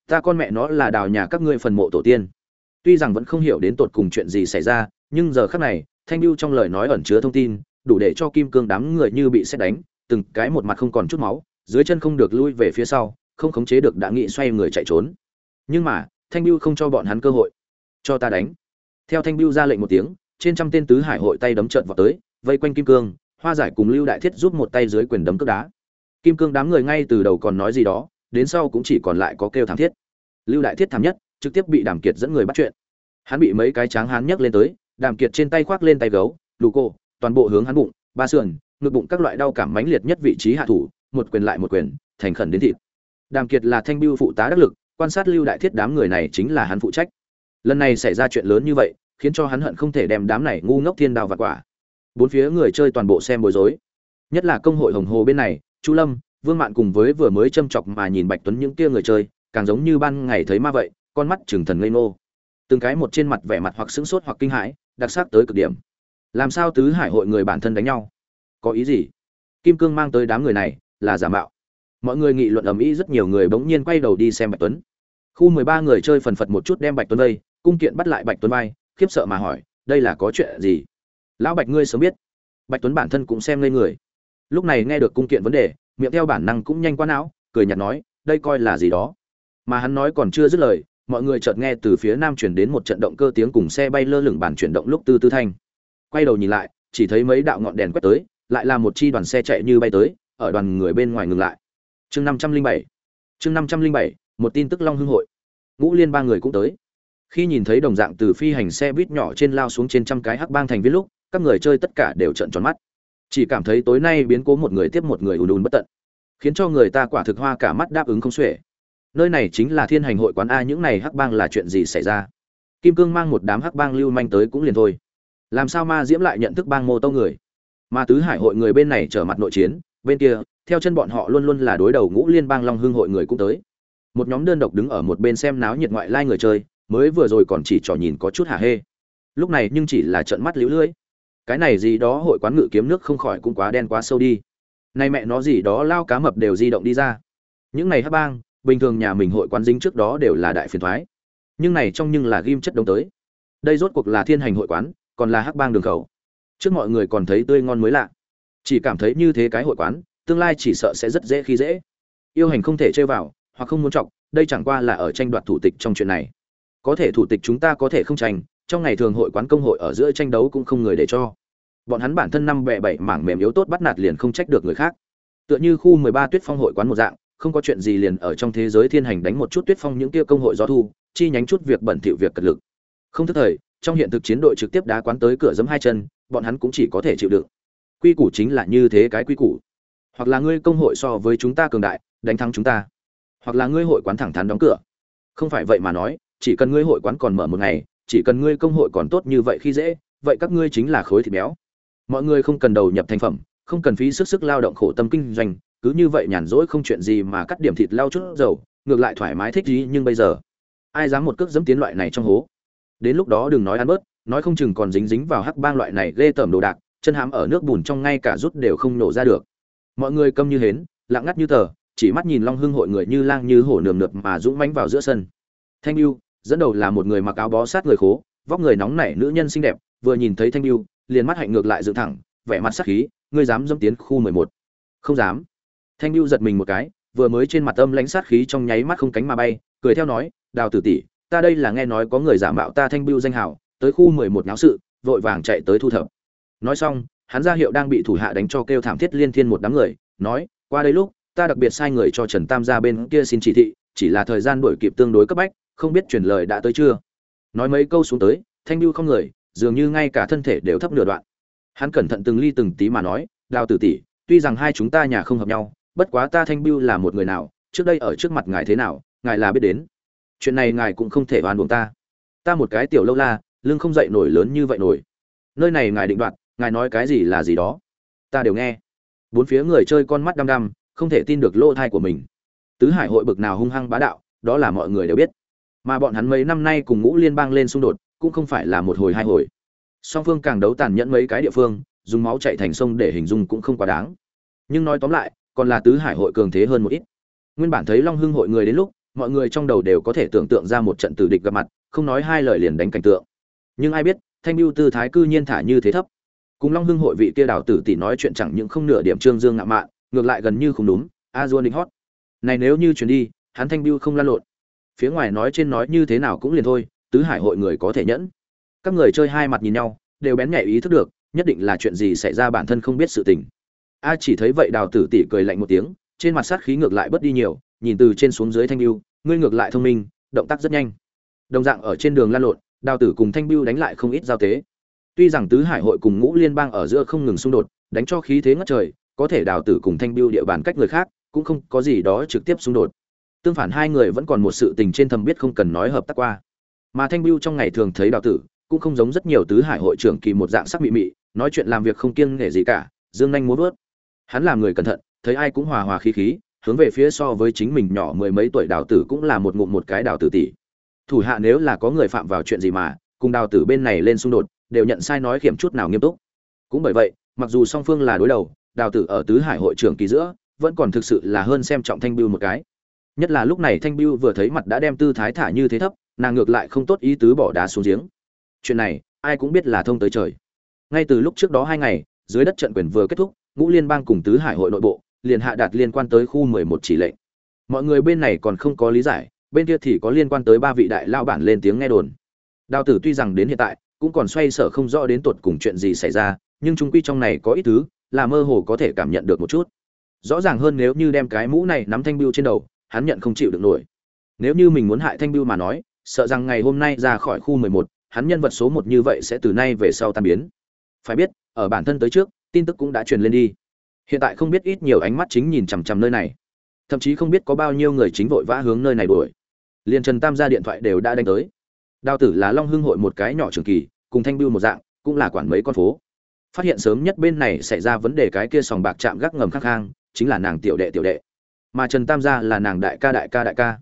Speaker 1: Ta con mẹ nó là đào nhà các ngươi phần mộ tổ tiên. Tuy rằng vẫn không hiểu đến tột cùng chuyện gì xảy ra, nhưng giờ khắc này, thanh biêu trong lời nói ẩn chứa thông tin, đủ để cho kim cương đám người như bị xét đánh, từng cái một mặt không còn chút máu, dưới chân không được lui về phía sau, không khống chế được đã nghị xoay người chạy trốn nhưng mà, thanh biêu không cho bọn hắn cơ hội. Cho ta đánh. Theo thanh biêu ra lệnh một tiếng, trên trăm tên tứ hải hội tay đấm trợn vào tới, vây quanh kim cương, hoa giải cùng lưu đại thiết giúp một tay dưới quyền đấm cước đá. Kim cương đám người ngay từ đầu còn nói gì đó, đến sau cũng chỉ còn lại có kêu thảm thiết. Lưu đại thiết thảm nhất, trực tiếp bị đàm kiệt dẫn người bắt chuyện. Hắn bị mấy cái tráng hán nhấc lên tới, đàm kiệt trên tay khoác lên tay gấu, lù cô toàn bộ hướng hắn bụng, ba sườn, ngực bụng các loại đau cảm mãnh liệt nhất vị trí hạ thủ, một quyền lại một quyền, thành khẩn đến thịt. Đàm kiệt là thanh biêu phụ tá đắc lực quan sát lưu đại thiết đám người này chính là hắn phụ trách. Lần này xảy ra chuyện lớn như vậy, khiến cho hắn hận không thể đem đám này ngu ngốc thiên đao và quả. Bốn phía người chơi toàn bộ xem bối rối. Nhất là công hội hồng hồ bên này, chu lâm, vương mạn cùng với vừa mới châm chọc mà nhìn bạch tuấn những kia người chơi, càng giống như ban ngày thấy ma vậy, con mắt trừng thần ngây ngô. Từng cái một trên mặt vẻ mặt hoặc sững sốt hoặc kinh hãi, đặc sắc tới cực điểm. Làm sao tứ hải hội người bản thân đánh nhau? Có ý gì? Kim cương mang tới đám người này là giả mạo. Mọi người nghị luận ầm ĩ, rất nhiều người bỗng nhiên quay đầu đi xem bạch tuấn khu mười ba người chơi phần phật một chút đem bạch tuấn vây, cung kiện bắt lại bạch tuấn vai, khiếp sợ mà hỏi, đây là có chuyện gì? Lão bạch ngươi sớm biết. Bạch tuấn bản thân cũng xem ngây người. Lúc này nghe được cung kiện vấn đề, miệng theo bản năng cũng nhanh quá não, cười nhạt nói, đây coi là gì đó? Mà hắn nói còn chưa dứt lời, mọi người chợt nghe từ phía nam chuyển đến một trận động cơ tiếng cùng xe bay lơ lửng bản chuyển động lúc tư tư thanh. Quay đầu nhìn lại, chỉ thấy mấy đạo ngọn đèn quét tới, lại là một chi đoàn xe chạy như bay tới, ở đoàn người bên ngoài ngừng lại. Chương năm trăm linh bảy. Chương năm trăm linh bảy một tin tức long hưng hội. Ngũ liên ba người cũng tới. Khi nhìn thấy đồng dạng từ phi hành xe buýt nhỏ trên lao xuống trên trăm cái hắc bang thành viên lúc, các người chơi tất cả đều trợn tròn mắt. Chỉ cảm thấy tối nay biến cố một người tiếp một người ùn ùn bất tận, khiến cho người ta quả thực hoa cả mắt đáp ứng không xuể. Nơi này chính là thiên hành hội quán a, những này hắc bang là chuyện gì xảy ra? Kim cương mang một đám hắc bang lưu manh tới cũng liền thôi. Làm sao ma diễm lại nhận thức bang mô tô người? Mà tứ hải hội người bên này trở mặt nội chiến, bên kia, theo chân bọn họ luôn luôn là đối đầu ngũ liên bang long hưng hội người cũng tới một nhóm đơn độc đứng ở một bên xem náo nhiệt ngoại lai người chơi, mới vừa rồi còn chỉ trò nhìn có chút hả hê. Lúc này nhưng chỉ là trận mắt lũ lưỡi cái này gì đó hội quán ngự kiếm nước không khỏi cũng quá đen quá sâu đi. Nay mẹ nó gì đó lao cá mập đều di động đi ra. Những này hắc bang, bình thường nhà mình hội quán dính trước đó đều là đại phiền thoái. Nhưng này trong nhưng là ghim chất đông tới. Đây rốt cuộc là thiên hành hội quán, còn là hắc bang đường khẩu. Trước mọi người còn thấy tươi ngon mới lạ. Chỉ cảm thấy như thế cái hội quán, tương lai chỉ sợ sẽ rất dễ khi dễ. Yêu hành không thể chơi vào hoặc không muốn trọng đây chẳng qua là ở tranh đoạt thủ tịch trong chuyện này. Có thể thủ tịch chúng ta có thể không tranh, trong ngày thường hội quán công hội ở giữa tranh đấu cũng không người để cho. Bọn hắn bản thân năm bẹ bảy mảng mềm yếu tốt bắt nạt liền không trách được người khác. Tựa như khu mười ba tuyết phong hội quán một dạng, không có chuyện gì liền ở trong thế giới thiên hành đánh một chút tuyết phong những kia công hội gió thu, chi nhánh chút việc bẩn thỉu việc cật lực. Không thức thời, trong hiện thực chiến đội trực tiếp đá quán tới cửa giấm hai chân, bọn hắn cũng chỉ có thể chịu đựng. Quy củ chính là như thế cái quy củ. Hoặc là ngươi công hội so với chúng ta cường đại, đánh thắng chúng ta hoặc là ngươi hội quán thẳng thắn đóng cửa. Không phải vậy mà nói, chỉ cần ngươi hội quán còn mở một ngày, chỉ cần ngươi công hội còn tốt như vậy khi dễ, vậy các ngươi chính là khối thịt béo. Mọi người không cần đầu nhập thành phẩm, không cần phí sức sức lao động khổ tâm kinh doanh, cứ như vậy nhàn rỗi không chuyện gì mà cắt điểm thịt lao chút dầu, ngược lại thoải mái thích gì nhưng bây giờ, ai dám một cước dẫm tiến loại này trong hố? Đến lúc đó đừng nói ăn bớt, nói không chừng còn dính dính vào hắc bang loại này ghê tởm đồ đạc, chân hám ở nước bùn trong ngay cả rút đều không nổ ra được. Mọi người câm như hến, lặng ngắt như tờ chỉ mắt nhìn long hưng hội người như lang như hổ nườm nượp mà dũng mánh vào giữa sân. Thanh lưu dẫn đầu là một người mặc áo bó sát người khố, vóc người nóng nảy nữ nhân xinh đẹp, vừa nhìn thấy thanh lưu liền mắt hạnh ngược lại dựng thẳng, vẻ mặt sắc khí, ngươi dám dâm tiến khu mười một. Không dám. Thanh lưu giật mình một cái, vừa mới trên mặt âm lãnh sát khí trong nháy mắt không cánh mà bay, cười theo nói, đào tử tỷ, ta đây là nghe nói có người giả mạo ta thanh lưu danh hào, tới khu mười một náo sự, vội vàng chạy tới thu thập. Nói xong, hắn ra hiệu đang bị thủ hạ đánh cho kêu thảm thiết liên thiên một đám người, nói, qua đây lúc ta đặc biệt sai người cho trần tam ra bên kia xin chỉ thị, chỉ là thời gian đổi kịp tương đối cấp bách, không biết truyền lời đã tới chưa? Nói mấy câu xuống tới, thanh Bưu không người, dường như ngay cả thân thể đều thấp nửa đoạn. Hắn cẩn thận từng ly từng tí mà nói, đào tử tỷ, tuy rằng hai chúng ta nhà không hợp nhau, bất quá ta thanh biêu là một người nào, trước đây ở trước mặt ngài thế nào, ngài là biết đến. Chuyện này ngài cũng không thể oan uổng ta. Ta một cái tiểu lâu la, lưng không dậy nổi lớn như vậy nổi. Nơi này ngài định đoạt, ngài nói cái gì là gì đó. Ta đều nghe. Bốn phía người chơi con mắt đăm đăm không thể tin được lỗ thai của mình. Tứ hải hội bực nào hung hăng bá đạo, đó là mọi người đều biết. Mà bọn hắn mấy năm nay cùng ngũ liên bang lên xung đột, cũng không phải là một hồi hai hồi. Song phương càng đấu tàn nhẫn mấy cái địa phương, dùng máu chạy thành sông để hình dung cũng không quá đáng. Nhưng nói tóm lại, còn là tứ hải hội cường thế hơn một ít. Nguyên bản thấy long hưng hội người đến lúc, mọi người trong đầu đều có thể tưởng tượng ra một trận tử địch gặp mặt, không nói hai lời liền đánh cảnh tượng. Nhưng ai biết, thanh biêu tư thái cư nhiên thả như thế thấp. Cùng long hưng hội vị kia đào tử tỷ nói chuyện chẳng những không nửa điểm trương dương ngạo mạn ngược lại gần như không đúng, a dua đính hót. Này nếu như chuyển đi, hắn thanh biêu không lan lộn. Phía ngoài nói trên nói như thế nào cũng liền thôi, tứ hải hội người có thể nhẫn. Các người chơi hai mặt nhìn nhau, đều bén nhạy ý thức được, nhất định là chuyện gì xảy ra bản thân không biết sự tình. A chỉ thấy vậy đào tử tỷ cười lạnh một tiếng, trên mặt sát khí ngược lại bớt đi nhiều, nhìn từ trên xuống dưới thanh biêu ngươi ngược lại thông minh, động tác rất nhanh. Đồng dạng ở trên đường lan lộn, đào tử cùng thanh biêu đánh lại không ít giao tế. Tuy rằng tứ hải hội cùng ngũ liên bang ở giữa không ngừng xung đột, đánh cho khí thế ngất trời có thể đào tử cùng thanh biêu địa bàn cách người khác, cũng không có gì đó trực tiếp xung đột. Tương phản hai người vẫn còn một sự tình trên thầm biết không cần nói hợp tác qua. Mà thanh biêu trong ngày thường thấy đào tử, cũng không giống rất nhiều tứ hải hội trưởng kỳ một dạng sắc mị mị, nói chuyện làm việc không kiêng nể gì cả, dương nhanh muốn vớt. Hắn làm người cẩn thận, thấy ai cũng hòa hòa khí khí, hướng về phía so với chính mình nhỏ mười mấy tuổi đào tử cũng là một ngụm một cái đào tử tỷ. Thủ hạ nếu là có người phạm vào chuyện gì mà, cùng đào tử bên này lên xung đột, đều nhận sai nói kiểm chút nào nghiêm túc. Cũng bởi vậy, mặc dù song phương là đối đầu đào tử ở tứ hải hội trưởng kỳ giữa, vẫn còn thực sự là hơn xem trọng thanh biêu một cái. Nhất là lúc này thanh biêu vừa thấy mặt đã đem tư thái thả như thế thấp, nàng ngược lại không tốt ý tứ bỏ đá xuống giếng. Chuyện này, ai cũng biết là thông tới trời. Ngay từ lúc trước đó hai ngày, dưới đất trận quyền vừa kết thúc, ngũ liên bang cùng tứ hải hội nội bộ, liền hạ đạt liên quan tới khu mười một chỉ lệnh. Mọi người bên này còn không có lý giải, bên kia thì có liên quan tới ba vị đại lao bản lên tiếng nghe đồn. Đào tử tuy rằng đến hiện tại, cũng còn xoay sở không rõ đến tột cùng chuyện gì xảy ra, nhưng chúng quy trong này có ít thứ là mơ hồ có thể cảm nhận được một chút. Rõ ràng hơn nếu như đem cái mũ này nắm thanh biêu trên đầu, hắn nhận không chịu được nổi. Nếu như mình muốn hại thanh biêu mà nói, sợ rằng ngày hôm nay ra khỏi khu mười một, hắn nhân vật số một như vậy sẽ từ nay về sau tan biến. Phải biết, ở bản thân tới trước, tin tức cũng đã truyền lên đi. Hiện tại không biết ít nhiều ánh mắt chính nhìn chằm chằm nơi này. Thậm chí không biết có bao nhiêu người chính vội vã hướng nơi này đuổi. Liền trần tam ra điện thoại đều đã đánh tới. Đào tử là long hưng hội một cái nhỏ trường kỳ, cùng thanh biêu một dạng, cũng là quản mấy con phố phát hiện sớm nhất bên này xảy ra vấn đề cái kia sòng bạc chạm gác ngầm khắc khang, chính là nàng tiểu đệ tiểu đệ. Mà trần tam gia là nàng đại ca đại ca đại ca.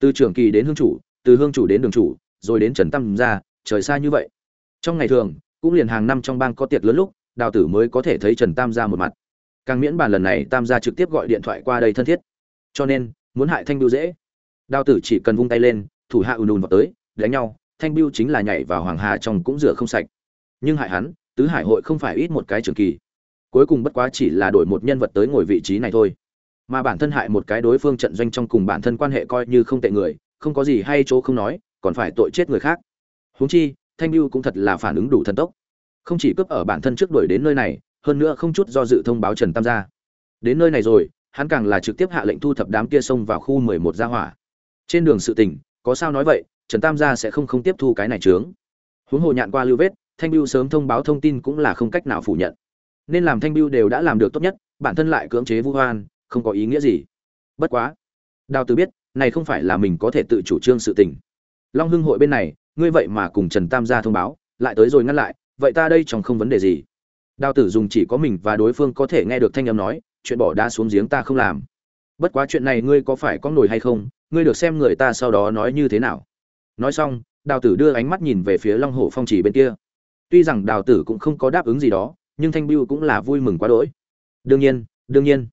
Speaker 1: Từ trường kỳ đến hương chủ, từ hương chủ đến đường chủ, rồi đến trần tam gia, trời xa như vậy. Trong ngày thường, cũng liền hàng năm trong bang có tiệc lớn lúc, đào tử mới có thể thấy trần tam gia một mặt. Càng miễn bàn lần này, tam gia trực tiếp gọi điện thoại qua đây thân thiết. Cho nên, muốn hại thanh biêu dễ. Đào tử chỉ cần vung tay lên, thủ hạ ùn ùn vào tới, đánh nhau, thanh biêu chính là nhảy vào hoàng hà trong cũng rửa không sạch. Nhưng hại hắn tứ hải hội không phải ít một cái trường kỳ. Cuối cùng bất quá chỉ là đổi một nhân vật tới ngồi vị trí này thôi. Mà bản thân hại một cái đối phương trận doanh trong cùng bản thân quan hệ coi như không tệ người, không có gì hay chỗ không nói, còn phải tội chết người khác. Huống chi, thanh Lưu cũng thật là phản ứng đủ thần tốc. Không chỉ cướp ở bản thân trước đuổi đến nơi này, hơn nữa không chút do dự thông báo trần tam gia. Đến nơi này rồi, hắn càng là trực tiếp hạ lệnh thu thập đám kia xông vào khu mười một gia hỏa. Trên đường sự tình, có sao nói vậy, trần tam gia sẽ không không tiếp thu cái này trướng huống hồ nhạn qua lưu vết thanh biêu sớm thông báo thông tin cũng là không cách nào phủ nhận. Nên làm thanh biêu đều đã làm được tốt nhất, bản thân lại cưỡng chế vu hoan, không có ý nghĩa gì. Bất quá, đào tử biết, này không phải là mình có thể tự chủ trương sự tình. Long hưng hội bên này, ngươi vậy mà cùng trần tam gia thông báo, lại tới rồi ngăn lại, vậy ta đây trong không vấn đề gì. Đào tử dùng chỉ có mình và đối phương có thể nghe được thanh âm nói, chuyện bỏ đá xuống giếng ta không làm. Bất quá chuyện này ngươi có phải có nổi hay không, ngươi được xem người ta sau đó nói như thế nào. Nói xong, đào tử đưa ánh mắt nhìn về phía long hồ phong trì bên kia tuy rằng đào tử cũng không có đáp ứng gì đó, nhưng thanh biêu cũng là vui mừng quá đỗi. Đương nhiên đương nhiên.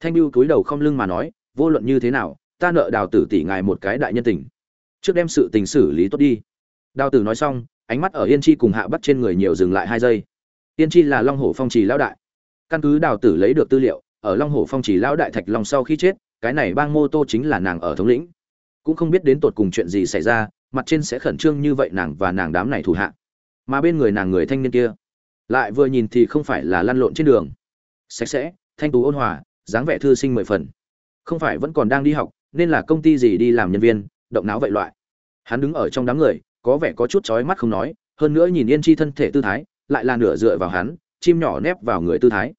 Speaker 1: Thanh biêu cúi đầu không lưng mà nói, vô luận như thế nào, ta nợ đào tử tỷ ngài một cái đại nhân tình. Trước đem sự tình xử lý tốt đi. Đào tử nói xong, ánh mắt ở yên chi cùng hạ bắt trên người nhiều dừng lại hai giây. Yên chi là long hổ phong trì lão đại. Căn cứ đào tử lấy được tư liệu, ở long hổ phong trì lão đại thạch long sau khi chết, cái này bang mô tô chính là nàng ở thống lĩnh. Cũng không biết đến tột cùng chuyện gì xảy ra, mặt trên sẽ khẩn trương như vậy nàng và nàng đám này thủ hạ mà bên người nàng người thanh niên kia lại vừa nhìn thì không phải là lăn lộn trên đường. Sạch sẽ, thanh tú ôn hòa, dáng vẻ thư sinh mười phần. Không phải vẫn còn đang đi học, nên là công ty gì đi làm nhân viên, động não vậy loại. Hắn đứng ở trong đám người, có vẻ có chút chói mắt không nói, hơn nữa nhìn yên chi thân thể tư thái, lại là nửa dựa vào hắn, chim nhỏ nép vào người tư thái.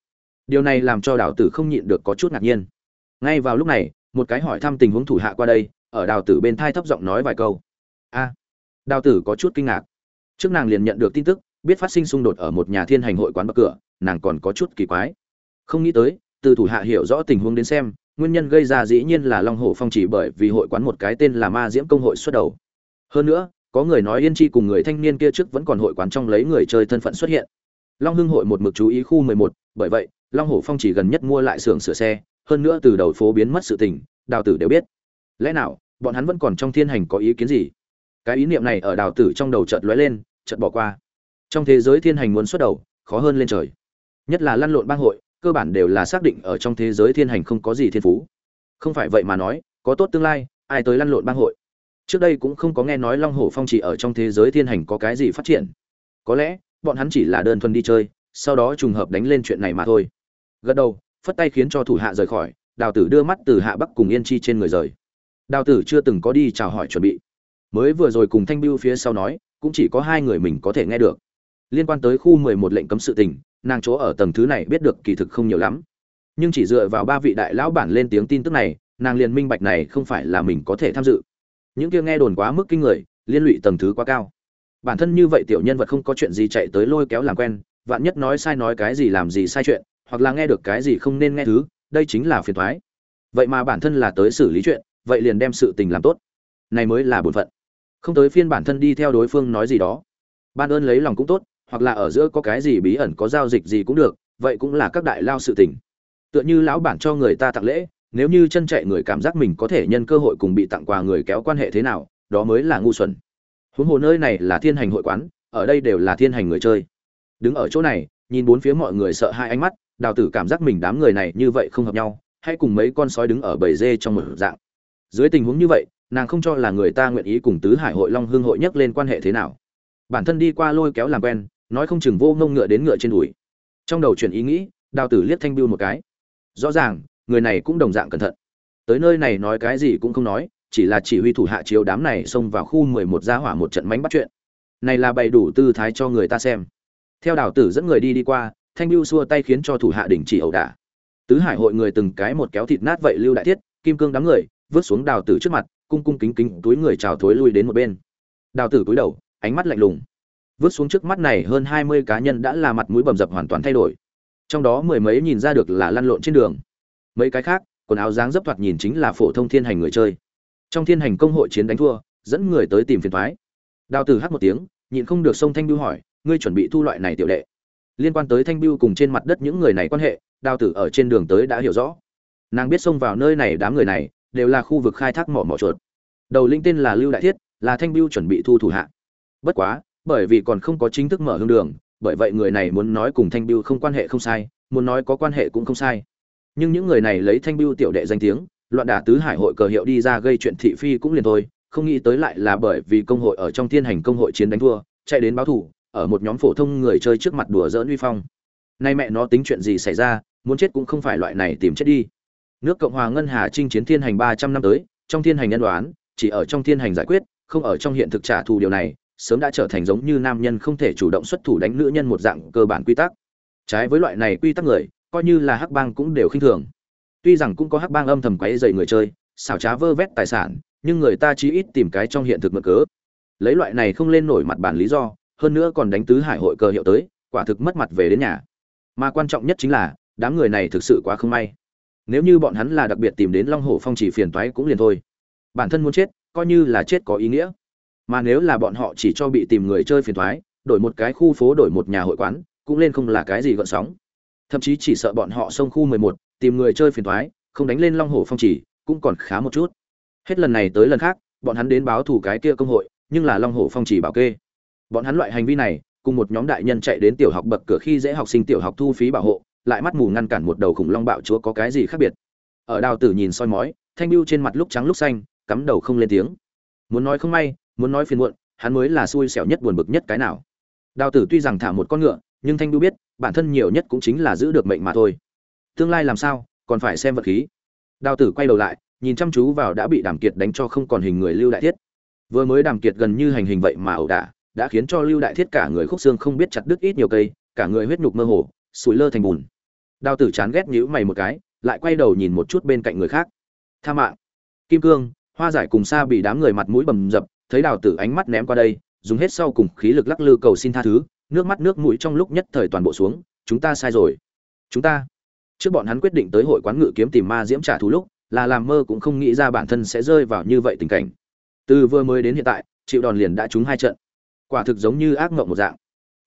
Speaker 1: Điều này làm cho đào tử không nhịn được có chút ngạc nhiên. Ngay vào lúc này, một cái hỏi thăm tình huống thủ hạ qua đây, ở đào tử bên thai thấp giọng nói vài câu. A, đào tử có chút kinh ngạc trước nàng liền nhận được tin tức, biết phát sinh xung đột ở một nhà thiên hành hội quán bậc cửa, nàng còn có chút kỳ quái. Không nghĩ tới, từ thủ hạ hiểu rõ tình huống đến xem, nguyên nhân gây ra dĩ nhiên là long hổ phong chỉ bởi vì hội quán một cái tên là ma diễm công hội xuất đầu. Hơn nữa, có người nói yên chi cùng người thanh niên kia trước vẫn còn hội quán trong lấy người chơi thân phận xuất hiện. Long hưng hội một mực chú ý khu mười một, bởi vậy, long hổ phong chỉ gần nhất mua lại xưởng sửa xe, hơn nữa từ đầu phố biến mất sự tình, đào tử đều biết. Lẽ nào, bọn hắn vẫn còn trong thiên hành có ý kiến gì? Cái ý niệm này ở đào tử trong đầu chợt lóe lên chợt bỏ qua. Trong thế giới thiên hành muốn xuất đầu, khó hơn lên trời. Nhất là lăn lộn bang hội, cơ bản đều là xác định ở trong thế giới thiên hành không có gì thiên phú. Không phải vậy mà nói, có tốt tương lai, ai tới lăn lộn bang hội? Trước đây cũng không có nghe nói long hổ phong chỉ ở trong thế giới thiên hành có cái gì phát triển. Có lẽ, bọn hắn chỉ là đơn thuần đi chơi, sau đó trùng hợp đánh lên chuyện này mà thôi. Gật đầu, phất tay khiến cho thủ hạ rời khỏi, đào tử đưa mắt từ hạ bắc cùng yên chi trên người rời. Đào tử chưa từng có đi chào hỏi chuẩn bị. Mới vừa rồi cùng thanh biêu phía sau nói cũng chỉ có hai người mình có thể nghe được. Liên quan tới khu mười một lệnh cấm sự tình, nàng chỗ ở tầng thứ này biết được kỳ thực không nhiều lắm. Nhưng chỉ dựa vào ba vị đại lão bản lên tiếng tin tức này, nàng liền minh bạch này không phải là mình có thể tham dự. Những kia nghe đồn quá mức kinh người, liên lụy tầng thứ quá cao. Bản thân như vậy tiểu nhân vật không có chuyện gì chạy tới lôi kéo làm quen, vạn nhất nói sai nói cái gì làm gì sai chuyện, hoặc là nghe được cái gì không nên nghe thứ, đây chính là phiền thoái. Vậy mà bản thân là tới xử lý chuyện, vậy liền đem sự tình làm tốt. Này mới là bổn phận không tới phiên bản thân đi theo đối phương nói gì đó. Ban ơn lấy lòng cũng tốt, hoặc là ở giữa có cái gì bí ẩn, có giao dịch gì cũng được, vậy cũng là các đại lao sự tình. Tựa như lão bản cho người ta tặng lễ, nếu như chân chạy người cảm giác mình có thể nhân cơ hội cùng bị tặng quà người kéo quan hệ thế nào, đó mới là ngu xuẩn. Huống hồ nơi này là thiên hành hội quán, ở đây đều là thiên hành người chơi. Đứng ở chỗ này, nhìn bốn phía mọi người sợ hai ánh mắt, đào tử cảm giác mình đám người này như vậy không hợp nhau, hay cùng mấy con sói đứng ở bầy dê trong một dạng. Dưới tình huống như vậy nàng không cho là người ta nguyện ý cùng tứ hải hội long hương hội nhắc lên quan hệ thế nào. Bản thân đi qua lôi kéo làm quen, nói không chừng vô ngông ngựa đến ngựa trên đùi. Trong đầu chuyển ý nghĩ, đào tử liếc thanh biêu một cái. Rõ ràng, người này cũng đồng dạng cẩn thận. Tới nơi này nói cái gì cũng không nói, chỉ là chỉ huy thủ hạ chiếu đám này xông vào khu mười một gia hỏa một trận mánh bắt chuyện. Này là bày đủ tư thái cho người ta xem. Theo đào tử dẫn người đi đi qua, thanh biêu xua tay khiến cho thủ hạ đình chỉ ẩu đả. Tứ hải hội người từng cái một kéo thịt nát vậy lưu đại thiết, kim cương đám người, vứt xuống đào tử trước mặt cung cung kính kính túi người chào thối lui đến một bên. Đào tử cúi đầu, ánh mắt lạnh lùng. Vứt xuống trước mắt này hơn hai mươi cá nhân đã là mặt mũi bầm dập hoàn toàn thay đổi. Trong đó mười mấy nhìn ra được là lăn lộn trên đường. Mấy cái khác, quần áo dáng dấp thoạt nhìn chính là phổ thông thiên hành người chơi. Trong thiên hành công hội chiến đánh thua, dẫn người tới tìm phiền thoái. Đào tử hát một tiếng, nhịn không được sông thanh biêu hỏi, ngươi chuẩn bị thu loại này tiểu đệ? Liên quan tới thanh biêu cùng trên mặt đất những người này quan hệ, đào tử ở trên đường tới đã hiểu rõ. Nàng biết xông vào nơi này đám người này đều là khu vực khai thác mỏ mỏ chuột. Đầu linh tên là lưu đại thiết, là thanh biêu chuẩn bị thu thủ hạ. Bất quá, bởi vì còn không có chính thức mở hương đường, bởi vậy người này muốn nói cùng thanh biêu không quan hệ không sai, muốn nói có quan hệ cũng không sai. Nhưng những người này lấy thanh biêu tiểu đệ danh tiếng, loạn đả tứ hải hội cờ hiệu đi ra gây chuyện thị phi cũng liền thôi, không nghĩ tới lại là bởi vì công hội ở trong thiên hành công hội chiến đánh thua, chạy đến báo thủ, ở một nhóm phổ thông người chơi trước mặt đùa giỡn uy phong. Nay mẹ nó tính chuyện gì xảy ra, muốn chết cũng không phải loại này tìm chết đi nước cộng hòa ngân hà chinh chiến thiên hành ba trăm năm tới, trong thiên hành nhân đoán, chỉ ở trong thiên hành giải quyết, không ở trong hiện thực trả thù điều này, sớm đã trở thành giống như nam nhân không thể chủ động xuất thủ đánh nữ nhân một dạng cơ bản quy tắc. Trái với loại này quy tắc người, coi như là hắc bang cũng đều khinh thường. Tuy rằng cũng có hắc bang âm thầm quấy dày người chơi, xảo trá vơ vét tài sản, nhưng người ta chí ít tìm cái trong hiện thực mượn cớ. Lấy loại này không lên nổi mặt bản lý do, hơn nữa còn đánh tứ hải hội cờ hiệu tới, quả thực mất mặt về đến nhà. Mà quan trọng nhất chính là, đám người này thực sự quá không may nếu như bọn hắn là đặc biệt tìm đến long Hổ phong chỉ phiền toái cũng liền thôi. Bản thân muốn chết, coi như là chết có ý nghĩa. Mà nếu là bọn họ chỉ cho bị tìm người chơi phiền toái, đổi một cái khu phố, đổi một nhà hội quán, cũng lên không là cái gì gợn sóng. Thậm chí chỉ sợ bọn họ xông khu mười một, tìm người chơi phiền toái, không đánh lên long Hổ phong chỉ, cũng còn khá một chút. Hết lần này tới lần khác, bọn hắn đến báo thù cái kia công hội, nhưng là long Hổ phong chỉ bảo kê. Bọn hắn loại hành vi này, cùng một nhóm đại nhân chạy đến tiểu học bậc cửa khi dễ học sinh tiểu học thu phí bảo hộ lại mắt mù ngăn cản một đầu khủng long bạo chúa có cái gì khác biệt. Ở đào tử nhìn soi mói, thanh biêu trên mặt lúc trắng lúc xanh, cắm đầu không lên tiếng. Muốn nói không may, muốn nói phiền muộn, hắn mới là xui xẻo nhất buồn bực nhất cái nào. Đào tử tuy rằng thả một con ngựa, nhưng thanh biêu biết, bản thân nhiều nhất cũng chính là giữ được mệnh mà thôi. Tương lai làm sao, còn phải xem vật khí. Đào tử quay đầu lại, nhìn chăm chú vào đã bị đàm kiệt đánh cho không còn hình người lưu đại thiết. Vừa mới đàm kiệt gần như hành hình vậy mà ẩu đả, đã khiến cho lưu đại thiết cả người khúc xương không biết chặt đứt ít nhiều cây, cả người huyết nhục mơ hồ sủi lơ thành bùn. Đào tử chán ghét nhíu mày một cái, lại quay đầu nhìn một chút bên cạnh người khác. Tha mạng. Kim cương, hoa giải cùng xa bị đám người mặt mũi bầm dập, thấy đào tử ánh mắt ném qua đây, dùng hết sau cùng khí lực lắc lư cầu xin tha thứ, nước mắt nước mũi trong lúc nhất thời toàn bộ xuống, chúng ta sai rồi. Chúng ta. Trước bọn hắn quyết định tới hội quán ngự kiếm tìm ma diễm trả thù lúc, là làm mơ cũng không nghĩ ra bản thân sẽ rơi vào như vậy tình cảnh. Từ vừa mới đến hiện tại chịu đòn liền đã trúng hai trận. Quả thực giống như ác mộng một dạng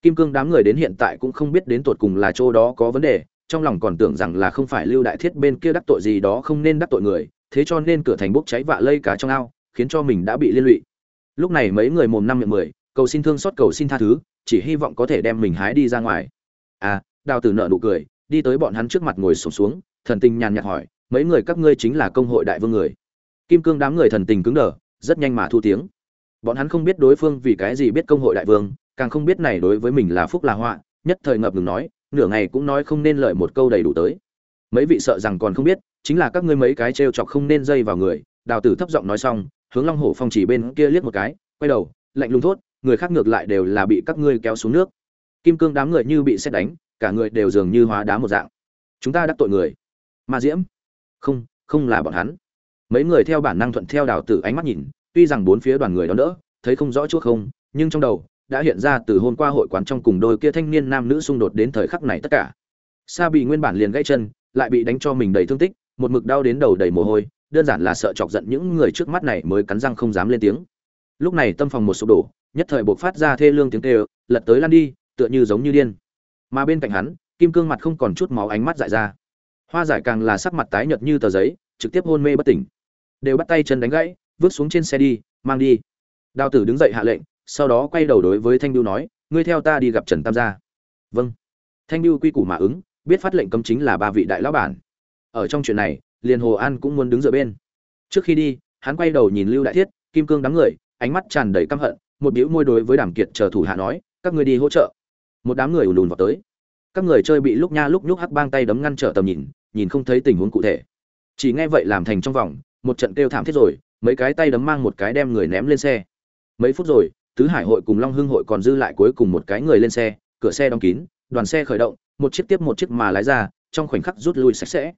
Speaker 1: kim cương đám người đến hiện tại cũng không biết đến tột cùng là chỗ đó có vấn đề trong lòng còn tưởng rằng là không phải lưu đại thiết bên kia đắc tội gì đó không nên đắc tội người thế cho nên cửa thành bốc cháy vạ lây cả trong ao khiến cho mình đã bị liên lụy. Lúc này mấy người mồm năm miệng mười cầu xin thương xót cầu xin tha thứ chỉ hy vọng có thể đem mình hái đi ra ngoài. À đào tử nợ nụ cười đi tới bọn hắn trước mặt ngồi sụp xuống, xuống thần tình nhàn nhạt hỏi mấy người các ngươi chính là công hội đại vương người? Kim cương đám người thần tình cứng đờ rất nhanh mà thu tiếng. Bọn hắn không biết đối phương vì cái gì biết công hội đại vương càng không biết này đối với mình là phúc là họa, nhất thời ngập ngừng nói, nửa ngày cũng nói không nên lợi một câu đầy đủ tới. Mấy vị sợ rằng còn không biết, chính là các ngươi mấy cái trêu chọc không nên dây vào người, đào tử thấp giọng nói xong, hướng long hổ phong chỉ bên kia liếc một cái, quay đầu, lạnh lùng thốt, người khác ngược lại đều là bị các ngươi kéo xuống nước. Kim cương đám người như bị xét đánh, cả người đều dường như hóa đá một dạng. Chúng ta đắc tội người. Ma diễm. Không không là bọn hắn. Mấy người theo bản năng thuận theo đào tử ánh mắt nhìn, tuy rằng bốn phía đoàn người đó đỡ, thấy không rõ chuốc không, nhưng trong đầu đã hiện ra từ hôm qua hội quán trong cùng đôi kia thanh niên nam nữ xung đột đến thời khắc này tất cả. Sa bị nguyên bản liền gãy chân, lại bị đánh cho mình đầy thương tích, một mực đau đến đầu đầy mồ hôi, đơn giản là sợ chọc giận những người trước mắt này mới cắn răng không dám lên tiếng. Lúc này tâm phòng một sụp đổ, nhất thời buộc phát ra thê lương tiếng kêu, lật tới lan đi, tựa như giống như điên. Mà bên cạnh hắn, kim cương mặt không còn chút máu ánh mắt dại ra. Hoa giải càng là sắc mặt tái nhợt như tờ giấy, trực tiếp hôn mê bất tỉnh. Đều bắt tay chân đánh gãy, vứt xuống trên xe đi, mang đi. Đào tử đứng dậy hạ lệnh sau đó quay đầu đối với thanh biêu nói, ngươi theo ta đi gặp trần tam gia. Vâng. Thanh biêu quy củ mà ứng, biết phát lệnh cấm chính là ba vị đại lão bản. Ở trong chuyện này, liền hồ an cũng muốn đứng dựa bên. Trước khi đi, hắn quay đầu nhìn lưu đại thiết, kim cương đám người, ánh mắt tràn đầy căm hận, một biểu môi đối với đảm kiệt chờ thủ hạ nói, các người đi hỗ trợ. Một đám người ùn ùn vào tới. Các người chơi bị lúc nha lúc nhúc hắc bang tay đấm ngăn trở tầm nhìn nhìn không thấy tình huống cụ thể. Chỉ nghe vậy làm thành trong vòng, một trận kêu thảm thiết rồi, mấy cái tay đấm mang một cái đem người ném lên xe. Mấy phút rồi tứ hải hội cùng long hưng hội còn dư lại cuối cùng một cái người lên xe, cửa xe đóng kín, đoàn xe khởi động, một chiếc tiếp một chiếc mà lái ra, trong khoảnh khắc rút lui sạch sẽ.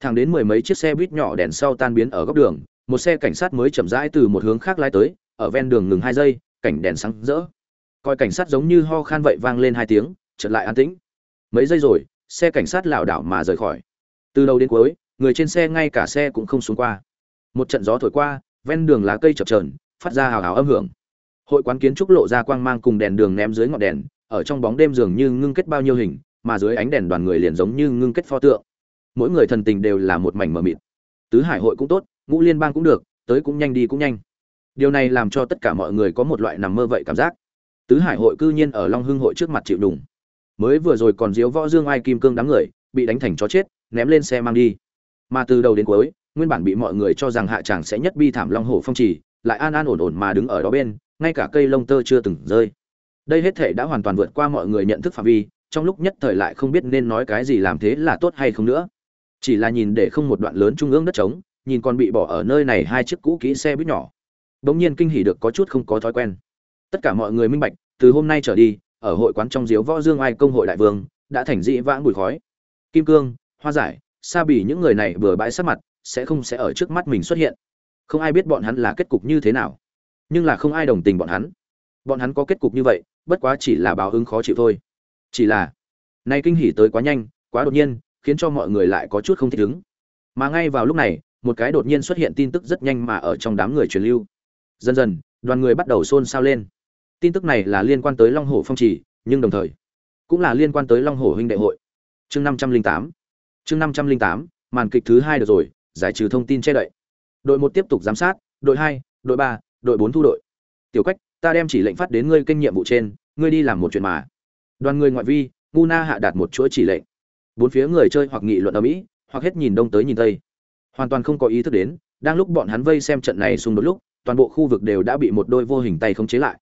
Speaker 1: Thẳng đến mười mấy chiếc xe buýt nhỏ đèn sau tan biến ở góc đường, một xe cảnh sát mới chậm rãi từ một hướng khác lái tới, ở ven đường ngừng hai giây, cảnh đèn sáng rỡ. Coi cảnh sát giống như ho khan vậy vang lên hai tiếng, chợt lại an tĩnh. Mấy giây rồi, xe cảnh sát lảo đảo mà rời khỏi. Từ đầu đến cuối, người trên xe ngay cả xe cũng không xuống qua. Một trận gió thổi qua, ven đường lá cây chập trờn phát ra hào hào âm hưởng hội quán kiến trúc lộ ra quang mang cùng đèn đường ném dưới ngọn đèn, ở trong bóng đêm dường như ngưng kết bao nhiêu hình, mà dưới ánh đèn đoàn người liền giống như ngưng kết pho tượng. Mỗi người thần tình đều là một mảnh mờ mịt. Tứ hải hội cũng tốt, ngũ liên bang cũng được, tới cũng nhanh đi cũng nhanh. Điều này làm cho tất cả mọi người có một loại nằm mơ vậy cảm giác. Tứ hải hội cư nhiên ở long hưng hội trước mặt chịu đùng mới vừa rồi còn diếu võ dương ai kim cương đám người, bị đánh thành chó chết, ném lên xe mang đi. Mà từ đầu đến cuối, nguyên bản bị mọi người cho rằng hạ tràng sẽ nhất bi thảm long hổ phong trì, lại an an ổn ổn mà đứng ở đó bên ngay cả cây lông tơ chưa từng rơi. Đây hết thể đã hoàn toàn vượt qua mọi người nhận thức phạm vi, trong lúc nhất thời lại không biết nên nói cái gì làm thế là tốt hay không nữa. Chỉ là nhìn để không một đoạn lớn trung ương đất trống, nhìn còn bị bỏ ở nơi này hai chiếc cũ kỹ xe buýt nhỏ. Bỗng nhiên kinh hỉ được có chút không có thói quen. Tất cả mọi người minh bạch, từ hôm nay trở đi, ở hội quán trong diếu võ dương ai công hội đại vương, đã thành dị vãng bụi khói. Kim cương, hoa giải, sa bỉ những người này vừa bãi sát mặt, sẽ không sẽ ở trước mắt mình xuất hiện. Không ai biết bọn hắn là kết cục như thế nào nhưng là không ai đồng tình bọn hắn. Bọn hắn có kết cục như vậy, bất quá chỉ là báo ứng khó chịu thôi. Chỉ là, nay kinh hỉ tới quá nhanh, quá đột nhiên, khiến cho mọi người lại có chút không thích ứng. Mà ngay vào lúc này, một cái đột nhiên xuất hiện tin tức rất nhanh mà ở trong đám người truyền lưu. Dần dần, đoàn người bắt đầu xôn xao lên. Tin tức này là liên quan tới long hồ phong trì, nhưng đồng thời, cũng là liên quan tới long hồ huynh đệ hội. Chương năm trăm linh tám, chương năm trăm linh tám, màn kịch thứ hai được rồi, giải trừ thông tin che đậy. Đội một tiếp tục giám sát, đội hai, đội ba đội bốn thu đội. Tiểu quách, ta đem chỉ lệnh phát đến ngươi kinh nhiệm vụ trên, ngươi đi làm một chuyện mà. Đoàn người ngoại vi, ngu na hạ đạt một chuỗi chỉ lệnh. Bốn phía người chơi hoặc nghị luận ở mỹ, hoặc hết nhìn đông tới nhìn tây. Hoàn toàn không có ý thức đến, đang lúc bọn hắn vây xem trận này xung đột lúc, toàn bộ khu vực đều đã bị một đôi vô hình tay khống chế lại.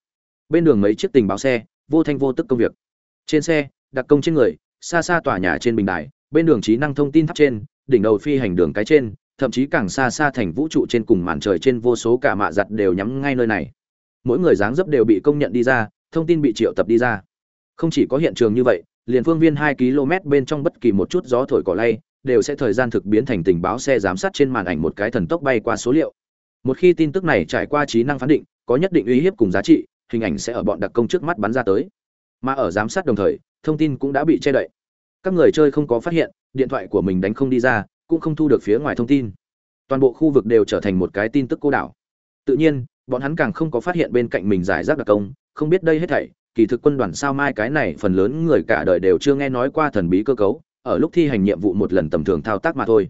Speaker 1: Bên đường mấy chiếc tình báo xe, vô thanh vô tức công việc. Trên xe, đặc công trên người, xa xa tòa nhà trên bình đài, bên đường trí năng thông tin tháp trên, đỉnh đầu phi hành đường cái trên thậm chí càng xa xa thành vũ trụ trên cùng màn trời trên vô số cả mạ giặt đều nhắm ngay nơi này. Mỗi người dáng dấp đều bị công nhận đi ra, thông tin bị triệu tập đi ra. Không chỉ có hiện trường như vậy, liền phương viên hai km bên trong bất kỳ một chút gió thổi cỏ lay, đều sẽ thời gian thực biến thành tình báo xe giám sát trên màn ảnh một cái thần tốc bay qua số liệu. Một khi tin tức này trải qua trí năng phán định, có nhất định uy hiếp cùng giá trị, hình ảnh sẽ ở bọn đặc công trước mắt bắn ra tới. Mà ở giám sát đồng thời, thông tin cũng đã bị che đậy. Các người chơi không có phát hiện, điện thoại của mình đánh không đi ra cũng không thu được phía ngoài thông tin. Toàn bộ khu vực đều trở thành một cái tin tức cô đảo. Tự nhiên, bọn hắn càng không có phát hiện bên cạnh mình giải rác đặc công, không biết đây hết thảy, kỳ thực quân đoàn sao mai cái này phần lớn người cả đời đều chưa nghe nói qua thần bí cơ cấu, ở lúc thi hành nhiệm vụ một lần tầm thường thao tác mà thôi.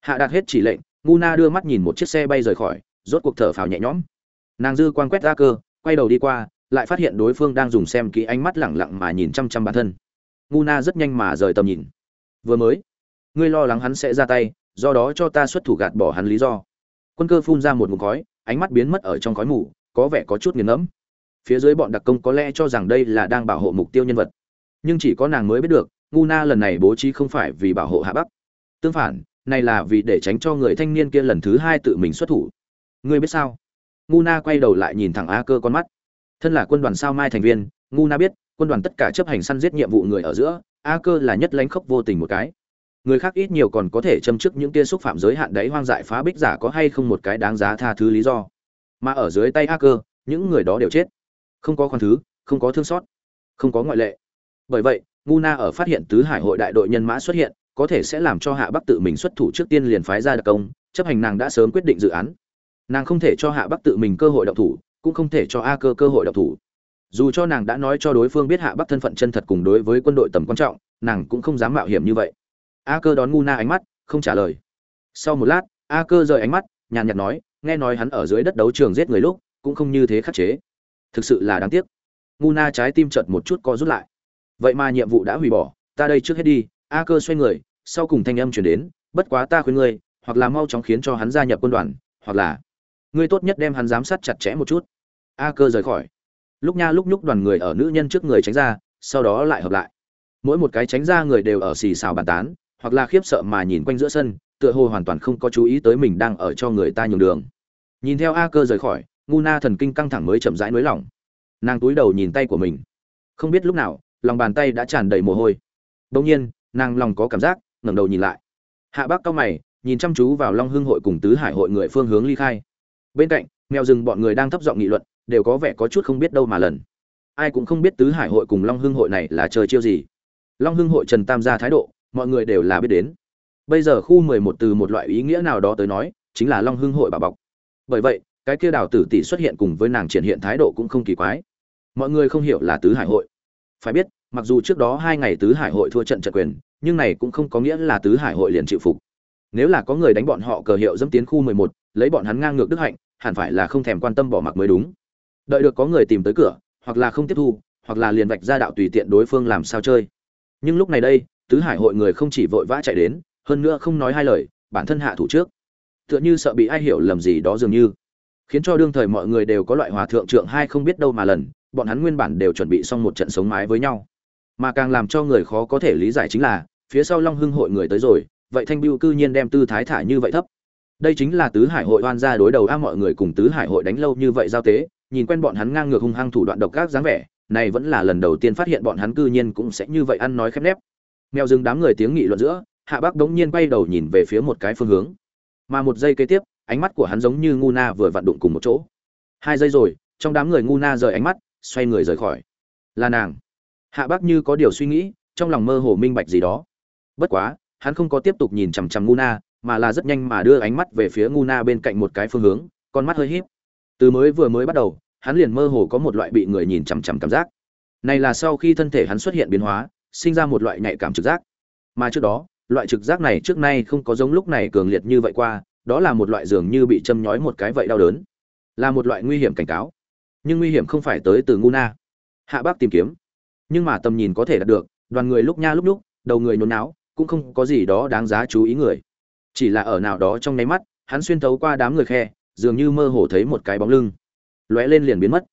Speaker 1: Hạ đạt hết chỉ lệnh, ngu na đưa mắt nhìn một chiếc xe bay rời khỏi, rốt cuộc thở phào nhẹ nhõm. Nàng dư quan quét ra cơ, quay đầu đi qua, lại phát hiện đối phương đang dùng xem kỹ ánh mắt lẳng lặng mà nhìn chăm chăm bản thân. Ngu na rất nhanh mà rời tầm nhìn. Vừa mới ngươi lo lắng hắn sẽ ra tay, do đó cho ta xuất thủ gạt bỏ hắn lý do. Quân cơ phun ra một ngụm khói, ánh mắt biến mất ở trong khói mù, có vẻ có chút nghiền ngẫm. Phía dưới bọn đặc công có lẽ cho rằng đây là đang bảo hộ mục tiêu nhân vật. Nhưng chỉ có nàng mới biết được, ngu na lần này bố trí không phải vì bảo hộ hạ bắc. Tương phản, này là vì để tránh cho người thanh niên kia lần thứ hai tự mình xuất thủ. Ngươi biết sao? Ngu na quay đầu lại nhìn thẳng a cơ con mắt. Thân là quân đoàn sao mai thành viên, ngu na biết, quân đoàn tất cả chấp hành săn giết nhiệm vụ người ở giữa, a cơ là nhất lánh khốc vô tình một cái người khác ít nhiều còn có thể châm chức những kia xúc phạm giới hạn đấy hoang dại phá bích giả có hay không một cái đáng giá tha thứ lý do. Mà ở dưới tay a cơ những người đó đều chết. Không có khoan thứ, không có thương xót, không có ngoại lệ. Bởi vậy, ngu na ở phát hiện tứ hải hội đại đội nhân mã xuất hiện, có thể sẽ làm cho hạ bắc tự mình xuất thủ trước tiên liền phái ra đặc công, chấp hành nàng đã sớm quyết định dự án. Nàng không thể cho hạ bắc tự mình cơ hội đọc thủ, cũng không thể cho a cơ cơ hội đọc thủ. Dù cho nàng đã nói cho đối phương biết hạ bắc thân phận chân thật cùng đối với quân đội tầm quan trọng, nàng cũng không dám mạo hiểm như vậy a cơ đón ngu na ánh mắt, không trả lời. Sau một lát, a cơ rời ánh mắt, nhàn nhạt nói, nghe nói hắn ở dưới đất đấu trường giết người lúc, cũng không như thế khắc chế. Thực sự là đáng tiếc. Ngu na trái tim chợt một chút co rút lại. Vậy mà nhiệm vụ đã hủy bỏ, ta đây trước hết đi. A cơ xoay người, sau cùng thanh âm chuyển đến, bất quá ta khuyên ngươi, hoặc là mau chóng khiến cho hắn gia nhập quân đoàn, hoặc là ngươi tốt nhất đem hắn giám sát chặt chẽ một chút. A cơ rời khỏi. Lúc nha lúc nhúc đoàn người ở nữ nhân trước người tránh ra, sau đó lại hợp lại. Mỗi một cái tránh ra người đều ở xì xào bàn tán hoặc là khiếp sợ mà nhìn quanh giữa sân, tựa hồ hoàn toàn không có chú ý tới mình đang ở cho người ta nhường đường. Nhìn theo a cơ rời khỏi, ngu na thần kinh căng thẳng mới chậm rãi nới lỏng. Nàng túi đầu nhìn tay của mình. Không biết lúc nào, lòng bàn tay đã tràn đầy mồ hôi. Bỗng nhiên, nàng lòng có cảm giác, ngẩng đầu nhìn lại. Hạ bác cao mày, nhìn chăm chú vào long hưng hội cùng tứ hải hội người phương hướng ly khai. Bên cạnh, mèo rừng bọn người đang thấp giọng nghị luận, đều có vẻ có chút không biết đâu mà lần. Ai cũng không biết tứ hải hội cùng long hưng hội này là trời chiêu gì. Long hưng hội trần tam gia thái độ mọi người đều là biết đến. Bây giờ khu mười một từ một loại ý nghĩa nào đó tới nói, chính là long hưng hội bà bọc. Bởi vậy, cái kia đào tử tỷ xuất hiện cùng với nàng triển hiện thái độ cũng không kỳ quái. Mọi người không hiểu là tứ hải hội. Phải biết, mặc dù trước đó hai ngày tứ hải hội thua trận trận quyền, nhưng này cũng không có nghĩa là tứ hải hội liền chịu phục. Nếu là có người đánh bọn họ cờ hiệu dẫm tiến khu mười một, lấy bọn hắn ngang ngược đức hạnh, hẳn phải là không thèm quan tâm bỏ mặc mới đúng. Đợi được có người tìm tới cửa, hoặc là không tiếp thu, hoặc là liền vạch ra đạo tùy tiện đối phương làm sao chơi. Nhưng lúc này đây tứ hải hội người không chỉ vội vã chạy đến, hơn nữa không nói hai lời, bản thân hạ thủ trước. Tựa như sợ bị ai hiểu lầm gì đó dường như. Khiến cho đương thời mọi người đều có loại hòa thượng trượng hai không biết đâu mà lần, bọn hắn nguyên bản đều chuẩn bị xong một trận sống mái với nhau. Mà càng làm cho người khó có thể lý giải chính là, phía sau long hưng hội người tới rồi, vậy thanh biêu cư nhiên đem tư thái thả như vậy thấp. Đây chính là tứ hải hội oan gia đối đầu a mọi người cùng tứ hải hội đánh lâu như vậy giao tế, nhìn quen bọn hắn ngang ngược hung hăng thủ đoạn độc ác dáng vẻ, này vẫn là lần đầu tiên phát hiện bọn hắn cư nhiên cũng sẽ như vậy ăn nói khép nép mèo dừng đám người tiếng nghị luận giữa, hạ bác đống nhiên quay đầu nhìn về phía một cái phương hướng. Mà một giây kế tiếp, ánh mắt của hắn giống như ngu na vừa vặn đụng cùng một chỗ. Hai giây rồi, trong đám người ngu na rời ánh mắt, xoay người rời khỏi. Là nàng. Hạ bác như có điều suy nghĩ, trong lòng mơ hồ minh bạch gì đó. Bất quá, hắn không có tiếp tục nhìn chằm chằm ngu na, mà là rất nhanh mà đưa ánh mắt về phía ngu na bên cạnh một cái phương hướng, con mắt hơi híp. Từ mới vừa mới bắt đầu, hắn liền mơ hồ có một loại bị người nhìn chằm chằm cảm giác. Này là sau khi thân thể hắn xuất hiện biến hóa sinh ra một loại nhạy cảm trực giác. Mà trước đó, loại trực giác này trước nay không có giống lúc này cường liệt như vậy qua, đó là một loại dường như bị châm nhói một cái vậy đau đớn. Là một loại nguy hiểm cảnh cáo. Nhưng nguy hiểm không phải tới từ ngu na. Hạ bác tìm kiếm. Nhưng mà tầm nhìn có thể đạt được, đoàn người lúc nha lúc lúc đầu người nhốn náo cũng không có gì đó đáng giá chú ý người. Chỉ là ở nào đó trong nháy mắt, hắn xuyên thấu qua đám người khe, dường như mơ hồ thấy một cái bóng lưng. Lóe lên liền biến mất.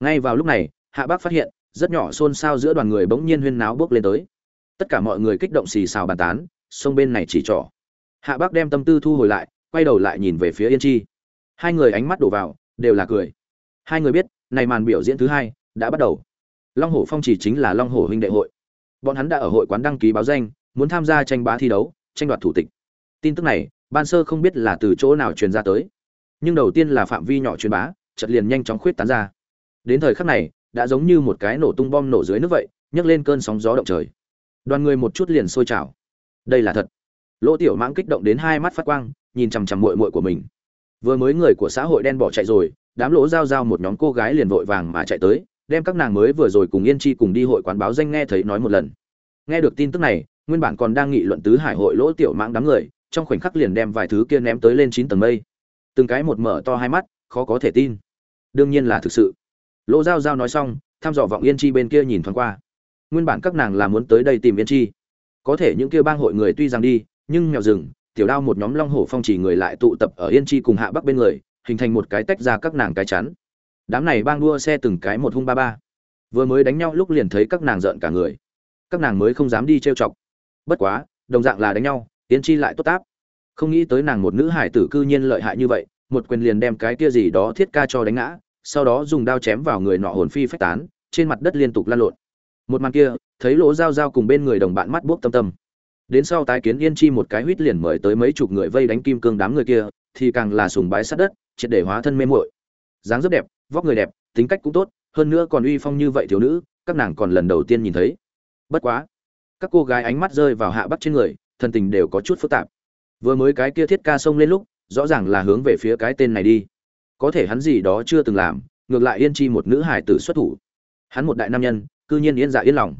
Speaker 1: Ngay vào lúc này, hạ bác phát hiện rất nhỏ xôn xao giữa đoàn người bỗng nhiên huyên náo bước lên tới. Tất cả mọi người kích động xì xào bàn tán, sông bên này chỉ trỏ. Hạ bác đem tâm tư thu hồi lại, quay đầu lại nhìn về phía yên chi. Hai người ánh mắt đổ vào, đều là cười. Hai người biết, này màn biểu diễn thứ hai đã bắt đầu. Long hổ phong chỉ chính là long hổ huynh đệ hội. Bọn hắn đã ở hội quán đăng ký báo danh, muốn tham gia tranh bá thi đấu, tranh đoạt thủ tịch. Tin tức này, ban sơ không biết là từ chỗ nào truyền ra tới. Nhưng đầu tiên là phạm vi nhỏ truyền bá, chợt liền nhanh chóng khuyết tán ra. Đến thời khắc này đã giống như một cái nổ tung bom nổ dưới nước vậy, nhấc lên cơn sóng gió động trời. Đoàn người một chút liền sôi trào. Đây là thật. Lỗ tiểu mãng kích động đến hai mắt phát quang, nhìn chằm chằm muội muội của mình. Vừa mới người của xã hội đen bỏ chạy rồi, đám lỗ giao giao một nhóm cô gái liền vội vàng mà chạy tới, đem các nàng mới vừa rồi cùng yên chi cùng đi hội quán báo danh nghe thấy nói một lần. Nghe được tin tức này, nguyên bản còn đang nghị luận tứ hải hội lỗ tiểu mãng đám người, trong khoảnh khắc liền đem vài thứ kia ném tới lên chín tầng mây. Từng cái một mở to hai mắt, khó có thể tin. Đương nhiên là thực sự lỗ giao giao nói xong, thăm dò vọng yên chi bên kia nhìn thoáng qua. Nguyên bản các nàng là muốn tới đây tìm yên chi. Có thể những kia bang hội người tuy rằng đi, nhưng mèo rừng, tiểu đao một nhóm long hổ phong chỉ người lại tụ tập ở yên chi cùng hạ bắc bên người, hình thành một cái tách ra các nàng cái chắn. Đám này bang đua xe từng cái một hung ba ba. Vừa mới đánh nhau lúc liền thấy các nàng giận cả người. Các nàng mới không dám đi trêu chọc. Bất quá, đồng dạng là đánh nhau, yên chi lại tốt táp không nghĩ tới nàng một nữ hải tử cư nhiên lợi hại như vậy, một quyền liền đem cái kia gì đó thiết ca cho đánh ngã sau đó dùng đao chém vào người nọ hồn phi phách tán, trên mặt đất liên tục lan lộn. Một màn kia, thấy lỗ dao dao cùng bên người đồng bạn mắt buốc tâm tâm. Đến sau tái kiến yên chi một cái huýt liền mời tới mấy chục người vây đánh kim cương đám người kia, thì càng là sùng bái sát đất, triệt để hóa thân mê muội. Dáng rất đẹp, vóc người đẹp, tính cách cũng tốt, hơn nữa còn uy phong như vậy thiếu nữ, các nàng còn lần đầu tiên nhìn thấy. Bất quá, các cô gái ánh mắt rơi vào hạ bắc trên người thần tình đều có chút phức tạp. Vừa mới cái kia thiết ca xông lên lúc, rõ ràng là hướng về phía cái tên này đi có thể hắn gì đó chưa từng làm, ngược lại yên chi một nữ hài tử xuất thủ. Hắn một đại nam nhân, cư nhiên yên dạ yên lòng.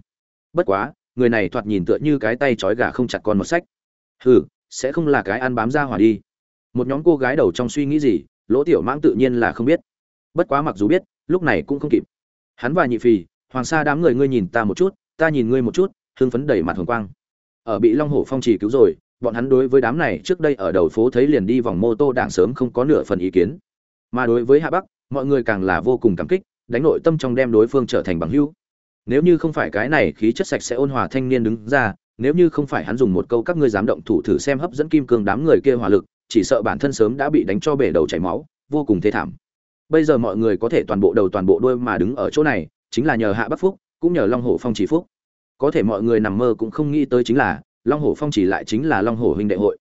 Speaker 1: Bất quá, người này thoạt nhìn tựa như cái tay trói gà không chặt con một sách. Hừ, sẽ không là cái ăn bám ra hỏa đi. Một nhóm cô gái đầu trong suy nghĩ gì, lỗ tiểu mãng tự nhiên là không biết. Bất quá mặc dù biết, lúc này cũng không kịp. Hắn và nhị phì, hoàng sa đám người ngươi nhìn ta một chút, ta nhìn ngươi một chút, hưng phấn đẩy mặt hồng quang. Ở bị long hổ phong trì cứu rồi, bọn hắn đối với đám này trước đây ở đầu phố thấy liền đi vòng mô tô đảng sớm không có nửa phần ý kiến mà đối với hạ bắc, mọi người càng là vô cùng cảm kích, đánh nội tâm trong đem đối phương trở thành bằng hữu. Nếu như không phải cái này khí chất sạch sẽ ôn hòa thanh niên đứng ra, nếu như không phải hắn dùng một câu các ngươi dám động thủ thử xem hấp dẫn kim cương đám người kia hỏa lực, chỉ sợ bản thân sớm đã bị đánh cho bể đầu chảy máu, vô cùng thê thảm. Bây giờ mọi người có thể toàn bộ đầu toàn bộ đuôi mà đứng ở chỗ này, chính là nhờ hạ bắc phúc, cũng nhờ long hổ phong chỉ phúc. Có thể mọi người nằm mơ cũng không nghĩ tới chính là, long hổ phong chỉ lại chính là long hổ huynh đệ hội,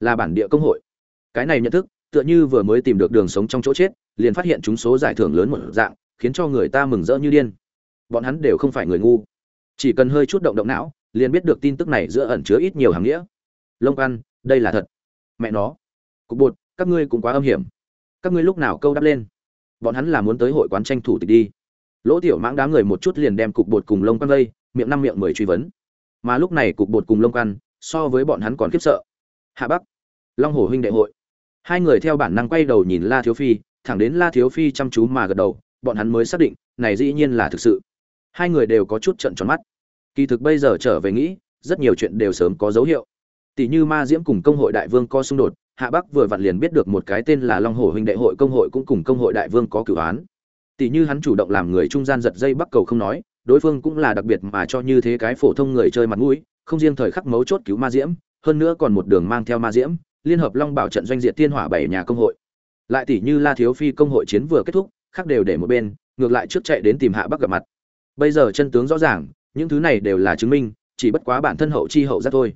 Speaker 1: là bản địa công hội. Cái này nhận thức tựa như vừa mới tìm được đường sống trong chỗ chết, liền phát hiện chúng số giải thưởng lớn một dạng, khiến cho người ta mừng rỡ như điên. Bọn hắn đều không phải người ngu. Chỉ cần hơi chút động động não, liền biết được tin tức này giữa ẩn chứa ít nhiều hàng nghĩa. Lông ăn đây là thật. Mẹ nó. Cục bột, các ngươi cũng quá âm hiểm. Các ngươi lúc nào câu đáp lên? Bọn hắn là muốn tới hội quán tranh thủ tịch đi. Lỗ tiểu mãng đám người một chút liền đem cục bột cùng lông quan vây, miệng năm miệng mười truy vấn. Mà lúc này cục bột cùng lông quan so với bọn hắn còn khiếp sợ. Hạ bắc, long hồ huynh đệ hội hai người theo bản năng quay đầu nhìn la thiếu phi, thẳng đến la thiếu phi chăm chú mà gật đầu, bọn hắn mới xác định, này dĩ nhiên là thực sự. Hai người đều có chút trận tròn mắt. Kỳ thực bây giờ trở về nghĩ, rất nhiều chuyện đều sớm có dấu hiệu. Tỷ như ma diễm cùng công hội đại vương có xung đột, hạ bắc vừa vặn liền biết được một cái tên là long hồ huynh đệ hội công hội cũng cùng công hội đại vương có cửu án. Tỷ như hắn chủ động làm người trung gian giật dây bắc cầu không nói, đối phương cũng là đặc biệt mà cho như thế cái phổ thông người chơi mặt mũi, không riêng thời khắc mấu chốt cứu ma diễm, hơn nữa còn một đường mang theo ma diễm liên hợp long bảo trận doanh diệt tiên hỏa bảy nhà công hội. Lại tỷ như la thiếu phi công hội chiến vừa kết thúc, khác đều để một bên, ngược lại trước chạy đến tìm hạ bắc gặp mặt. Bây giờ chân tướng rõ ràng, những thứ này đều là chứng minh, chỉ bất quá bản thân hậu chi hậu ra thôi.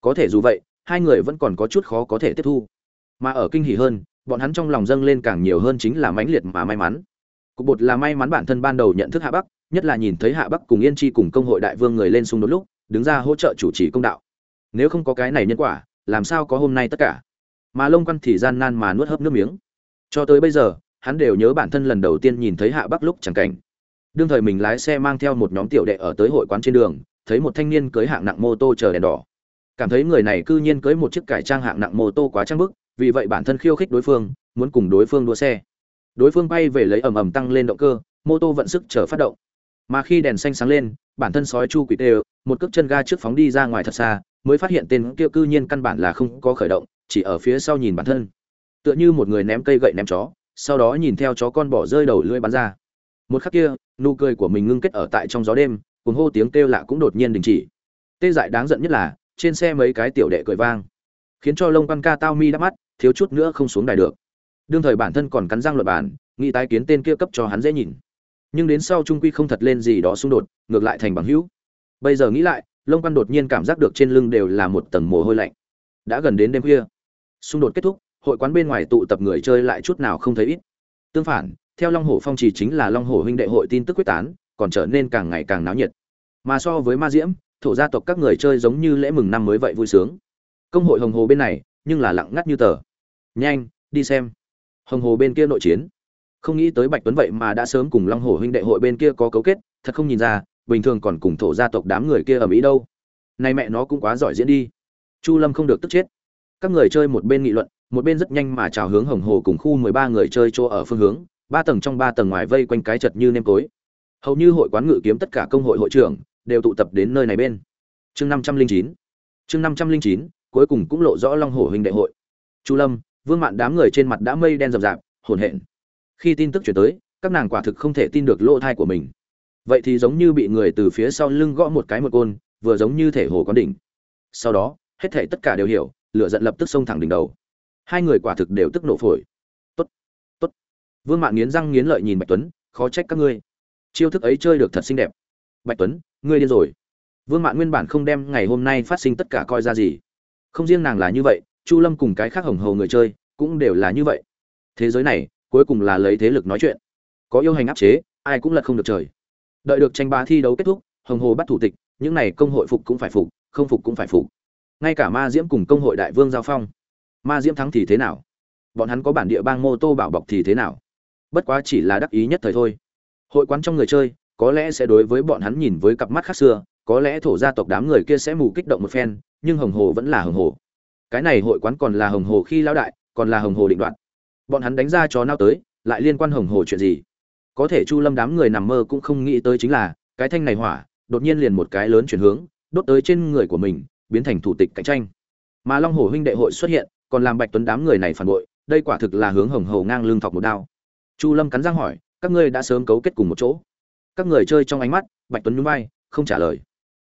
Speaker 1: Có thể dù vậy, hai người vẫn còn có chút khó có thể tiếp thu. Mà ở kinh hỉ hơn, bọn hắn trong lòng dâng lên càng nhiều hơn chính là mãnh liệt mà may mắn. Cục bột là may mắn bản thân ban đầu nhận thức hạ bắc, nhất là nhìn thấy hạ bắc cùng yên chi cùng công hội đại vương người lên xung đột lúc, đứng ra hỗ trợ chủ trì công đạo. Nếu không có cái này nhân quả làm sao có hôm nay tất cả? Mà lông quan thì gian nan mà nuốt hớp nước miếng. Cho tới bây giờ, hắn đều nhớ bản thân lần đầu tiên nhìn thấy hạ bắc lúc chẳng cảnh. Đương thời mình lái xe mang theo một nhóm tiểu đệ ở tới hội quán trên đường, thấy một thanh niên cưới hạng nặng mô tô chờ đèn đỏ. Cảm thấy người này cư nhiên cưới một chiếc cải trang hạng nặng mô tô quá trang bức, vì vậy bản thân khiêu khích đối phương, muốn cùng đối phương đua xe. Đối phương bay về lấy ầm ầm tăng lên động cơ, mô tô vận sức chờ phát động. Mà khi đèn xanh sáng lên, bản thân sói chu quỷ tê, một cước chân ga trước phóng đi ra ngoài thật xa mới phát hiện tên kia cư nhiên căn bản là không có khởi động, chỉ ở phía sau nhìn bản thân. Tựa như một người ném cây gậy ném chó, sau đó nhìn theo chó con bỏ rơi đầu lưỡi bắn ra. Một khắc kia, nụ cười của mình ngưng kết ở tại trong gió đêm, cuồng hô tiếng kêu lạ cũng đột nhiên đình chỉ. Tê dại đáng giận nhất là, trên xe mấy cái tiểu đệ cười vang, khiến cho lông quan ca tao mi đắp mắt, thiếu chút nữa không xuống đài được. Đương thời bản thân còn cắn răng luật bản nghĩ tái kiến tên kia cấp cho hắn dễ nhìn. Nhưng đến sau trung quy không thật lên gì đó xung đột, ngược lại thành bằng hữu. Bây giờ nghĩ lại lông quan đột nhiên cảm giác được trên lưng đều là một tầng mồ hôi lạnh. Đã gần đến đêm khuya, xung đột kết thúc, hội quán bên ngoài tụ tập người chơi lại chút nào không thấy ít. Tương phản, theo long hồ phong trì chính là long hồ huynh đệ hội tin tức quyết tán, còn trở nên càng ngày càng náo nhiệt. Mà so với ma diễm, thổ gia tộc các người chơi giống như lễ mừng năm mới vậy vui sướng. Công hội hồng hồ bên này, nhưng là lặng ngắt như tờ. Nhanh, đi xem. Hồng hồ bên kia nội chiến. Không nghĩ tới bạch tuấn vậy mà đã sớm cùng long hồ huynh đệ hội bên kia có cấu kết, thật không nhìn ra bình thường còn cùng thổ gia tộc đám người kia ở mỹ đâu. Nay mẹ nó cũng quá giỏi diễn đi. Chu lâm không được tức chết. Các người chơi một bên nghị luận, một bên rất nhanh mà chào hướng hồng hồ cùng khu mười ba người chơi chỗ ở phương hướng, ba tầng trong ba tầng ngoài vây quanh cái chật như nêm tối. Hầu như hội quán ngự kiếm tất cả công hội hội trưởng đều tụ tập đến nơi này bên. Chương năm trăm linh chín. Chương năm trăm linh chín, cuối cùng cũng lộ rõ long hồ hình đại hội. Chu lâm, vương mạn đám người trên mặt đã mây đen rậm rạp, hồn hển khi tin tức chuyển tới, các nàng quả thực không thể tin được lỗ thai của mình vậy thì giống như bị người từ phía sau lưng gõ một cái một côn, vừa giống như thể hồ con đỉnh. Sau đó, hết thể tất cả đều hiểu, lửa giận lập tức xông thẳng đỉnh đầu. Hai người quả thực đều tức nổ phổi. Tốt tốt. Vương mạn nghiến răng nghiến lợi nhìn bạch tuấn, khó trách các ngươi. Chiêu thức ấy chơi được thật xinh đẹp. Bạch tuấn, ngươi điên rồi. Vương mạn nguyên bản không đem ngày hôm nay phát sinh tất cả coi ra gì. Không riêng nàng là như vậy, chu lâm cùng cái khác hồng hầu người chơi cũng đều là như vậy. Thế giới này, cuối cùng là lấy thế lực nói chuyện. Có yêu hành áp chế, ai cũng lật không được trời đợi được tranh bá thi đấu kết thúc, hồng hồ bắt thủ tịch, những này công hội phục cũng phải phục, không phục cũng phải phục. Ngay cả ma diễm cùng công hội đại vương giao phong. Ma diễm thắng thì thế nào? Bọn hắn có bản địa bang mô tô bảo bọc thì thế nào? Bất quá chỉ là đắc ý nhất thời thôi. Hội quán trong người chơi, có lẽ sẽ đối với bọn hắn nhìn với cặp mắt khác xưa, có lẽ thổ gia tộc đám người kia sẽ mù kích động một phen, nhưng hồng hồ vẫn là hồng hồ. Cái này hội quán còn là hồng hồ khi lão đại, còn là hồng hồ định đoạt. Bọn hắn đánh ra chó nao tới, lại liên quan hồng hồ chuyện gì? Có thể chu lâm đám người nằm mơ cũng không nghĩ tới chính là, cái thanh này hỏa, đột nhiên liền một cái lớn chuyển hướng, đốt tới trên người của mình, biến thành thủ tịch cạnh tranh. Mà long hồ huynh đệ hội xuất hiện, còn làm bạch tuấn đám người này phản bội, đây quả thực là hướng hồng hầu ngang lưng thọc một đao. Chu lâm cắn răng hỏi, các ngươi đã sớm cấu kết cùng một chỗ? Các người chơi trong ánh mắt, bạch tuấn nhún vai, không trả lời.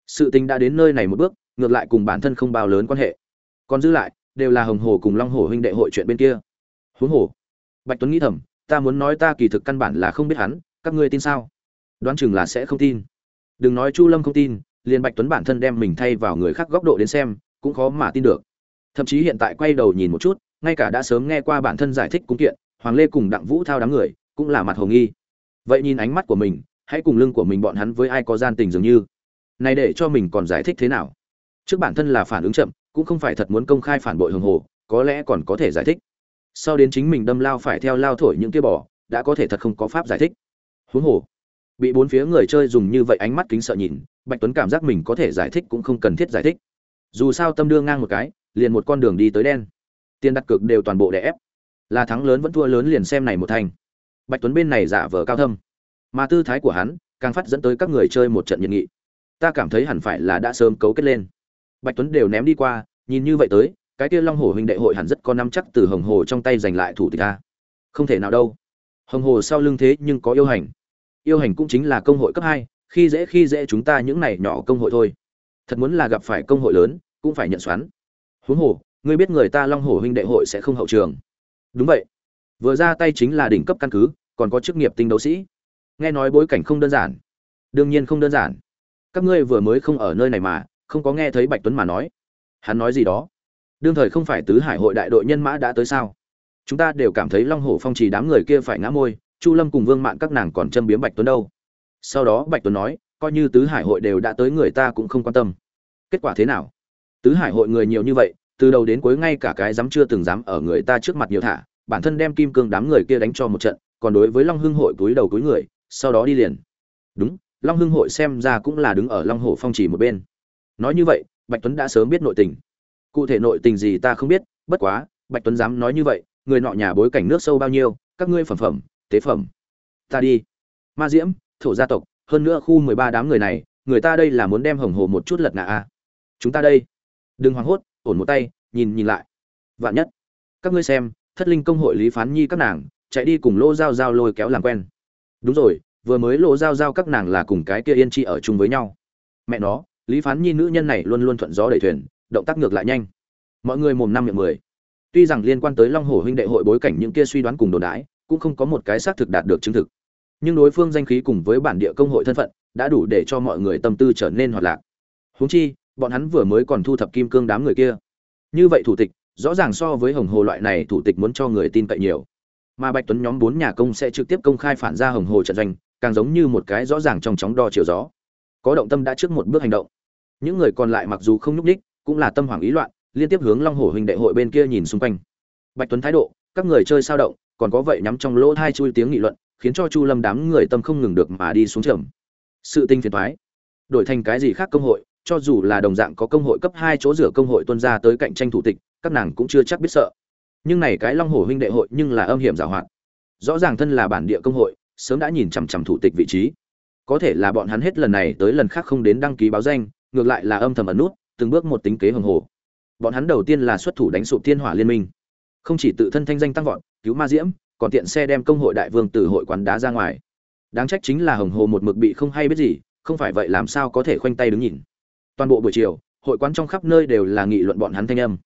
Speaker 1: Sự tình đã đến nơi này một bước, ngược lại cùng bản thân không bao lớn quan hệ. Còn giữ lại, đều là hồng hồ cùng long hồ huynh đệ hội chuyện bên kia. Huống hồ, bạch tuấn nghĩ thầm ta muốn nói ta kỳ thực căn bản là không biết hắn, các ngươi tin sao? Đoán chừng là sẽ không tin. Đừng nói chu lâm không tin, liền bạch tuấn bản thân đem mình thay vào người khác góc độ đến xem, cũng khó mà tin được. Thậm chí hiện tại quay đầu nhìn một chút, ngay cả đã sớm nghe qua bản thân giải thích cung kiện, hoàng lê cùng đặng vũ thao đám người, cũng là mặt hồ nghi. Vậy nhìn ánh mắt của mình, hãy cùng lưng của mình bọn hắn với ai có gian tình dường như? Này để cho mình còn giải thích thế nào? Trước bản thân là phản ứng chậm, cũng không phải thật muốn công khai phản bội hồng hồ, có lẽ còn có thể giải thích sau đến chính mình đâm lao phải theo lao thổi những kia bỏ đã có thể thật không có pháp giải thích. Huống hồ, bị bốn phía người chơi dùng như vậy ánh mắt kính sợ nhìn, bạch tuấn cảm giác mình có thể giải thích cũng không cần thiết giải thích. Dù sao tâm đưa ngang một cái, liền một con đường đi tới đen. Tiền đặt cược đều toàn bộ đè ép. Là thắng lớn vẫn thua lớn liền xem này một thành. Bạch tuấn bên này giả vờ cao thâm. Mà tư thái của hắn, càng phát dẫn tới các người chơi một trận nhiệt nghị. Ta cảm thấy hẳn phải là đã sớm cấu kết lên. Bạch tuấn đều ném đi qua, nhìn như vậy tới cái kia long hồ huynh đệ hội hẳn rất có nắm chắc từ hồng hồ trong tay giành lại thủ tịch a. Không thể nào đâu. Hồng hồ sau lưng thế nhưng có yêu hành. Yêu hành cũng chính là công hội cấp hai, khi dễ khi dễ chúng ta những này nhỏ công hội thôi. Thật muốn là gặp phải công hội lớn, cũng phải nhận xoắn. Huống hồ, ngươi biết người ta long hồ huynh đệ hội sẽ không hậu trường. Đúng vậy. Vừa ra tay chính là đỉnh cấp căn cứ, còn có chức nghiệp tinh đấu sĩ. Nghe nói bối cảnh không đơn giản. Đương nhiên không đơn giản. Các ngươi vừa mới không ở nơi này mà, không có nghe thấy bạch tuấn mà nói. Hắn nói gì đó? Đương thời không phải tứ hải hội đại đội nhân mã đã tới sao? Chúng ta đều cảm thấy long hổ phong trì đám người kia phải ngã môi, chu lâm cùng vương mạn các nàng còn châm biếm bạch tuấn đâu. Sau đó bạch tuấn nói, coi như tứ hải hội đều đã tới người ta cũng không quan tâm. Kết quả thế nào? Tứ hải hội người nhiều như vậy, từ đầu đến cuối ngay cả cái dám chưa từng dám ở người ta trước mặt nhiều thả, bản thân đem kim cương đám người kia đánh cho một trận, còn đối với long hưng hội túi đầu túi người, sau đó đi liền. Đúng, long hưng hội xem ra cũng là đứng ở long hồ phong trì một bên. Nói như vậy, bạch tuấn đã sớm biết nội tình cụ thể nội tình gì ta không biết, bất quá, bạch tuấn dám nói như vậy, người nọ nhà bối cảnh nước sâu bao nhiêu, các ngươi phẩm phẩm, tế phẩm. Ta đi. Ma diễm, thổ gia tộc, hơn nữa khu mười ba đám người này, người ta đây là muốn đem hồng hồ một chút lật ngã a chúng ta đây. Đừng hoảng hốt, ổn một tay, nhìn nhìn lại. Vạn nhất. Các ngươi xem, thất linh công hội lý phán nhi các nàng, chạy đi cùng lô dao dao lôi kéo làm quen. Đúng rồi, vừa mới lô dao dao các nàng là cùng cái kia yên chi ở chung với nhau. Mẹ nó, lý phán nhi nữ nhân này luôn luôn thuận gió đẩy thuyền động tác ngược lại nhanh. Mọi người mồm năm miệng mười. Tuy rằng liên quan tới long hồ huynh đệ hội bối cảnh những kia suy đoán cùng đồn đãi, cũng không có một cái xác thực đạt được chứng thực. Nhưng đối phương danh khí cùng với bản địa công hội thân phận, đã đủ để cho mọi người tâm tư trở nên hoạt lạc. Huống chi, bọn hắn vừa mới còn thu thập kim cương đám người kia. Như vậy thủ tịch, rõ ràng so với hồng hồ loại này thủ tịch muốn cho người tin cậy nhiều. Mà bạch tuấn nhóm bốn nhà công sẽ trực tiếp công khai phản ra hồng hồ trận doanh, càng giống như một cái rõ ràng trong chóng đo chiều gió. Có động tâm đã trước một bước hành động. Những người còn lại mặc dù không nhúc ních cũng là tâm hoảng ý loạn, liên tiếp hướng long hổ huynh đệ hội bên kia nhìn xung quanh. Bạch tuấn thái độ, các người chơi sao động, còn có vậy nhắm trong lỗ hai chui tiếng nghị luận, khiến cho chu lâm đám người tâm không ngừng được mà đi xuống trầm. Sự tinh phiền thoái đổi thành cái gì khác công hội, cho dù là đồng dạng có công hội cấp hai chỗ rửa công hội tuân ra tới cạnh tranh thủ tịch, các nàng cũng chưa chắc biết sợ. Nhưng này cái long hổ huynh đệ hội nhưng là âm hiểm giảo hoạt. Rõ ràng thân là bản địa công hội, sớm đã nhìn chằm chằm thủ tịch vị trí. Có thể là bọn hắn hết lần này tới lần khác không đến đăng ký báo danh, ngược lại là âm thầm ẩn nút từng bước một tính kế hồng hồ. Bọn hắn đầu tiên là xuất thủ đánh sụp thiên hỏa liên minh. Không chỉ tự thân thanh danh tăng vọt, cứu ma diễm, còn tiện xe đem công hội đại vương từ hội quán đá ra ngoài. Đáng trách chính là hồng hồ một mực bị không hay biết gì, không phải vậy làm sao có thể khoanh tay đứng nhìn. Toàn bộ buổi chiều, hội quán trong khắp nơi đều là nghị luận bọn hắn thanh âm.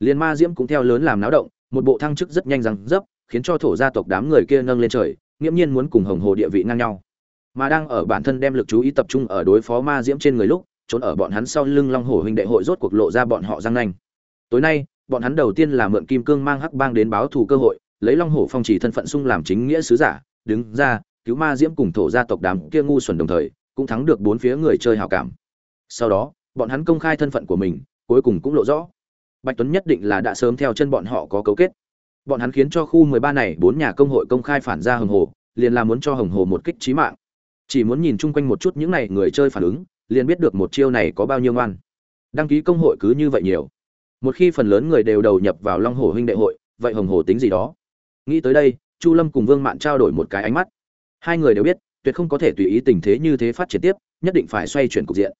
Speaker 1: Liên ma diễm cũng theo lớn làm náo động, một bộ thăng chức rất nhanh rằng dấp, khiến cho thổ gia tộc đám người kia nâng lên trời, nghiễm nhiên muốn cùng hồng hồ địa vị ngang nhau. Mà đang ở bản thân đem lực chú ý tập trung ở đối phó ma diễm trên người lúc trốn ở bọn hắn sau lưng long hổ huynh đệ hội rốt cuộc lộ ra bọn họ răng nanh. Tối nay, bọn hắn đầu tiên là mượn kim cương mang hắc bang đến báo thù cơ hội, lấy long hổ phong chỉ thân phận sung làm chính nghĩa sứ giả, đứng ra, cứu ma diễm cùng thổ gia tộc đám kia ngu xuẩn đồng thời, cũng thắng được bốn phía người chơi hào cảm. Sau đó, bọn hắn công khai thân phận của mình, cuối cùng cũng lộ rõ. Bạch tuấn nhất định là đã sớm theo chân bọn họ có cấu kết. Bọn hắn khiến cho khu 13 này bốn nhà công hội công khai phản ra hồng hồ, liền là muốn cho hồng hồ một kích trí mạng. Chỉ muốn nhìn chung quanh một chút những này người chơi phản ứng liền biết được một chiêu này có bao nhiêu ngoan. Đăng ký công hội cứ như vậy nhiều. Một khi phần lớn người đều đầu nhập vào long hồ huynh đệ hội, vậy hồng hồ tính gì đó? Nghĩ tới đây, chu lâm cùng vương mạn trao đổi một cái ánh mắt. Hai người đều biết, tuyệt không có thể tùy ý tình thế như thế phát triển tiếp, nhất định phải xoay chuyển cục diện.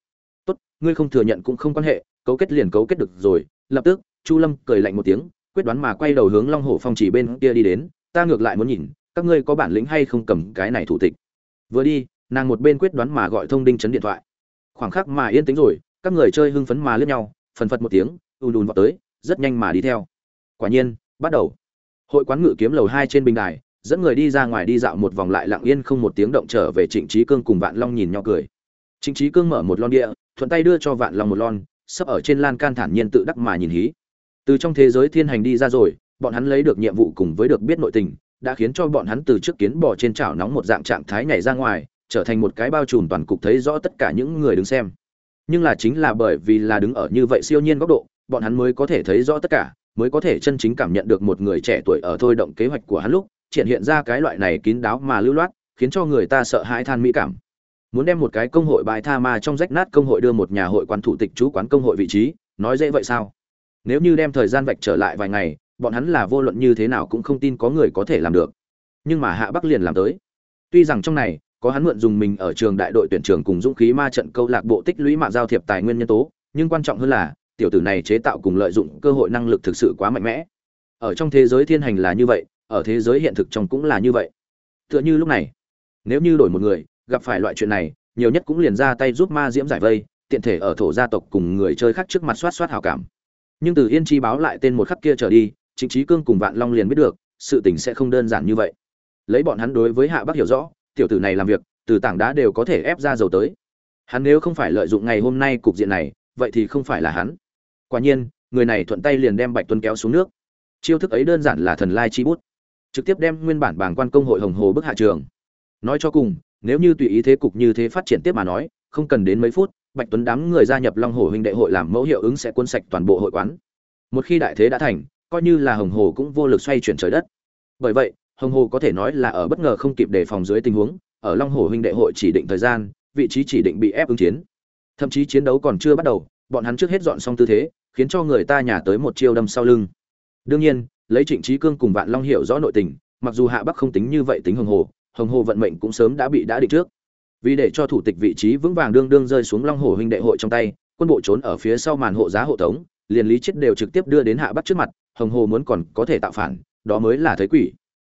Speaker 1: Tốt, ngươi không thừa nhận cũng không quan hệ, cấu kết liền cấu kết được rồi. Lập tức, chu lâm cười lạnh một tiếng, quyết đoán mà quay đầu hướng long hổ phong chỉ bên kia đi đến, ta ngược lại muốn nhìn, các ngươi có bản lĩnh hay không cầm cái này thủ tịch? Vừa đi, nàng một bên quyết đoán mà gọi thông đinh chấn điện thoại khoảng khắc mà yên tĩnh rồi, các người chơi hưng phấn mà lướt nhau, phần phật một tiếng, ùn ùn vào tới, rất nhanh mà đi theo. Quả nhiên, bắt đầu. Hội quán ngự kiếm lầu hai trên bình đài, dẫn người đi ra ngoài đi dạo một vòng lại lặng yên không một tiếng động trở về trịnh trí cương cùng vạn long nhìn nhau cười. Trịnh trí cương mở một lon địa, thuận tay đưa cho vạn long một lon, sắp ở trên lan can thản nhiên tự đắc mà nhìn hí. Từ trong thế giới thiên hành đi ra rồi, bọn hắn lấy được nhiệm vụ cùng với được biết nội tình, đã khiến cho bọn hắn từ trước kiến bò trên chảo nóng một dạng trạng thái nhảy ra ngoài trở thành một cái bao trùm toàn cục thấy rõ tất cả những người đứng xem. Nhưng là chính là bởi vì là đứng ở như vậy siêu nhiên góc độ, bọn hắn mới có thể thấy rõ tất cả, mới có thể chân chính cảm nhận được một người trẻ tuổi ở thôi động kế hoạch của hắn lúc, triển hiện ra cái loại này kín đáo mà lưu loát, khiến cho người ta sợ hãi than mỹ cảm. Muốn đem một cái công hội bài tha ma trong rách nát công hội đưa một nhà hội quán thủ tịch chú quán công hội vị trí, nói dễ vậy sao? Nếu như đem thời gian vạch trở lại vài ngày, bọn hắn là vô luận như thế nào cũng không tin có người có thể làm được. Nhưng mà hạ bắc liền làm tới. Tuy rằng trong này có hắn mượn dùng mình ở trường đại đội tuyển trường cùng dũng khí ma trận câu lạc bộ tích lũy mạng giao thiệp tài nguyên nhân tố, nhưng quan trọng hơn là, tiểu tử này chế tạo cùng lợi dụng cơ hội năng lực thực sự quá mạnh mẽ. Ở trong thế giới thiên hành là như vậy, ở thế giới hiện thực trong cũng là như vậy. Tựa như lúc này, nếu như đổi một người, gặp phải loại chuyện này, nhiều nhất cũng liền ra tay giúp ma diễm giải vây, tiện thể ở thổ gia tộc cùng người chơi khác trước mặt soát soát hào cảm. Nhưng từ yên chi báo lại tên một khắc kia trở đi, trịnh trí cương cùng vạn long liền biết được, sự tình sẽ không đơn giản như vậy. Lấy bọn hắn đối với hạ bắc hiểu rõ tiểu tử này làm việc, từ tảng đá đều có thể ép ra dầu tới. Hắn nếu không phải lợi dụng ngày hôm nay cục diện này, vậy thì không phải là hắn. Quả nhiên, người này thuận tay liền đem bạch tuấn kéo xuống nước. Chiêu thức ấy đơn giản là thần lai chi bút, trực tiếp đem nguyên bản bảng quan công hội hồng hồ bức hạ trường. Nói cho cùng, nếu như tùy ý thế cục như thế phát triển tiếp mà nói, không cần đến mấy phút, bạch tuấn đám người gia nhập long hồ huynh đệ hội làm mẫu hiệu ứng sẽ quân sạch toàn bộ hội quán. Một khi đại thế đã thành, coi như là hồng hồ cũng vô lực xoay chuyển trời đất. Bởi vậy hồng hồ có thể nói là ở bất ngờ không kịp đề phòng dưới tình huống, ở long hồ huynh đệ hội chỉ định thời gian, vị trí chỉ định bị ép ứng chiến. Thậm chí chiến đấu còn chưa bắt đầu, bọn hắn trước hết dọn xong tư thế, khiến cho người ta nhả tới một chiêu đâm sau lưng. Đương nhiên, lấy trịnh trí cương cùng vạn long hiểu rõ nội tình, mặc dù hạ bắc không tính như vậy tính hồng hồ hồng hồ vận mệnh cũng sớm đã bị đã định trước. Vì để cho thủ tịch vị trí vững vàng đương đương rơi xuống long hồ huynh đệ hội trong tay, quân bộ trốn ở phía sau màn hộ giá hộ tống, liền lý chết đều trực tiếp đưa đến hạ bắc trước mặt, hồng hồ muốn còn có thể tạo phản, đó mới là thấy quỷ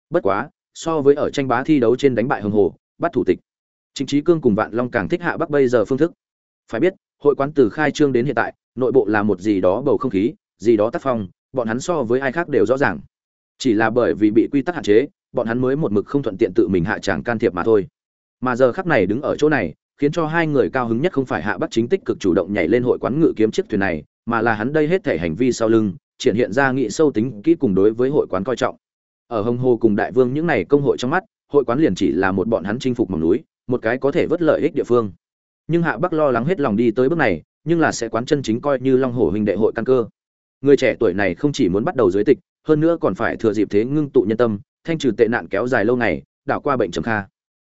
Speaker 1: bất quá, so với ở tranh bá thi đấu trên đánh bại hồng hồ, bắt thủ tịch chính trí cương cùng vạn long càng thích hạ bắc bây giờ phương thức. Phải biết, hội quán từ khai trương đến hiện tại, nội bộ là một gì đó bầu không khí, gì đó tác phong, bọn hắn so với ai khác đều rõ ràng. Chỉ là bởi vì bị quy tắc hạn chế, bọn hắn mới một mực không thuận tiện tự mình hạ tràng can thiệp mà thôi. Mà giờ khắc này đứng ở chỗ này, khiến cho hai người cao hứng nhất không phải hạ bắc chính tích cực chủ động nhảy lên hội quán ngự kiếm chiếc thuyền này, mà là hắn đây hết thể hành vi sau lưng, triển hiện ra nghị sâu tính kỹ cùng đối với hội quán coi trọng ở hồng hồ cùng đại vương những này công hội trong mắt, hội quán liền chỉ là một bọn hắn chinh phục mỏng núi, một cái có thể vớt lợi ích địa phương. Nhưng hạ bắc lo lắng hết lòng đi tới bước này, nhưng là sẽ quán chân chính coi như long hồ huynh đệ hội căn cơ. Người trẻ tuổi này không chỉ muốn bắt đầu dưới tịch, hơn nữa còn phải thừa dịp thế ngưng tụ nhân tâm, thanh trừ tệ nạn kéo dài lâu ngày, đảo qua bệnh trầm kha.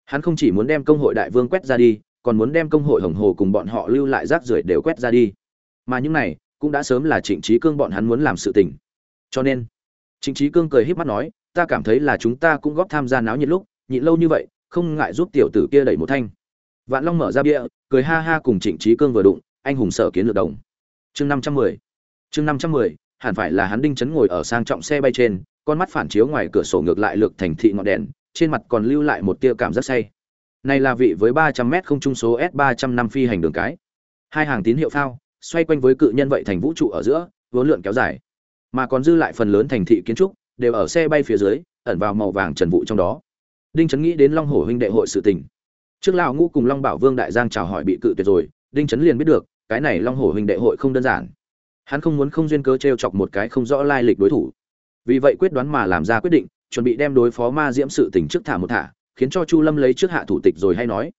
Speaker 1: Hắn không chỉ muốn đem công hội đại vương quét ra đi, còn muốn đem công hội hồng hồ cùng bọn họ lưu lại rác rưởi đều quét ra đi. Mà những này, cũng đã sớm là trịnh trí cương bọn hắn muốn làm sự tình. Cho nên, trịnh trí cương cười híp mắt nói ta cảm thấy là chúng ta cũng góp tham gia náo nhiệt lúc, nhịn lâu như vậy, không ngại giúp tiểu tử kia đẩy một thanh. Vạn long mở ra bia, cười ha ha cùng trịnh trí cương vừa đụng, anh hùng sở kiến lược đồng. Chương năm trăm mười. Chương năm trăm mười, hẳn phải là hắn đinh chấn ngồi ở sang trọng xe bay trên, con mắt phản chiếu ngoài cửa sổ ngược lại lược thành thị ngọn đèn, trên mặt còn lưu lại một tia cảm giác say. Này là vị với ba trăm mét không trung số s ba trăm năm phi hành đường cái. Hai hàng tín hiệu phao, xoay quanh với cự nhân vậy thành vũ trụ ở giữa, vốn lượn kéo dài. Mà còn dư lại phần lớn thành thị kiến trúc đều ở xe bay phía dưới, ẩn vào màu vàng trần vụ trong đó. Đinh trấn nghĩ đến long hổ huynh đệ hội sự tình. Trước lão ngũ cùng long bảo vương đại giang chào hỏi bị cự tuyệt rồi, đinh trấn liền biết được, cái này long hổ huynh đệ hội không đơn giản. Hắn không muốn không duyên cớ t r e o chọc một cái không rõ lai lịch đối thủ. Vì vậy quyết đoán mà làm ra quyết định, chuẩn bị đem đối phó ma diễm sự tình trước thả một thả, khiến cho chu lâm lấy trước hạ thủ tịch rồi hay nói.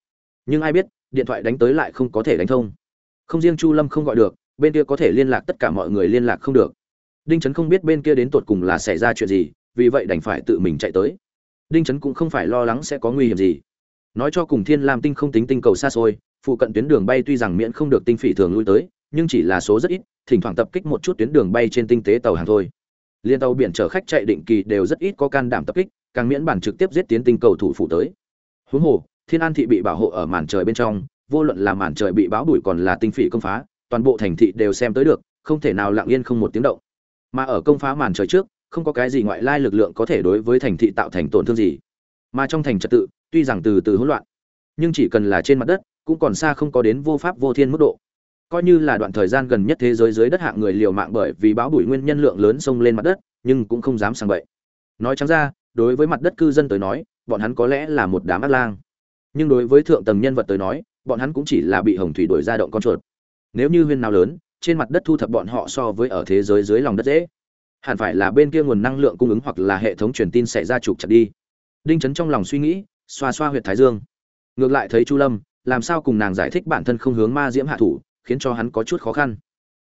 Speaker 1: Nhưng ai biết, điện thoại đánh tới lại không có thể đánh thông. Không riêng chu lâm không gọi được, bên kia có thể liên lạc tất cả mọi người liên lạc không được đinh trấn không biết bên kia đến tột cùng là xảy ra chuyện gì, vì vậy đành phải tự mình chạy tới. Đinh trấn cũng không phải lo lắng sẽ có nguy hiểm gì. Nói cho cùng thiên lam tinh không tính tinh cầu xa xôi, phụ cận tuyến đường bay tuy rằng miễn không được tinh phỉ thường lui tới, nhưng chỉ là số rất ít, thỉnh thoảng tập kích một chút tuyến đường bay trên tinh tế tàu hàng thôi. Liên tàu biển chở khách chạy định kỳ đều rất ít có can đảm tập kích, càng miễn bản trực tiếp giết tiến tinh cầu thủ phủ tới. Huống hồ, thiên an thị bị bảo hộ ở màn trời bên trong, vô luận là màn trời bị báo đuổi còn là tinh phỉ công phá, toàn bộ thành thị đều xem tới được, không thể nào lặng yên không một tiếng động mà ở công phá màn trời trước, không có cái gì ngoại lai lực lượng có thể đối với thành thị tạo thành tổn thương gì. Mà trong thành trật tự, tuy rằng từ từ hỗn loạn, nhưng chỉ cần là trên mặt đất, cũng còn xa không có đến vô pháp vô thiên mức độ. Coi như là đoạn thời gian gần nhất thế giới dưới đất hạng người liều mạng bởi vì báo đuổi nguyên nhân lượng lớn xông lên mặt đất, nhưng cũng không dám sang bậy. Nói trắng ra, đối với mặt đất cư dân tới nói, bọn hắn có lẽ là một đám ác lang. Nhưng đối với thượng tầng nhân vật tới nói, bọn hắn cũng chỉ là bị hồng thủy đuổi ra động con chuột. Nếu như huyên nào lớn trên mặt đất thu thập bọn họ so với ở thế giới dưới lòng đất dễ. Hẳn phải là bên kia nguồn năng lượng cung ứng hoặc là hệ thống truyền tin xảy ra trục chặt đi. Đinh chấn trong lòng suy nghĩ, xoa xoa huyệt thái dương. Ngược lại thấy chu lâm, làm sao cùng nàng giải thích bản thân không hướng ma diễm hạ thủ, khiến cho hắn có chút khó khăn.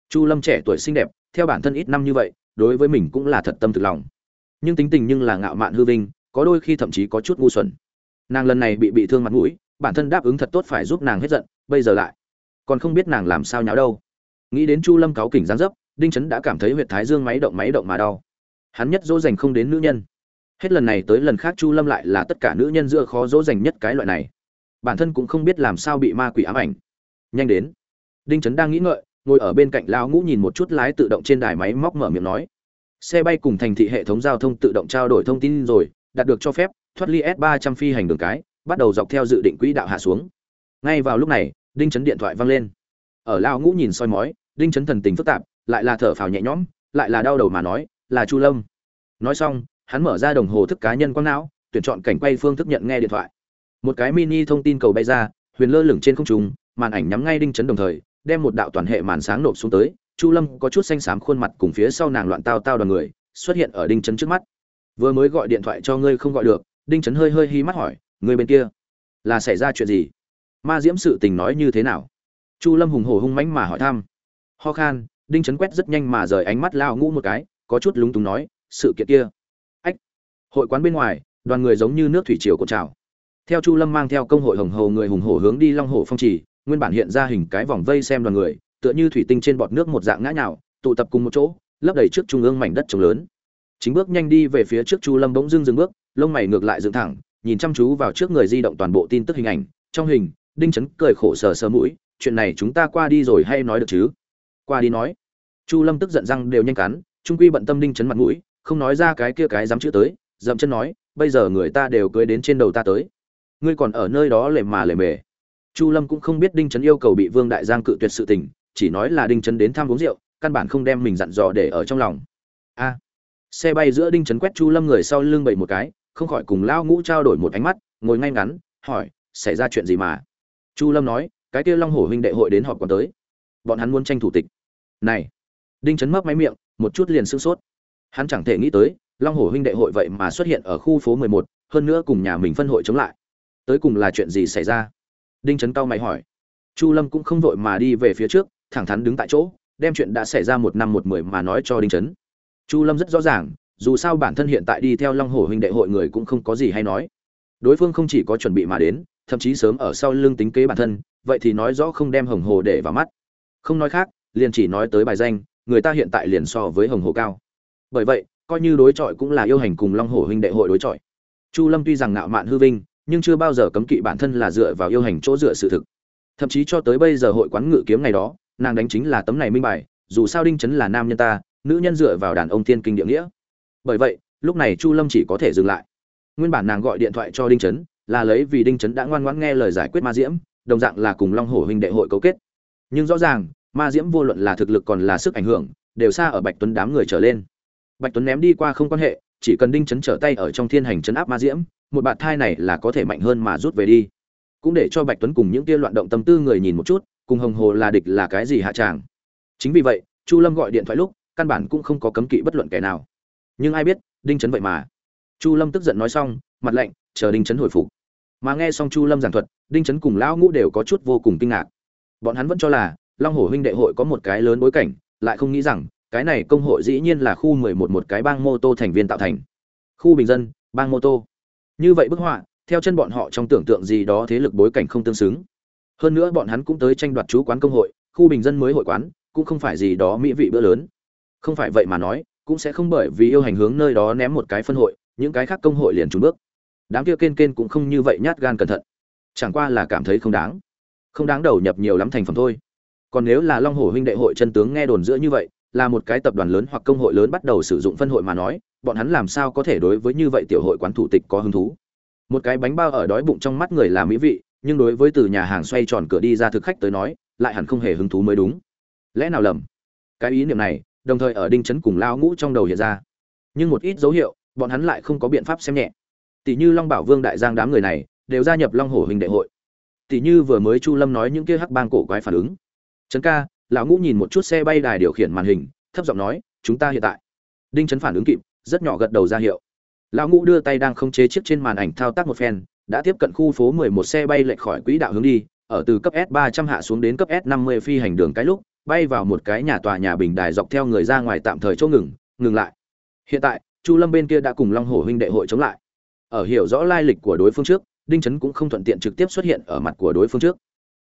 Speaker 1: Chu lâm trẻ tuổi xinh đẹp, theo bản thân ít năm như vậy, đối với mình cũng là thật tâm thực lòng. Nhưng tính tình nhưng là ngạo mạn hư vinh, có đôi khi thậm chí có chút ngu xuẩn. Nàng lần này bị bị thương mặt mũi, bản thân đáp ứng thật tốt phải giúp nàng hết giận, bây giờ lại còn không biết nàng làm sao nháo đâu nghĩ đến chu lâm cáo kỉnh gián dấp, đinh trấn đã cảm thấy huyệt thái dương máy động máy động mà đau. Hắn nhất dỗ dành không đến nữ nhân. Hết lần này tới lần khác chu lâm lại là tất cả nữ nhân giữa khó dỗ dành nhất cái loại này. Bản thân cũng không biết làm sao bị ma quỷ ám ảnh. Nhanh đến. Đinh trấn đang nghĩ ngợi, ngồi ở bên cạnh lao ngũ nhìn một chút lái tự động trên đài máy móc mở miệng nói. Xe bay cùng thành thị hệ thống giao thông tự động trao đổi thông tin rồi, đạt được cho phép, thoát ly s ba trăm phi hành đường cái, bắt đầu dọc theo dự định quỹ đạo hạ xuống. Ngay vào lúc này, đinh chấn điện thoại vang lên. Ở lao ngũ nhìn soi mói đinh chấn thần tình phức tạp, lại là thở phào nhẹ nhõm, lại là đau đầu mà nói, là chu lâm. Nói xong, hắn mở ra đồng hồ thức cá nhân quang não, tuyển chọn cảnh quay phương thức nhận nghe điện thoại. Một cái mini thông tin cầu bay ra, huyền lơ lửng trên không trung, màn ảnh nhắm ngay đinh chấn đồng thời, đem một đạo toàn hệ màn sáng nộp xuống tới. Chu lâm có chút xanh xám khuôn mặt cùng phía sau nàng loạn tao tao đoàn người, xuất hiện ở đinh chấn trước mắt. Vừa mới gọi điện thoại cho ngươi không gọi được. Đinh chấn hơi hơi hí mắt hỏi người bên kia là xảy ra chuyện gì? Ma diễm sự tình nói như thế nào? Chu lâm hùng hổ hung mãnh mà hỏi thăm ho khan, đinh chấn quét rất nhanh mà rời ánh mắt lao ngũ một cái, có chút lúng túng nói, sự kiện kia. Ách. Hội quán bên ngoài, đoàn người giống như nước thủy triều cột trào. Theo chu lâm mang theo công hội hồng hồ người hùng hổ hướng đi long hồ phong trì, nguyên bản hiện ra hình cái vòng vây xem đoàn người, tựa như thủy tinh trên bọt nước một dạng ngã nhào, tụ tập cùng một chỗ, lấp đầy trước trung ương mảnh đất trồng lớn. Chính bước nhanh đi về phía trước chu lâm bỗng dưng dừng bước, lông mày ngược lại dựng thẳng, nhìn chăm chú vào trước người di động toàn bộ tin tức hình ảnh. Trong hình, đinh chấn cười khổ sờ sờ mũi, chuyện này chúng ta qua đi rồi hay nói được chứ? Qua đi nói. Chu lâm tức giận răng đều nhanh cắn, trung quy bận tâm đinh chấn mặt mũi, không nói ra cái kia cái dám chữ tới, dậm chân nói, bây giờ người ta đều cưới đến trên đầu ta tới. Ngươi còn ở nơi đó lề mà lề mề. Chu lâm cũng không biết đinh chấn yêu cầu bị vương đại giang cự tuyệt sự tình, chỉ nói là đinh chấn đến thăm uống rượu, căn bản không đem mình dặn dò để ở trong lòng. A. Xe bay giữa đinh chấn quét chu lâm người sau lưng bậy một cái, không khỏi cùng lao ngũ trao đổi một ánh mắt, ngồi ngay ngắn, hỏi, xảy ra chuyện gì mà? Chu lâm nói, cái kia long hổ huynh đệ hội đến họp còn tới bọn hắn muốn tranh thủ tịch. Này, đinh chấn mấp máy miệng, một chút liền sưng sốt. Hắn chẳng thể nghĩ tới, long hồ huynh đệ hội vậy mà xuất hiện ở khu phố mười một, hơn nữa cùng nhà mình phân hội chống lại. Tới cùng là chuyện gì xảy ra? Đinh chấn cao mày hỏi. Chu lâm cũng không vội mà đi về phía trước, thẳng thắn đứng tại chỗ, đem chuyện đã xảy ra một năm một mười mà nói cho đinh chấn. Chu lâm rất rõ ràng, dù sao bản thân hiện tại đi theo long hồ huynh đệ hội người cũng không có gì hay nói. Đối phương không chỉ có chuẩn bị mà đến, thậm chí sớm ở sau lưng tính kế bản thân, vậy thì nói rõ không đem hồng hồ để vào mắt không nói khác, liền chỉ nói tới bài danh, người ta hiện tại liền so với hồng hồ cao. Bởi vậy, coi như đối chọi cũng là yêu hành cùng long hồ huynh đệ hội đối chọi. Chu lâm tuy rằng ngạo mạn hư vinh, nhưng chưa bao giờ cấm kỵ bản thân là dựa vào yêu hành chỗ dựa sự thực. Thậm chí cho tới bây giờ hội quán ngự kiếm ngày đó, nàng đánh chính là tấm này minh bài, dù sao đinh chấn là nam nhân ta, nữ nhân dựa vào đàn ông thiên kinh địa nghĩa. Bởi vậy, lúc này chu lâm chỉ có thể dừng lại. Nguyên bản nàng gọi điện thoại cho đinh chấn, là lấy vì đinh chấn đã ngoan ngoãn nghe lời giải quyết ma diễm, đồng dạng là cùng long hổ huynh đệ hội cấu kết nhưng rõ ràng, ma diễm vô luận là thực lực còn là sức ảnh hưởng, đều xa ở bạch tuấn đám người trở lên. Bạch tuấn ném đi qua không quan hệ, chỉ cần đinh chấn trở tay ở trong thiên hành chấn áp ma diễm, một bạt thai này là có thể mạnh hơn mà rút về đi. Cũng để cho bạch tuấn cùng những kia loạn động tâm tư người nhìn một chút, cùng hồng hồ là địch là cái gì hạ tràng. Chính vì vậy, chu lâm gọi điện thoại lúc, căn bản cũng không có cấm kỵ bất luận kẻ nào. Nhưng ai biết, đinh chấn vậy mà. Chu lâm tức giận nói xong, mặt lạnh, chờ đinh chấn hồi phục. Mà nghe xong chu lâm giảng thuật, đinh chấn cùng lão ngũ đều có chút vô cùng kinh ngạc bọn hắn vẫn cho là long hổ huynh đệ hội có một cái lớn bối cảnh, lại không nghĩ rằng cái này công hội dĩ nhiên là khu mười một một cái bang mô tô thành viên tạo thành. Khu bình dân, bang mô tô. Như vậy bức họa, theo chân bọn họ trong tưởng tượng gì đó thế lực bối cảnh không tương xứng. Hơn nữa bọn hắn cũng tới tranh đoạt chú quán công hội, khu bình dân mới hội quán, cũng không phải gì đó mỹ vị bữa lớn. Không phải vậy mà nói, cũng sẽ không bởi vì yêu hành hướng nơi đó ném một cái phân hội, những cái khác công hội liền trúng bước. Đám kia kên kên cũng không như vậy nhát gan cẩn thận. Chẳng qua là cảm thấy không đáng không đáng đầu nhập nhiều lắm thành phẩm thôi. Còn nếu là long hồ huynh đệ hội chân tướng nghe đồn giữa như vậy, là một cái tập đoàn lớn hoặc công hội lớn bắt đầu sử dụng phân hội mà nói, bọn hắn làm sao có thể đối với như vậy tiểu hội quán thủ tịch có hứng thú? Một cái bánh bao ở đói bụng trong mắt người là mỹ vị, nhưng đối với từ nhà hàng xoay tròn cửa đi ra thực khách tới nói, lại hẳn không hề hứng thú mới đúng. Lẽ nào lầm? Cái ý niệm này, đồng thời ở đinh chấn cùng lao ngũ trong đầu hiện ra. Nhưng một ít dấu hiệu, bọn hắn lại không có biện pháp xem nhẹ. Tỷ như long bảo vương đại giang đám người này, đều gia nhập long hổ hình đại hội tỷ như vừa mới chu lâm nói những kia hắc bang cổ quái phản ứng. Trấn ca, lão ngũ nhìn một chút xe bay đài điều khiển màn hình, thấp giọng nói, chúng ta hiện tại. Đinh Trấn phản ứng kịp, rất nhỏ gật đầu ra hiệu. Lão ngũ đưa tay đang không chế chiếc trên màn ảnh thao tác một phen, đã tiếp cận khu phố 11 xe bay lệch khỏi quỹ đạo hướng đi, ở từ cấp s 300 hạ xuống đến cấp s 50 phi hành đường cái lúc, bay vào một cái nhà tòa nhà bình đài dọc theo người ra ngoài tạm thời chỗ ngừng ngừng lại. Hiện tại, chu lâm bên kia đã cùng long hổ huynh đệ hội chống lại. Ở hiểu rõ lai lịch của đối phương trước đinh trấn cũng không thuận tiện trực tiếp xuất hiện ở mặt của đối phương trước.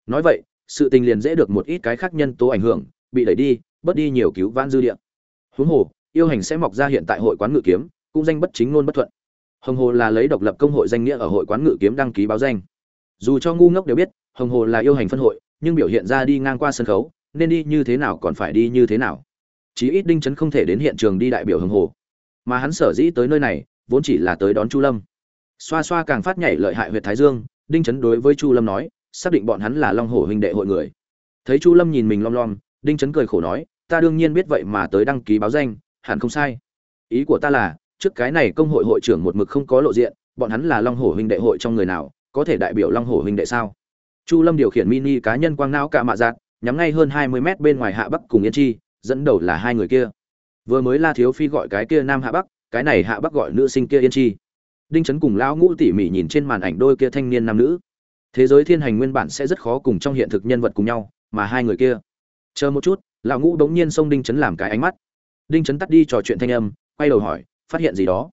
Speaker 1: Nói vậy, sự tình liền dễ được một ít cái khác nhân tố ảnh hưởng, bị đẩy đi, bớt đi nhiều cứu vãn dư địa. Huống hồ, yêu hành sẽ mọc ra hiện tại hội quán ngự kiếm, cũng danh bất chính ngôn bất thuận. Hồng hồ là lấy độc lập công hội danh nghĩa ở hội quán ngự kiếm đăng ký báo danh. Dù cho ngu ngốc đều biết, hồng hồ là yêu hành phân hội, nhưng biểu hiện ra đi ngang qua sân khấu, nên đi như thế nào còn phải đi như thế nào. Chí ít đinh trấn không thể đến hiện trường đi đại biểu hồng hồ. Mà hắn sở dĩ tới nơi này, vốn chỉ là tới đón chu lâm xoa xoa càng phát nhảy lợi hại huyệt thái dương, đinh trấn đối với chu lâm nói, xác định bọn hắn là long hổ huynh đệ hội người. Thấy chu lâm nhìn mình lom lom, đinh trấn cười khổ nói, ta đương nhiên biết vậy mà tới đăng ký báo danh, hẳn không sai. Ý của ta là, trước cái này công hội hội trưởng một mực không có lộ diện, bọn hắn là long hổ huynh đệ hội trong người nào, có thể đại biểu long hổ huynh đệ sao? Chu lâm điều khiển mini cá nhân quang não cả mạ giạt, nhắm ngay hơn hai mươi mét bên ngoài hạ bắc cùng yên chi, dẫn đầu là hai người kia. Vừa mới la thiếu phi gọi cái kia nam hạ bắc, cái này hạ bắc gọi nữ sinh kia yên chi đinh trấn cùng lão ngũ tỉ mỉ nhìn trên màn ảnh đôi kia thanh niên nam nữ. Thế giới thiên hành nguyên bản sẽ rất khó cùng trong hiện thực nhân vật cùng nhau, mà hai người kia. Chờ một chút, lão ngũ đống nhiên xông đinh trấn làm cái ánh mắt. Đinh trấn tắt đi trò chuyện thanh âm, quay đầu hỏi, phát hiện gì đó?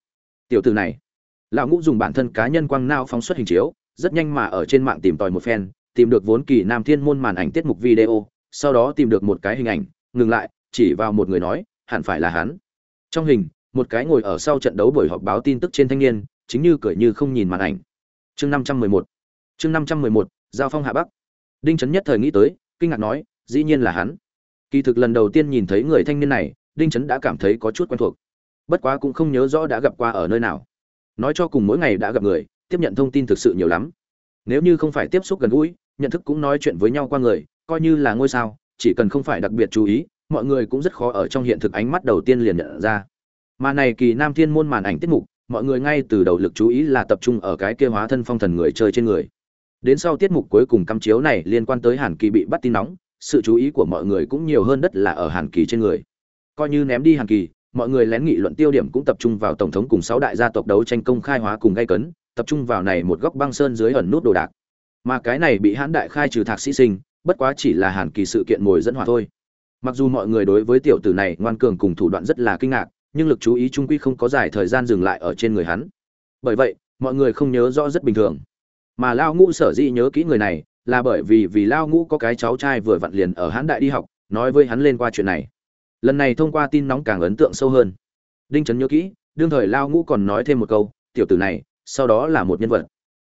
Speaker 1: Tiểu từ này. Lão ngũ dùng bản thân cá nhân quang nao phóng xuất hình chiếu, rất nhanh mà ở trên mạng tìm tòi một phen, tìm được vốn kỳ nam thiên môn màn ảnh tiết mục video, sau đó tìm được một cái hình ảnh, ngừng lại, chỉ vào một người nói, hẳn phải là hắn. Trong hình, một cái ngồi ở sau trận đấu buổi họp báo tin tức trên thanh niên chính như cười như không nhìn màn ảnh. Chương năm trăm mười một. Chương năm trăm mười một, giao phong hạ bắc. Đinh trấn nhất thời nghĩ tới, kinh ngạc nói, dĩ nhiên là hắn. Kỳ thực lần đầu tiên nhìn thấy người thanh niên này, đinh trấn đã cảm thấy có chút quen thuộc. Bất quá cũng không nhớ rõ đã gặp qua ở nơi nào. Nói cho cùng mỗi ngày đã gặp người, tiếp nhận thông tin thực sự nhiều lắm. Nếu như không phải tiếp xúc gần gũi, nhận thức cũng nói chuyện với nhau qua người, coi như là ngôi sao, chỉ cần không phải đặc biệt chú ý, mọi người cũng rất khó ở trong hiện thực ánh mắt đầu tiên liền nhận ra. Mà này kỳ nam thiên môn màn ảnh tiết mục mọi người ngay từ đầu lực chú ý là tập trung ở cái kia hóa thân phong thần người chơi trên người. Đến sau tiết mục cuối cùng cắm chiếu này liên quan tới hàn kỳ bị bắt tin nóng, sự chú ý của mọi người cũng nhiều hơn đất là ở hàn kỳ trên người. Coi như ném đi Hàn kỳ, mọi người lén nghị luận tiêu điểm cũng tập trung vào tổng thống cùng sáu đại gia tộc đấu tranh công khai hóa cùng gây cấn, tập trung vào này một góc băng sơn dưới ẩn nút đồ đạc. Mà cái này bị hãn đại khai trừ thạc sĩ sinh, bất quá chỉ là hàn kỳ sự kiện mồi dẫn hỏa thôi. Mặc dù mọi người đối với tiểu tử này ngoan cường cùng thủ đoạn rất là kinh ngạc nhưng lực chú ý trung quy không có dài thời gian dừng lại ở trên người hắn. Bởi vậy, mọi người không nhớ rõ rất bình thường. Mà lao ngũ sở dĩ nhớ kỹ người này là bởi vì vì lao ngũ có cái cháu trai vừa vặn liền ở hãn đại đi học, nói với hắn lên qua chuyện này. Lần này thông qua tin nóng càng ấn tượng sâu hơn. Đinh trấn nhớ kỹ, đương thời lao ngũ còn nói thêm một câu, tiểu tử này, sau đó là một nhân vật.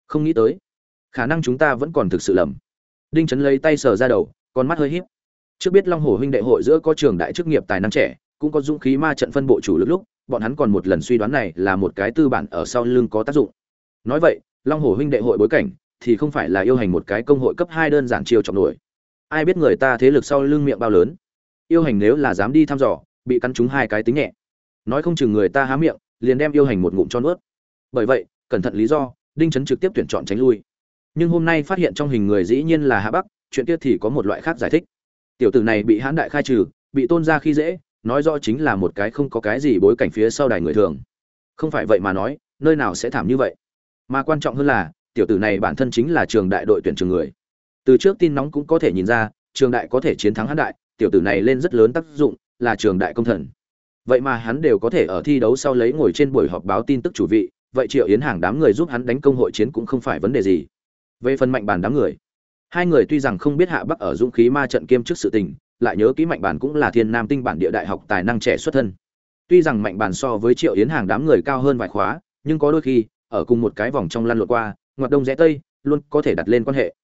Speaker 1: Không nghĩ tới, khả năng chúng ta vẫn còn thực sự lầm. Đinh trấn lấy tay sờ ra đầu, con mắt hơi híp. Trước biết long hồ huynh đệ hội giữa có trường đại chức nghiệp tài năng trẻ cũng có dũng khí ma trận phân bộ chủ lực lúc, bọn hắn còn một lần suy đoán này là một cái tư bản ở sau lưng có tác dụng. Nói vậy, long hồ huynh đệ hội bối cảnh, thì không phải là yêu hành một cái công hội cấp hai đơn giản chiêu trọng nổi. Ai biết người ta thế lực sau lưng miệng bao lớn? Yêu hành nếu là dám đi thăm dò, bị cắn trúng hai cái tính nhẹ. Nói không chừng người ta há miệng, liền đem yêu hành một ngụm cho nuốt. Bởi vậy, cẩn thận lý do, đinh trấn trực tiếp tuyển chọn tránh lui. Nhưng hôm nay phát hiện trong hình người dĩ nhiên là hạ bắc, chuyện kia thì có một loại khác giải thích. Tiểu tử này bị hãn đại khai trừ, bị tôn ra khi dễ nói rõ chính là một cái không có cái gì bối cảnh phía sau đài người thường. Không phải vậy mà nói, nơi nào sẽ thảm như vậy. Mà quan trọng hơn là, tiểu tử này bản thân chính là trường đại đội tuyển trường người. Từ trước tin nóng cũng có thể nhìn ra, trường đại có thể chiến thắng hãn đại, tiểu tử này lên rất lớn tác dụng, là trường đại công thần. Vậy mà hắn đều có thể ở thi đấu sau lấy ngồi trên buổi họp báo tin tức chủ vị, vậy triệu yến hàng đám người giúp hắn đánh công hội chiến cũng không phải vấn đề gì. Về phần mạnh bản đám người, hai người tuy rằng không biết hạ bắc ở dũng khí ma trận kiêm trước sự tình lại nhớ kỹ mạnh bản cũng là thiên nam tinh bản địa đại học tài năng trẻ xuất thân. Tuy rằng mạnh bản so với triệu yến hàng đám người cao hơn vài khóa, nhưng có đôi khi, ở cùng một cái vòng trong lăn lộn qua, ngoặt đông rẽ tây, luôn có thể đặt lên quan hệ.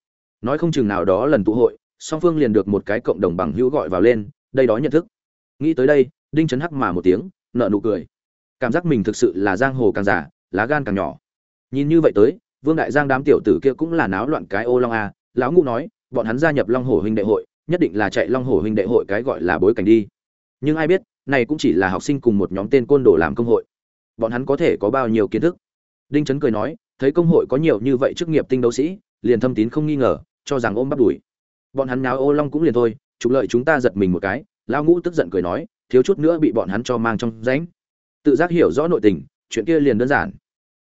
Speaker 1: Nói không chừng nào đó lần tụ hội, song phương liền được một cái cộng đồng bằng hữu gọi vào lên, đây đó nhận thức. Nghĩ tới đây, đinh chấn hắc mà một tiếng nợ nụ cười. Cảm giác mình thực sự là giang hồ càng giả lá gan càng nhỏ. Nhìn như vậy tới, vương đại giang đám tiểu tử kia cũng là náo loạn cái ô long a, lão ngũ nói, bọn hắn gia nhập long hồ huynh đệ hội nhất định là chạy long hồ huynh đệ hội cái gọi là bối cảnh đi. Nhưng ai biết, này cũng chỉ là học sinh cùng một nhóm tên côn đồ làm công hội. Bọn hắn có thể có bao nhiêu kiến thức? Đinh trấn cười nói, thấy công hội có nhiều như vậy chức nghiệp tinh đấu sĩ, liền thâm tín không nghi ngờ, cho rằng ôm bắt đuổi. Bọn hắn náo ô long cũng liền thôi, trục lợi chúng ta giật mình một cái, lão ngũ tức giận cười nói, thiếu chút nữa bị bọn hắn cho mang trong ránh. tự giác hiểu rõ nội tình, chuyện kia liền đơn giản.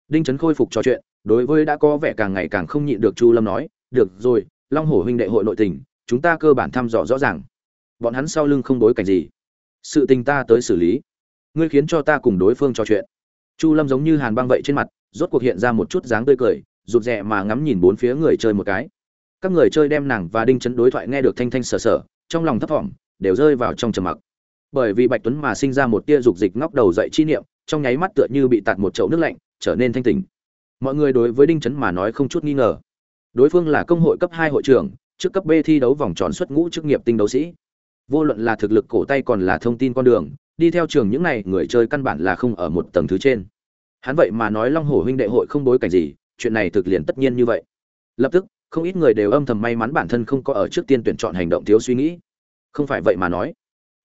Speaker 1: Đinh trấn khôi phục trò chuyện, đối với đã có vẻ càng ngày càng không nhịn được chu lâm nói, được rồi, long hổ huynh đệ hội nội tình chúng ta cơ bản thăm dò rõ ràng. Bọn hắn sau lưng không đối cảnh gì. Sự tình ta tới xử lý. Ngươi khiến cho ta cùng đối phương trò chuyện. Chu lâm giống như hàn băng vậy trên mặt, rốt cuộc hiện ra một chút dáng tươi cười, rụt rè mà ngắm nhìn bốn phía người chơi một cái. Các người chơi đem nàng và đinh chấn đối thoại nghe được thanh thanh sờ sờ, trong lòng thấp thỏm, đều rơi vào trong trầm mặc. Bởi vì bạch tuấn mà sinh ra một tia dục dịch ngóc đầu dậy chi niệm, trong nháy mắt tựa như bị tạt một chậu nước lạnh, trở nên thanh tỉnh. Mọi người đối với đinh chấn mà nói không chút nghi ngờ. Đối phương là công hội cấp hai hội trưởng trước cấp b thi đấu vòng tròn xuất ngũ chức nghiệp tinh đấu sĩ. Vô luận là thực lực cổ tay còn là thông tin con đường, đi theo trường những này người chơi căn bản là không ở một tầng thứ trên. Hắn vậy mà nói long hổ huynh đệ hội không bối cảnh gì, chuyện này thực liền tất nhiên như vậy. Lập tức, không ít người đều âm thầm may mắn bản thân không có ở trước tiên tuyển chọn hành động thiếu suy nghĩ. Không phải vậy mà nói.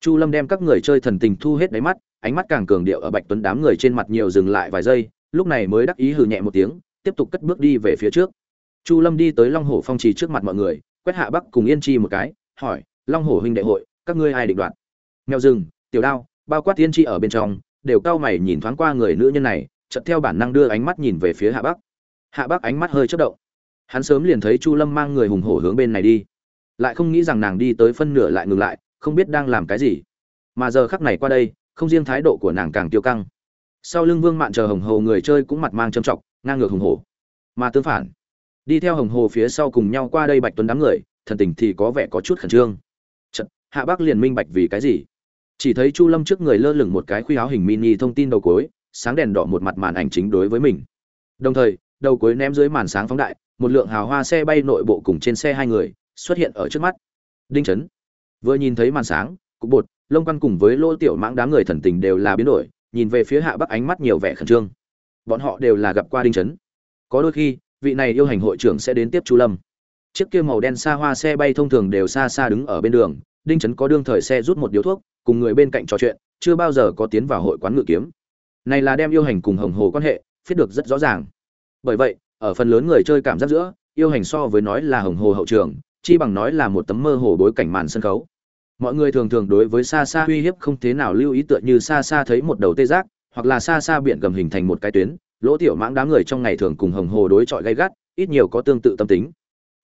Speaker 1: Chu lâm đem các người chơi thần tình thu hết đáy mắt, ánh mắt càng cường điệu ở bạch tuấn đám người trên mặt nhiều dừng lại vài giây, lúc này mới đắc ý hừ nhẹ một tiếng, tiếp tục cất bước đi về phía trước. Chu lâm đi tới long Hổ phong trì trước mặt mọi người quét hạ bắc cùng yên chi một cái, hỏi, long Hổ huynh đệ hội, các ngươi ai định đoạt? Mèo rừng, tiểu đao, bao quát yên chi ở bên trong, đều cao mày nhìn thoáng qua người nữ nhân này, chợt theo bản năng đưa ánh mắt nhìn về phía hạ bắc. Hạ bắc ánh mắt hơi chớp động. Hắn sớm liền thấy chu lâm mang người hùng hổ hướng bên này đi. Lại không nghĩ rằng nàng đi tới phân nửa lại ngừng lại, không biết đang làm cái gì. Mà giờ khắc này qua đây, không riêng thái độ của nàng càng tiêu căng. Sau lưng vương mạn chờ hồng hồ người chơi cũng mặt mang trầm trọng, ngang ngược hùng hổ. Mà tương phản đi theo hồng hồ phía sau cùng nhau qua đây bạch tuấn đám người thần tình thì có vẻ có chút khẩn trương. Chật, hạ bác liền minh bạch vì cái gì. Chỉ thấy chu lâm trước người lơ lửng một cái khuy áo hình mini thông tin đầu cối sáng đèn đỏ một mặt màn ảnh chính đối với mình. Đồng thời đầu cối ném dưới màn sáng phóng đại một lượng hào hoa xe bay nội bộ cùng trên xe hai người xuất hiện ở trước mắt. Đinh chấn vừa nhìn thấy màn sáng cục bột lông quan cùng với lô tiểu mãng đám người thần tình đều là biến đổi nhìn về phía hạ bắc ánh mắt nhiều vẻ khẩn trương. Bọn họ đều là gặp qua đinh chấn. Có đôi khi vị này yêu hành hội trưởng sẽ đến tiếp chu lâm. Chiếc kia màu đen xa hoa xe bay thông thường đều xa xa đứng ở bên đường, đinh chấn có đương thời xe rút một điếu thuốc, cùng người bên cạnh trò chuyện, chưa bao giờ có tiến vào hội quán ngự kiếm. Này là đem yêu hành cùng hồng hồ quan hệ phiết được rất rõ ràng. Bởi vậy, ở phần lớn người chơi cảm giác giữa, yêu hành so với nói là hồng hồ hậu trường, chi bằng nói là một tấm mơ hồ bối cảnh màn sân khấu. Mọi người thường thường đối với xa xa uy hiếp không thế nào lưu ý tựa như xa xa thấy một đầu tê giác, hoặc là xa xa biển gầm hình thành một cái tuyến lỗ tiểu mãng đám người trong ngày thường cùng hồng hồ đối chọi gay gắt, ít nhiều có tương tự tâm tính.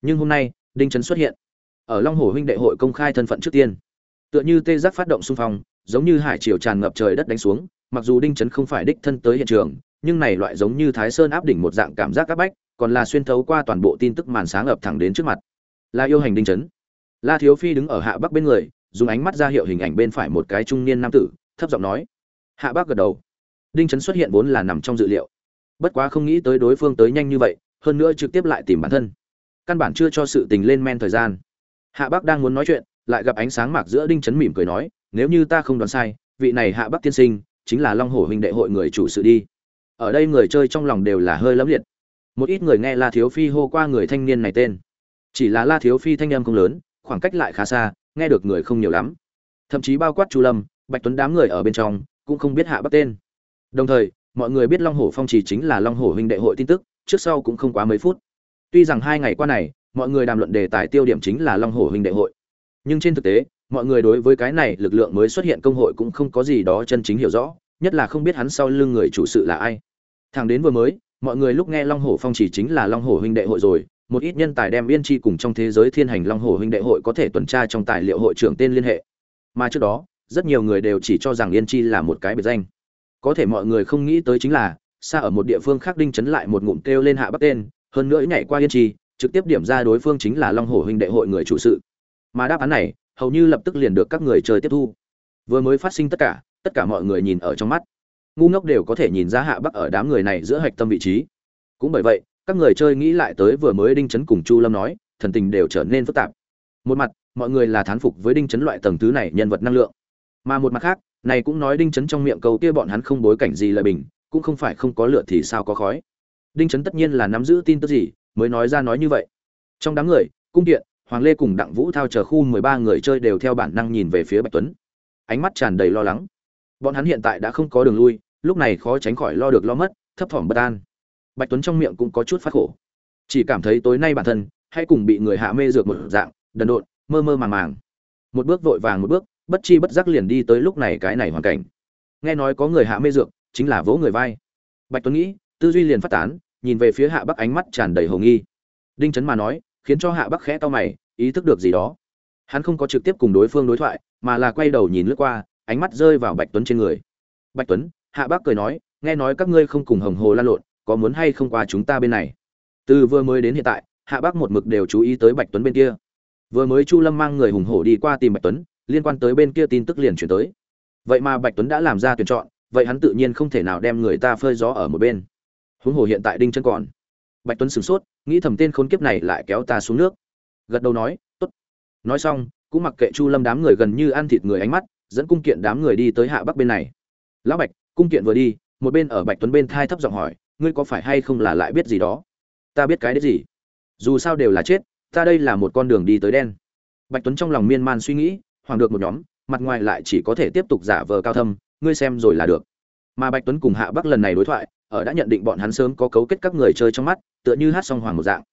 Speaker 1: Nhưng hôm nay, đinh trấn xuất hiện. Ở long hồ huynh đệ hội công khai thân phận trước tiên. Tựa như tê giác phát động xung phong, giống như hải triều tràn ngập trời đất đánh xuống, mặc dù đinh trấn không phải đích thân tới hiện trường, nhưng này loại giống như thái sơn áp đỉnh một dạng cảm giác áp bách, còn là xuyên thấu qua toàn bộ tin tức màn sáng ập thẳng đến trước mặt. Là yêu hành đinh trấn la thiếu phi đứng ở hạ bắc bên người, dùng ánh mắt ra hiệu hình ảnh bên phải một cái trung niên nam tử, thấp giọng nói. Hạ bắc gật đầu. Đinh trấn xuất hiện vốn là nằm trong dự liệu bất quá không nghĩ tới đối phương tới nhanh như vậy, hơn nữa trực tiếp lại tìm bản thân. Căn bản chưa cho sự tình lên men thời gian. Hạ bắc đang muốn nói chuyện, lại gặp ánh sáng mạc giữa đinh chấn mỉm cười nói, nếu như ta không đoán sai, vị này hạ bắc tiên sinh chính là long hổ huynh đệ hội người chủ sự đi. Ở đây người chơi trong lòng đều là hơi lẫm liệt. Một ít người nghe la thiếu phi hô qua người thanh niên này tên. Chỉ là la thiếu phi thanh em không lớn, khoảng cách lại khá xa, nghe được người không nhiều lắm. Thậm chí bao quát chu lâm, bạch tuấn đám người ở bên trong cũng không biết hạ bắc tên. Đồng thời mọi người biết long hổ phong trì chính là long hổ huynh đệ hội tin tức, trước sau cũng không quá mấy phút. Tuy rằng hai ngày qua này, mọi người đàm luận đề tài tiêu điểm chính là long hổ huynh đệ hội. Nhưng trên thực tế, mọi người đối với cái này lực lượng mới xuất hiện công hội cũng không có gì đó chân chính hiểu rõ, nhất là không biết hắn sau lưng người chủ sự là ai. Thằng đến vừa mới, mọi người lúc nghe long hổ phong chỉ chính là long hổ huynh đệ hội rồi, một ít nhân tài đem yên chi cùng trong thế giới thiên hành long hổ huynh đệ hội có thể tuần tra trong tài liệu hội trưởng tên liên hệ. Mà trước đó, rất nhiều người đều chỉ cho rằng yên chi là một cái biệt danh có thể mọi người không nghĩ tới chính là xa ở một địa phương khác đinh chấn lại một ngụm kêu lên hạ bắc tên, hơn nữa nhảy qua yên trì, trực tiếp điểm ra đối phương chính là long hổ huynh đệ hội người chủ sự. Mà đáp án này, hầu như lập tức liền được các người chơi tiếp thu. Vừa mới phát sinh tất cả tất cả mọi người nhìn ở trong mắt. Ngu ngốc đều có thể nhìn ra hạ bắc ở đám người này giữa hạch tâm vị trí. Cũng bởi vậy, các người chơi nghĩ lại tới vừa mới đinh chấn cùng chu lâm nói, thần tình đều trở nên phức tạp. Một mặt, mọi người là thán phục với đinh chấn loại tầng thứ này nhân vật năng lượng. Mà một mặt khác này cũng nói đinh chấn trong miệng câu kia bọn hắn không bối cảnh gì lợi bình, cũng không phải không có lửa thì sao có khói. Đinh chấn tất nhiên là nắm giữ tin tức gì, mới nói ra nói như vậy. Trong đám người, cung điện, hoàng lê cùng đặng vũ thao chờ khu mười ba người chơi đều theo bản năng nhìn về phía bạch tuấn. Ánh mắt tràn đầy lo lắng. Bọn hắn hiện tại đã không có đường lui, lúc này khó tránh khỏi lo được lo mất, thấp thỏm bất an. Bạch tuấn trong miệng cũng có chút phát khổ. Chỉ cảm thấy tối nay bản thân hay cùng bị người hạ mê dược một dạng, đần độn, mơ mơ màng màng. Một bước vội vàng một bước bất chi bất giác liền đi tới lúc này cái này hoàn cảnh. Nghe nói có người hạ mê dược, chính là vỗ người vai. Bạch tuấn nghĩ, tư duy liền phát tán, nhìn về phía hạ bắc ánh mắt tràn đầy hồ nghi. Đinh trấn mà nói, khiến cho hạ bắc khẽ to mày, ý thức được gì đó. Hắn không có trực tiếp cùng đối phương đối thoại, mà là quay đầu nhìn lướt qua, ánh mắt rơi vào bạch tuấn trên người. Bạch tuấn, hạ bắc cười nói, nghe nói các ngươi không cùng hồng hồ lan lộn, có muốn hay không qua chúng ta bên này? Từ vừa mới đến hiện tại, hạ bắc một mực đều chú ý tới bạch tuấn bên kia. Vừa mới chu lâm mang người hùng hổ đi qua tìm bạch tuấn liên quan tới bên kia tin tức liền chuyển tới. Vậy mà bạch tuấn đã làm ra tuyển chọn, vậy hắn tự nhiên không thể nào đem người ta phơi gió ở một bên. Huống hồ hiện tại đinh chân còn. Bạch tuấn sửng sốt, nghĩ thầm tên khốn kiếp này lại kéo ta xuống nước. Gật đầu nói, tốt. Nói xong, cũng mặc kệ chu lâm đám người gần như ăn thịt người ánh mắt, dẫn cung kiện đám người đi tới hạ bắc bên này. Lão bạch, cung kiện vừa đi, một bên ở bạch tuấn bên thai thấp giọng hỏi, ngươi có phải hay không là lại biết gì đó? Ta biết cái đấy gì? Dù sao đều là chết, ta đây là một con đường đi tới đen. Bạch tuấn trong lòng miên man suy nghĩ hoàng được một nhóm, mặt ngoài lại chỉ có thể tiếp tục giả vờ cao thâm, ngươi xem rồi là được. Mà bạch tuấn cùng hạ bắc lần này đối thoại, ở đã nhận định bọn hắn sớm có cấu kết các người chơi trong mắt, tựa như hát song hoàng một dạng.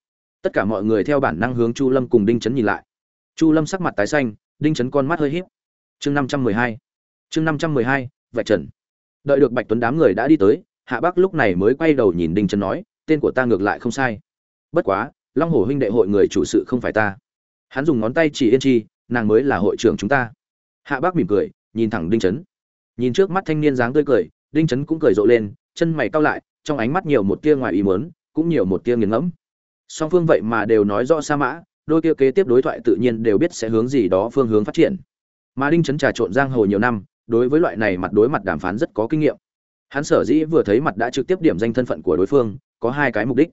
Speaker 1: Tất cả mọi người theo bản năng hướng chu lâm cùng đinh trấn nhìn lại. Chu lâm sắc mặt tái xanh, đinh trấn con mắt hơi híp. Chương năm trăm mười hai. Chương năm trăm mười hai, vạch trần. Đợi được bạch tuấn đám người đã đi tới, hạ bắc lúc này mới quay đầu nhìn đinh trấn nói, tên của ta ngược lại không sai. Bất quá, long hồ huynh đệ hội người chủ sự không phải ta. Hắn dùng ngón tay chỉ yên chi nàng mới là hội trưởng chúng ta. Hạ bác mỉm cười nhìn thẳng đinh trấn nhìn trước mắt thanh niên dáng tươi cười đinh trấn cũng cười rộ lên chân mày cau lại trong ánh mắt nhiều một tia ngoài ý muốn, cũng nhiều một tia nghiền ngẫm. Song phương vậy mà đều nói rõ sa mã đôi kia kế tiếp đối thoại tự nhiên đều biết sẽ hướng gì đó phương hướng phát triển. Mà đinh trấn trà trộn giang hồ nhiều năm đối với loại này mặt đối mặt đàm phán rất có kinh nghiệm. Hắn sở dĩ vừa thấy mặt đã trực tiếp điểm danh thân phận của đối phương có hai cái mục đích.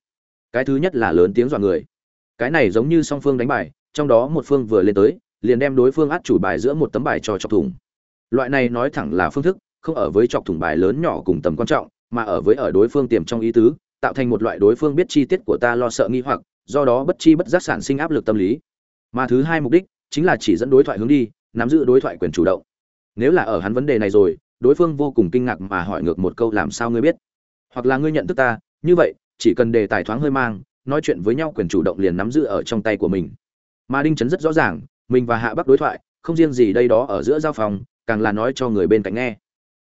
Speaker 1: Cái thứ nhất là lớn tiếng dọa người. Cái này giống như song phương đánh bài trong đó một phương vừa lên tới liền đem đối phương át chủ bài giữa một tấm bài cho chọc thủng. Loại này nói thẳng là phương thức, không ở với chọc thủng bài lớn nhỏ cùng tầm quan trọng, mà ở với ở đối phương tiềm trong ý tứ, tạo thành một loại đối phương biết chi tiết của ta lo sợ nghi hoặc, do đó bất chi bất giác sản sinh áp lực tâm lý. Mà thứ hai mục đích chính là chỉ dẫn đối thoại hướng đi, nắm giữ đối thoại quyền chủ động. Nếu là ở hắn vấn đề này rồi, đối phương vô cùng kinh ngạc mà hỏi ngược một câu làm sao ngươi biết? Hoặc là ngươi nhận thức ta, như vậy, chỉ cần đề tài thoáng hơi mang, nói chuyện với nhau quyền chủ động liền nắm giữ ở trong tay của mình. Mà đinh chấn rất rõ ràng mình và hạ bắc đối thoại, không riêng gì đây đó ở giữa giao phòng, càng là nói cho người bên cạnh nghe.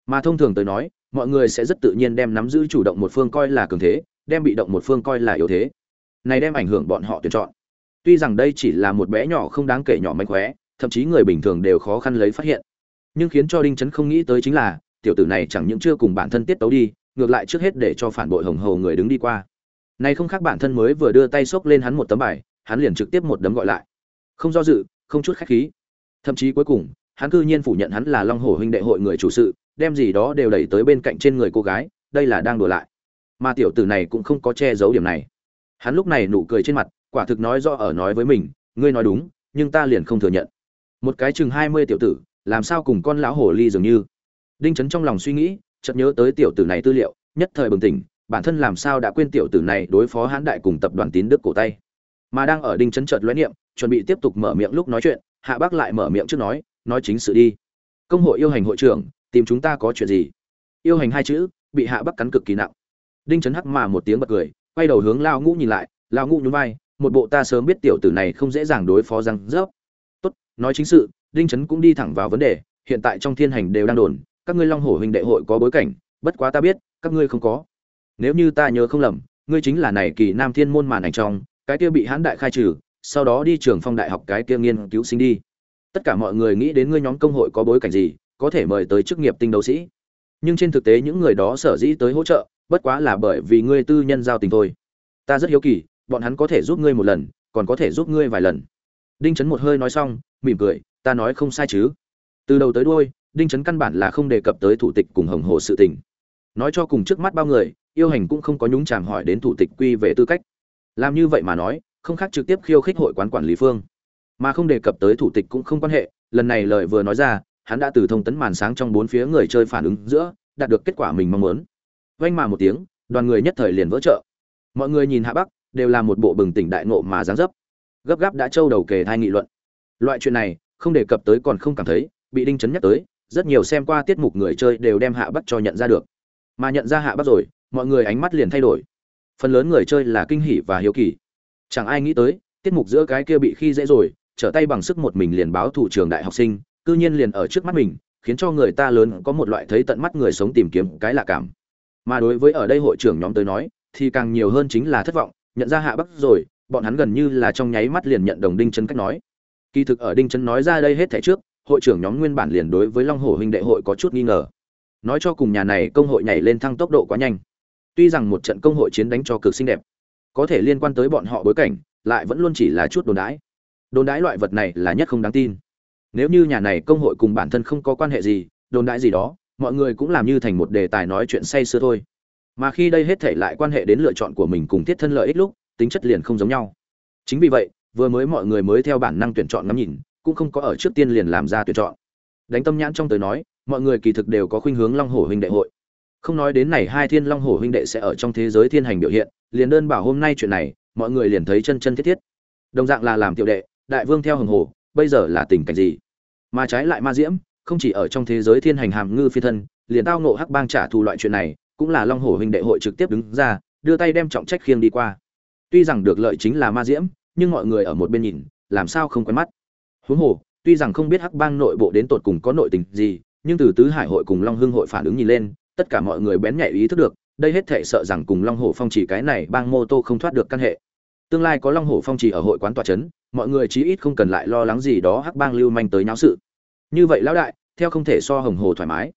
Speaker 1: Mà thông thường tới nói, mọi người sẽ rất tự nhiên đem nắm giữ chủ động một phương coi là cường thế, đem bị động một phương coi là yếu thế. Này đem ảnh hưởng bọn họ tuyển chọn. Tuy rằng đây chỉ là một bé nhỏ không đáng kể nhỏ mánh khóe, thậm chí người bình thường đều khó khăn lấy phát hiện. Nhưng khiến cho đinh trấn không nghĩ tới chính là, tiểu tử này chẳng những chưa cùng bản thân tiết tấu đi, ngược lại trước hết để cho phản bội hồng hầu người đứng đi qua. Này không khác bản thân mới vừa đưa tay xốc lên hắn một tấm bài, hắn liền trực tiếp một đấm gọi lại. Không do dự không chút khách khí. Thậm chí cuối cùng, hắn cư nhiên phủ nhận hắn là long hổ huynh đệ hội người chủ sự, đem gì đó đều đẩy tới bên cạnh trên người cô gái, đây là đang đùa lại. Mà tiểu tử này cũng không có che giấu điểm này. Hắn lúc này nụ cười trên mặt, quả thực nói do ở nói với mình, ngươi nói đúng, nhưng ta liền không thừa nhận. Một cái chừng hai mươi tiểu tử, làm sao cùng con lão hổ ly dường như? Đinh trấn trong lòng suy nghĩ, chợt nhớ tới tiểu tử này tư liệu, nhất thời bừng tỉnh, bản thân làm sao đã quên tiểu tử này đối phó hãn đại cùng tập đoàn tín đức cổ tay. Mà đang ở đinh trấn chợt lóe niệm chuẩn bị tiếp tục mở miệng lúc nói chuyện, hạ bác lại mở miệng trước nói nói chính sự đi. Công hội yêu hành hội trưởng, tìm chúng ta có chuyện gì? Yêu hành hai chữ, bị hạ bắc cắn cực kỳ nặng. Đinh trấn hắc mà một tiếng bật cười, quay đầu hướng lao ngũ nhìn lại, lao ngũ nhún vai, một bộ ta sớm biết tiểu tử này không dễ dàng đối phó răng rớp. Tốt, nói chính sự, đinh trấn cũng đi thẳng vào vấn đề, hiện tại trong thiên hành đều đang đồn, các ngươi long hổ huynh đệ hội có bối cảnh, bất quá ta biết, các ngươi không có. Nếu như ta nhớ không lầm, ngươi chính là này kỳ nam thiên môn màn ảnh trong, cái kia bị hãn đại khai trừ sau đó đi trường phong đại học cái kia nghiên cứu sinh đi. Tất cả mọi người nghĩ đến ngươi nhóm công hội có bối cảnh gì, có thể mời tới chức nghiệp tinh đấu sĩ. Nhưng trên thực tế những người đó sở dĩ tới hỗ trợ, bất quá là bởi vì ngươi tư nhân giao tình thôi. Ta rất hiếu kỳ, bọn hắn có thể giúp ngươi một lần, còn có thể giúp ngươi vài lần. Đinh trấn một hơi nói xong, mỉm cười, ta nói không sai chứ. Từ đầu tới đuôi, đinh trấn căn bản là không đề cập tới thủ tịch cùng hồng hồ sự tình. Nói cho cùng trước mắt bao người, yêu hành cũng không có nhúng chàm hỏi đến thủ tịch quy về tư cách. Làm như vậy mà nói không khác trực tiếp khiêu khích hội quán quản lý phương. Mà không đề cập tới thủ tịch cũng không quan hệ, lần này lời vừa nói ra, hắn đã từ thông tấn màn sáng trong bốn phía người chơi phản ứng giữa, đạt được kết quả mình mong muốn. Vanh mà một tiếng, đoàn người nhất thời liền vỡ trợ mọi người nhìn hạ bắc, đều là một bộ bừng tỉnh đại nộ mà dáng dấp. Gấp gáp đã trâu đầu kề thai nghị luận. Loại chuyện này, không đề cập tới còn không cảm thấy, bị đinh chấn nhắc tới, rất nhiều xem qua tiết mục người chơi đều đem hạ bắc cho nhận ra được. Mà nhận ra hạ bắc rồi, mọi người ánh mắt liền thay đổi. Phần lớn người chơi là kinh hỉ và hiếu kỳ chẳng ai nghĩ tới, tiết mục giữa cái kia bị khi dễ rồi, trở tay bằng sức một mình liền báo thủ trường đại học sinh, cư nhiên liền ở trước mắt mình, khiến cho người ta lớn có một loại thấy tận mắt người sống tìm kiếm cái lạ cảm. Mà đối với ở đây hội trưởng nhóm tới nói, thì càng nhiều hơn chính là thất vọng, nhận ra hạ bắc rồi, bọn hắn gần như là trong nháy mắt liền nhận đồng đinh chân cách nói. Kỳ thực ở đinh chân nói ra đây hết thảy trước, hội trưởng nhóm nguyên bản liền đối với long hổ huynh đệ hội có chút nghi ngờ. Nói cho cùng nhà này công hội nhảy lên thăng tốc độ quá nhanh. Tuy rằng một trận công hội chiến đánh cho cực xinh đẹp có thể liên quan tới bọn họ bối cảnh, lại vẫn luôn chỉ là chút đồn đãi. Đồn đãi loại vật này là nhất không đáng tin. Nếu như nhà này công hội cùng bản thân không có quan hệ gì, đồn đãi gì đó, mọi người cũng làm như thành một đề tài nói chuyện say sưa thôi. Mà khi đây hết thể lại quan hệ đến lựa chọn của mình cùng thiết thân lợi ích lúc, tính chất liền không giống nhau. Chính vì vậy, vừa mới mọi người mới theo bản năng tuyển chọn ngắm nhìn, cũng không có ở trước tiên liền làm ra tuyển chọn. Đánh tâm nhãn trong tới nói, mọi người kỳ thực đều có khuynh hướng long hổ huynh đệ hội không nói đến này hai thiên long hổ huynh đệ sẽ ở trong thế giới thiên hành biểu hiện, liền đơn bảo hôm nay chuyện này, mọi người liền thấy chân chân thiết thiết. Đồng dạng là làm tiểu đệ, đại vương theo hồng hồ bây giờ là tình cảnh gì? Mà trái lại ma diễm, không chỉ ở trong thế giới thiên hành hàm ngư phi thân, liền tao nộ hắc bang trả thù loại chuyện này, cũng là long hổ huynh đệ hội trực tiếp đứng ra, đưa tay đem trọng trách khiêng đi qua. Tuy rằng được lợi chính là ma diễm, nhưng mọi người ở một bên nhìn, làm sao không quen mắt. Huống hồ, tuy rằng không biết hắc bang nội bộ đến tột cùng có nội tình gì, nhưng từ tứ hải hội cùng long hưng hội phản ứng nhìn lên tất cả mọi người bén nhạy ý thức được, đây hết thể sợ rằng cùng long hổ phong chỉ cái này bang mô tô không thoát được căn hệ. Tương lai có long hổ phong chỉ ở hội quán tòa trấn mọi người chí ít không cần lại lo lắng gì đó hắc bang lưu manh tới nháo sự. Như vậy lão đại, theo không thể so hồng hồ thoải mái.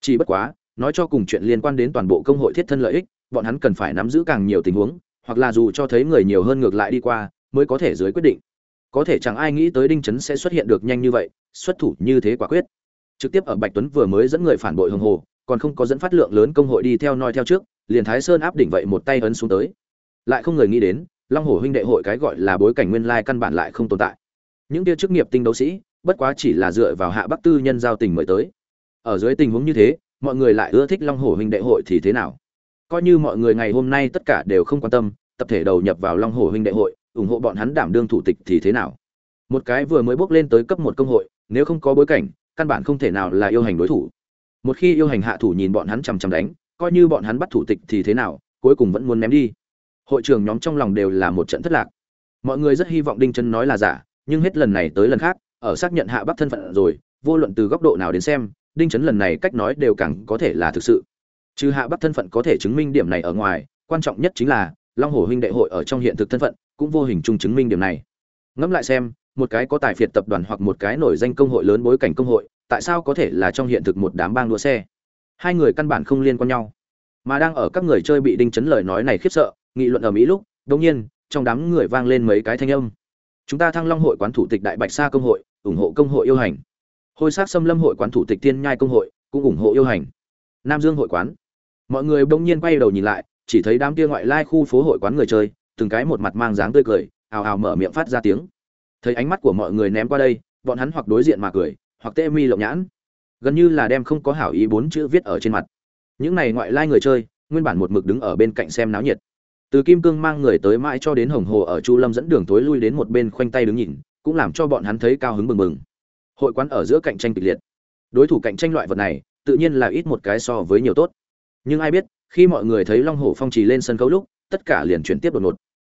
Speaker 1: Chỉ bất quá, nói cho cùng chuyện liên quan đến toàn bộ công hội thiết thân lợi ích, bọn hắn cần phải nắm giữ càng nhiều tình huống, hoặc là dù cho thấy người nhiều hơn ngược lại đi qua, mới có thể dưới quyết định. Có thể chẳng ai nghĩ tới đinh chấn sẽ xuất hiện được nhanh như vậy, xuất thủ như thế quả quyết. Trực tiếp ở bạch tuấn vừa mới dẫn người phản bội hồng hồ còn không có dẫn phát lượng lớn công hội đi theo noi theo trước, liền thái sơn áp đỉnh vậy một tay ấn xuống tới. Lại không người nghĩ đến, long hồ huynh đệ hội cái gọi là bối cảnh nguyên lai căn bản lại không tồn tại. Những kia chức nghiệp tinh đấu sĩ, bất quá chỉ là dựa vào hạ bắc tư nhân giao tình mới tới. Ở dưới tình huống như thế, mọi người lại ưa thích long hồ huynh đệ hội thì thế nào? Coi như mọi người ngày hôm nay tất cả đều không quan tâm, tập thể đầu nhập vào long hồ huynh đệ hội, ủng hộ bọn hắn đảm đương thủ tịch thì thế nào? Một cái vừa mới bước lên tới cấp một công hội, nếu không có bối cảnh, căn bản không thể nào là yêu hành đối thủ một khi yêu hành hạ thủ nhìn bọn hắn chằm chằm đánh, coi như bọn hắn bắt thủ tịch thì thế nào, cuối cùng vẫn muốn ném đi. Hội trưởng nhóm trong lòng đều là một trận thất lạc. Mọi người rất hy vọng đinh chân nói là giả, nhưng hết lần này tới lần khác, ở xác nhận hạ bắc thân phận rồi, vô luận từ góc độ nào đến xem, đinh chấn lần này cách nói đều càng có thể là thực sự. Trừ hạ bắc thân phận có thể chứng minh điểm này ở ngoài, quan trọng nhất chính là, long hồ huynh đệ hội ở trong hiện thực thân phận, cũng vô hình chung chứng minh điểm này. Ngẫm lại xem, một cái có tài phiệt tập đoàn hoặc một cái nổi danh công hội lớn bối cảnh công hội tại sao có thể là trong hiện thực một đám bang đua xe? Hai người căn bản không liên quan nhau. Mà đang ở các người chơi bị đinh chấn lời nói này khiếp sợ, nghị luận ở mỹ lúc đông nhiên, trong đám người vang lên mấy cái thanh âm. Chúng ta thăng long hội quán thủ tịch đại bạch sa công hội, ủng hộ công hội yêu hành. Hôi sát xâm lâm hội quán thủ tịch tiên nhai công hội, cũng ủng hộ yêu hành. Nam dương hội quán. Mọi người bỗng nhiên quay đầu nhìn lại, chỉ thấy đám kia ngoại lai khu phố hội quán người chơi, từng cái một mặt mang dáng tươi cười, ào ào mở miệng phát ra tiếng. Thấy ánh mắt của mọi người ném qua đây, bọn hắn hoặc đối diện mà cười hoặc tê mi lộng nhãn. Gần như là đem không có hảo ý bốn chữ viết ở trên mặt. Những này ngoại lai người chơi, nguyên bản một mực đứng ở bên cạnh xem náo nhiệt. Từ kim cương mang người tới mãi cho đến hồng hồ ở chu lâm dẫn đường tối lui đến một bên khoanh tay đứng nhìn, cũng làm cho bọn hắn thấy cao hứng bừng bừng. Hội quán ở giữa cạnh tranh kịch liệt. Đối thủ cạnh tranh loại vật này, tự nhiên là ít một cái so với nhiều tốt. Nhưng ai biết, khi mọi người thấy long hổ phong trì lên sân khấu lúc, tất cả liền chuyển tiếp đột ngột.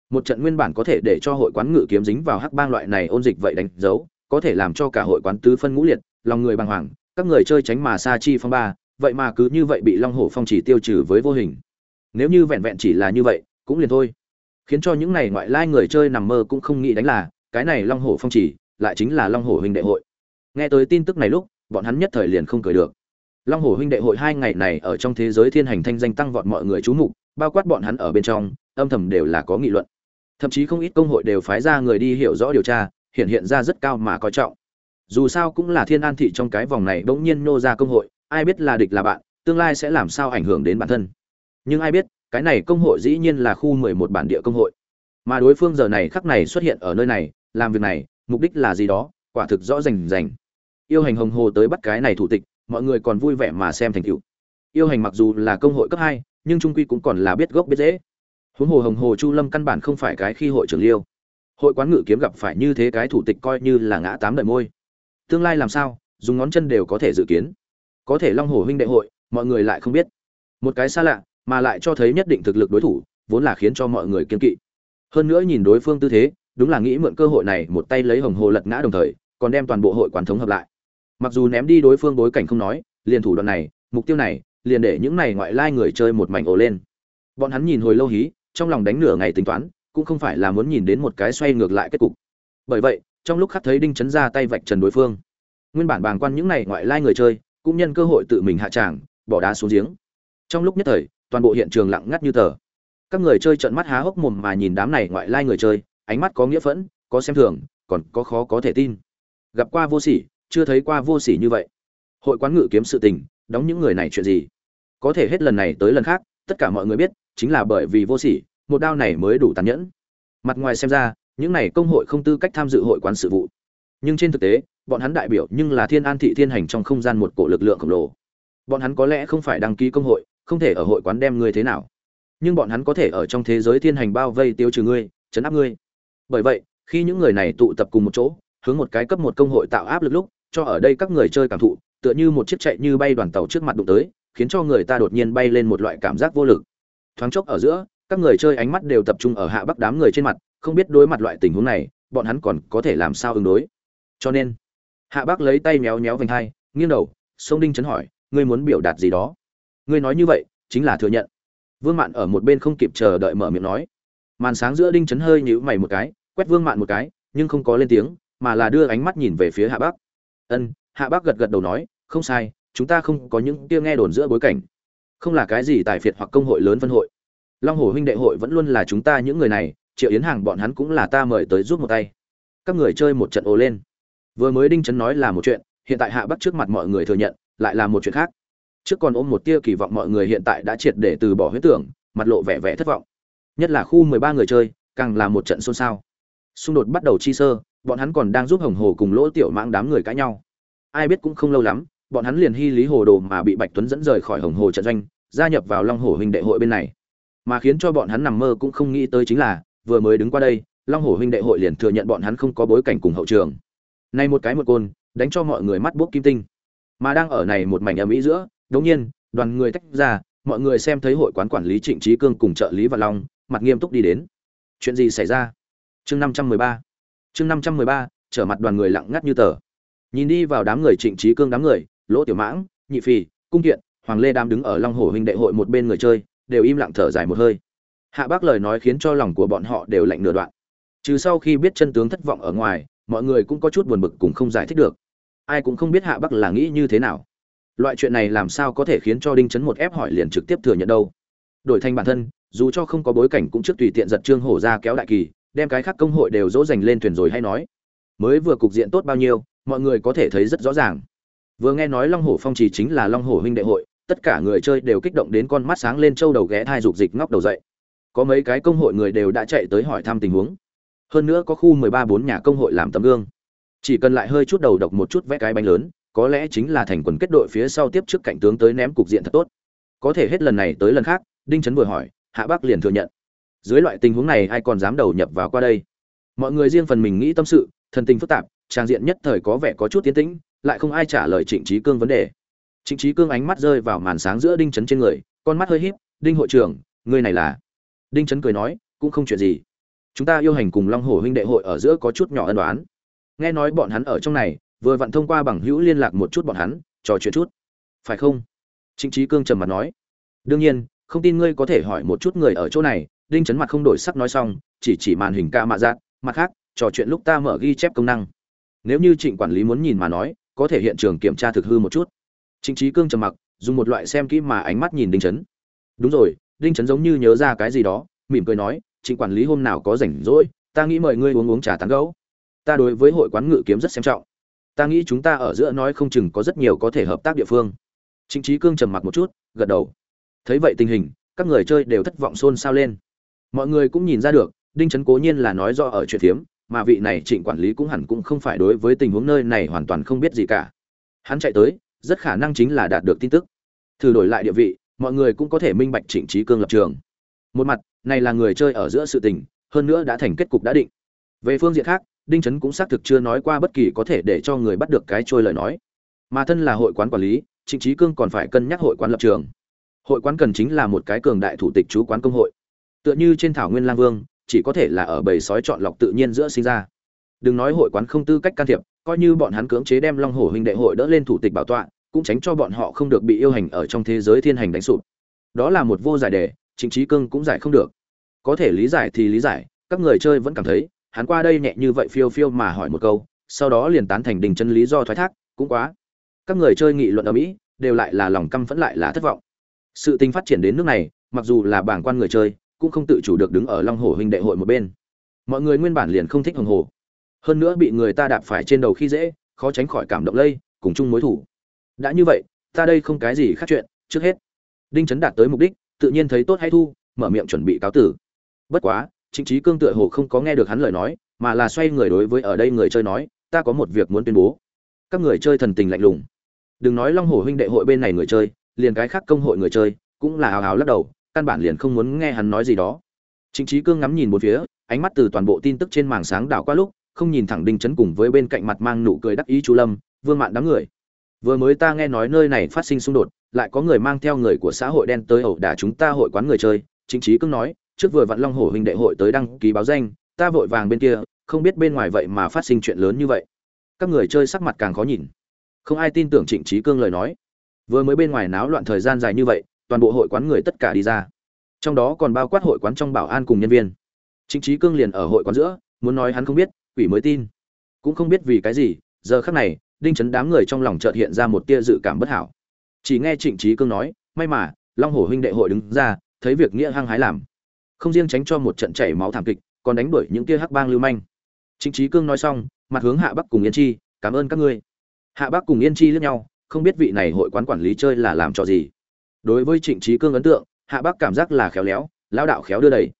Speaker 1: Một trận nguyên bản có thể để cho hội quán ngự kiếm dính vào hắc bang loại này ôn dịch vậy đánh dấu có thể làm cho cả hội quán tứ phân ngũ liệt, lòng người bàng hoàng, các người chơi tránh mà sa chi phong ba, vậy mà cứ như vậy bị long hổ phong chỉ tiêu trừ với vô hình. Nếu như vẹn vẹn chỉ là như vậy, cũng liền thôi. Khiến cho những này ngoại lai người chơi nằm mơ cũng không nghĩ đánh là, cái này long hổ phong chỉ, lại chính là long hổ huynh đệ hội. Nghe tới tin tức này lúc, bọn hắn nhất thời liền không cười được. Long hổ huynh đệ hội hai ngày này ở trong thế giới thiên hành thanh danh tăng vọt mọi người chú mục, bao quát bọn hắn ở bên trong, âm thầm đều là có nghị luận. Thậm chí không ít công hội đều phái ra người đi hiểu rõ điều tra hiện hiện ra rất cao mà coi trọng. Dù sao cũng là thiên an thị trong cái vòng này bỗng nhiên nô ra công hội, ai biết là địch là bạn, tương lai sẽ làm sao ảnh hưởng đến bản thân. Nhưng ai biết, cái này công hội dĩ nhiên là khu mười một bản địa công hội. Mà đối phương giờ này khắc này xuất hiện ở nơi này, làm việc này, mục đích là gì đó, quả thực rõ rành rành. Yêu hành hồng hồ tới bắt cái này thủ tịch, mọi người còn vui vẻ mà xem thành tựu. Yêu hành mặc dù là công hội cấp hai, nhưng trung quy cũng còn là biết gốc biết dễ huống hồ hồng hồ chu lâm căn bản không phải cái khi hội trưởng liêu hội quán ngự kiếm gặp phải như thế cái thủ tịch coi như là ngã tám đời môi. Tương lai làm sao, dùng ngón chân đều có thể dự kiến. Có thể long hồ huynh đệ hội, mọi người lại không biết. Một cái xa lạ, mà lại cho thấy nhất định thực lực đối thủ, vốn là khiến cho mọi người kiên kỵ. Hơn nữa nhìn đối phương tư thế, đúng là nghĩ mượn cơ hội này một tay lấy hồng hồ lật ngã đồng thời, còn đem toàn bộ hội quán thống hợp lại. Mặc dù ném đi đối phương bối cảnh không nói, liền thủ đoạn này, mục tiêu này, liền để những này ngoại lai người chơi một mảnh ồ lên. Bọn hắn nhìn hồi lâu hí, trong lòng đánh nửa ngày tính toán cũng không phải là muốn nhìn đến một cái xoay ngược lại kết cục. Bởi vậy, trong lúc khắc thấy đinh chấn ra tay vạch trần đối phương, nguyên bản bàng quan những này ngoại lai người chơi, cũng nhân cơ hội tự mình hạ tràng, bỏ đá xuống giếng. Trong lúc nhất thời, toàn bộ hiện trường lặng ngắt như tờ. Các người chơi trợn mắt há hốc mồm mà nhìn đám này ngoại lai người chơi, ánh mắt có nghĩa phẫn, có xem thường, còn có khó có thể tin. Gặp qua vô sỉ, chưa thấy qua vô sỉ như vậy. Hội quán ngự kiếm sự tình, đóng những người này chuyện gì? Có thể hết lần này tới lần khác, tất cả mọi người biết, chính là bởi vì vô sỉ một đao này mới đủ tàn nhẫn. Mặt ngoài xem ra, những này công hội không tư cách tham dự hội quán sự vụ. Nhưng trên thực tế, bọn hắn đại biểu nhưng là thiên an thị thiên hành trong không gian một cổ lực lượng khổng lồ. Bọn hắn có lẽ không phải đăng ký công hội, không thể ở hội quán đem ngươi thế nào. Nhưng bọn hắn có thể ở trong thế giới thiên hành bao vây tiêu trừ ngươi, chấn áp ngươi. Bởi vậy, khi những người này tụ tập cùng một chỗ, hướng một cái cấp một công hội tạo áp lực lúc, cho ở đây các người chơi cảm thụ, tựa như một chiếc chạy như bay đoàn tàu trước mặt đụng tới, khiến cho người ta đột nhiên bay lên một loại cảm giác vô lực. Thoáng chốc ở giữa các người chơi ánh mắt đều tập trung ở hạ bắc đám người trên mặt, không biết đối mặt loại tình huống này, bọn hắn còn có thể làm sao ứng đối. Cho nên, hạ bắc lấy tay méo méo vành hai, nghiêng đầu, sông đinh chấn hỏi, ngươi muốn biểu đạt gì đó? Ngươi nói như vậy, chính là thừa nhận. Vương mạn ở một bên không kịp chờ đợi mở miệng nói. Màn sáng giữa đinh chấn hơi nhíu mày một cái, quét vương mạn một cái, nhưng không có lên tiếng, mà là đưa ánh mắt nhìn về phía hạ bắc. Ân. Hạ bắc gật gật đầu nói, không sai, chúng ta không có những kia nghe đồn giữa bối cảnh. Không là cái gì tài phiệt hoặc công hội lớn phân hội long hồ huynh đệ hội vẫn luôn là chúng ta những người này, triệu yến hàng bọn hắn cũng là ta mời tới giúp một tay. Các người chơi một trận ồ lên. Vừa mới đinh chấn nói là một chuyện, hiện tại hạ bắc trước mặt mọi người thừa nhận, lại là một chuyện khác. Trước còn ôm một tia kỳ vọng mọi người hiện tại đã triệt để từ bỏ huyết tưởng, mặt lộ vẻ vẻ thất vọng. Nhất là khu mười ba người chơi, càng là một trận xôn xao. Xung đột bắt đầu chi sơ, bọn hắn còn đang giúp hồng hồ cùng lỗ tiểu mang đám người cãi nhau. Ai biết cũng không lâu lắm, bọn hắn liền hy lý hồ đồ mà bị bạch tuấn dẫn rời khỏi hồng hồ trận doanh, gia nhập vào long hồ huynh đệ hội bên này mà khiến cho bọn hắn nằm mơ cũng không nghĩ tới chính là, vừa mới đứng qua đây, long Hổ huynh đệ hội liền thừa nhận bọn hắn không có bối cảnh cùng hậu trường. Nay một cái một côn, đánh cho mọi người mắt buốc kim tinh. Mà đang ở này một mảnh âm mỹ giữa, đống nhiên, đoàn người tách ra, mọi người xem thấy hội quán quản lý trịnh trí cương cùng trợ lý và long, mặt nghiêm túc đi đến. Chuyện gì xảy ra? Chương năm trăm mười ba. Chương năm trăm mười ba, trở mặt đoàn người lặng ngắt như tờ. Nhìn đi vào đám người trịnh trí cương đám người, lỗ tiểu mãng, nhị phì, cung kiện, hoàng lê đam đứng ở long hồ huynh đệ hội một bên người chơi đều im lặng thở dài một hơi. Hạ bác lời nói khiến cho lòng của bọn họ đều lạnh nửa đoạn. Trừ sau khi biết chân tướng thất vọng ở ngoài, mọi người cũng có chút buồn bực cùng không giải thích được. Ai cũng không biết hạ bắc là nghĩ như thế nào. Loại chuyện này làm sao có thể khiến cho đinh chấn một ép hỏi liền trực tiếp thừa nhận đâu. Đổi thành bản thân, dù cho không có bối cảnh cũng trước tùy tiện giật trương hổ ra kéo đại kỳ, đem cái khác công hội đều dỗ dành lên thuyền rồi hay nói. Mới vừa cục diện tốt bao nhiêu, mọi người có thể thấy rất rõ ràng. Vừa nghe nói long hổ phong trì chính là long hổ huynh đệ hội tất cả người chơi đều kích động đến con mắt sáng lên châu đầu ghé thai dục dịch ngóc đầu dậy. Có mấy cái công hội người đều đã chạy tới hỏi thăm tình huống. Hơn nữa có khu mười ba bốn nhà công hội làm tấm gương. Chỉ cần lại hơi chút đầu độc một chút vẽ cái bánh lớn, có lẽ chính là thành quần kết đội phía sau tiếp trước cảnh tướng tới ném cục diện thật tốt. Có thể hết lần này tới lần khác, đinh trấn vừa hỏi, hạ bác liền thừa nhận. Dưới loại tình huống này ai còn dám đầu nhập vào qua đây? Mọi người riêng phần mình nghĩ tâm sự, thần tình phức tạp, trang diện nhất thời có vẻ có chút tiến tĩnh, lại không ai trả lời trịnh trí cương vấn đề trịnh Chí cương ánh mắt rơi vào màn sáng giữa đinh trấn trên người, con mắt hơi híp, đinh hội trưởng, người này là? Đinh trấn cười nói, cũng không chuyện gì. Chúng ta yêu hành cùng long Hổ huynh đệ hội ở giữa có chút nhỏ ân oán. nghe nói bọn hắn ở trong này, vừa vặn thông qua bằng hữu liên lạc một chút bọn hắn, trò chuyện chút. Phải không? Trịnh Chí cương trầm mặt nói, đương nhiên, không tin ngươi có thể hỏi một chút người ở chỗ này. Đinh chấn mặt không đổi sắc nói xong, chỉ chỉ màn hình ca mạ giác mặt khác, trò chuyện lúc ta mở ghi chép công năng. Nếu như trịnh quản lý muốn nhìn mà nói, có thể hiện trường kiểm tra thực hư một chút trịnh Chí cương trầm mặc dùng một loại xem kỹ mà ánh mắt nhìn đinh chấn. Đúng rồi đinh chấn giống như nhớ ra cái gì đó mỉm cười nói trịnh quản lý hôm nào có rảnh rỗi ta nghĩ mời ngươi uống uống trà tán gẫu. ta đối với hội quán ngự kiếm rất xem trọng. Ta nghĩ chúng ta ở giữa nói không chừng có rất nhiều có thể hợp tác địa phương. Trịnh Chí cương trầm mặc một chút gật đầu. Thấy vậy tình hình các người chơi đều thất vọng xôn xao lên. Mọi người cũng nhìn ra được đinh trấn cố nhiên là nói do ở chuyện thiếm, mà vị này trịnh quản lý cũng hẳn cũng không phải đối với tình huống nơi này hoàn toàn không biết gì cả. Hắn chạy tới rất khả năng chính là đạt được tin tức. Thử đổi lại địa vị, mọi người cũng có thể minh bạch trịnh trí cương lập trường. Một mặt, này là người chơi ở giữa sự tình, hơn nữa đã thành kết cục đã định. Về phương diện khác, đinh trấn cũng xác thực chưa nói qua bất kỳ có thể để cho người bắt được cái trôi lời nói. Mà thân là hội quán quản lý, trịnh trí cương còn phải cân nhắc hội quán lập trường. Hội quán cần chính là một cái cường đại thủ tịch chú quán công hội. Tựa như trên thảo nguyên lang vương, chỉ có thể là ở bầy sói chọn lọc tự nhiên giữa sinh ra. Đừng nói hội quán không tư cách can thiệp, coi như bọn hắn cưỡng chế đem long hổ huynh đệ hội đỡ lên thủ tịch bảo tọa cũng tránh cho bọn họ không được bị yêu hành ở trong thế giới thiên hành đánh sụp. Đó là một vô giải đề, trịnh trí cương cũng giải không được. Có thể lý giải thì lý giải, các người chơi vẫn cảm thấy, hắn qua đây nhẹ như vậy phiêu phiêu mà hỏi một câu, sau đó liền tán thành đình chân lý do thoái thác, cũng quá. Các người chơi nghị luận ở mỹ, đều lại là lòng căm phẫn lại là thất vọng. Sự tình phát triển đến nước này, mặc dù là bảng quan người chơi, cũng không tự chủ được đứng ở long hồ huynh đệ hội một bên. Mọi người nguyên bản liền không thích hồng hồ. Hơn nữa bị người ta đạp phải trên đầu khi dễ, khó tránh khỏi cảm động lây, cùng chung mối thủ đã như vậy, ta đây không cái gì khác chuyện, trước hết. Đinh chấn đạt tới mục đích, tự nhiên thấy tốt hay thu, mở miệng chuẩn bị cáo tử. Bất quá chính trí cương tựa hồ không có nghe được hắn lời nói, mà là xoay người đối với ở đây người chơi nói, ta có một việc muốn tuyên bố. Các người chơi thần tình lạnh lùng. Đừng nói long hồ huynh đệ hội bên này người chơi, liền cái khác công hội người chơi, cũng là hào hào lắc đầu, căn bản liền không muốn nghe hắn nói gì đó. Chính trí cương ngắm nhìn một phía, ánh mắt từ toàn bộ tin tức trên màn sáng đảo qua lúc, không nhìn thẳng đinh chấn cùng với bên cạnh mặt mang nụ cười đắc ý chú lâm, vương mạn đám người vừa mới ta nghe nói nơi này phát sinh xung đột, lại có người mang theo người của xã hội đen tới ẩu đả chúng ta hội quán người chơi, chính trí cương nói, trước vừa vặn long hổ huynh đệ hội tới đăng ký báo danh, ta vội vàng bên kia, không biết bên ngoài vậy mà phát sinh chuyện lớn như vậy. Các người chơi sắc mặt càng khó nhìn. Không ai tin tưởng trịnh trí cương lời nói. Vừa mới bên ngoài náo loạn thời gian dài như vậy, toàn bộ hội quán người tất cả đi ra. Trong đó còn bao quát hội quán trong bảo an cùng nhân viên. Trịnh trí cương liền ở hội quán giữa, muốn nói hắn không biết, quỷ mới tin. Cũng không biết vì cái gì, giờ khắc này đinh chấn đám người trong lòng chợt hiện ra một tia dự cảm bất hảo. Chỉ nghe trịnh trí cương nói, may mà, long hổ huynh đệ hội đứng ra, thấy việc nghĩa hăng hái làm. Không riêng tránh cho một trận chảy máu thảm kịch, còn đánh đuổi những tia hắc bang lưu manh. Trịnh trí cương nói xong, mặt hướng hạ bắc cùng yên chi, cảm ơn các ngươi. Hạ bắc cùng yên chi lẫn nhau, không biết vị này hội quán quản lý chơi là làm trò gì. Đối với trịnh trí cương ấn tượng, hạ bắc cảm giác là khéo léo, lão đạo khéo đưa đẩy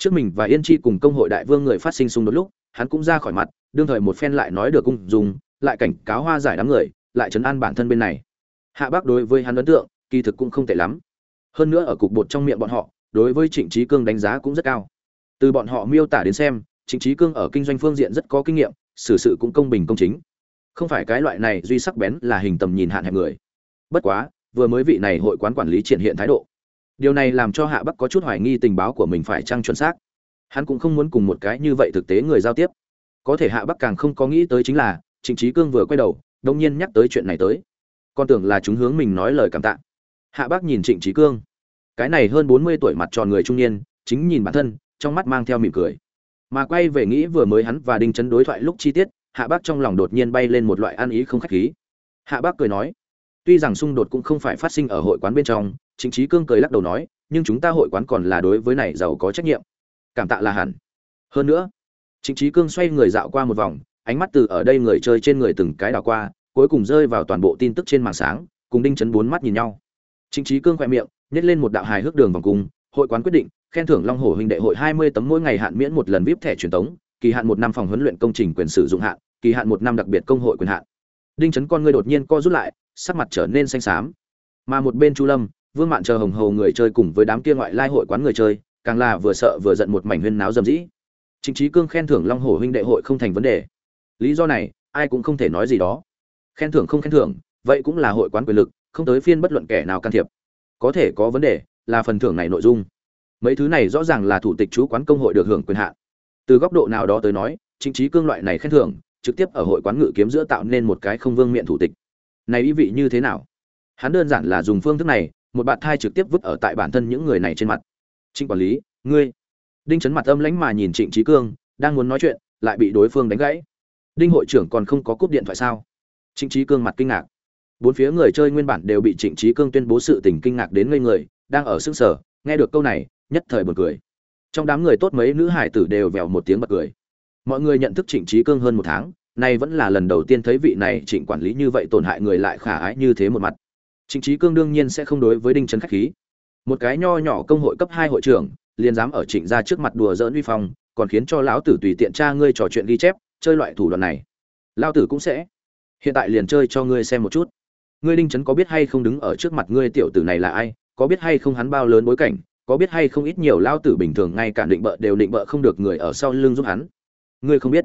Speaker 1: trước mình và yên chi cùng công hội đại vương người phát sinh xung đột lúc, hắn cũng ra khỏi mặt, đương thời một phen lại nói được cung dùng lại cảnh cáo hoa giải đám người, lại chấn an bản thân bên này. Hạ bắc đối với hắn ấn tượng, kỳ thực cũng không tệ lắm. Hơn nữa ở cục bột trong miệng bọn họ, đối với trịnh trí cương đánh giá cũng rất cao. Từ bọn họ miêu tả đến xem, trịnh trí cương ở kinh doanh phương diện rất có kinh nghiệm, xử sự cũng công bình công chính. Không phải cái loại này duy sắc bén là hình tầm nhìn hạn hẹp người. Bất quá, vừa mới vị này hội quán quản lý triển hiện thái độ. Điều này làm cho hạ bắc có chút hoài nghi tình báo của mình phải trăng chuẩn xác. Hắn cũng không muốn cùng một cái như vậy thực tế người giao tiếp. Có thể hạ bắc càng không có nghĩ tới chính là trịnh trí cương vừa quay đầu, đông nhiên nhắc tới chuyện này tới. Con tưởng là chúng hướng mình nói lời cảm tạ. Hạ Bác nhìn trịnh trí cương. Cái này hơn bốn mươi tuổi mặt tròn người trung niên, chính nhìn bản thân, trong mắt mang theo mỉm cười. Mà quay về nghĩ vừa mới hắn và đinh chấn đối thoại lúc chi tiết, hạ bác trong lòng đột nhiên bay lên một loại an ý không khách khí. Hạ bác cười nói, tuy rằng xung đột cũng không phải phát sinh ở hội quán bên trong chính trí cương cười lắc đầu nói, nhưng chúng ta hội quán còn là đối với này giàu có trách nhiệm. Cảm tạ là hẳn. Hơn nữa chính trí cương xoay người dạo qua một vòng ánh mắt từ ở đây người chơi trên người từng cái đảo qua, cuối cùng rơi vào toàn bộ tin tức trên màn sáng, cùng đinh chấn bốn mắt nhìn nhau. Trịnh Chí cương khẽ miệng, nhét lên một đạo hài hước đường vòng cung, hội quán quyết định, khen thưởng long hổ huynh đệ hội hai mươi tấm mỗi ngày hạn miễn một lần vip thẻ truyền tống, kỳ hạn một năm phòng huấn luyện công trình quyền sử dụng hạn, kỳ hạn một năm đặc biệt công hội quyền hạn. Đinh chấn con ngươi đột nhiên co rút lại, sắc mặt trở nên xanh xám. Mà một bên chu lâm, vương mạn chờ hồng hầu người chơi cùng với đám kia ngoại lai hội quán người chơi, càng là vừa sợ vừa giận một mảnh huyên náo rầm rĩ. Trịnh Chí cương khen thưởng long hổ huynh đệ hội không thành vấn đề lý do này, ai cũng không thể nói gì đó. Khen thưởng không khen thưởng, vậy cũng là hội quán quyền lực, không tới phiên bất luận kẻ nào can thiệp. Có thể có vấn đề, là phần thưởng này nội dung. Mấy thứ này rõ ràng là thủ tịch chú quán công hội được hưởng quyền hạn. Từ góc độ nào đó tới nói, chính trí cương loại này khen thưởng, trực tiếp ở hội quán ngự kiếm giữa tạo nên một cái không vương miện thủ tịch. Này ý vị như thế nào? Hắn đơn giản là dùng phương thức này, một bạn thai trực tiếp vứt ở tại bản thân những người này trên mặt. Trịnh quản lý, ngươi. Đinh chấn mặt âm lãnh mà nhìn trịnh trí cương, đang muốn nói chuyện, lại bị đối phương đánh gãy đinh hội trưởng còn không có cúp điện thoại sao? Trịnh trí cương mặt kinh ngạc. Bốn phía người chơi nguyên bản đều bị trịnh trí cương tuyên bố sự tình kinh ngạc đến ngây người, đang ở xương sở nghe được câu này, nhất thời bật cười. Trong đám người tốt mấy nữ hải tử đều vèo một tiếng bật cười. Mọi người nhận thức trịnh trí cương hơn một tháng, nay vẫn là lần đầu tiên thấy vị này trịnh quản lý như vậy tổn hại người lại khả ái như thế một mặt. Trịnh trí cương đương nhiên sẽ không đối với đinh trấn khách khí. Một cái nho nhỏ công hội cấp hai hội trưởng, liền dám ở trịnh ra trước mặt đùa dỡn uy phong, còn khiến cho lão tử tùy tiện cha ngươi trò chuyện ghi chép chơi loại thủ đoạn này. Lão tử cũng sẽ. Hiện tại liền chơi cho ngươi xem một chút. Ngươi đinh trấn có biết hay không đứng ở trước mặt ngươi tiểu tử này là ai, có biết hay không hắn bao lớn bối cảnh, có biết hay không ít nhiều lao tử bình thường ngay cả định bợ đều định bợ không được người ở sau lưng giúp hắn. Ngươi không biết.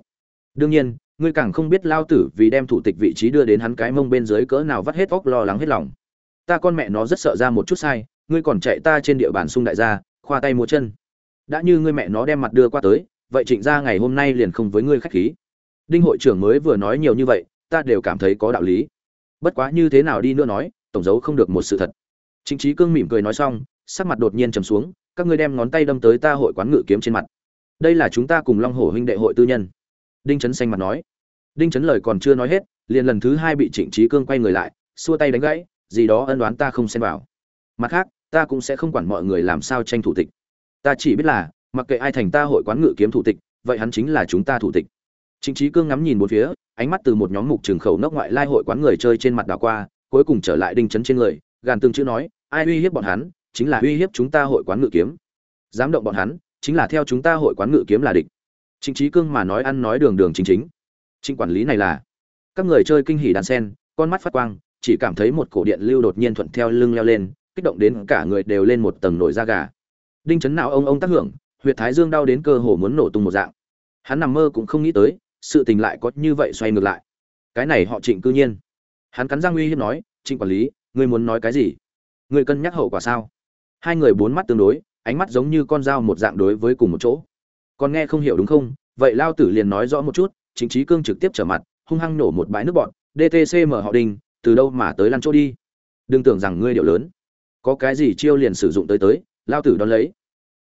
Speaker 1: Đương nhiên, ngươi càng không biết lao tử vì đem thủ tịch vị trí đưa đến hắn cái mông bên dưới cỡ nào vắt hết óc lo lắng hết lòng. Ta con mẹ nó rất sợ ra một chút sai, ngươi còn chạy ta trên địa bàn sung đại gia, khoa tay múa chân. Đã như ngươi mẹ nó đem mặt đưa qua tới, vậy trịnh gia ngày hôm nay liền không với ngươi khách khí đinh hội trưởng mới vừa nói nhiều như vậy ta đều cảm thấy có đạo lý bất quá như thế nào đi nữa nói tổng dấu không được một sự thật Trịnh Chí Cương mỉm cười nói xong, sắc mặt đột nhiên trầm xuống, các ngươi đem ngón tay đâm tới ta hội quán ngự kiếm trên mặt. Đây là chúng ta cùng Long Hổ huynh đệ hội tư nhân. Đinh Chấn xanh mặt nói. Đinh Chấn lời còn chưa nói hết, liền lần thứ hai bị Trịnh Chí Cương quay người lại, xua tay đánh gãy, gì đó ân đoán ta không xen vào. Mặt khác, ta cũng sẽ không quản mọi người làm sao tranh thủ tịch. Ta chỉ biết là, mặc kệ ai thành ta hội quán ngự kiếm thủ tịch, vậy hắn chính là chúng ta thủ tịch. Trịnh Chí Cương ngắm nhìn bốn phía, ánh mắt từ một nhóm mục trường khẩu nốc ngoại lai hội quán người chơi trên mặt đảo qua, cuối cùng trở lại Đinh Chấn trên người, gàn từng chữ nói, ai uy hiếp bọn hắn chính là uy hiếp chúng ta hội quán ngự kiếm. Dám động bọn hắn chính là theo chúng ta hội quán ngự kiếm là địch. Trịnh Chí cương mà nói ăn nói đường đường chính chính. Trịnh quản lý này là các người chơi kinh hỉ đàn sen con mắt phát quang chỉ cảm thấy một cổ điện lưu đột nhiên thuận theo lưng leo lên kích động đến cả người đều lên một tầng nổi da gà. Đinh chấn nào ông ông tác hưởng huyệt thái dương đau đến cơ hồ muốn nổ tung một dạng. Hắn nằm mơ cũng không nghĩ tới sự tình lại có như vậy xoay ngược lại. Cái này họ trịnh cư nhiên. Hắn cắn răng uy hiếp nói, trịnh quản lý, ngươi muốn nói cái gì? Ngươi cân nhắc hậu quả sao? Hai người bốn mắt tương đối, ánh mắt giống như con dao một dạng đối với cùng một chỗ. Còn nghe không hiểu đúng không? Vậy lao tử liền nói rõ một chút chính trí cương trực tiếp trở mặt, hung hăng nổ một bãi nước bọn dtc mở họ đình, từ đâu mà tới lăn chỗ đi? Đừng tưởng rằng ngươi điệu lớn. Có cái gì chiêu liền sử dụng tới tới, lao tử đón lấy.